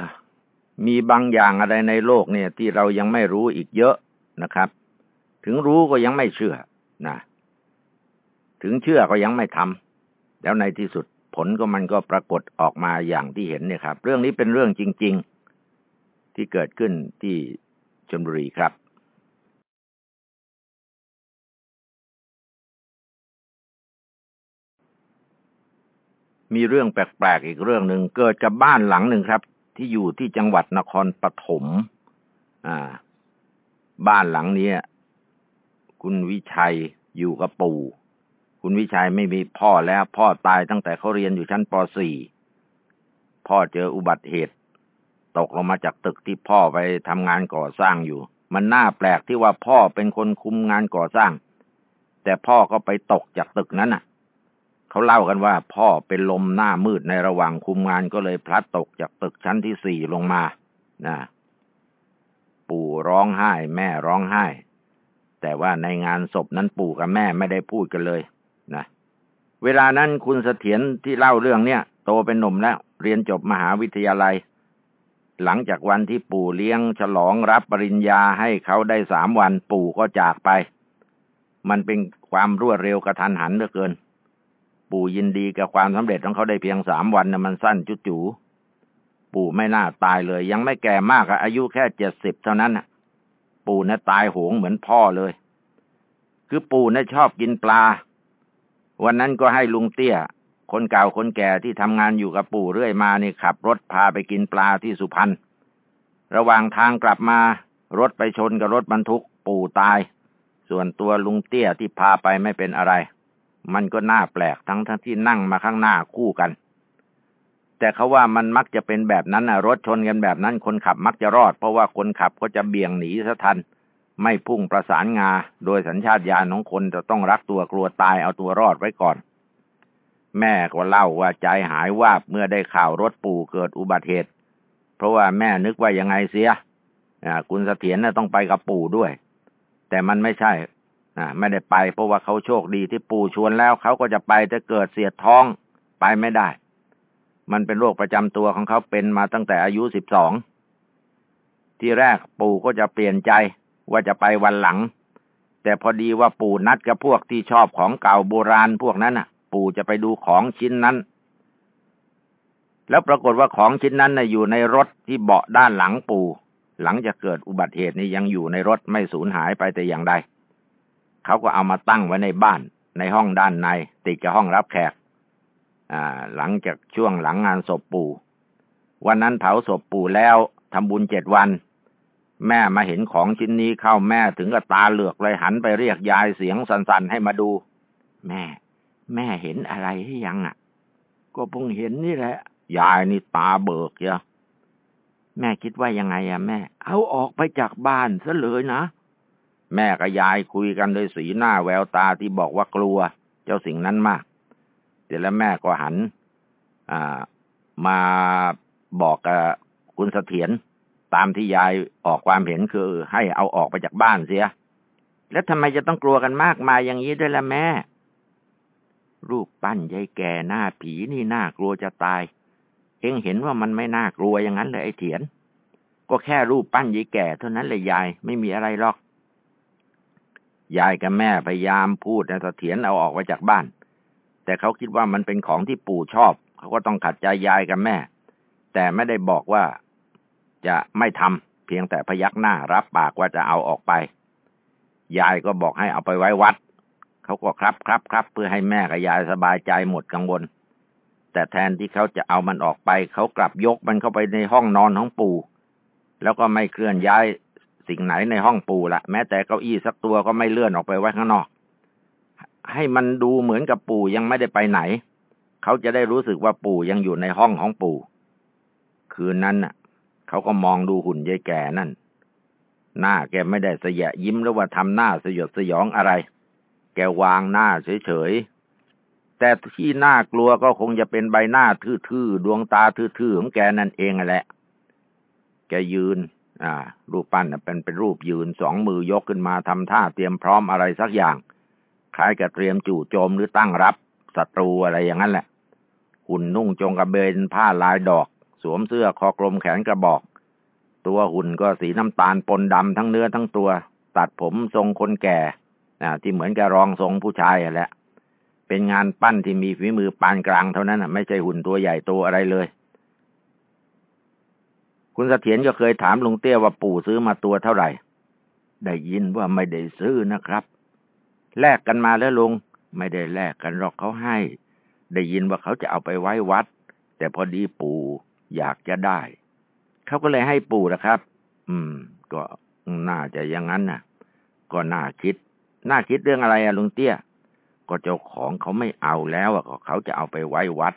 มีบางอย่างอะไรในโลกเนี่ย ที่เรายังไม่รู้อีกเยอะนะครับ ถึงรู้ก็ยังไม่เชื่อนะถึงเชื่อก็ยังไม่ทำแล้วในที่สุด ผลก็มันก็ปรากฏออกมาอย่างที่เห็นเนี่ยครับ เรื่องนี้เป็นเรื่องจริง ๆ ที่เกิดขึ้นที่ชลบุรีครับมีเรื่องแปลกๆอีกเรื่องหนึ่งเกิดกับบ้านหลังหนึ่งครับ ที่อยู่ที่จังหวัดนครปฐมอ่า บ้านหลังนี้คุณวิชัยอยู่กับปู่ คุณวิชัยไม่มีพ่อแล้ว พ่อตายตั้งแต่เขาเรียนอยู่ชั้นป .4 พ่อเจออุบัติเหตุ ตกลงมาจากตึกที่พ่อไปทำงานก่อสร้างอยู่ มันน่าแปลกที่ว่าพ่อเป็นคนคุมงานก่อสร้าง แต่พ่อก็ไปตกจากตึกนั้นน่ะ เขาเล่ากันว่า พ่อเป็นลมหน้ามืดในระหว่างคุมงานก็เลยพลัดตกจากตึกชั้นที่สี่ลงมานะปู่ร้องไห้ แม่ร้องไห้ แต่ว่าในงานศพนั้นปู่กับแม่ไม่ได้พูดกันเลย นะเวลานั้นคุณเสถียรที่เล่าเรื่องเนี้ยโตเป็นหนุ่มแล้ว เรียนจบมหาวิทยาลัย หลังจากวันที่ปู่เลี้ยงฉลองรับปริญญาให้เขาได้สามวันปู่ก็จากไป มันเป็นความรวดเร็วกระทันหันเหลือเกิน ปู่ยินดีกับความสำเร็จของเขาได้เพียงสามวันนะมันสั้นจุจูปู่ไม่น่าตายเลย ยังไม่แก่มากอายุแค่เจ็ดสิบเท่านั้นปู่น่ะตายโหงเหมือนพ่อเลย คือปู่น่ะชอบกินปลา วันนั้นก็ให้ลุงเตี้ย คนเก่าคนแก่ที่ทำงานอยู่กับปู่เรื่อยมานี่ขับ รถพาไปกินปลาที่สุพรรณระหว่างทางกลับมารถไปชนกับรถบรรทุกปู่ตาย ส่วนตัวลุงเตี้ยที่พาไปไม่เป็นอะไร มันก็น่าแปลกทั้งทั้งที่นั่งมาข้างหน้าคู่กัน แต่เขาว่ามันมักจะเป็นแบบนั้นนะรถชนกันแบบนั้นคนขับมักจะรอด เพราะว่าคนขับก็จะเบี่ยงหนีซะทัน ไม่พุ่งประสานงา โดยสัญชาตญาณของคนจะต้องรักตัวกลัวตายเอาตัวรอดไว้ก่อน แม่ก็เล่าว่าใจหายวาบเมื่อได้ข่าวรถปู่เกิดอุบัติเหตุ เพราะว่าแม่นึกว่ายังไงเสียคุณเสถียรน่ะต้องไปกับปู่ด้วย แต่มันไม่ใช่ไม่ได้ไป เพราะว่าเขาโชคดีที่ปู่ชวนแล้วเขาก็จะไปแต่เกิดเสียดท้องไปไม่ได้ มันเป็นโรคประจำตัวของเขาเป็นมาตั้งแต่อายุสิบสองที่แรกปู่ก็จะเปลี่ยนใจ ว่าจะไปวันหลัง แต่พอดีว่าปู่นัดกับพวกที่ชอบของเก่าโบราณพวกนั้นน่ะ ปู่จะไปดูของชิ้นนั้น แล้วปรากฏว่าของชิ้นนั้นน่ะอยู่ในรถที่เบาะด้านหลังปู่ หลังจากเกิดอุบัติเหตุนี้ยังอยู่ในรถไม่สูญหายไปแต่อย่างใดเขาก็เอามาตั้งไว้ในบ้าน ในห้องด้านใน ติดกับห้องรับแขกอ่าหลังจากช่วงหลังงานศพปู่ วันนั้นเผาศพปู่แล้วทำบุญเจ็ดวัน แม่มาเห็นของชิ้นนี้เข้าแม่ถึงกับตาเหลือกเลยหันไปเรียกยายเสียงสั่นๆให้มาดู แม่ แม่เห็นอะไรให้ยังอะ ก็เพิ่งเห็นนี่แหละ ยายนี่ตาเบิกเยอะแม่คิดว่ายังไงอะแม่ เอาออกไปจากบ้านซะเลยนะ แม่กับยายคุยกันโดยสีหน้าแววตาที่บอกว่ากลัว เจ้าสิ่งนั้นมาก เสร็จแล้วแม่ก็หัน อ่า มาบอกกับคุณเสถียร ตามที่ยายออกความเห็นคือ ให้เอาออกไปจากบ้านเสีย แล้วทำไมจะต้องกลัวกันมากมายอย่างนี้ด้วยล่ะแม่ รูปปั้นยายแก่หน้าผีนี่น่ากลัวจะตาย เองเห็นว่ามันไม่น่ากลัวอย่างนั้นเลยไอ้เถียน ก็แค่รูปปั้นยายแก่เท่านั้นเลยยายไม่มีอะไรหรอก ยายกับแม่พยายามพูดนะเถียนเอาออกไปจากบ้าน แต่เขาคิดว่ามันเป็นของที่ปู่ชอบ เขาก็ต้องขัดใจยายกับแม่ แต่ไม่ได้บอกว่า จะไม่ทำเพียงแต่พยักหน้ารับปากว่าจะเอาออกไป ยายก็บอกให้เอาไปไว้วัด เขาก็ครับครับครับเพื่อให้แม่กับยายสบายใจหมดกังวล แต่แทนที่เขาจะเอามันออกไป เขากลับยกมันเข้าไปในห้องนอนของปู่ แล้วก็ไม่เคลื่อนย้ายสิ่งไหนในห้องปู่ละแม้แต่เก้าอี้สักตัวก็ไม่เลื่อนออกไปไว้ข้างนอก ให้มันดูเหมือนกับปู่ยังไม่ได้ไปไหน เขาจะได้รู้สึกว่าปู่ยังอยู่ในห้องของปู่ คืนนั้นน่ะ เขาก็มองดูหุ่นยายแก่นั่น หน้าแกไม่ได้เสยะยิ้มหรือว่าทำหน้าสยดสยองอะไร แกวางหน้าเฉยแต่ที่น่ากลัวก็คงจะเป็นใบหน้าทื่อๆ ดวงตาทื่อๆ ของแกนั่นเองแหละ แกยืน อ่า รูปปั้นเป็นเป็นรูปยืนสองมือยกขึ้นมาทำท่าเตรียมพร้อมอะไรสักอย่าง คล้ายกับเตรียมจู่โจมหรือตั้งรับศัตรูอะไรอย่างนั้นแหละ หุ่นนุ่งจงกระเบนผ้าลายดอก สวมเสื้อคอกลมแขนกระบอก ตัวหุ่นก็สีน้ำตาลปนดำทั้งเนื้อทั้งตัว ตัดผมทรงคนแก่ที่เหมือนกับรองทรงผู้ชายแหละ เป็นงานปั้นที่มีฝีมือปานกลางเท่านั้นไม่ใช่หุ่นตัวใหญ่โตอะไรเลย คุณเสถียรก็เคยถามลุงเตี้ยว่าปู่ซื้อมาตัวเท่าไหร่ ได้ยินว่าไม่ได้ซื้อนะครับแลกกันมาแล้วลุงไม่ได้แลกกันหรอกเขาให้ ได้ยินว่าเขาจะเอาไปไว้วัด แต่พอดีปู่ อยากจะได้ เขาก็เลยให้ปู่นะครับ อืม ก็น่าจะอย่างนั้นนะก็น่าคิด น่าคิดเรื่องอะไรอะลุงเตี้ย ก็เจ้าของเขาไม่เอาแล้วอะก็เขาจะเอาไปไว้วัด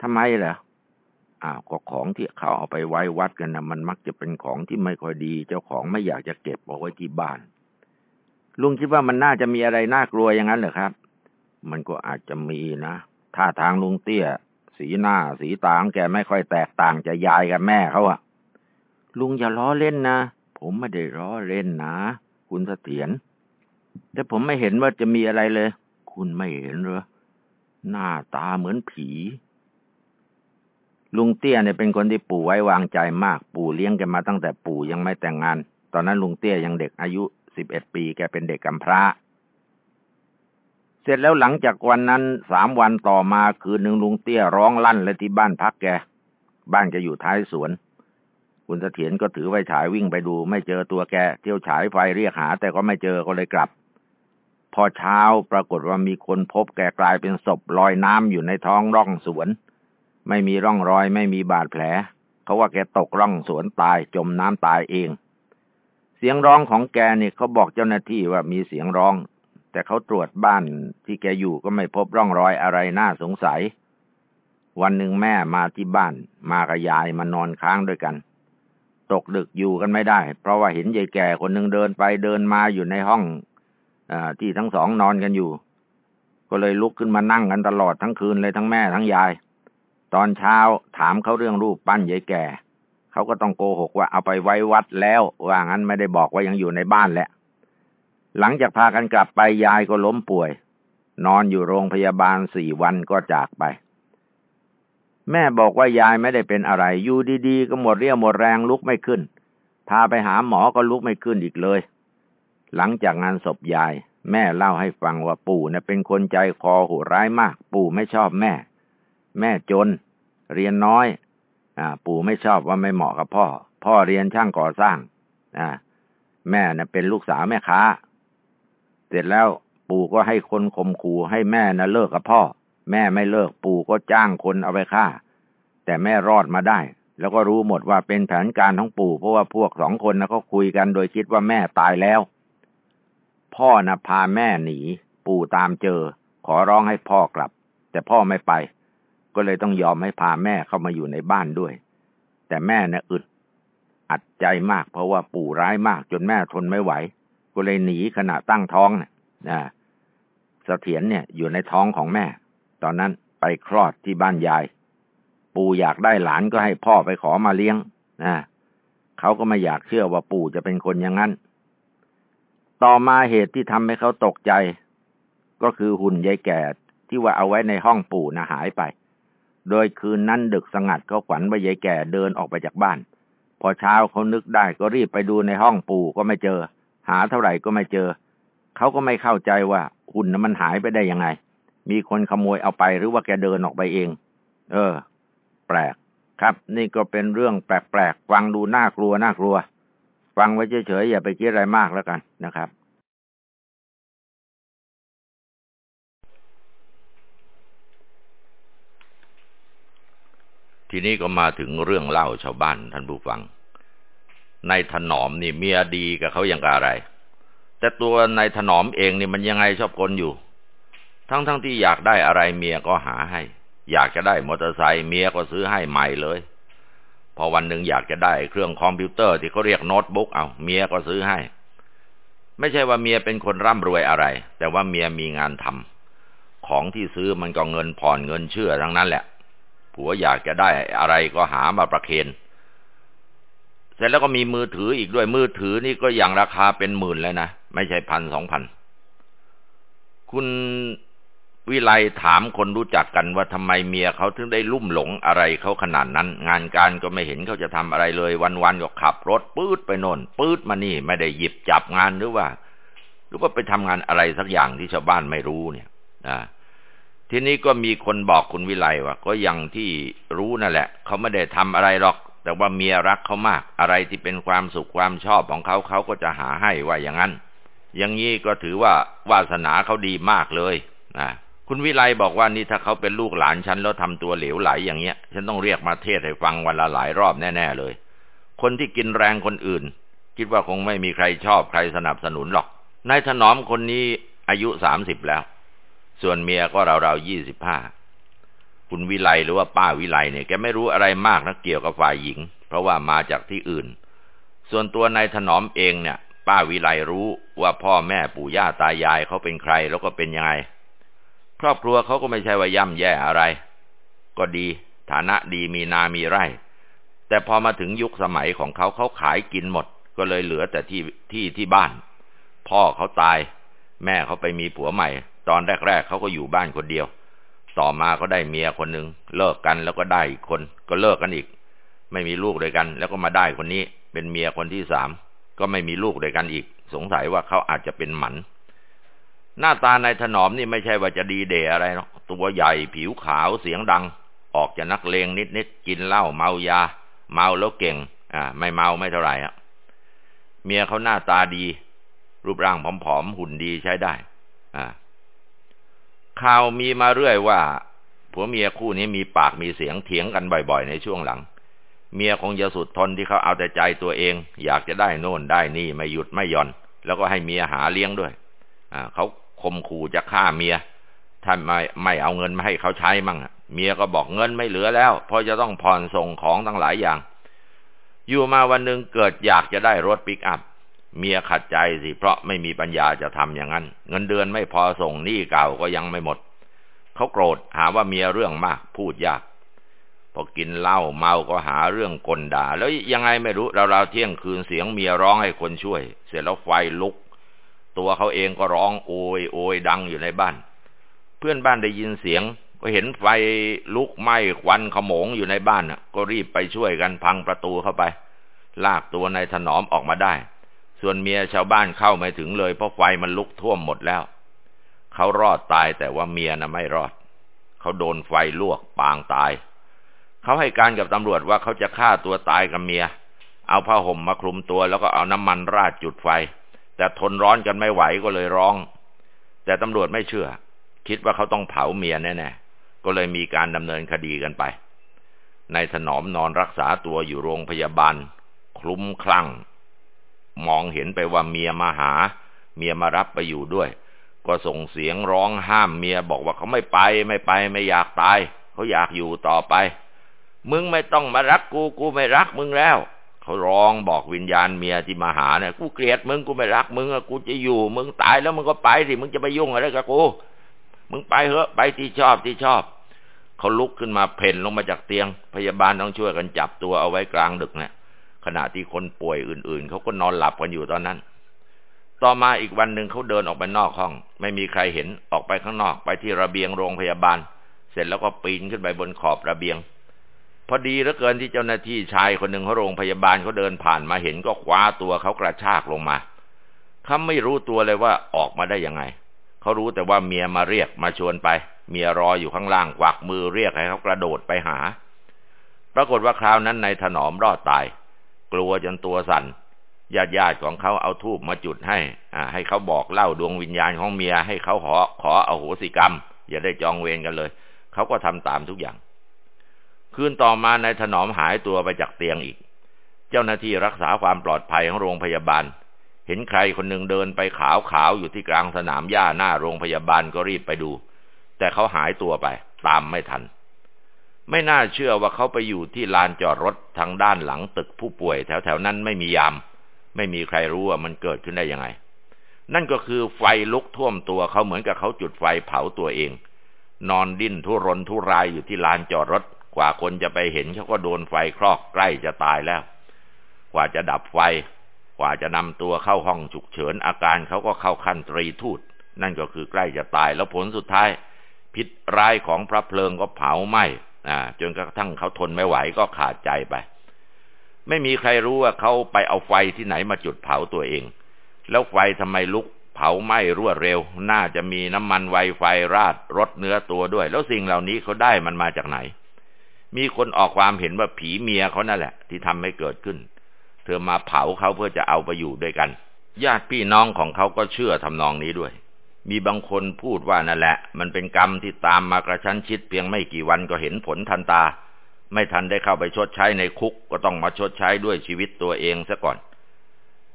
ทำไมล่ะอ้าวก็ของที่เขาเอาไปไว้วัดกันนะมันมักจะเป็นของที่ไม่ค่อยดี เจ้าของไม่อยากจะเก็บเอาไว้ที่บ้าน ลุงคิดว่ามันน่าจะมีอะไรน่ากลัวอย่างนั้นเหรอครับ มันก็อาจจะมีนะถ้าทางลุงเตี้ย สีหน้าสีตาของแกไม่ค่อยแตกต่างจะยายกับแม่เขาอะลุงอย่าล้อเล่นนะ ผมไม่ได้ล้อเล่นนะ คุณเสถียรแต่ผมไม่เห็นว่าจะมีอะไรเลย คุณไม่เห็นเหรอหน้าตาเหมือนผี ลุงเตี้ยเนี่ยเป็นคนที่ปู่ไว้วางใจมาก ปู่เลี้ยงแกมาตั้งแต่ปู่ยังไม่แต่งงาน ตอนนั้นลุงเตี้ยยังเด็กอายุสิบเอ็ดปี แกเป็นเด็กกำพร้า เสร็จแล้วหลังจากวันนั้นสามวันต่อมาคืนหนึ่งลุงเตี้ยร้องลั่นเลยที่บ้านพักแก บ้านแกอยู่ท้ายสวน คุณเสถียรก็ถือไฟฉายวิ่งไปดู ไม่เจอตัวแก เที่ยวฉายไฟเรียกหา แต่ก็ไม่เจอก็เลยกลับ พอเช้าปรากฏว่ามีคนพบแกกลายเป็นศพลอยน้ำอยู่ในท้องร่องสวน ไม่มีร่องรอย ไม่มีบาดแผลเขาว่าแกตกร่องสวนตายจมน้ำตายเองเสียงร้องของแกเนี่ยเขาบอกเจ้าหน้าที่ว่ามีเสียงร้อง แต่เขาตรวจบ้านที่แกอยู่ก็ไม่พบร่องรอยอะไรน่าสงสัย วันหนึ่งแม่มาที่บ้าน มากับยายมานอนค้างด้วยกัน ตกดึกอยู่กันไม่ได้ เพราะว่าเห็นยายแก่คนหนึ่งเดินไปเดินมาอยู่ในห้องที่ทั้งสองนอนกันอยู่ ก็เลยลุกขึ้นมานั่งกันตลอดทั้งคืนเลยทั้งแม่ทั้งยาย ตอนเช้าถามเขาเรื่องรูปปั้นยายแก่ เขาก็ต้องโกหกว่าเอาไปไว้วัดแล้ว ว่างั้นไม่ได้บอกว่ายังอยู่ในบ้านแหละ หลังจากพากันกลับไปยายก็ล้มป่วย นอนอยู่โรงพยาบาลสี่วันก็จากไป แม่บอกว่ายายไม่ได้เป็นอะไร อยู่ดีๆ ก็หมดเรี่ยวหมดแรงลุกไม่ขึ้น พาไปหาหมอก็ลุกไม่ขึ้นอีกเลย หลังจากงานศพยาย แม่เล่าให้ฟังว่าปู่เนะ่ยเป็นคนใจคอโหดร้ายมาก ปู่ไม่ชอบแม่ แม่จน เรียนน้อย อ่า ปู่ไม่ชอบว่าไม่เหมาะกับพ่อ พ่อเรียนช่างก่อสร้างนะแม่นะ่ะเป็นลูกสาวแม่ค้า เสร็จแล้วปู่ก็ให้คนข่มขู่ให้แม่นะเลิกกับพ่อ แม่ไม่เลิกปู่ก็จ้างคนเอาไปฆ่า แต่แม่รอดมาได้ แล้วก็รู้หมดว่าเป็นแผนการของปู่ เพราะว่าพวกสองคนนะเขาคุยกันโดยคิดว่าแม่ตายแล้ว พ่อนะพาแม่หนี ปู่ตามเจอ ขอร้องให้พ่อกลับ แต่พ่อไม่ไป ก็เลยต้องยอมให้พาแม่เข้ามาอยู่ในบ้านด้วย แต่แม่นะ่ะอึดอัดใจมากเพราะว่าปู่ร้ายมากจนแม่ทนไม่ไหว ก็เลยหนีขณะตั้งท้องนะนะเสถียรเนี่ยอยู่ในท้องของแม่ ตอนนั้นไปคลอดที่บ้านยาย ปู่อยากได้หลานก็ให้พ่อไปขอมาเลี้ยงนะเขาก็ไม่อยากเชื่อว่าปู่จะเป็นคนอย่างนั้น ต่อมาเหตุที่ทำให้เขาตกใจ ก็คือหุ่นยายแก่ที่ว่าเอาไว้ในห้องปู่นะหายไป โดยคืนนั้นดึกสงัดเขาฝันว่ายายแก่เดินออกไปจากบ้าน พอเช้าเขานึกได้ก็รีบไปดูในห้องปู่ก็ไม่เจอ หาเท่าไหร่ก็ไม่เจอ เขาก็ไม่เข้าใจว่าหุ่นนั้นมันหายไปได้ยังไง มีคนขโมยเอาไปหรือว่าแกเดินออกไปเอง เออ แปลก ครับ นี่ก็เป็นเรื่องแปลกๆฟังดูน่ากลัวน่ากลัว ฟังไว้เฉยๆอย่าไปคิดอะไรมากแล้วกันนะครับทีนี้ก็มาถึงเรื่องเล่าชาวบ้านท่านผู้ฟัง นายถนอมนี่เมียดีกับเขาอย่างกับอะไร แต่ตัวนายถนอมเองนี่มันยังไงชอบกลอยู่ ทั้งๆทที่อยากได้อะไรเมียก็หาให้ อยากจะได้มอเตอร์ไซค์เมียก็ซื้อให้ใหม่เลย พอวันหนึ่งอยากจะได้เครื่องคอมพิวเตอร์ที่เขาเรียกโน้ตบุ๊กเอาเมียก็ซื้อให้ ไม่ใช่ว่าเมียเป็นคนร่ำรวยอะไร แต่ว่าเมียมีงานทำของที่ซื้อมันก็เงินผ่อนเงินเชื่อทั้งนั้นแหละผัวอยากจะได้อะไรก็หามาประเคน สร็จแล้วก็มีมือถืออีกด้วยมือถือนี่ก็อย่างราคาเป็นหมื่นแล้วนะ ไม่ใช่พันสองพัน คุณวิไลถามคนรู้จักกันว่าทำไมเมียเขาถึงได้ลุ่มหลงอะไรเขาขนาดนั้น งานการก็ไม่เห็นเขาจะทำอะไรเลย วันๆก็ขับรถปื๊ดไปโน่นปื๊ดมานี่ ไม่ได้หยิบจับงานหรือว่า หรือว่าไปทำงานอะไรสักอย่างที่ชาวบ้านไม่รู้เนี่ยนะทีนี้ก็มีคนบอกคุณวิไลว่า ก็อย่างที่รู้นั่นแหละ เขาไม่ได้ทำอะไรหรอก แต่ว่าเมียรักเขามากอะไรที่เป็นความสุขความชอบของเขาเขาก็จะหาให้ว่าอย่างนั้น อย่างนี้ก็ถือว่าวาสนาเขาดีมากเลยนะคุณวิไลบอกว่านี่ถ้าเขาเป็นลูกหลานฉันแล้วทำตัวเหลวไหลอย่างเงี้ย ฉันต้องเรียกมาเทศให้ฟังวันละหลายรอบแน่ๆเลย คนที่กินแรงคนอื่น คิดว่าคงไม่มีใครชอบใครสนับสนุนหรอกนายถนอมคนนี้อายุสามสิบแล้ว ส่วนเมียก็ราวๆยี่สิบห้า คุณวิไลหรือว่าป้าวิไลเนี่ยแกไม่รู้อะไรมากนะเกี่ยวกับฝ่ายหญิง เพราะว่ามาจากที่อื่น ส่วนตัวนายถนอมเองเนี่ย ป้าวิไลรู้ว่าพ่อแม่ปู่ย่าตายายเขาเป็นใครแล้วก็เป็นยังไง ครอบครัวเขาก็ไม่ใช่ว่าย่ำแย่อะไร ก็ดี ฐานะดีมีนามีไร่ แต่พอมาถึงยุคสมัยของเขาเขาขายกินหมด ก็เลยเหลือแต่ที่ที่ที่บ้าน พ่อเขาตาย แม่เขาไปมีผัวใหม่ ตอนแรกๆเขาก็อยู่บ้านคนเดียว ต่อมาก็ได้เมียคนหนึ่งเลิกกันแล้วก็ได้อีกคน ก็เลิกกันอีก ไม่มีลูกด้วยกัน แล้วก็มาได้คนนี้ เป็นเมียคนที่สามก็ไม่มีลูกด้วยกันอีก สงสัยว่าเขาอาจจะเป็นหมัน หน้าตานายถนอมนี่ไม่ใช่ว่าจะดีเดอะไรหรอกตัวใหญ่ผิวขาวเสียงดัง ออกจะนักเลงนิดๆกินเหล้าเมายา เมาแล้วเก่ง อ่า ไม่เมาไม่เท่าไหร่อะเมียเขาหน้าตาดี รูปร่างผอมๆหุ่นดีใช้ได้ อ่า ข่าวมีมาเรื่อยว่าผัวเมียคู่นี้มีปากมีเสียงเถียงกันบ่อยๆ ในช่วงหลัง เมียคงจะสุดทนที่เขาเอาแต่ใจตัวเอง อยากจะได้โน่นได้นี่ไม่หยุดไม่ย่อน แล้วก็ให้เมียหาเลี้ยงด้วย อ่าเขาคมขู่จะฆ่าเมียถ้าไม่ไม่เอาเงินมาให้เขาใช้มั่งเมียก็บอกเงินไม่เหลือแล้ว เพราะจะต้องผ่อนส่งของทั้งหลายอย่าง อยู่มาวันหนึ่งเกิดอยากจะได้รถปิกอัพ เมียขัดใจสิเพราะไม่มีปัญญาจะทำอย่างนั้น เงินเดือนไม่พอส่งหนี้เก่าก็ยังไม่หมด เขาโกรธหาว่าเมียเรื่องมากพูดยาก พอกินเหล้าเมาก็หาเรื่องกลด่า แล้วยังไงไม่รู้เราเราเที่ยงคืนเสียงเมียร้องให้คนช่วย เสร็จแล้วไฟลุก ตัวเขาเองก็ร้องโอยโอยดังอยู่ในบ้าน เพื่อนบ้านได้ยินเสียง ก็เห็นไฟลุกไหม้ควันขโมงอยู่ในบ้านน่ะก็รีบไปช่วยกันพังประตูเข้าไป ลากตัวนายถนอมออกมาได้ ส่วนเมียชาวบ้านเข้าไม่ถึงเลย เพราะไฟมันลุกท่วมหมดแล้ว เขารอดตายแต่ว่าเมียนะ่ะไม่รอด เขาโดนไฟลวกปางตาย เขาให้การกับตำรวจว่าเขาจะฆ่าตัวตายกับเมีย เอาผ้าห่มมาคลุมตัวแล้วก็เอาน้ำมันราดจุดไฟ แต่ทนร้อนกันไม่ไหวก็เลยร้อง แต่ตำรวจไม่เชื่อ คิดว่าเขาต้องเผาเมียแน่ๆ ก็เลยมีการดำเนินคดีกันไปในถนอมนอนรักษาตัวอยู่โรงพยาบาล คลุ้มคลั่ง มองเห็นไปว่าเมียมาหา เมียมารับไปอยู่ด้วย ก็ส่งเสียงร้องห้ามเมียบอกว่าเขาไม่ไปไม่ไปไม่อยากตาย เขาอยากอยู่ต่อไป มึงไม่ต้องมารักกูกูไม่รักมึงแล้ว เขาร้องบอกวิญญาณเมียที่มาหาเนี่ยกูเกลียดมึงกูไม่รักมึงอะกูจะอยู่ มึงตายแล้วมึงก็ไปสิมึงจะไปยุ่งอะไรกับกูมึงไปเถอะไปที่ชอบที่ชอบเขาลุกขึ้นมาเพ่นลงมาจากเตียง พยาบาลต้องช่วยกันจับตัวเอาไว้กลางดึกเนี่ย ขณะที่คนป่วยอื่น ๆเขาก็นอนหลับกันอยู่ตอนนั้น ต่อมาอีกวันหนึ่งเขาเดินออกไปนอกห้อง ไม่มีใครเห็นออกไปข้างนอกไปที่ระเบียงโรงพยาบาล เสร็จแล้วก็ปีนขึ้นไปบนขอบระเบียง พอดีเหลือเกินที่เจ้าหน้าที่ชายคนหนึ่งเขาโรงพยาบาลเขาเดินผ่านมาเห็นก็คว้าตัวเขากระชากลงมาเขาไม่รู้ตัวเลยว่าออกมาได้ยังไงเขารู้แต่ว่าเมียมาเรียกมาชวนไป เมียรออยู่ข้างล่างกวักมือเรียกให้เขากระโดดไปหา ปรากฏว่าคราวนั้นนายถนอมรอดตาย กลัวจนตัวสัน่นญาติญาติของเขาเอาทูบมาจุดให้ อ่า ให้เขาบอกเล่าดวงวิญญาณของเมีย ให้เขาขอขออโหสิกรรม อย่าได้จองเวรกันเลย เขาก็ทำตามทุกอย่าง คืนต่อมานายถนอมหายตัวไปจากเตียงอีก เจ้าหน้าที่รักษาความปลอดภัยของโรงพยาบาล เห็นใครคนหนึ่งเดินไปขาวขาวอยู่ที่กลางสนามหญ้าหน้าโรงพยาบาลก็รีบไปดู แต่เขาหายตัวไป ตามไม่ทัน ไม่น่าเชื่อว่าเขาไปอยู่ที่ลานจอดรถทางด้านหลังตึกผู้ป่วยแถวๆนั้นไม่มียาม ไม่มีใครรู้ว่ามันเกิดขึ้นได้ยังไง นั่นก็คือไฟลุกท่วมตัวเขาเหมือนกับเขาจุดไฟเผาตัวเอง นอนดิ้นทุรนทุรายอยู่ที่ลานจอดรถ กว่าคนจะไปเห็นเขาก็โดนไฟคลอกใกล้จะตายแล้ว กว่าจะดับไฟ กว่าจะนำตัวเข้าห้องฉุกเฉินอาการเขาก็เข้าขั้นตรีทูตนั่นก็คือใกล้จะตายแล้วผลสุดท้าย พิษร้ายของพระเพลิงก็เผาไหม้ จนกระทั่งเขาทนไม่ไหวก็ขาดใจไป ไม่มีใครรู้ว่าเขาไปเอาไฟที่ไหนมาจุดเผาตัวเอง แล้วไฟทำไมลุกเผาไหม้รวดเร็ว น่าจะมีน้ำมันไวไฟราดรดเนื้อตัวด้วย แล้วสิ่งเหล่านี้เขาได้มันมาจากไหน มีคนออกความเห็นว่าผีเมียเขานั่นแหละ ที่ทำให้เกิดขึ้น เธอมาเผาเขาเพื่อจะเอาไปอยู่ด้วยกัน ญาติพี่น้องของเขาก็เชื่อทำนองนี้ด้วย มีบางคนพูดว่านั่นแหละ มันเป็นกรรมที่ตามมากระชั้นชิดเพียงไม่กี่วันก็เห็นผลทันตา ไม่ทันได้เข้าไปชดใช้ในคุกก็ต้องมาชดใช้ด้วยชีวิตตัวเองซะก่อน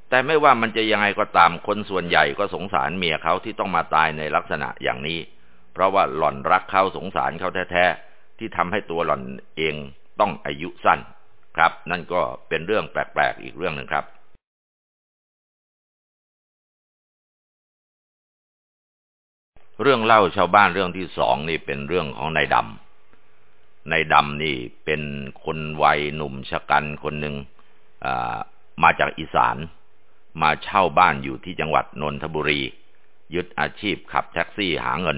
แต่ไม่ว่ามันจะยังไงก็ตามคนส่วนใหญ่ก็สงสารเมียเขาที่ต้องมาตายในลักษณะอย่างนี้ เพราะว่าหล่อนรักเขาสงสารเขาแท้ๆที่ทำให้ตัวหล่อนเองต้องอายุสั้น ครับ นั่นก็เป็นเรื่องแปลกๆอีกเรื่องหนึ่งครับ เรื่องเล่าชาวบ้านเรื่องที่สองนี่เป็นเรื่องของนายดำนายดำนี่เป็นคนวัยหนุ่มชะกันคนหนึ่งมาจากอีสาน มาเช่าบ้านอยู่ที่จังหวัดนนทบุรี ยึดอาชีพขับแท็กซี่หาเงิน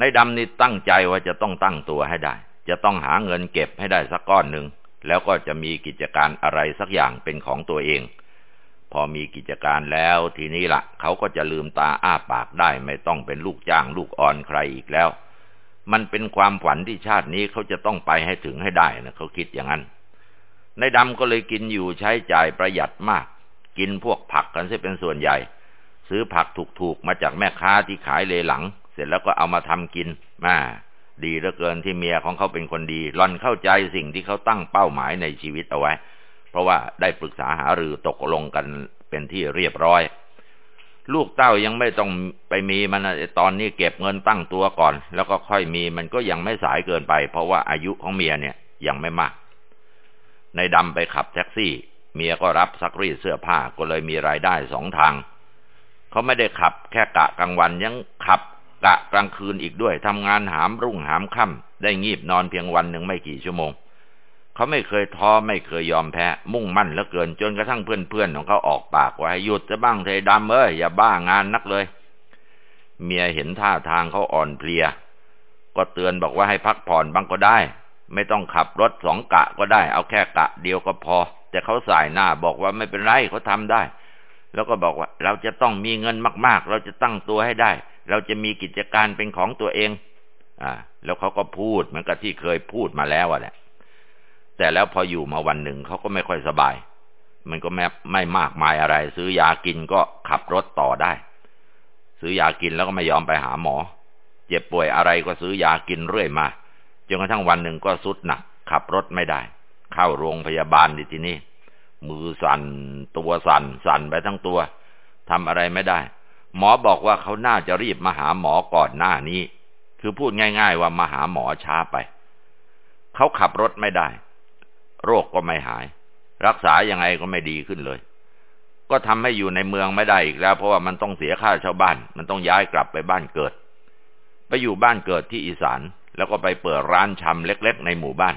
นายดำนี่ตั้งใจว่าจะต้องตั้งตัวให้ได้ จะต้องหาเงินเก็บให้ได้สักก้อนหนึ่งแล้วก็จะมีกิจการอะไรสักอย่างเป็นของตัวเอง พอมีกิจการแล้วทีนี้ละ่ะ เขาก็จะลืมตาอ้าปากได้ไม่ต้องเป็นลูกจ้างลูกอ่อนใครอีกแล้ว มันเป็นความฝันที่ชาตินี้เขาจะต้องไปให้ถึงให้ได้นะเขาคิดอย่างนั้นนายดำก็เลยกินอยู่ใช้จ่ายประหยัดมาก กินพวกผักกันซะเป็นส่วนใหญ่ ซื้อผักถูกๆมาจากแม่ค้าที่ขายเลหลัง เสร็จแล้วก็เอามาทำกินมาดีเหลือเกินที่เมียของเขาเป็นคนดีหล่อนเข้าใจสิ่งที่เขาตั้งเป้าหมายในชีวิตเอาไว้ เพราะว่าได้ปรึกษาหารือตกลงกันเป็นที่เรียบร้อย ลูกเต้ายังไม่ต้องไปมีมันตอนนี้เก็บเงินตั้งตัวก่อน แล้วก็ค่อยมีมันก็ยังไม่สายเกินไป เพราะว่าอายุของเมียเนี่ยยังไม่มาก ในดำไปขับแท็กซี่ เมียก็รับซักรีดเสื้อผ้าก็เลยมีรายได้สองทางเขาไม่ได้ขับแค่กะกลางวันยังขับกะกลางคืนอีกด้วยทำงานหามรุ่งหามค่ำได้งีบนอนเพียงวันหนึ่งไม่กี่ชั่วโมง เขาไม่เคยท้อไม่เคยยอมแพ้ มุ่งมั่นเหลือเกิน จนกระทั่งเพื่อนๆของเขาออกปากว่าให้หยุดจะบ้างเทดำเอ้ยอย่าบ้างานนักเลย เมียเห็นท่าทางเขาอ่อนเพลีย ก็เตือนบอกว่าให้พักผ่อนบ้างก็ได้ ไม่ต้องขับรถสองกะก็ได้ เอาแค่กะเดียวก็พอ แต่เขาสายหน้าบอกว่าไม่เป็นไรเขาทำได้ แล้วก็บอกว่า เราจะต้องมีเงินมาก ๆ เราจะตั้งตัวให้ได้ เราจะมีกิจการเป็นของตัวเอง อ่า แล้วเขาก็พูดเหมือนกับที่เคยพูดมาแล้วอะแหละ แต่แล้วพออยู่มาวันหนึ่งเขาก็ไม่ค่อยสบาย มันก็แม้ไม่มากมายอะไร ซื้อยากินก็ขับรถต่อได้ ซื้อยากินแล้วก็ไม่ยอมไปหาหมอ เจ็บป่วยอะไรก็ซื้อยากินเรื่อยมาจนกระทั่งวันหนึ่งก็สุดหนักขับรถไม่ได้ เข้าโรงพยาบาลดิทีนี้มือสั่นตัวสั่นสั่นไปทั้งตัวทำอะไรไม่ได้ หมอบอกว่าเขาน่าจะรีบมาหาหมอก่อนหน้านี้ คือพูดง่าย ๆ ว่ามาหาหมอช้าไป เขาขับรถไม่ได้ โรคก็ไม่หาย รักษายังไงก็ไม่ดีขึ้นเลย ก็ทำให้อยู่ในเมืองไม่ได้อีกแล้ว เพราะว่ามันต้องเสียค่าชาวบ้าน มันต้องย้ายกลับไปบ้านเกิด ไปอยู่บ้านเกิดที่อีสาน แล้วก็ไปเปิดร้านชำเล็กๆ ในหมู่บ้าน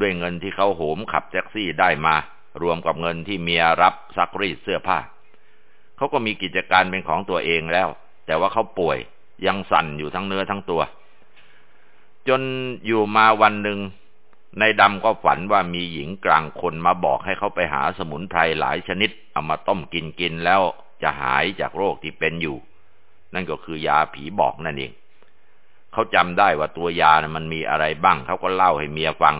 ด้วยเงินที่เขาโหมขับแท็กซี่ได้มา รวมกับเงินที่เมียรับซักรีดเสื้อผ้าเขาก็มีกิจการเป็นของตัวเองแล้ว แต่ว่าเขาป่วยยังสั่นอยู่ทั้งเนื้อทั้งตัว จนอยู่มาวันหนึ่ง ในดำก็ฝันว่ามีหญิงกลางคนมาบอกให้เขาไปหาสมุนไพรหลายชนิด เอามาต้มกินกินแล้วจะหายจากโรคที่เป็นอยู่ นั่นก็คือยาผีบอกนั่นเอง เขาจำได้ว่าตัวยานะมันมีอะไรบ้าง เขาก็เล่าให้เมียฟัง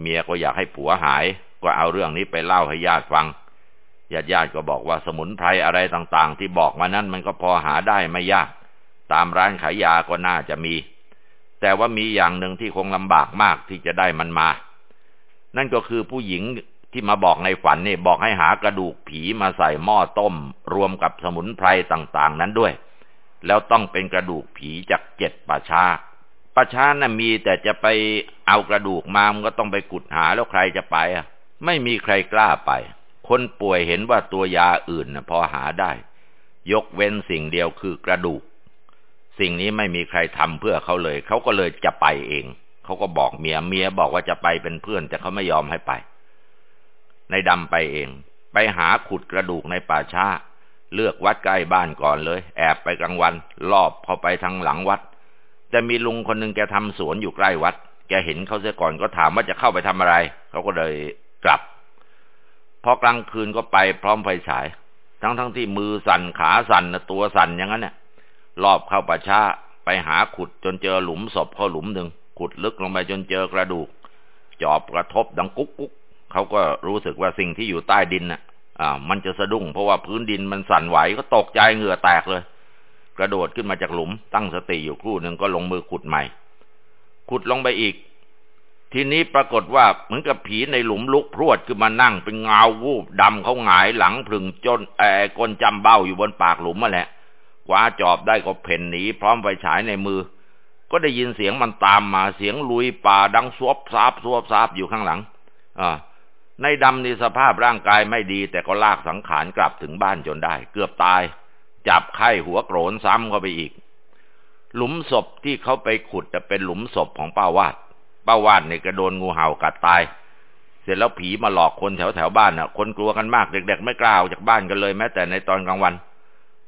เมียก็อยากให้ผัวหาย ก็เอาเรื่องนี้ไปเล่าให้ญาติฟัง ญาติญาติก็บอกว่าสมุนไพรอะไรต่าง ๆ ที่บอกมานั้นมันก็พอหาได้ไม่ยาก ตามร้านขายยาก็น่าจะมี แต่ว่ามีอย่างหนึ่งที่คงลำบากมากที่จะได้มันมา นั่นก็คือผู้หญิงที่มาบอกในฝันนี่บอกให้หากระดูกผีมาใส่หม้อต้ม รวมกับสมุนไพรต่างๆ นั้นด้วย แล้วต้องเป็นกระดูกผีจากเจ็ดป่าชาป่าชานะ่ะมีแต่จะไปเอากระดูกมามันก็ต้องไปกุดหาแล้วใครจะไปอะ ไม่มีใครกล้าไป คนป่วยเห็นว่าตัวยาอื่นนะพอหาได้ ยกเว้นสิ่งเดียวคือกระดูก สิ่งนี้ไม่มีใครทำเพื่อเขาเลย เขาก็เลยจะไปเอง เขาก็บอกเมีย เมียบอกว่าจะไปเป็นเพื่อน แต่เขาไม่ยอมให้ไป ในดำไปเอง ไปหาขุดกระดูกในป่าช้า เลือกวัดใกล้บ้านก่อนเลย แอบไปกลางวัน ลอบเข้าไปทางหลังวัดแต่มีลุงคนหนึ่งแกทำสวนอยู่ใกล้วัด แกเห็นเขาเสียก่อนก็ถามว่าจะเข้าไปทำอะไร เขาก็เลยกลับ พอกลางคืนก็ไปพร้อมไฟฉาย ทั้งทั้งที่มือสั่นขาสั่นตัวสั่นอย่างนั้นเนี่ย รอบเข้าป่าช้าไปหาขุดจนเจอหลุมศพเขาหลุมหนึ่งขุดลึกลงไปจนเจอกระดูก จอบกระทบดังกุ๊กกุ๊กเขาก็รู้สึกว่าสิ่งที่อยู่ใต้ดินน่ะ อ่า มันจะสะดุ้งเพราะว่าพื้นดินมันสั่นไหวก็ตกใจเหงื่อแตกเลย กระโดดขึ้นมาจากหลุม ตั้งสติอยู่ครู่หนึ่งก็ลงมือขุดใหม่ ขุดลงไปอีก ทีนี้ปรากฏว่าเหมือนกับผีในหลุมลุกพรวดขึ้นมานั่งเป็นเงาวูบดำเขาหงายหลังพึงจนแอก้นจำเบ้าอยู่บนปากหลุมมาแหละ คว้าจอบได้ก็เพ่นหนีพร้อมไฟฉายในมือ ก็ได้ยินเสียงมันตามมาเสียงลุยป่าดังสวบซาบสวบซาบอยู่ข้างหลังอ่าในดำนี่สภาพร่างกายไม่ดี แต่ก็ลากสังขารกลับถึงบ้านจนได้ เกือบตาย จับไข้หัวโกรนซ้ำเข้าไปอีก หลุมศพที่เขาไปขุดจะเป็นหลุมศพของป้าวาดป้าวาดเนี่ยก็โดนงูเห่ากัดตาย เสร็จแล้วผีมาหลอกคนแถวแถวบ้านน่ะ คนกลัวกันมากเด็ก ๆ ไม่กล้าออกจากบ้านกันเลยแม้แต่ในตอนกลางวัน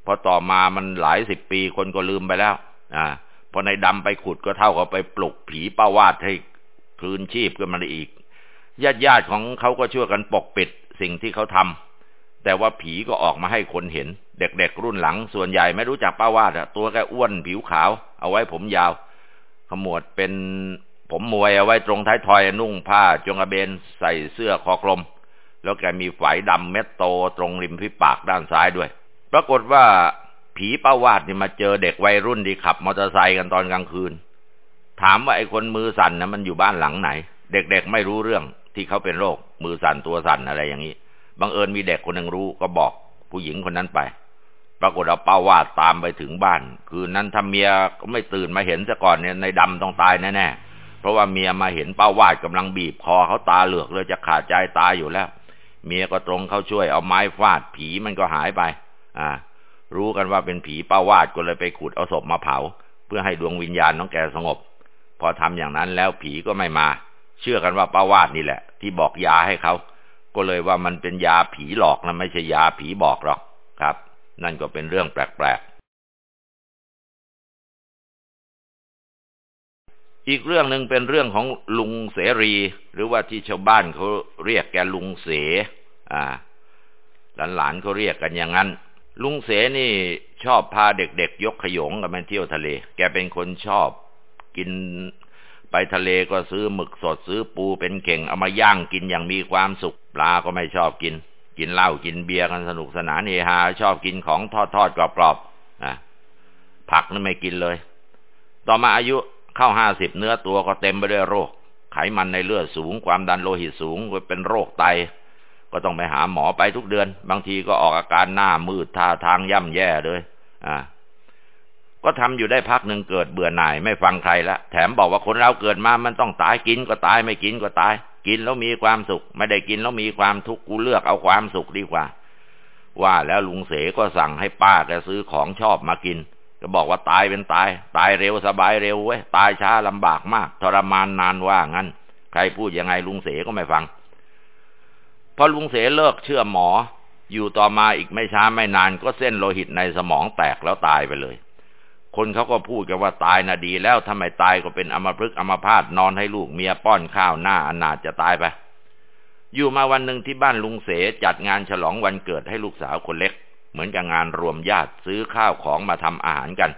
พอต่อมามันหลายสิบปีคนก็ลืมไปแล้ว อ่าพอในดำไปขุดก็เท่ากับไปปลุกผีป้าวาดให้คืนชีพขึ้นมาอีกญาติญาติของเขาก็ช่วยกันปกปิดสิ่งที่เขาทำแต่ว่าผีก็ออกมาให้คนเห็น เด็กๆรุ่นหลัง ส่วนใหญ่ไม่รู้จักป้าวาดตัวแกอ้วนผิวขาว เอาไว้ผมยาว ขมวดเป็นผมมวยเอาไว้ตรงท้ายทอยนุ่งผ้าจงกระเบนใส่เสื้อคอกลม แล้วแกมีฝายดำเม็ดโตตรงริมที่ปากด้านซ้ายด้วย ปรากฏว่าผีป้าวาดนี่มาเจอเด็กวัยรุ่นที่ขับมอเตอร์ไซค์กันตอนกลางคืน ถามว่าไอ้คนมือสั่นนะมันอยู่บ้านหลังไหน เด็กๆไม่รู้เรื่องที่เขาเป็นโรค มือสั่นตัวสั่นอะไรอย่างนี้บังเอิญมีเด็กคนหนึ่งรู้ก็บอกผู้หญิงคนนั้นไป ปรากฏเอาป้าวาดตามไปถึงบ้าน คืนนั้นถ้าเมียก็ไม่ตื่นมาเห็นซะก่อนเนี่ยในดำต้องตายแน่ๆเพราะว่าเมียมาเห็นเป้าวาดกำลังบีบคอเขาตาเหลือกเลยจะขาดใจตายอยู่แล้ว เมียก็ตรงเข้าช่วยเอาไม้ฟาดผีมันก็หายไป อ่า รู้กันว่าเป็นผีเป้าวาดก็เลยไปขุดเอาศพมาเผา เพื่อให้ดวงวิญญาณน้องแกสงบ พอทำอย่างนั้นแล้วผีก็ไม่มา เชื่อกันว่าป้าวาดนี่แหละ ที่บอกยาให้เขา ก็เลยว่ามันเป็นยาผีหลอกนะไม่ใช่ยาผีบอกหรอกครับ นั่นก็เป็นเรื่องแปลกๆ อีกเรื่องหนึ่งเป็นเรื่องของลุงเสรี หรือว่าที่ชาวบ้านเขาเรียกแกลุงเสอ่าหลานๆเขาเรียกกันอย่างนั้น ลุงเสนี่ชอบพาเด็กๆยกขยงกันไปเที่ยวทะเล แกเป็นคนชอบ กินไปทะเลก็ซื้อหมึกสดซื้อปูเป็นเข่งเอามาย่างกินอย่างมีความสุข ปลาก็ไม่ชอบกิน กินเหล้ากินเบียร์กันสนุกสนานเฮฮาชอบกินของทอดทอดกรอบๆนะผักนั่นไม่กินเลย ต่อมาอายุเข้าห้าสิบเนื้อตัวก็เต็มไปด้วยโรค ไขมันในเลือดสูงความดันโลหิตสูงเป็นโรคไต ก็ต้องไปหาหมอไปทุกเดือน บางทีก็ออกอาการหน้ามืดท่าทางย่ำแย่เลย อ่า ก็ทำอยู่ได้พักหนึ่งเกิดเบื่อหน่ายไม่ฟังใครละแถมบอกว่าคนเราเกิดมามันต้องตายกินก็ตายไม่กินก็ตาย กินแล้วมีความสุข ไม่ได้กินแล้วมีความทุกข์กูเลือกเอาความสุขดีกว่า ว่าแล้วลุงเสก็สั่งให้ป้าแกซื้อของชอบมากิน ก็บอกว่าตายเป็นตาย ตายเร็วสบายเร็วเว้ยตายช้าลำบากมาก ทรมานนานว่างั้น ใครพูดยังไงลุงเสก็ไม่ฟัง พอลุงเสเลิกเชื่อหมอ อยู่ต่อมาอีกไม่ช้าไม่นานก็เส้นโลหิตในสมองแตกแล้วตายไปเลย คนเขาก็พูดกันว่าตายน่ะดีแล้วทำไมตายก็เป็นอมพฤกษ์อมพาตนอนให้ลูกเมียป้อนข้าวหน้าอนาจจะตายไป อยู่มาวันหนึ่งที่บ้านลุงเสจัดงานฉลองวันเกิดให้ลูกสาวคนเล็ก เหมือนกับงานรวมญาติซื้อข้าวของมาทำอาหารกัน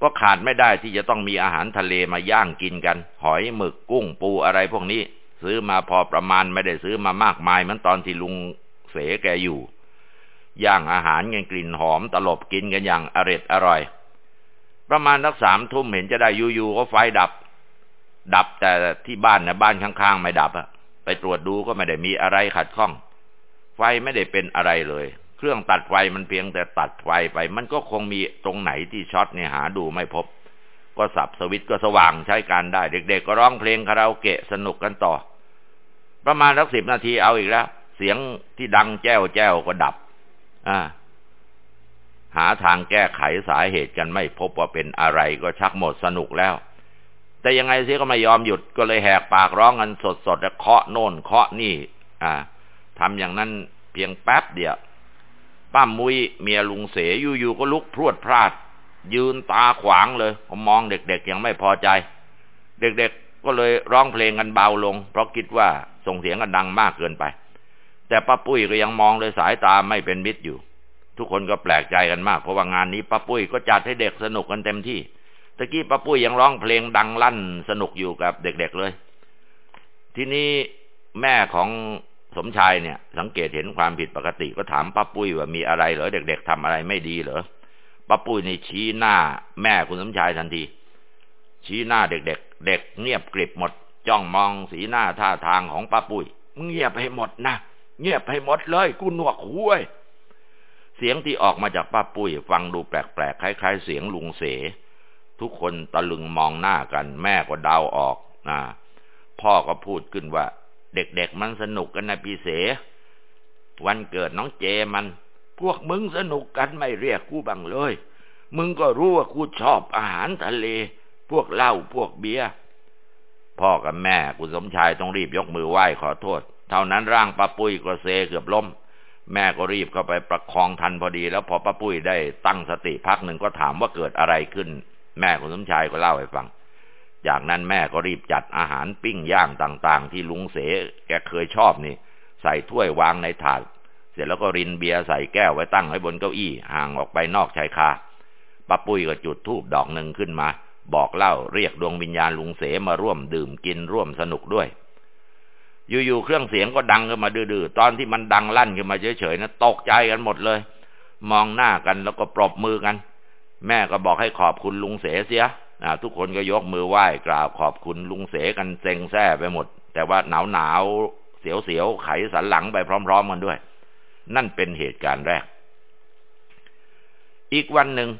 ก็ขาดไม่ได้ที่จะต้องมีอาหารทะเลมาย่างกินกัน หอยหมึกกุ้งปูอะไรพวกนี้ ซื้อมาพอประมาณไม่ได้ซื้อมามากมายเหมือนตอนที่ลุงเสแกอยู่ ย่างอาหารกันกลิ่นหอมตลบกินกันอย่างอร็ดอร่อย ประมาณสักสามทุ่มเห็นจะได้อยู่ๆก็ไฟดับ ดับแต่ที่บ้านนะบ้านข้างๆไม่ดับอะไปตรวจดูก็ไม่ได้มีอะไรขัดข้อง ไฟไม่ได้เป็นอะไรเลย เครื่องตัดไฟมันเพียงแต่ตัดไฟไป มันก็คงมีตรงไหนที่ช็อตเนี่ยหาดูไม่พบ ก็สับสวิตก็สว่างใช้การได้ เด็ก ๆ ก็ร้องเพลงคาราโอเกะสนุกกันต่อ ประมาณสักสิบนาทีเอาอีกแล้ว เสียงที่ดังแจ้วแจ้วก็ดับ อ่า หาทางแก้ไขสาเหตุกันไม่พบว่าเป็นอะไรก็ชักหมดสนุกแล้ว แต่ยังไงเสียก็ไม่ยอมหยุดก็เลยแหกปากร้องกันสดๆแล้วเคาะโน่นเคาะนี่ อ่าทำอย่างนั้นเพียงแป๊บเดียวป้ามุ้ยเมียลุงเสอยู่ๆก็ลุกพรวดพลาด ยืนตาขวางเลย ผมมองเด็กๆยังไม่พอใจ เด็กๆก็เลยร้องเพลงกันเบาลง เพราะคิดว่าส่งเสียงกันดังมากเกินไป แต่ป้าปุ้ยก็ยังมองเลยสายตาไม่เป็นมิตรอยู่ ทุกคนก็แปลกใจกันมาก เพราะว่างานนี้ป้าปุ้ยก็จัดให้เด็กสนุกกันเต็มที่ตะกี้ป้าปุ้ยยังร้องเพลงดังลั่นสนุกอยู่กับเด็กๆเลย ทีนี้แม่ของสมชายเนี่ย สังเกตเห็นความผิดปกติก็ถามป้าปุ้ยว่ามีอะไรเหรอเด็ก ๆทำอะไรไม่ดีเหรอ ป้าปุ้ยนี่ชี้หน้า แม่คุณสมชายทันที ชี้หน้าเด็กๆเด็กเงียบกริบหมด จ้องมองสีหน้าท่าทางของป้าปุ้ยเงียบให้หมดนะเงียบให้หมดเลยกูหนวกหูเว้ยเสียงที่ออกมาจากป้าปุ้ย ฟังดูแปลกๆคล้าย ๆ เสียงลุงเส ทุกคนตะลึงมองหน้ากัน แม่ก็เดาออกนะพ่อก็พูดขึ้นว่า เด็กๆมันสนุกกันนะพี่เส วันเกิดน้องเจมัน พวกมึงสนุกกันไม่เรียกกูบังเลย มึงก็รู้ว่ากูชอบอาหารทะเล พวกเหล้าพวกเบียร์พ่อกับแม่กุสมชายต้องรีบยกมือไหว้ขอโทษ เท่านั้นร่างป้าปุ้ยก็เซเกือบล้ม แม่ก็รีบเข้าไปประคองทันพอดี แล้วพอป้าปุ้ยได้ตั้งสติพักหนึ่งก็ถามว่าเกิดอะไรขึ้น แม่คุณสมชายก็เล่าให้ฟัง จากนั้นแม่ก็รีบจัดอาหารปิ้งย่างต่าง ๆ ที่ลุงเสแกเคยชอบนี่ ใส่ถ้วยวางในถาด เสร็จแล้วก็รินเบียร์ใส่แก้วไว้ตั้งไว้บนเก้าอี้ห่างออกไปนอกชายคาป้าปุ้ยก็จุดธูปดอกหนึ่งขึ้นมา บอกเล่าเรียกดวงวิญญาณลุงเสมาร่วมดื่มกินร่วมสนุกด้วย อยู่ๆเครื่องเสียงก็ดังขึ้นมาดื้อๆตอนที่มันดังลั่นขึ้นมาเฉยๆนะตกใจกันหมดเลย มองหน้ากันแล้วก็ปรบมือกัน แม่ก็บอกให้ขอบคุณลุงเสเสียทุกคนก็ยกมือไหว้กราบขอบคุณลุงเสกันเซ็งแซ่ไปหมด แต่ว่าหนาวหนาวเสียวเสียวไขสันหลังไปพร้อม ๆ กันด้วย นั่นเป็นเหตุการณ์แรก อีกวันหนึ่ง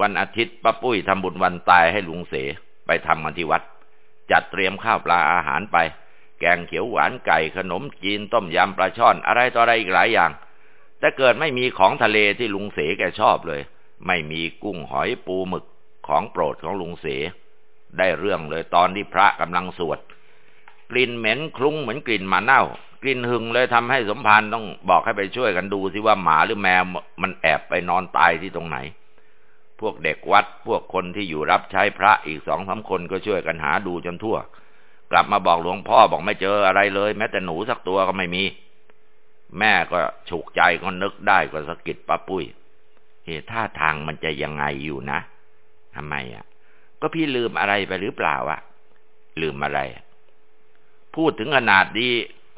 วันอาทิตย์ป้าปุ้ยทำบุญวันตายให้ลุงเส ไปทำกันที่วัด จัดเตรียมข้าวปลาอาหารไป แกงเขียวหวานไก่ขนมจีนต้มยำปลาช่อนอะไรต่ออะไรอีกหลายอย่าง แต่เกิดไม่มีของทะเลที่ลุงเสแกชอบเลย ไม่มีกุ้งหอยปูหมึกของโปรดของลุงเส ได้เรื่องเลยตอนที่พระกำลังสวด กลิ่นเหม็นคลุ้งเหมือนกลิ่นหมาเน่า กลิ่นหึงเลยทำให้สมภารต้องบอกให้ไปช่วยกันดูสิว่าหมาหรือแมวมันแอบไปนอนตายที่ตรงไหน พวกเด็กวัดพวกคนที่อยู่รับใช้พระอีกสองสาคนก็ช่วยกันหาดูจนทั่ว กลับมาบอกหลวงพ่อบอกไม่เจออะไรเลย แม้แต่หนูสักตัวก็ไม่มี แม่ก็ฉุกใจก็นึกได้ก็สะกิดป้าปุ้ยเหตุท่าทางมันจะยังไงอยู่นะทำไมอะ ก็พี่ลืมอะไรไปหรือเปล่าอะ ลืมอะไร พูดถึงขนาดดี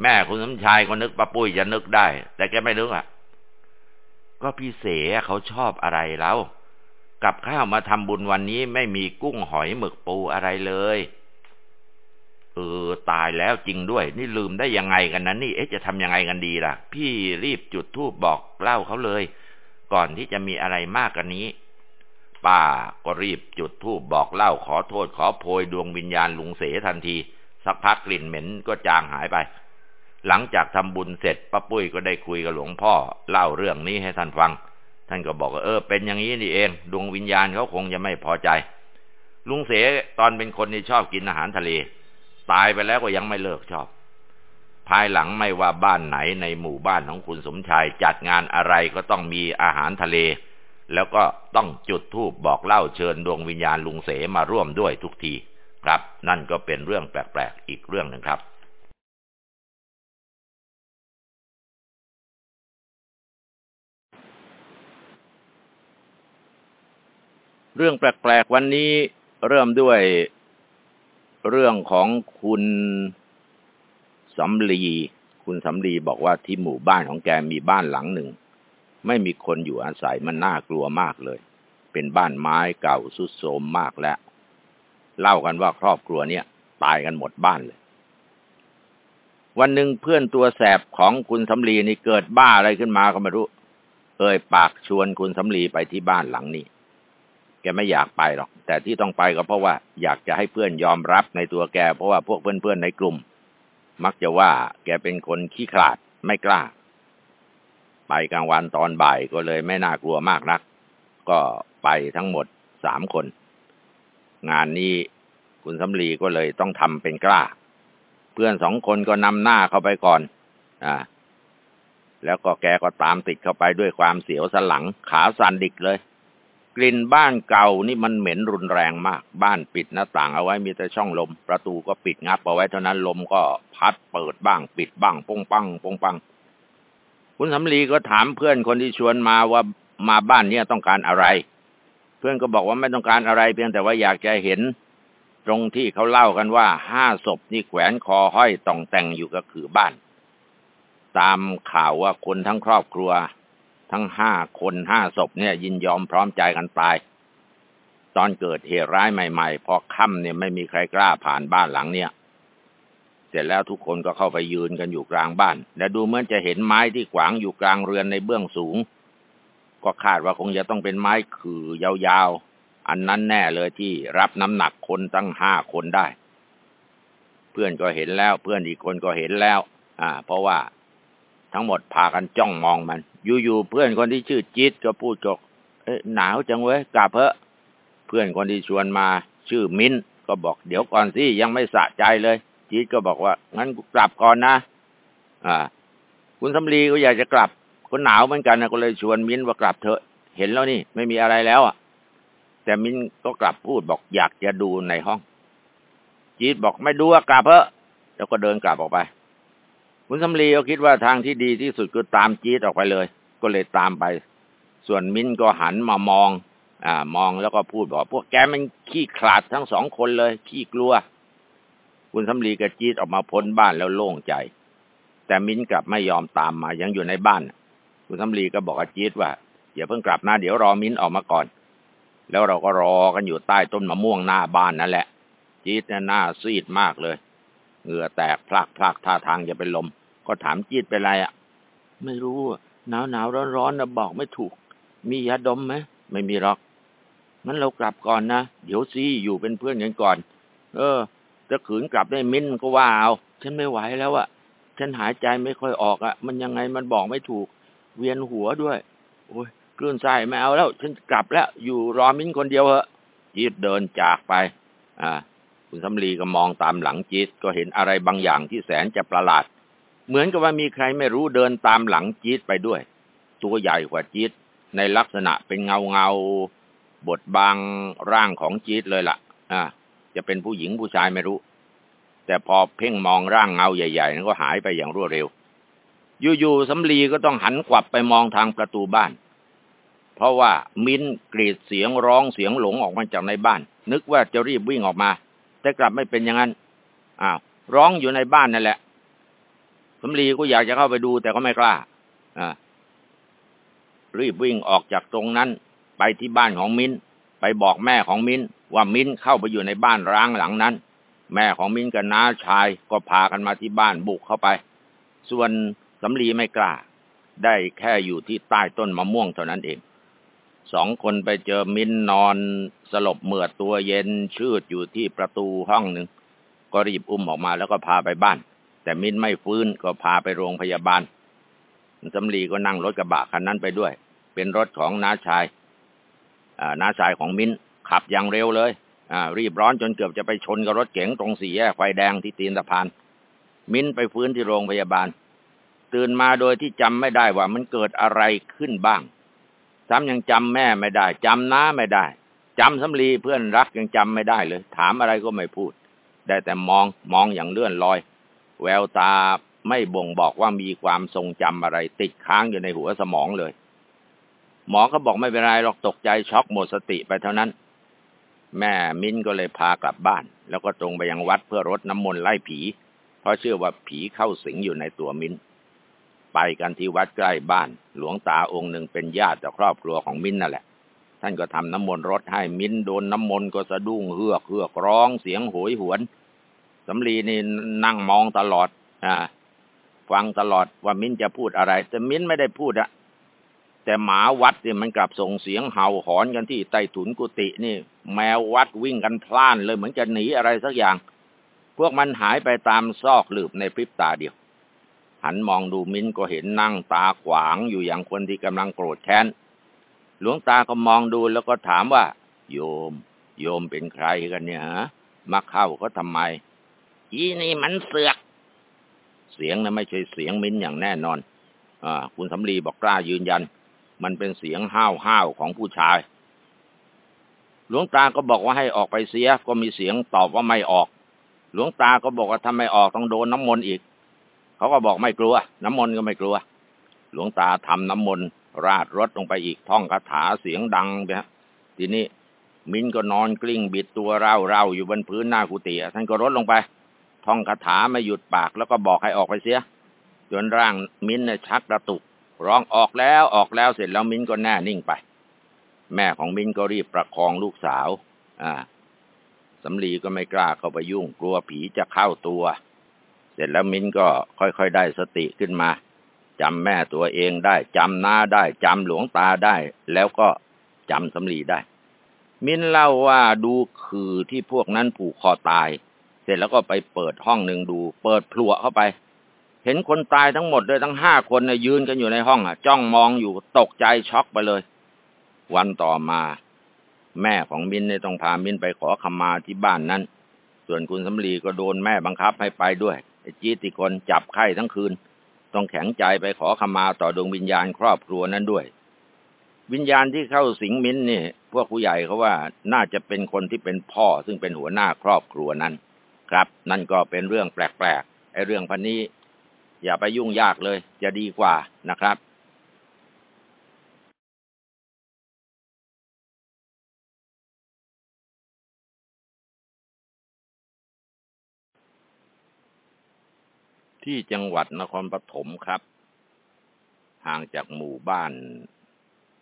แม่คุณสมชายก็นึกป้าปุ้ยจะนึกได้ แต่แกไม่นึกอะ ก็พี่เสเขาชอบอะไรแล้วกับข้าวมาทำบุญวันนี้ไม่มีกุ้งหอยหมึกปูอะไรเลย เออ ตายแล้วจริงด้วย นี่ลืมได้ยังไงกันนะนี่เอ๊ะจะทำยังไงกันดีล่ะ พี่รีบจุดธูปบอกเล่าเขาเลย ก่อนที่จะมีอะไรมากกันนี้ ป้าก็รีบจุดธูปบอกเล่าขอโทษขอโพยดวงวิญญาณลุงเสทันที สักพักกลิ่นเหม็นก็จางหายไป หลังจากทำบุญเสร็จป้าปุ้ยก็ได้คุยกับหลวงพ่อ เล่าเรื่องนี้ให้ท่านฟัง ท่านก็บอกว่าเออ เป็นอย่างนี้นี่เองดวงวิญญาณเขาคงจะไม่พอใจ ลุงเสตอนเป็นคนที่ชอบกินอาหารทะเล ตายไปแล้วก็ยังไม่เลิกชอบ ภายหลังไม่ว่าบ้านไหนในหมู่บ้านของคุณสมชายจัดงานอะไรก็ต้องมีอาหารทะเล แล้วก็ต้องจุดธูปบอกเล่าเชิญดวงวิญญาณลุงเสมาร่วมด้วยทุกที ครับ นั่นก็เป็นเรื่องแปลกๆอีกเรื่องหนึ่งครับเรื่องแปลกๆวันนี้เริ่มด้วยเรื่องของคุณสำลี คุณสำลีบอกว่าที่หมู่บ้านของแกมีบ้านหลังหนึ่ง ไม่มีคนอยู่อาศัยมันน่ากลัวมากเลย เป็นบ้านไม้เก่าสุดโทรมมากแล้ว เล่ากันว่าครอบครัวเนี้ยตายกันหมดบ้านเลย วันหนึ่งเพื่อนตัวแสบของคุณสำลีนี่เกิดบ้าอะไรขึ้นมาก็ไม่รู้ เอ่ยปากชวนคุณสำลีไปที่บ้านหลังนี้ แกไม่อยากไปหรอก แต่ที่ต้องไปก็เพราะว่า อยากจะให้เพื่อนยอมรับในตัวแก เพราะว่าพวกเพื่อนๆในกลุ่ม มักจะว่าแกเป็นคนขี้ขลาดไม่กล้า ไปกลางวันตอนบ่ายก็เลยไม่น่ากลัวมากนัก ก็ไปทั้งหมดสามคน งานนี้คุณสำลีก็เลยต้องทำเป็นกล้า เพื่อนสองคนก็นำหน้าเข้าไปก่อน อ่า แล้วก็แกก็ตามติดเข้าไปด้วยความเสียวสลังขาสั่นดิกเลย กลิ่นบ้านเก่านี่มันเหม็นรุนแรงมาก บ้านปิดหน้าต่างเอาไว้มีแต่ช่องลม ประตูก็ปิดงับเอาไว้เท่านั้นลมก็พัดเปิดบ้าง ปิดบ้างปงปังปงปังคุณสำลีก็ถามเพื่อนคนที่ชวนมาว่ามาบ้านเนี้ยต้องการอะไร พื่อนก็บอกว่าไม่ต้องการอะไรเพียงแต่ว่าอยากจะเห็น ตรงที่เขาเล่ากันว่าห้าศพนี่แขวนคอห้อยต่องแต่งอยู่กับคือบ้าน ตามข่าวว่าคนทั้งครอบครัว ทั้งห้าคนห้าศพเนี่ย ยินยอมพร้อมใจกันตาย ตอนเกิดเหตุร้ายใหม่ๆ พอค่ำเนี่ยไม่มีใครกล้าผ่านบ้านหลังเนี่ย เสร็จแล้วทุกคนก็เข้าไปยืนกันอยู่กลางบ้าน และดูเหมือนจะเห็นไม้ที่ขวางอยู่กลางเรือนในเบื้องสูง ก็คาดว่าคงจะต้องเป็นไม้คือยาวๆ อันนั้นแน่เลยที่รับน้ำหนักคนตั้งห้าคนได้ เพื่อนก็เห็นแล้ว เพื่อนอีกคนก็เห็นแล้ว อ่า เพราะว่าทั้งหมดพากันจ้องมองมัน อยู่ๆเพื่อนคนที่ชื่อจิตก็พูดจกเอ๊ะหนาวจังเว้ยกลับเพอะเพื่อนคนที่ชวนมาชื่อมิ้นก็บอกเดี๋ยวก่อนสิยังไม่สะใจเลย จิตก็บอกว่างั้นกลับก่อนนะ อ่า คุณสำลีก็อยากจะกลับ ก็หนาวเหมือนกันนะก็เลยชวนมิ้นว่ากลับเถอะ เห็นแล้วนี่ ไม่มีอะไรแล้วอะ แต่มิ้นก็กลับพูดบอกอยากจะดูในห้อง จีดบอกไม่ดูกลับเพอะแล้วก็เดินกลับออกไป คุณสำลีก็คิดว่าทางที่ดีที่สุดคือตามจี๊ดออกไปเลย ก็เลยตามไป ส่วนมิ้นก็หันมามอง อ่ามองแล้วก็พูดบอกพวกแกมันขี้ขลาดทั้งสองคนเลย ขี้กลัว คุณสำลีกับจี๊ดออกมาพ้นบ้านแล้วโล่งใจ แต่มิ้นกลับไม่ยอมตามมายังอยู่ในบ้าน คุณสำลีก็บอกกับจี๊ดว่าอย่าเพิ่งกลับนะเดี๋ยวรอมิ้นออกมาก่อน แล้วเราก็รอกันอยู่ใต้ต้นมะม่วงหน้าบ้านนั่นแหละ จี๊ดเนี่ยหน้าซีดมากเลย เหงื่อแตกพลักพลักท่าทางจะเป็นลม ก็ถามจีดเป็นไรอะ ไม่รู้หนาวหนาวร้อนร้อนนะบอกไม่ถูก มียาดมไหมไม่มีหรอกงั้นเรากลับก่อนนะเดี๋ยวซีอยู่เป็นเพื่อนกันก่อน เออจะขืนกลับได้มิ้นก็ว่าเอาฉันไม่ไหวแล้วอะฉันหายใจไม่ค่อยออกอะ มันยังไงมันบอกไม่ถูก เวียนหัวด้วย โอ้ยคลื่นไส้ไม่เอาแล้ว ฉันกลับแล้ว อยู่รอมิ้นคนเดียวเหอะจีดเดินจากไป อ่า คุณสำลีก็มองตามหลังจีดก็เห็นอะไรบางอย่างที่แสนจะประหลาด เหมือนกับว่ามีใครไม่รู้เดินตามหลังจีดไปด้วย ตัวใหญ่กว่าจีดในลักษณะเป็นเงาเงาบทบางร่างของจีดเลยละ่ะ อ่า จะเป็นผู้หญิงผู้ชายไม่รู้ แต่พอเพ่งมองร่างเงาใหญ่ๆนั้นก็หายไปอย่างรวดเร็ว อยู่ๆสำลีก็ต้องหันกลับไปมองทางประตูบ้าน เพราะว่ามิ้นกรีดเสียงร้องเสียงหลงออกมาจากในบ้าน นึกว่าจะรีบวิ่งออกมา แต่กลับไม่เป็นอย่างนั้นอ้าวร้องอยู่ในบ้านนั่นแหละสำลีก็อยากจะเข้าไปดูแต่ก็ไม่กล้าอ่ารีบวิ่งออกจากตรงนั้น ไปที่บ้านของมิ้น ไปบอกแม่ของมิ้น ว่ามิ้นเข้าไปอยู่ในบ้านร้างหลังนั้น แม่ของมิ้นกับน้าชายก็พากันมาที่บ้านบุกเข้าไป ส่วน สำลีไม่กล้า ได้แค่อยู่ที่ใต้ต้นมะม่วงเท่านั้นเอง สองคนไปเจอมิ้นนอนสลบเหมือดตัวเย็นชืดอยู่ที่ประตูห้องหนึ่ง ก็รีบอุ้มออกมาแล้วก็พาไปบ้าน แต่มิ้นไม่ฟื้นก็พาไปโรงพยาบาลสำลีก็นั่งรถกระบะคันนั้นไปด้วย เป็นรถของน้าชายน้าชายของมิ้นขับอย่างเร็วเลยรีบร้อนจนเกือบจะไปชนกับรถเก๋งตรงสี่แยกไฟแดงที่ตีนสะพาน มิ้นไปฟื้นที่โรงพยาบาล ตื่นมาโดยที่จำไม่ได้ว่ามันเกิดอะไรขึ้นบ้าง ซ้ำยังจำแม่ไม่ได้จำน้าไม่ได้จำสำลีเพื่อนรักยังจำไม่ได้เลย ถามอะไรก็ไม่พูด ได้แต่มองมองอย่างเลื่อนลอย แววตาไม่บ่งบอกว่ามีความทรงจำอะไร ติดค้างอยู่ในหัวสมองเลย หมอก็บอกไม่เป็นไรหรอกตกใจช็อกหมดสติไปเท่านั้น แม่มิ้นก็เลยพากลับบ้าน แล้วก็ตรงไปยังวัดเพื่อรดน้ำมนต์ไล่ผี เพราะเชื่อว่าผีเข้าสิงอยู่ในตัวมิ้น ไปกันที่วัดใกล้บ้าน หลวงตาองค์หนึ่งเป็นญาติจากครอบครัวของมิ้นนั่นแหละ ท่านก็ทำน้ำมนต์รถให้มิ้นโดนน้ำมนต์ก็สะดุ้งเฮือกเฮือกร้องเสียงโหยหวนสำลีนี่นั่งมองตลอด อ่า ฟังตลอดว่ามิ้นจะพูดอะไร แต่มิ้นไม่ได้พูดอะแต่หมาวัดเนี่ยมันกลับส่งเสียงเห่าหอนกันที่ใต้ถุนกุฏินี่ แมววัดวิ่งกันพล่านเลยเหมือนจะหนีอะไรสักอย่าง พวกมันหายไปตามซอกหลืบในพริบตาเดียว หันมองดูมิ้นก็เห็นนั่งตาขวางอยู่อย่างคนที่กำลังโกรธแค้น หลวงตาก็มองดูแล้วก็ถามว่า โยม โยมเป็นใครกันเนี่ยฮะมาเข้าก็ทำไม อีนี่มันเสือก เสียงนะไม่ใช่เสียงมิ้นอย่างแน่นอนอ่าคุณสำลีบอกกล้ายืนยัน มันเป็นเสียงห้าวห้าวของผู้ชาย หลวงตาก็บอกว่าให้ออกไปเสีย ก็มีเสียงตอบว่าไม่ออก หลวงตาก็บอกว่าถ้าไม่ออกต้องโดนน้ำมนต์อีก เขาก็บอกไม่กลัว น้ำมนต์ก็ไม่กลัว หลวงตาทำน้ำมนต์ราดรถลงไปอีกท่องคาถาเสียงดังไปฮะทีนี้มิ้นก็นอนกลิ้งบิดตัวเร่าเร่าอยู่บนพื้นหน้ากุฏิท่านก็รดลงไป ท่องคาถาไม่หยุดปากแล้วก็บอกให้ออกไปเสีย จนร่างมิ้นเนี่ยชักกระตุก ร้องออกแล้วออกแล้วเสร็จแล้วมิ้นก็แน่นิ่งไป แม่ของมิ้นก็รีบประคองลูกสาว อ่าสำลีก็ไม่กล้าเข้าไปยุ่งกลัวผีจะเข้าตัว ร็จแล้วมิ้นก็ค่อยๆได้สติขึ้นมาจำแม่ตัวเองได้จำหน้าได้จำหลวงตาได้ แล้วก็จำสำลีได้ มิ้นเล่าว่าดูคือที่พวกนั้นผูกคอตาย เสร็จแล้วก็ไปเปิดห้องหนึ่งดู เปิดพลัวเข้าไป เห็นคนตายทั้งหมดเลยทั้งห้าคนนะยืนกันอยู่ในห้องอะ จ้องมองอยู่ตกใจช็อกไปเลย วันต่อมา แม่ของมินเนี่ยต้องพามินไปขอขมาที่บ้านนั้น ส่วนคุณสำลีก็โดนแม่บังคับให้ไปด้วย ไอ้จีติคนจับไข้ทั้งคืน ต้องแข็งใจไปขอขมาต่อดวงวิญญาณครอบครัวนั้นด้วย วิญญาณที่เข้าสิงมินนี่ พวกผู้ใหญ่เขาว่าน่าจะเป็นคนที่เป็นพ่อซึ่งเป็นหัวหน้าครอบครัวนั้น ครับ นั่นก็เป็นเรื่องแปลกๆไอ้เรื่องพันนี้ อย่าไปยุ่งยากเลย จะดีกว่านะครับ ที่จังหวัดนครปฐมครับ ห่างจากหมู่บ้าน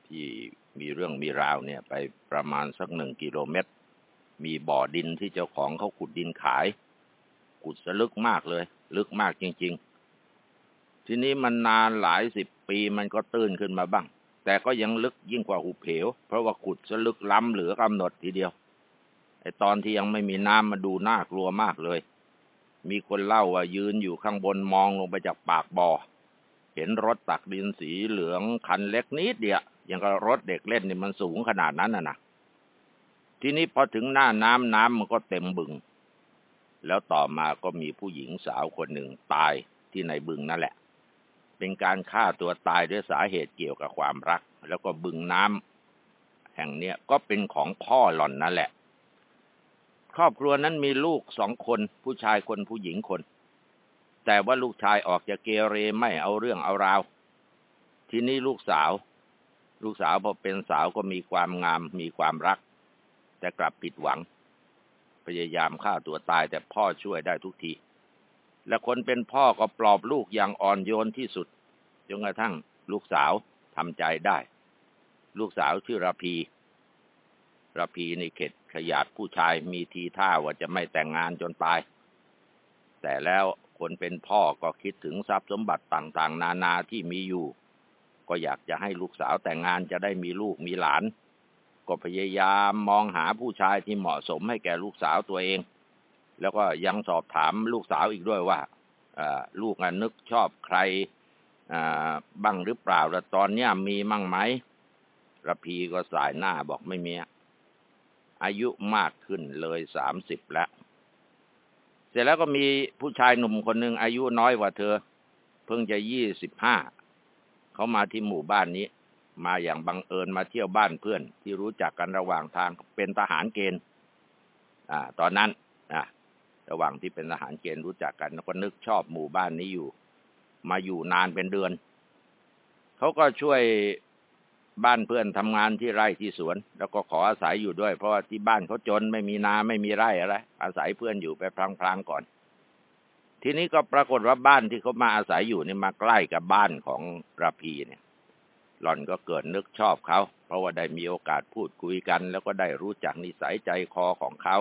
ที่มีเรื่องมีราวเนี่ย ไปประมาณสักหนึ่งกิโลเมตร มีบ่อดินที่เจ้าของเขาขุดดินขาย ขุดสลึกมากเลย ลึกมากจริง ๆ ทีนี้มันนานหลายสิบปีมันก็ตื้นขึ้นมาบ้าง แต่ก็ยังลึกยิ่งกว่าหุบเหว เพราะว่าขุดสลึกล้ำเหลือกำหนดทีเดียวไอตอนที่ยังไม่มีน้ำมาดูน่ากลัวมากเลย มีคนเล่าว่ายืนอยู่ข้างบนมองลงไปจากปากบ่อ เห็นรถตักดินสีเหลืองคันเล็กนิดเดียวยังกับรถเด็กเล่นนี่มันสูงขนาดนั้นน่ะนะทีนี้พอถึงหน้าน้ำน้ำมันก็เต็มบึง แล้วต่อมาก็มีผู้หญิงสาวคนหนึ่งตายที่ในบึงนั่นแหละ เป็นการฆ่าตัวตายด้วยสาเหตุเกี่ยวกับความรัก แล้วก็บึงน้ำแห่งเนี้ยก็เป็นของพ่อหล่อนนั่นแหละ ครอบครัวนั้นมีลูกสองคน ผู้ชายคนผู้หญิงคน แต่ว่าลูกชายออกจะเกเรไม่เอาเรื่องเอาราว ทีนี้ลูกสาว ลูกสาวพอเป็นสาวก็มีความงาม มีความรัก แต่กลับผิดหวัง พยายามฆ่าตัวตายแต่พ่อช่วยได้ทุกที และคนเป็นพ่อก็ปลอบลูกอย่างอ่อนโยนที่สุดจนกระทั่งลูกสาวทำใจได้ ลูกสาวชื่อระพีระพีในเขต ขยาดผู้ชายมีทีท่าว่าจะไม่แต่งงานจนตาย แต่แล้วคนเป็นพ่อก็คิดถึงทรัพย์สมบัติต่างๆ นานาที่มีอยู่ ก็อยากจะให้ลูกสาวแต่งงานจะได้มีลูกมีหลาน ก็พยายามมองหาผู้ชายที่เหมาะสมให้แก่ลูกสาวตัวเอง แล้วก็ยังสอบถามลูกสาวอีกด้วยว่าลูกนึกชอบใครบ้างหรือเปล่าแล้วตอนนี้มีมั่งไหมระพีก็สายหน้าบอกไม่มี อายุมากขึ้นเลยสามสิบแล้ว เสร็จแล้วก็มีผู้ชายหนุ่มคนหนึ่งอายุน้อยกว่าเธอ เพิ่งจะยี่สิบห้าเขามาที่หมู่บ้านนี้ มาอย่างบังเอิญมาเที่ยวบ้านเพื่อน ที่รู้จักกันระหว่างทางเป็นทหารเกณฑ์ อ่า ตอนนั้นอ่าระหว่างที่เป็นทหารเกณฑ์รู้จักกันแล้วก็นึกชอบหมู่บ้านนี้อยู่ มาอยู่นานเป็นเดือนเขาก็ช่วย บ้านเพื่อนทำงานที่ไร่ที่สวน แล้วก็ขออาศัยอยู่ด้วย เพราะว่าที่บ้านเขาจนไม่มีนาไม่มีไร่อะไร อาศัยเพื่อนอยู่ไปพลางๆก่อน ทีนี้ก็ปรากฏว่าบ้านที่เขามาอาศัยอยู่นี่มาใกล้กับบ้านของระพีเนี่ย หล่อนก็เกิดนึกชอบเขา เพราะว่าได้มีโอกาสพูดคุยกัน แล้วก็ได้รู้จักนิสัยใจคอของเขา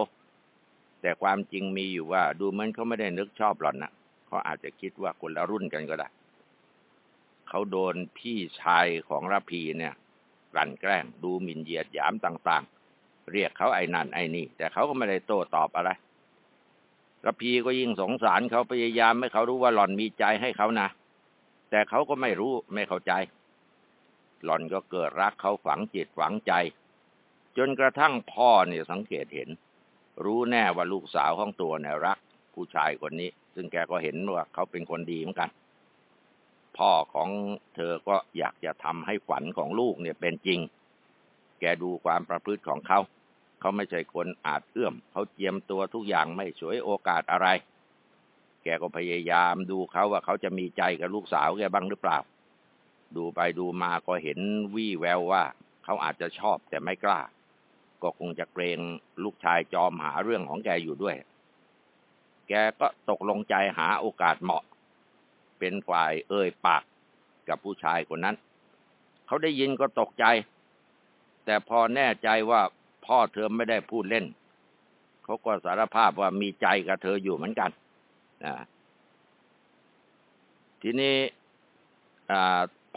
แต่ความจริงมีอยู่ว่า ดูเหมือนเขาไม่ได้นึกชอบหล่อนนะเขาอาจจะคิดว่าคนละรุ่นกันก็ได้เขาโดนพี่ชายของระพีเนี่ย กลั่นแกล้ง ดูหมิ่นเหยียดหยามต่างๆ เรียกเขาไอ้นั่นไอ้นี่ แต่เขาก็ไม่ได้โต้ตอบอะไรระพีก็ยิ่งสงสารเขาพยายามให้เขารู้ว่าหล่อนมีใจให้เขานะ แต่เขาก็ไม่รู้ไม่เข้าใจ หล่อนก็เกิดรักเขาฝังจิตฝังใจ จนกระทั่งพ่อเนี่ยสังเกตเห็น รู้แน่ว่าลูกสาวของตัวเนี่ยรัก ผู้ชายคนนี้ ซึ่งแกก็เห็นว่าเขาเป็นคนดีเหมือนกัน พ่อของเธอก็อยากจะทำให้ฝันของลูกเนี่ยเป็นจริง แกดูความประพฤติของเขา เขาไม่ใช่คนอาจเอื้อม เขาเจียมตัวทุกอย่างไม่สวยโอกาสอะไร แกก็พยายามดูเขาว่าเขาจะมีใจกับลูกสาวแกบ้างหรือเปล่า ดูไปดูมาก็เห็นวี่แววว่า เขาอาจจะชอบแต่ไม่กล้า ก็คงจะเกรงลูกชายจอมหาเรื่องของแกอยู่ด้วย แกก็ตกลงใจหาโอกาสเหมาะ เป็นฝ่ายเอ่ยปากกับผู้ชายคนนั้น เขาได้ยินก็ตกใจ แต่พอแน่ใจว่าพ่อเธอไม่ได้พูดเล่น เขาก็สารภาพว่ามีใจกับเธออยู่เหมือนกันนะทีนี้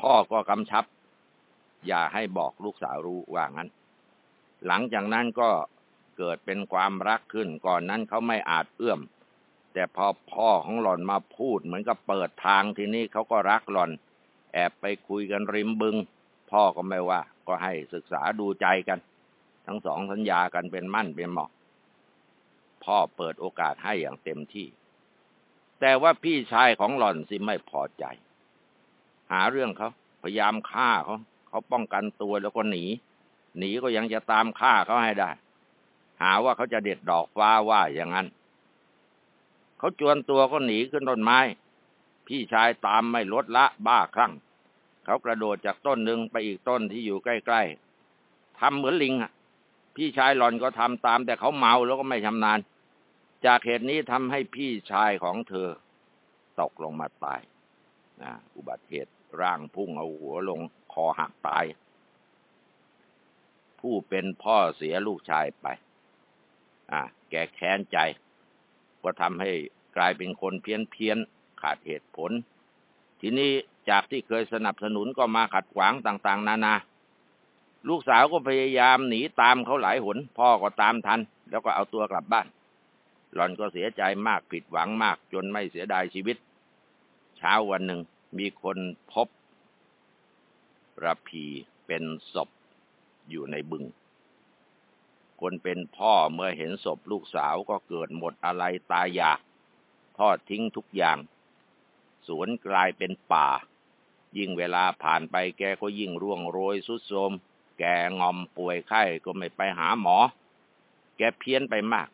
พ่อก็กำชับ อย่าให้บอกลูกสาวรู้ว่างั้น หลังจากนั้นก็เกิดเป็นความรักขึ้นก่อนนั้นเขาไม่อาจเอื้อม แต่พอพ่อของหล่อนมาพูด เหมือนกับเปิดทางทีนี้เขาก็รักหล่อน แอบไปคุยกันริมบึง พ่อก็ไม่ว่า ก็ให้ศึกษาดูใจกัน ทั้งสองสัญญากันเป็นมั่นเป็นเหมาะ พ่อเปิดโอกาสให้อย่างเต็มที่ แต่ว่าพี่ชายของหล่อนสิไม่พอใจ หาเรื่องเขาพยายามฆ่าเขาเขาป้องกันตัวแล้วก็หนี หนีก็ยังจะตามฆ่าเขาให้ได้ หาว่าเขาจะเด็ดดอกฟ้าว่าอย่างนั้น เขาจวนตัวก็หนีขึ้นต้นไม้ พี่ชายตามไม่ลดละบ้าคลั่ง เขากระโดดจากต้นหนึ่งไปอีกต้นที่อยู่ใกล้ๆทำเหมือนลิงอะ พี่ชายหลอนก็ทำตาม แต่เขาเมาแล้วก็ไม่ชำนาญ จากเหตุนี้ทำให้พี่ชายของเธอ ตกลงมาตายอุบัติเหตุร่างพุ่งเอาหัวลงคอหักตาย ผู้เป็นพ่อเสียลูกชายไป อ่าแกแค้นใจ ก็ทำให้กลายเป็นคนเพี้ยนเพียนขาดเหตุผล ทีนี้จากที่เคยสนับสนุนก็มาขัดขวางต่างๆ นานา ลูกสาวก็พยายามหนีตามเขาหลายหน พ่อก็ตามทัน แล้วก็เอาตัวกลับบ้าน หล่อนก็เสียใจมากผิดหวังมากจนไม่เสียดายชีวิต เช้าวันหนึ่งมีคนพบระพีเป็นศพอยู่ในบึง คนเป็นพ่อเมื่อเห็นศพลูกสาวก็เกิดหมดอะไรตายอยากทอดทิ้งทุกอย่าง สวนกลายเป็นป่า ยิ่งเวลาผ่านไปแกก็ยิ่งร่วงโรยสุดโทมแกงอมป่วยไข้ก็ไม่ไปหาหมอ แกเพี้ยนไปมาก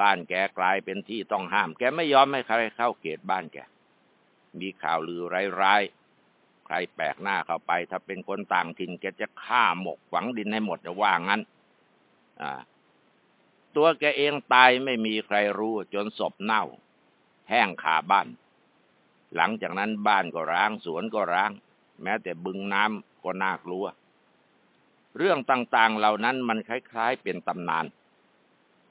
บ้านแกกลายเป็นที่ต้องห้าม แกไม่ยอมให้ใครเข้าเขตบ้านแก มีข่าวลือร้ายๆ ใครแปลกหน้าเข้าไป ถ้าเป็นคนต่างถิ่นแกจะฆ่าหมกฝังดินให้หมดจะว่างั้น ตัวแกเองตายไม่มีใครรู้ จนศพเน่า แห้งคาบ้าน หลังจากนั้นบ้านก็ร้างสวนก็ร้าง แม้แต่บึงน้ำก็น่ากลัว เรื่องต่างๆเหล่านั้นมันคล้ายๆเป็นตำนาน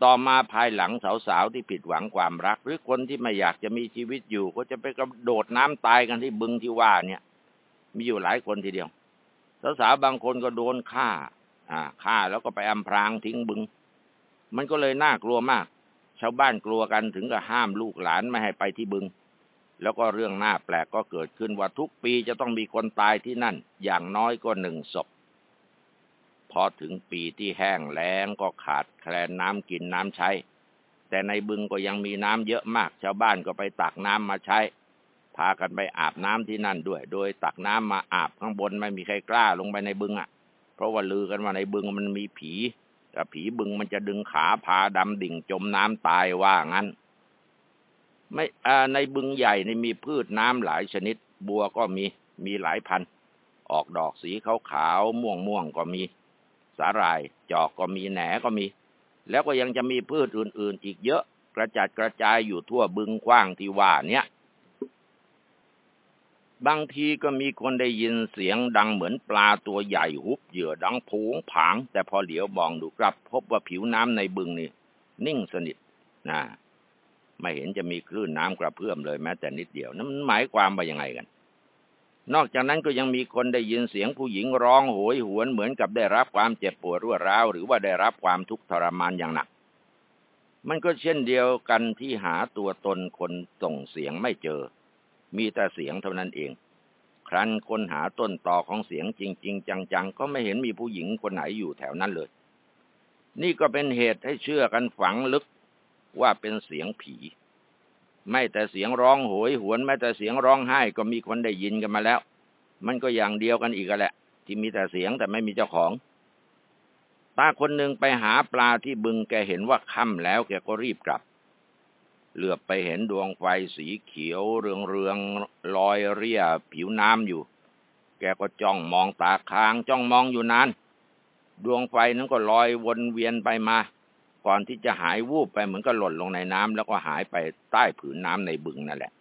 ต่อมาภายหลังสาวๆที่ผิดหวังความรัก หรือคนที่ไม่อยากจะมีชีวิตอยู่ ก็จะไปกระโดดน้ำตายกันที่บึงที่ว่าเนี่ย มีอยู่หลายคนทีเดียวสาวๆบางคนก็โดนฆ่า อ่าฆ่าแล้วก็ไปอำพรางทิ้งบึง มันก็เลยน่ากลัวมาก ชาวบ้านกลัวกันถึงกับห้ามลูกหลานไม่ให้ไปที่บึง แล้วก็เรื่องน่าแปลกก็เกิดขึ้นว่าทุกปีจะต้องมีคนตายที่นั่น อย่างน้อยก็หนึ่งศพพอถึงปีที่แห้งแล้งก็ขาดแคลนน้ำกินน้ำใช้ แต่ในบึงก็ยังมีน้ำเยอะมาก ชาวบ้านก็ไปตักน้ำมาใช้ พากันไปอาบน้ำที่นั่นด้วย โดยตักน้ำมาอาบข้างบนไม่มีใครกล้าลงไปในบึงอะ ราะว่าลือกันว่าในบึงมันมีผีถ้าผีบึงมันจะดึงขาพาดำดิ่งจมน้ำตายว่างั้น ไม่ในบึงใหญ่ในมีพืชน้ำหลายชนิด บัวก็มีมีหลายพัน ออกดอกสีขาวขาวม่วงม่วงก็มี สาหร่ายจอกก็มีแหนก็มี แล้วก็ยังจะมีพืชอื่น ๆ อีกเยอะ กระจัดกระจายอยู่ทั่วบึงกว้างที่ว่าเนี้ย บางทีก็มีคนได้ยินเสียงดังเหมือนปลาตัวใหญ่หุบเหยื่อดังผงผาง แต่พอเหลียวมองดูกลับ พบว่าผิวน้ำในบึงนี่นิ่งสนิทนะไม่เห็นจะมีคลื่นน้ำกระเพื่อมเลยแม้แต่นิดเดียวนั้นหมายความว่ายังไงกัน นอกจากนั้นก็ยังมีคนได้ยินเสียงผู้หญิงร้องโหยหวนเหมือนกับได้รับความเจ็บปวดรวร้าวหรือว่าได้รับความทุกข์ทรมานอย่างหนัก มันก็เช่นเดียวกันที่หาตัวตนคนส่งเสียงไม่เจอ มีแต่เสียงเท่านั้นเอง ครั้นค้นหาต้นต่อของเสียงจริง ๆ จังๆ ก็ไม่เห็นมีผู้หญิงคนไหนอยู่แถวนั้นเลย นี่ก็เป็นเหตุให้เชื่อกันฝังลึกว่าเป็นเสียงผี ไม่แต่เสียงร้องโหยหวนแม้แต่เสียงร้องไห้ก็มีคนได้ยินกันมาแล้ว มันก็อย่างเดียวกันอีกแหละ ที่มีแต่เสียงแต่ไม่มีเจ้าของตาคนหนึ่งไปหาปลาที่บึงแกเห็นว่าค่ำแล้วแกก็รีบกลับ เหลือบไปเห็นดวงไฟสีเขียวเรืองเรืองลอยเรียผิวน้ำอยู่ แกก็จ้องมองตาค้างจ้องมองอยู่นาน ดวงไฟนั้นก็ลอยวนเวียนไปมา ก่อนที่จะหายวูบไปเหมือนกับหล่นลงในน้ำแล้วก็หายไปใต้ผืนน้ำในบึงนั่นแหละ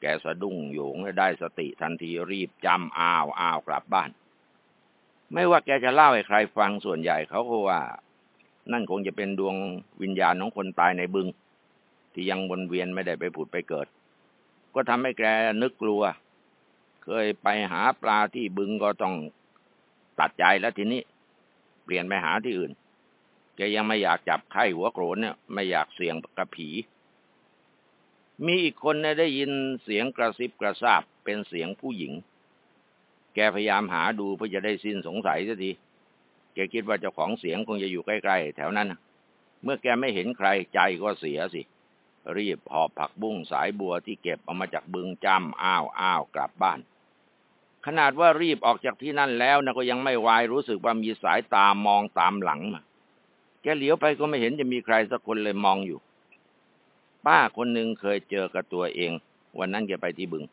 แกสะดุ้งโยงและได้สติทันทีรีบจำอ้าวอ้าวกลับบ้าน ไม่ว่าแกจะเล่าให้ใครฟังส่วนใหญ่เขาก็ว่า นั่นคงจะเป็นดวงวิญญาณของคนตายในบึง ที่ยังวนเวียนไม่ได้ไปผุดไปเกิด ก็ทำให้แกนึกกลัว เคยไปหาปลาที่บึงก็ต้องตัดใจแล้วทีนี้ เปลี่ยนไปหาที่อื่น แกยังไม่อยากจับไข้หัวโกรนเนี่ยไม่อยากเสี่ยงกับผี มีอีกคนเนี่ยได้ยินเสียงกระซิบกระซาบเป็นเสียงผู้หญิง แกพยายามหาดูเพื่อจะได้สิ้นสงสัยสักทีแกคิดว่าเจ้าของเสียงคงจะอยู่ใกล้ๆแถวนั้น เมื่อแกไม่เห็นใครใจก็เสียสิ รีบหอบผักบุ้งสายบัวที่เก็บเอามาจากบึงจำอ้าวอ้าวกลับบ้าน ขนาดว่ารีบออกจากที่นั่นแล้วนะก็ยังไม่วายรู้สึกว่ามีสายตามองตามหลังมาแกเหลียวไปก็ไม่เห็นจะมีใครสักคนเลยมองอยู่ ป้าคนหนึ่งเคยเจอกับตัวเอง วันนั้นแกไปที่บึง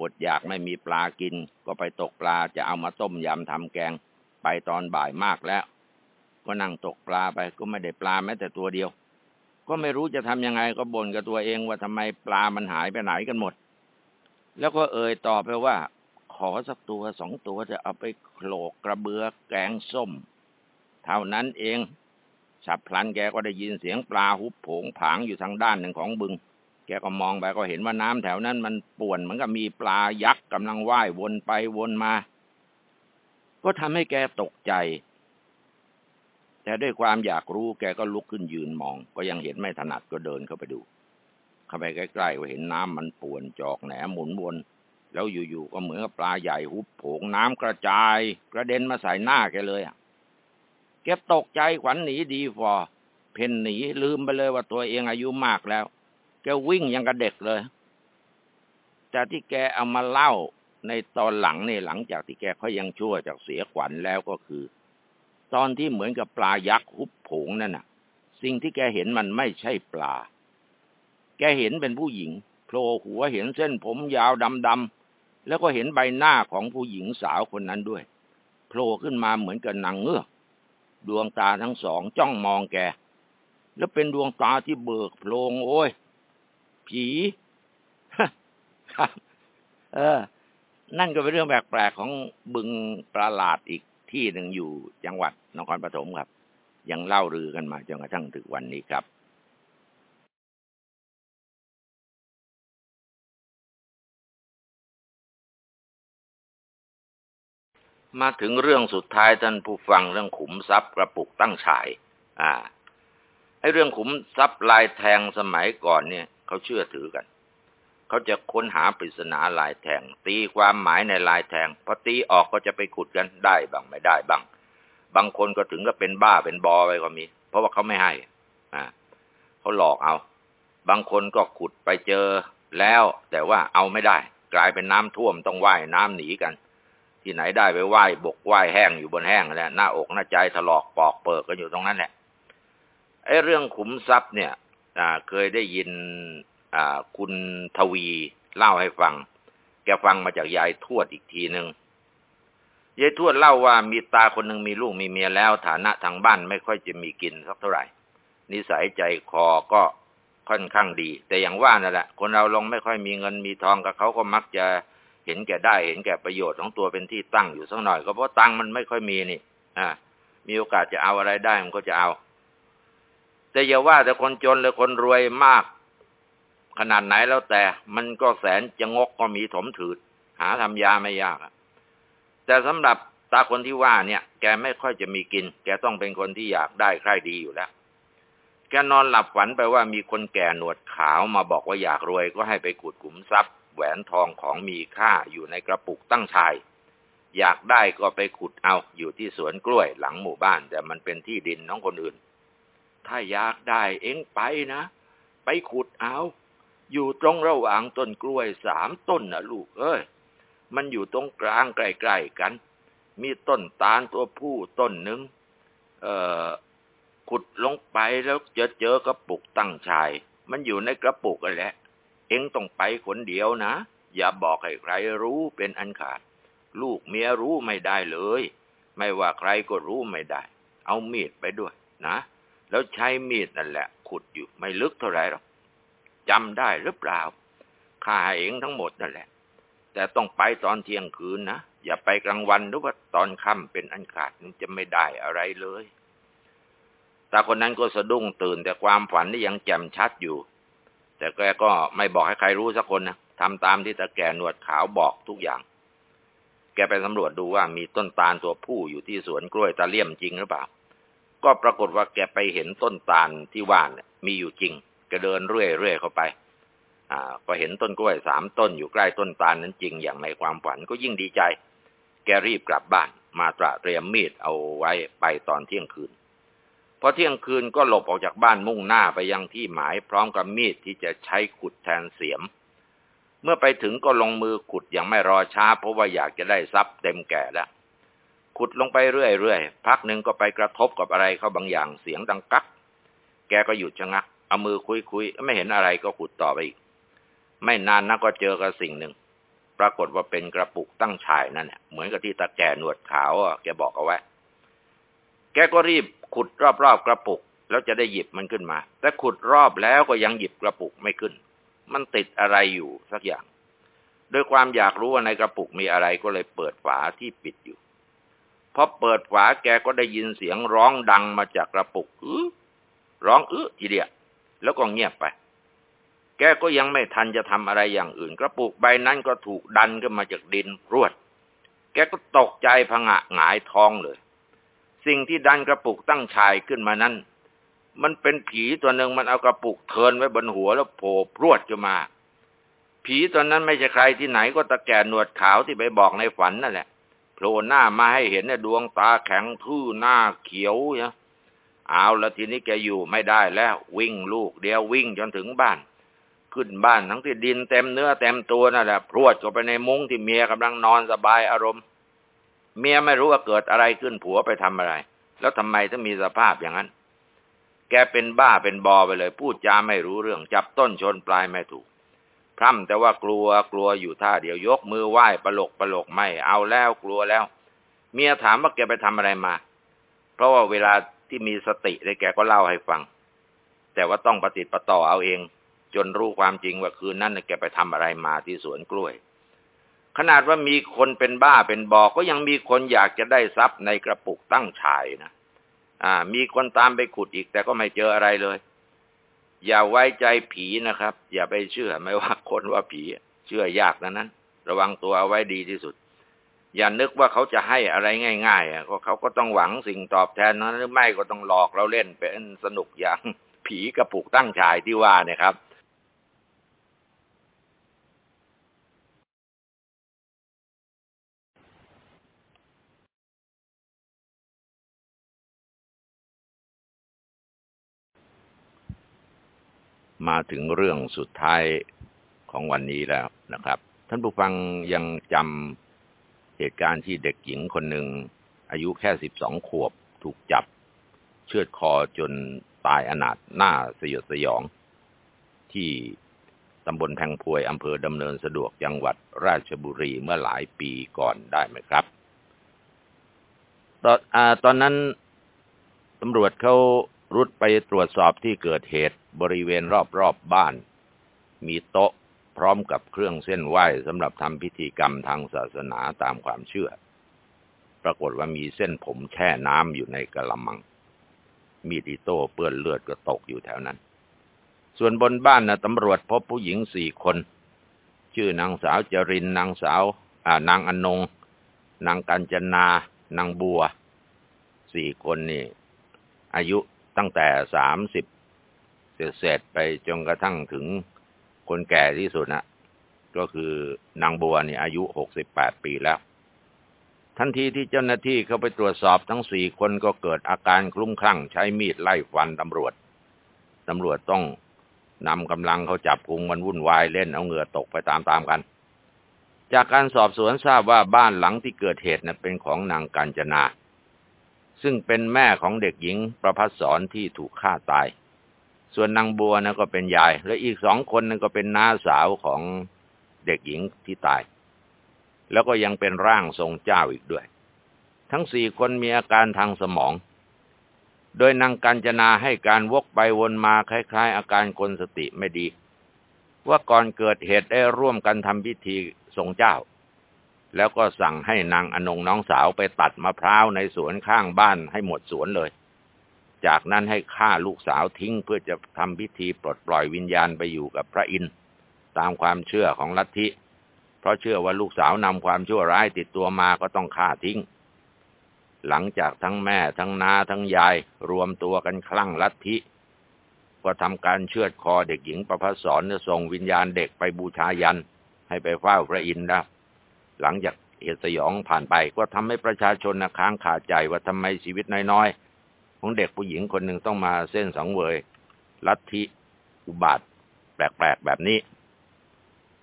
อดอยากไม่มีปลากิน ก็ไปตกปลาจะเอามาต้มยำทำแกง ไปตอนบ่ายมากแล้ว ก็นั่งตกปลาไปก็ไม่ได้ปลาแม้แต่ตัวเดียว ก็ไม่รู้จะทำยังไงก็บ่นกับตัวเองว่าทำไมปลามันหายไปไหนกันหมด แล้วก็เอ่ยตอบไปว่า ขอสักตัวสองตัวจะเอาไปโขลกกระเบือแกงส้ม เท่านั้นเอง ฉับพลันแกก็ได้ยินเสียงปลาหุบผงผางอยู่ทางด้านหนึ่งของบึง แกก็มองไปก็เห็นว่าน้ำแถวนั้นมันป่วนเหมือนกับมีปลายักษ์กำลังว่ายวนไปวนมา ก็ทำให้แกตกใจ แต่ด้วยความอยากรู้แกก็ลุกขึ้นยืนมอง ก็ยังเห็นไม่ถนัดก็เดินเข้าไปดู เข้าไปใกล้ๆก็เห็นน้ำมันป่วนจอกแหนหมุนวน แล้วอยู่ๆก็เหมือนกับปลาใหญ่หุบโผงน้ำกระจาย กระเด็นมาใส่หน้าแกเลยอะแกตกใจขวัญหนีดีฟอเพ่นหนีลืมไปเลยว่าตัวเองอายุมากแล้ว แกวิ่งยังกระเด็กเลย แต่ที่แกเอามาเล่าในตอนหลังนี่หลังจากที่แกเขายังชั่วจากเสียขวัญแล้วก็คือ ตอนที่เหมือนกับปลายักษ์หุบผงนั่นน่ะ สิ่งที่แกเห็นมันไม่ใช่ปลา แกเห็นเป็นผู้หญิงโผล่หัวเห็นเส้นผมยาวดำๆแล้วก็เห็นใบหน้าของผู้หญิงสาวคนนั้นด้วยโผล่ขึ้นมาเหมือนกับนางเงือก ดวงตาทั้งสองจ้องมองแก แล้วเป็นดวงตาที่เบิกโพลงโอ้ย ผีครับเออ นั่นก็เป็นเรื่องแปลกๆของบึงประหลาดอีกที่หนึ่งอยู่จังหวัด นครปฐมครับ ยังเล่าลือกันมาจนกระทั่งถึงวันนี้ครับมาถึงเรื่องสุดท้ายท่านผู้ฟังเรื่องขุมทรัพย์กระปุกตั้งฉาย อ่า ไอ้เรื่องขุมทรัพย์ลายแทงสมัยก่อนเนี่ยเขาเชื่อถือกัน เขาจะค้นหาปริศนาลายแทง ตีความหมายในลายแทง พอตีออกก็จะไปขุดกันได้บ้างไม่ได้บ้าง บางคนก็ถึงก็เป็นบ้าเป็นบอไปก็มี เพราะว่าเขาไม่ให้ อ่าเขาหลอกเอา บางคนก็ขุดไปเจอแล้ว แต่ว่าเอาไม่ได้ กลายเป็นน้ำท่วมต้องว่ายน้ำหนีกัน ที่ไหนได้ไปว่ายบกว่ายแห้งอยู่บนแห้งแล้วหน้าอกหน้าใจถลอกปอกเปิกกันอยู่ตรงนั้นแหละไอ้เรื่องขุมทรัพย์เนี่ยเคยได้ยินคุณทวีเล่าให้ฟัง แกฟังมาจากยายทวดอีกทีหนึ่ง ยายทวดเล่าว่ามีตาคนหนึ่งมีลูกมีเมียแล้ว ฐานะทางบ้านไม่ค่อยจะมีกินสักเท่าไหร่ นิสัยใจคอก็ค่อนข้างดี แต่อย่างว่านั่นแหละ คนเราลงไม่ค่อยมีเงินมีทองกับเขาก็มักจะเห็นแก่ได้ เห็นแก่ประโยชน์ของตัวเป็นที่ตั้งอยู่สักหน่อย ก็เพราะตังมันไม่ค่อยมีนี่ อ่า มีโอกาสจะเอาอะไรได้มันก็จะเอา แต่อย่าว่าแต่คนจนเลยคนรวยมาก ขนาดไหนแล้วแต่ มันก็แสนจะงกก็มีถมถืดหาทำยาไม่ยาก แต่สำหรับตาคนที่ว่าเนี่ย แกไม่ค่อยจะมีกิน แกต้องเป็นคนที่อยากได้ใคร่ดีอยู่แล้ว แกนอนหลับฝันไปว่ามีคนแก่หนวดขาวมาบอกว่าอยากรวยก็ให้ไปขุดขุมทรัพย์ แหวนทองของมีค่าอยู่ในกระปุกตั้งชาย อยากได้ก็ไปขุดเอาอยู่ที่สวนกล้วยหลังหมู่บ้าน แต่มันเป็นที่ดินน้องคนอื่น ถ้าอยากได้เองไปนะ ไปขุดเอา อยู่ตรงระหว่างต้นกล้วยสามต้นนะลูกเอ้ย มันอยู่ตรงกลางใกล้ๆกัน มีต้นตาลตัวผู้ต้นหนึ่งขุดลงไปแล้วเจอเจอกระปุกตั้งชาย มันอยู่ในกระปุกอะไรแหละ เองต้องไปคนเดียวนะ อย่าบอกให้ใครรู้เป็นอันขาด ลูกเมียรู้ไม่ได้เลย ไม่ว่าใครก็รู้ไม่ได้ เอามีดไปด้วยนะ แล้วใช้มีดนั่นแหละ ขุดอยู่ไม่ลึกเท่าไหร่หรอกจำได้หรือเปล่าข้าเองทั้งหมดนั่นแหละ แต่ต้องไปตอนเที่ยงคืนนะ อย่าไปกลางวันหรือว่าตอนค่ำเป็นอันขาดมันจะไม่ได้อะไรเลยตาคนนั้นก็สะดุ้งตื่น แต่ความฝันนี่ยังแจ่มชัดอยู่ แต่แกก็ไม่บอกให้ใครรู้สักคนนะทำตามที่ตาแก่หนวดขาวบอกทุกอย่าง แกไปสำรวจดูว่ามีต้นตาลตัวผู้อยู่ที่สวนกล้วยตาเลี่ยมจริงหรือเปล่า ก็ปรากฏว่าแกไปเห็นต้นตาลที่ว่านมีอยู่จริงแกเดินเรื่อยๆเข้าไป อ่าก็เห็นต้นกล้วยสามต้นอยู่ใกล้ต้นตาลนั้นจริงอย่างในความฝันก็ยิ่งดีใจ แกรีบกลับบ้าน มาตระเตรียมมีดเอาไว้ไปตอนเที่ยงคืนพอเที่ยงคืนก็หลบออกจากบ้านมุ่งหน้าไปยังที่หมายพร้อมกับมีดที่จะใช้ขุดแทนเสียม เมื่อไปถึงก็ลงมือขุดอย่างไม่รอช้า เพราะว่าอยากจะได้ทรัพย์เต็มแก่แล้ว ขุดลงไปเรื่อยๆพักหนึ่งก็ไปกระทบกับอะไรเข้าบางอย่างเสียงดังกัก แกก็หยุดชะงักเอามือคุยๆไม่เห็นอะไรก็ขุดต่อไปอีก ไม่นานนักก็เจอกับสิ่งหนึ่ง ปรากฏว่าเป็นกระปุกตั้งชายนั่นแหละเหมือนกับที่ตาแก่หนวดขาวแกบอกเอาไว้ แกก็รีบขุดรอบๆกระปุก แล้วจะได้หยิบมันขึ้นมา แต่ขุดรอบแล้วก็ยังหยิบกระปุกไม่ขึ้น มันติดอะไรอยู่สักอย่างด้วยความอยากรู้ว่าในกระปุกมีอะไรก็เลยเปิดฝาที่ปิดอยู่พอเปิดฝาแกก็ได้ยินเสียงร้องดังมาจากกระปุกอื้อร้องอื้อทีเดียวแล้วก็เงียบไป กก็ยังไม่ทันจะทำอะไรอย่างอื่น กระปุกใบนั้นก็ถูกดันขึ้นมาจากดินรวด แกก็ตกใจผงะหงายท้องเลย สิ่งที่ดันกระปุกตั้งชายขึ้นมานั้น มันเป็นผีตัวหนึ่งมันเอากระปุกเทินไว้บนหัวแล้วโผล่พรวดขึ้นมา ผีตัวนั้นไม่ใช่ใครที่ไหนก็ตะแก่หนวดขาวที่ไปบอกในฝันนั่นแหละโผล่หน้ามาให้เห็นเนี่ยดวงตาแข็งทื่อหน้าเขียวเนี่ยเอาแล้วทีนี้แกอยู่ไม่ได้แล้ววิ่งลูกเดียววิ่งจนถึงบ้าน ขึ้นบ้านทั้งที่ดินเต็มเนื้อเต็มตัวนั่นแหละพรวดเข้าไปในมุ้งที่เมียกำลังนอนสบายอารมณ์ เมียไม่รู้ว่าเกิดอะไรขึ้นผัวไปทำอะไร แล้วทำไมต้องมีสภาพอย่างนั้น แกเป็นบ้าเป็นบอไปเลย พูดจาไม่รู้เรื่องจับต้นชนปลายไม่ถูกพร่ำแต่ว่ากลัวกลัวอยู่ท่าเดียวยกมือไหว้ปลกปลกไม่เอาแล้วกลัวแล้ว เมียถามว่าแกไปทำอะไรมา เพราะว่าเวลาที่มีสติเลยแกก็เล่าให้ฟัง แต่ว่าต้องปฏิติประต่อเอาเอง จนรู้ความจริงว่าคืนนั้นแกไปทำอะไรมาที่สวนกล้วย ขนาดว่ามีคนเป็นบ้าเป็นบอกก็ยังมีคนอยากจะได้ทรัพย์ในกระปุกตั้งชายนะอ่า มีคนตามไปขุดอีกแต่ก็ไม่เจออะไรเลย อย่าไว้ใจผีนะครับ อย่าไปเชื่อไม่ว่าคนว่าผี เชื่อยากนะนั้น ระวังตัวเอาไว้ดีที่สุด อย่านึกว่าเขาจะให้อะไรง่ายๆอะก็เขาก็ต้องหวังสิ่งตอบแทนนั้นหรือไม่ก็ต้องหลอกเราเล่นเป็นสนุกอย่างผีกระปุกตั้งชายที่ว่าเนี่ยครับ มาถึงเรื่องสุดท้ายของวันนี้แล้วนะครับ ท่านผู้ฟังยังจำเหตุการณ์ที่เด็กหญิงคนหนึ่ง อายุแค่สิบสองขวบถูกจับ เชือดคอจนตายอนาถหน้าสยดสยอง ที่ตำบลแพงพวยอำเภอดำเนินสะดวกจังหวัดราชบุรีเมื่อหลายปีก่อนได้ไหมครับ ตอนอตอนนั้นตำรวจเขา รุดไปตรวจสอบที่เกิดเหตุบริเวณรอบๆบบ้าน มีโต๊ะพร้อมกับเครื่องเส้นไหว้สำหรับทำพิธีกรรมทางศาสนาตามความเชื่อ ปรากฏว่ามีเส้นผมแช่น้ำอยู่ในกระมัง มีดอิโต้เปื้อนเลือดก็ตกอยู่แถวนั้น ส่วนบนบ้านนะตำรวจพบผู้หญิงสี่คน ชื่อนางสาวจรินนางสาวอ่านางอนง นางกัญจนา นางบัว สี่คนนี่อายุ ตั้งแต่สามสิบเศษไปจนกระทั่งถึงคนแก่ที่สุดนะก็คือนางบัวนี่อายุหกสิบแปดปีแล้ว ทันทีที่เจ้าหน้าที่เข้าไปตรวจสอบทั้งสี่คนก็เกิดอาการคลุ้มคลั่งใช้มีดไล่ฟันตำรวจ ตำรวจต้องนำกำลังเขาจับกุมมันวุ่นวายเล่นเอาเหงื่อตกไปตามๆกัน จากการสอบสวนทราบว่าบ้านหลังที่เกิดเหตุนะเป็นของนางกัญจนา ซึ่งเป็นแม่ของเด็กหญิงประพัสสอนที่ถูกฆ่าตาย ส่วนนางบัวนะก็เป็นยาย และอีกสองคนนั้นก็เป็นน้าสาวของเด็กหญิงที่ตาย แล้วก็ยังเป็นร่างทรงเจ้าอีกด้วย ทั้งสี่คนมีอาการทางสมอง โดยนางกัญจนาให้การวกไปวนมาคล้าย ๆ อาการคนสติไม่ดี ว่าก่อนเกิดเหตุได้ร่วมกันทำพิธีทรงเจ้า แล้วก็สั่งให้นางอนงน้องสาวไปตัดมะพร้าวในสวนข้างบ้านให้หมดสวนเลย จากนั้นให้ฆ่าลูกสาวทิ้งเพื่อจะทำพิธีปลดปล่อยวิญญาณไปอยู่กับพระอินทร์ตามความเชื่อของลัทธิ เพราะเชื่อว่าลูกสาวนำความชั่วร้ายติดตัวมาก็ต้องฆ่าทิ้ง หลังจากทั้งแม่ทั้งนาทั้งยายรวมตัวกันคลั่งลัทธิ ก็ทำการเชือดคอเด็กหญิงประพัสสอนส่งวิญญาณเด็กไปบูชายันให้ไปเฝ้าพระอินทร์นะ หลังจากเหตุสยองผ่านไปก็ทำให้ประชาชนนะค้างขาใจว่าทำไมชีวิตน้อยๆ ของเด็กผู้หญิงคนหนึ่งต้องมาเส้นสังเวยลัทธิอุบาทแปลกๆแบบนี้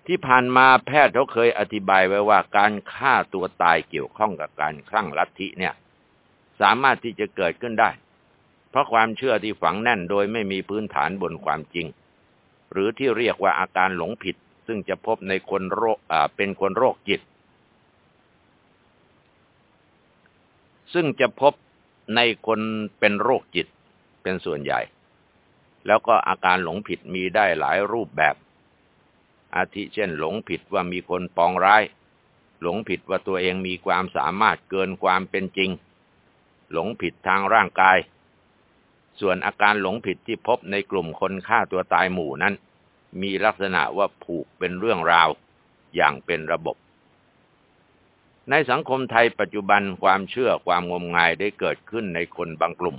ที่ผ่านมาแพทย์เขาเคยอธิบายไว้ว่าการฆ่าตัวตายเกี่ยวข้องกับการคลั่งลัทธิเนี่ย สามารถที่จะเกิดขึ้นได้ เพราะความเชื่อที่ฝังแน่นโดยไม่มีพื้นฐานบนความจริง หรือที่เรียกว่าอาการหลงผิด ซึ่งจะพบในคนโรคเป็นคนโรคจิต ซึ่งจะพบในคนเป็นโรคจิตเป็นส่วนใหญ่ แล้วก็อาการหลงผิดมีได้หลายรูปแบบ อาทิเช่นหลงผิดว่ามีคนปองร้าย หลงผิดว่าตัวเองมีความสามารถเกินความเป็นจริง หลงผิดทางร่างกาย ส่วนอาการหลงผิดที่พบในกลุ่มคนฆ่าตัวตายหมู่นั้น มีลักษณะว่าผูกเป็นเรื่องราวอย่างเป็นระบบ ในสังคมไทยปัจจุบันความเชื่อความงมงายได้เกิดขึ้นในคนบางกลุ่ม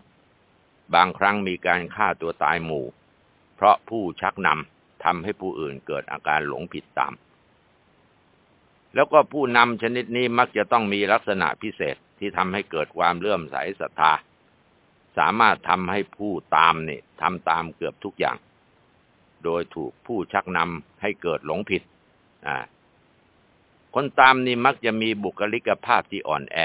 บางครั้งมีการฆ่าตัวตายหมู่ เพราะผู้ชักนำทำให้ผู้อื่นเกิดอาการหลงผิดตาม แล้วก็ผู้นำชนิดนี้มักจะต้องมีลักษณะพิเศษที่ทำให้เกิดความเลื่อมใสศรัทธา สามารถทำให้ผู้ตามนี่ทำตามเกือบทุกอย่าง โดยถูกผู้ชักนำให้เกิดหลงผิด อ่า คนตามนี่มักจะมีบุคลิกภาพที่อ่อนแอ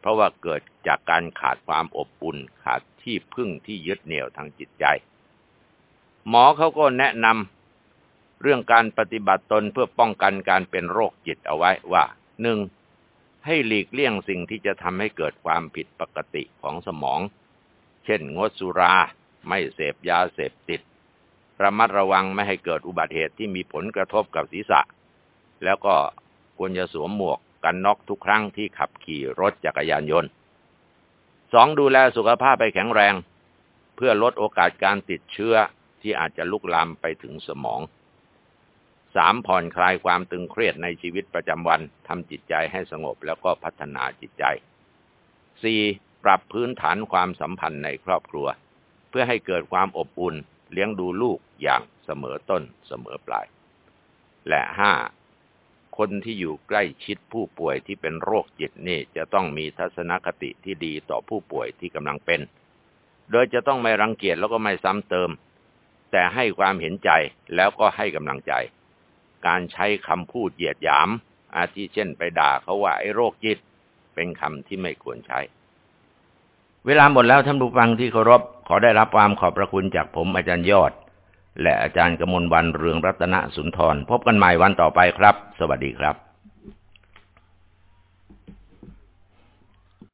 เพราะว่าเกิดจากการขาดความอบอุ่นขาดที่พึ่งที่ยึดเหนี่ยวทางจิตใจ หมอเขาก็แนะนำเรื่องการปฏิบัติตนเพื่อป้องกันการเป็นโรคจิตเอาไว้ว่าหนึ่งให้หลีกเลี่ยงสิ่งที่จะทำให้เกิดความผิดปกติของสมอง เช่น งดสุรา ไม่เสพยาเสพติด ระมัดระวังไม่ให้เกิดอุบัติเหตุที่มีผลกระทบกับศีรษะ แล้วก็ ควรจะสวมหมวกกันน็อกทุกครั้งที่ขับขี่รถจักรยานยนต์สองดูแลสุขภาพไปแข็งแรง เพื่อลดโอกาสการติดเชื้อที่อาจจะลุกลามไปถึงสมองสามผ่อนคลายความตึงเครียดในชีวิตประจำวันทำจิตใจให้สงบแล้วก็พัฒนาจิตใจสี่ปรับพื้นฐานความสัมพันธ์ในครอบครัว เพื่อให้เกิดความอบอุ่นเลี้ยงดูลูกอย่างเสมอต้นเสมอปลาย และห้า คนที่อยู่ใกล้ชิดผู้ป่วยที่เป็นโรคจิตนี่จะต้องมีทัศนคติที่ดีต่อผู้ป่วยที่กำลังเป็น โดยจะต้องไม่รังเกียจแล้วก็ไม่ซ้ำเติม แต่ให้ความเห็นใจแล้วก็ให้กำลังใจ การใช้คำพูดเหยียดหยาม อาทิเช่นไปด่าเขาว่าไอ้โรคจิต เป็นคำที่ไม่ควรใช้ เวลาหมดแล้วท่านผู้ฟังที่เคารพขอได้รับความขอบพระคุณจากผมอาจารย์ยอด และอาจารย์กมลวันเรืองรัตนสุนทร พบกันใหม่วันต่อไปครับ สวัสดีครับ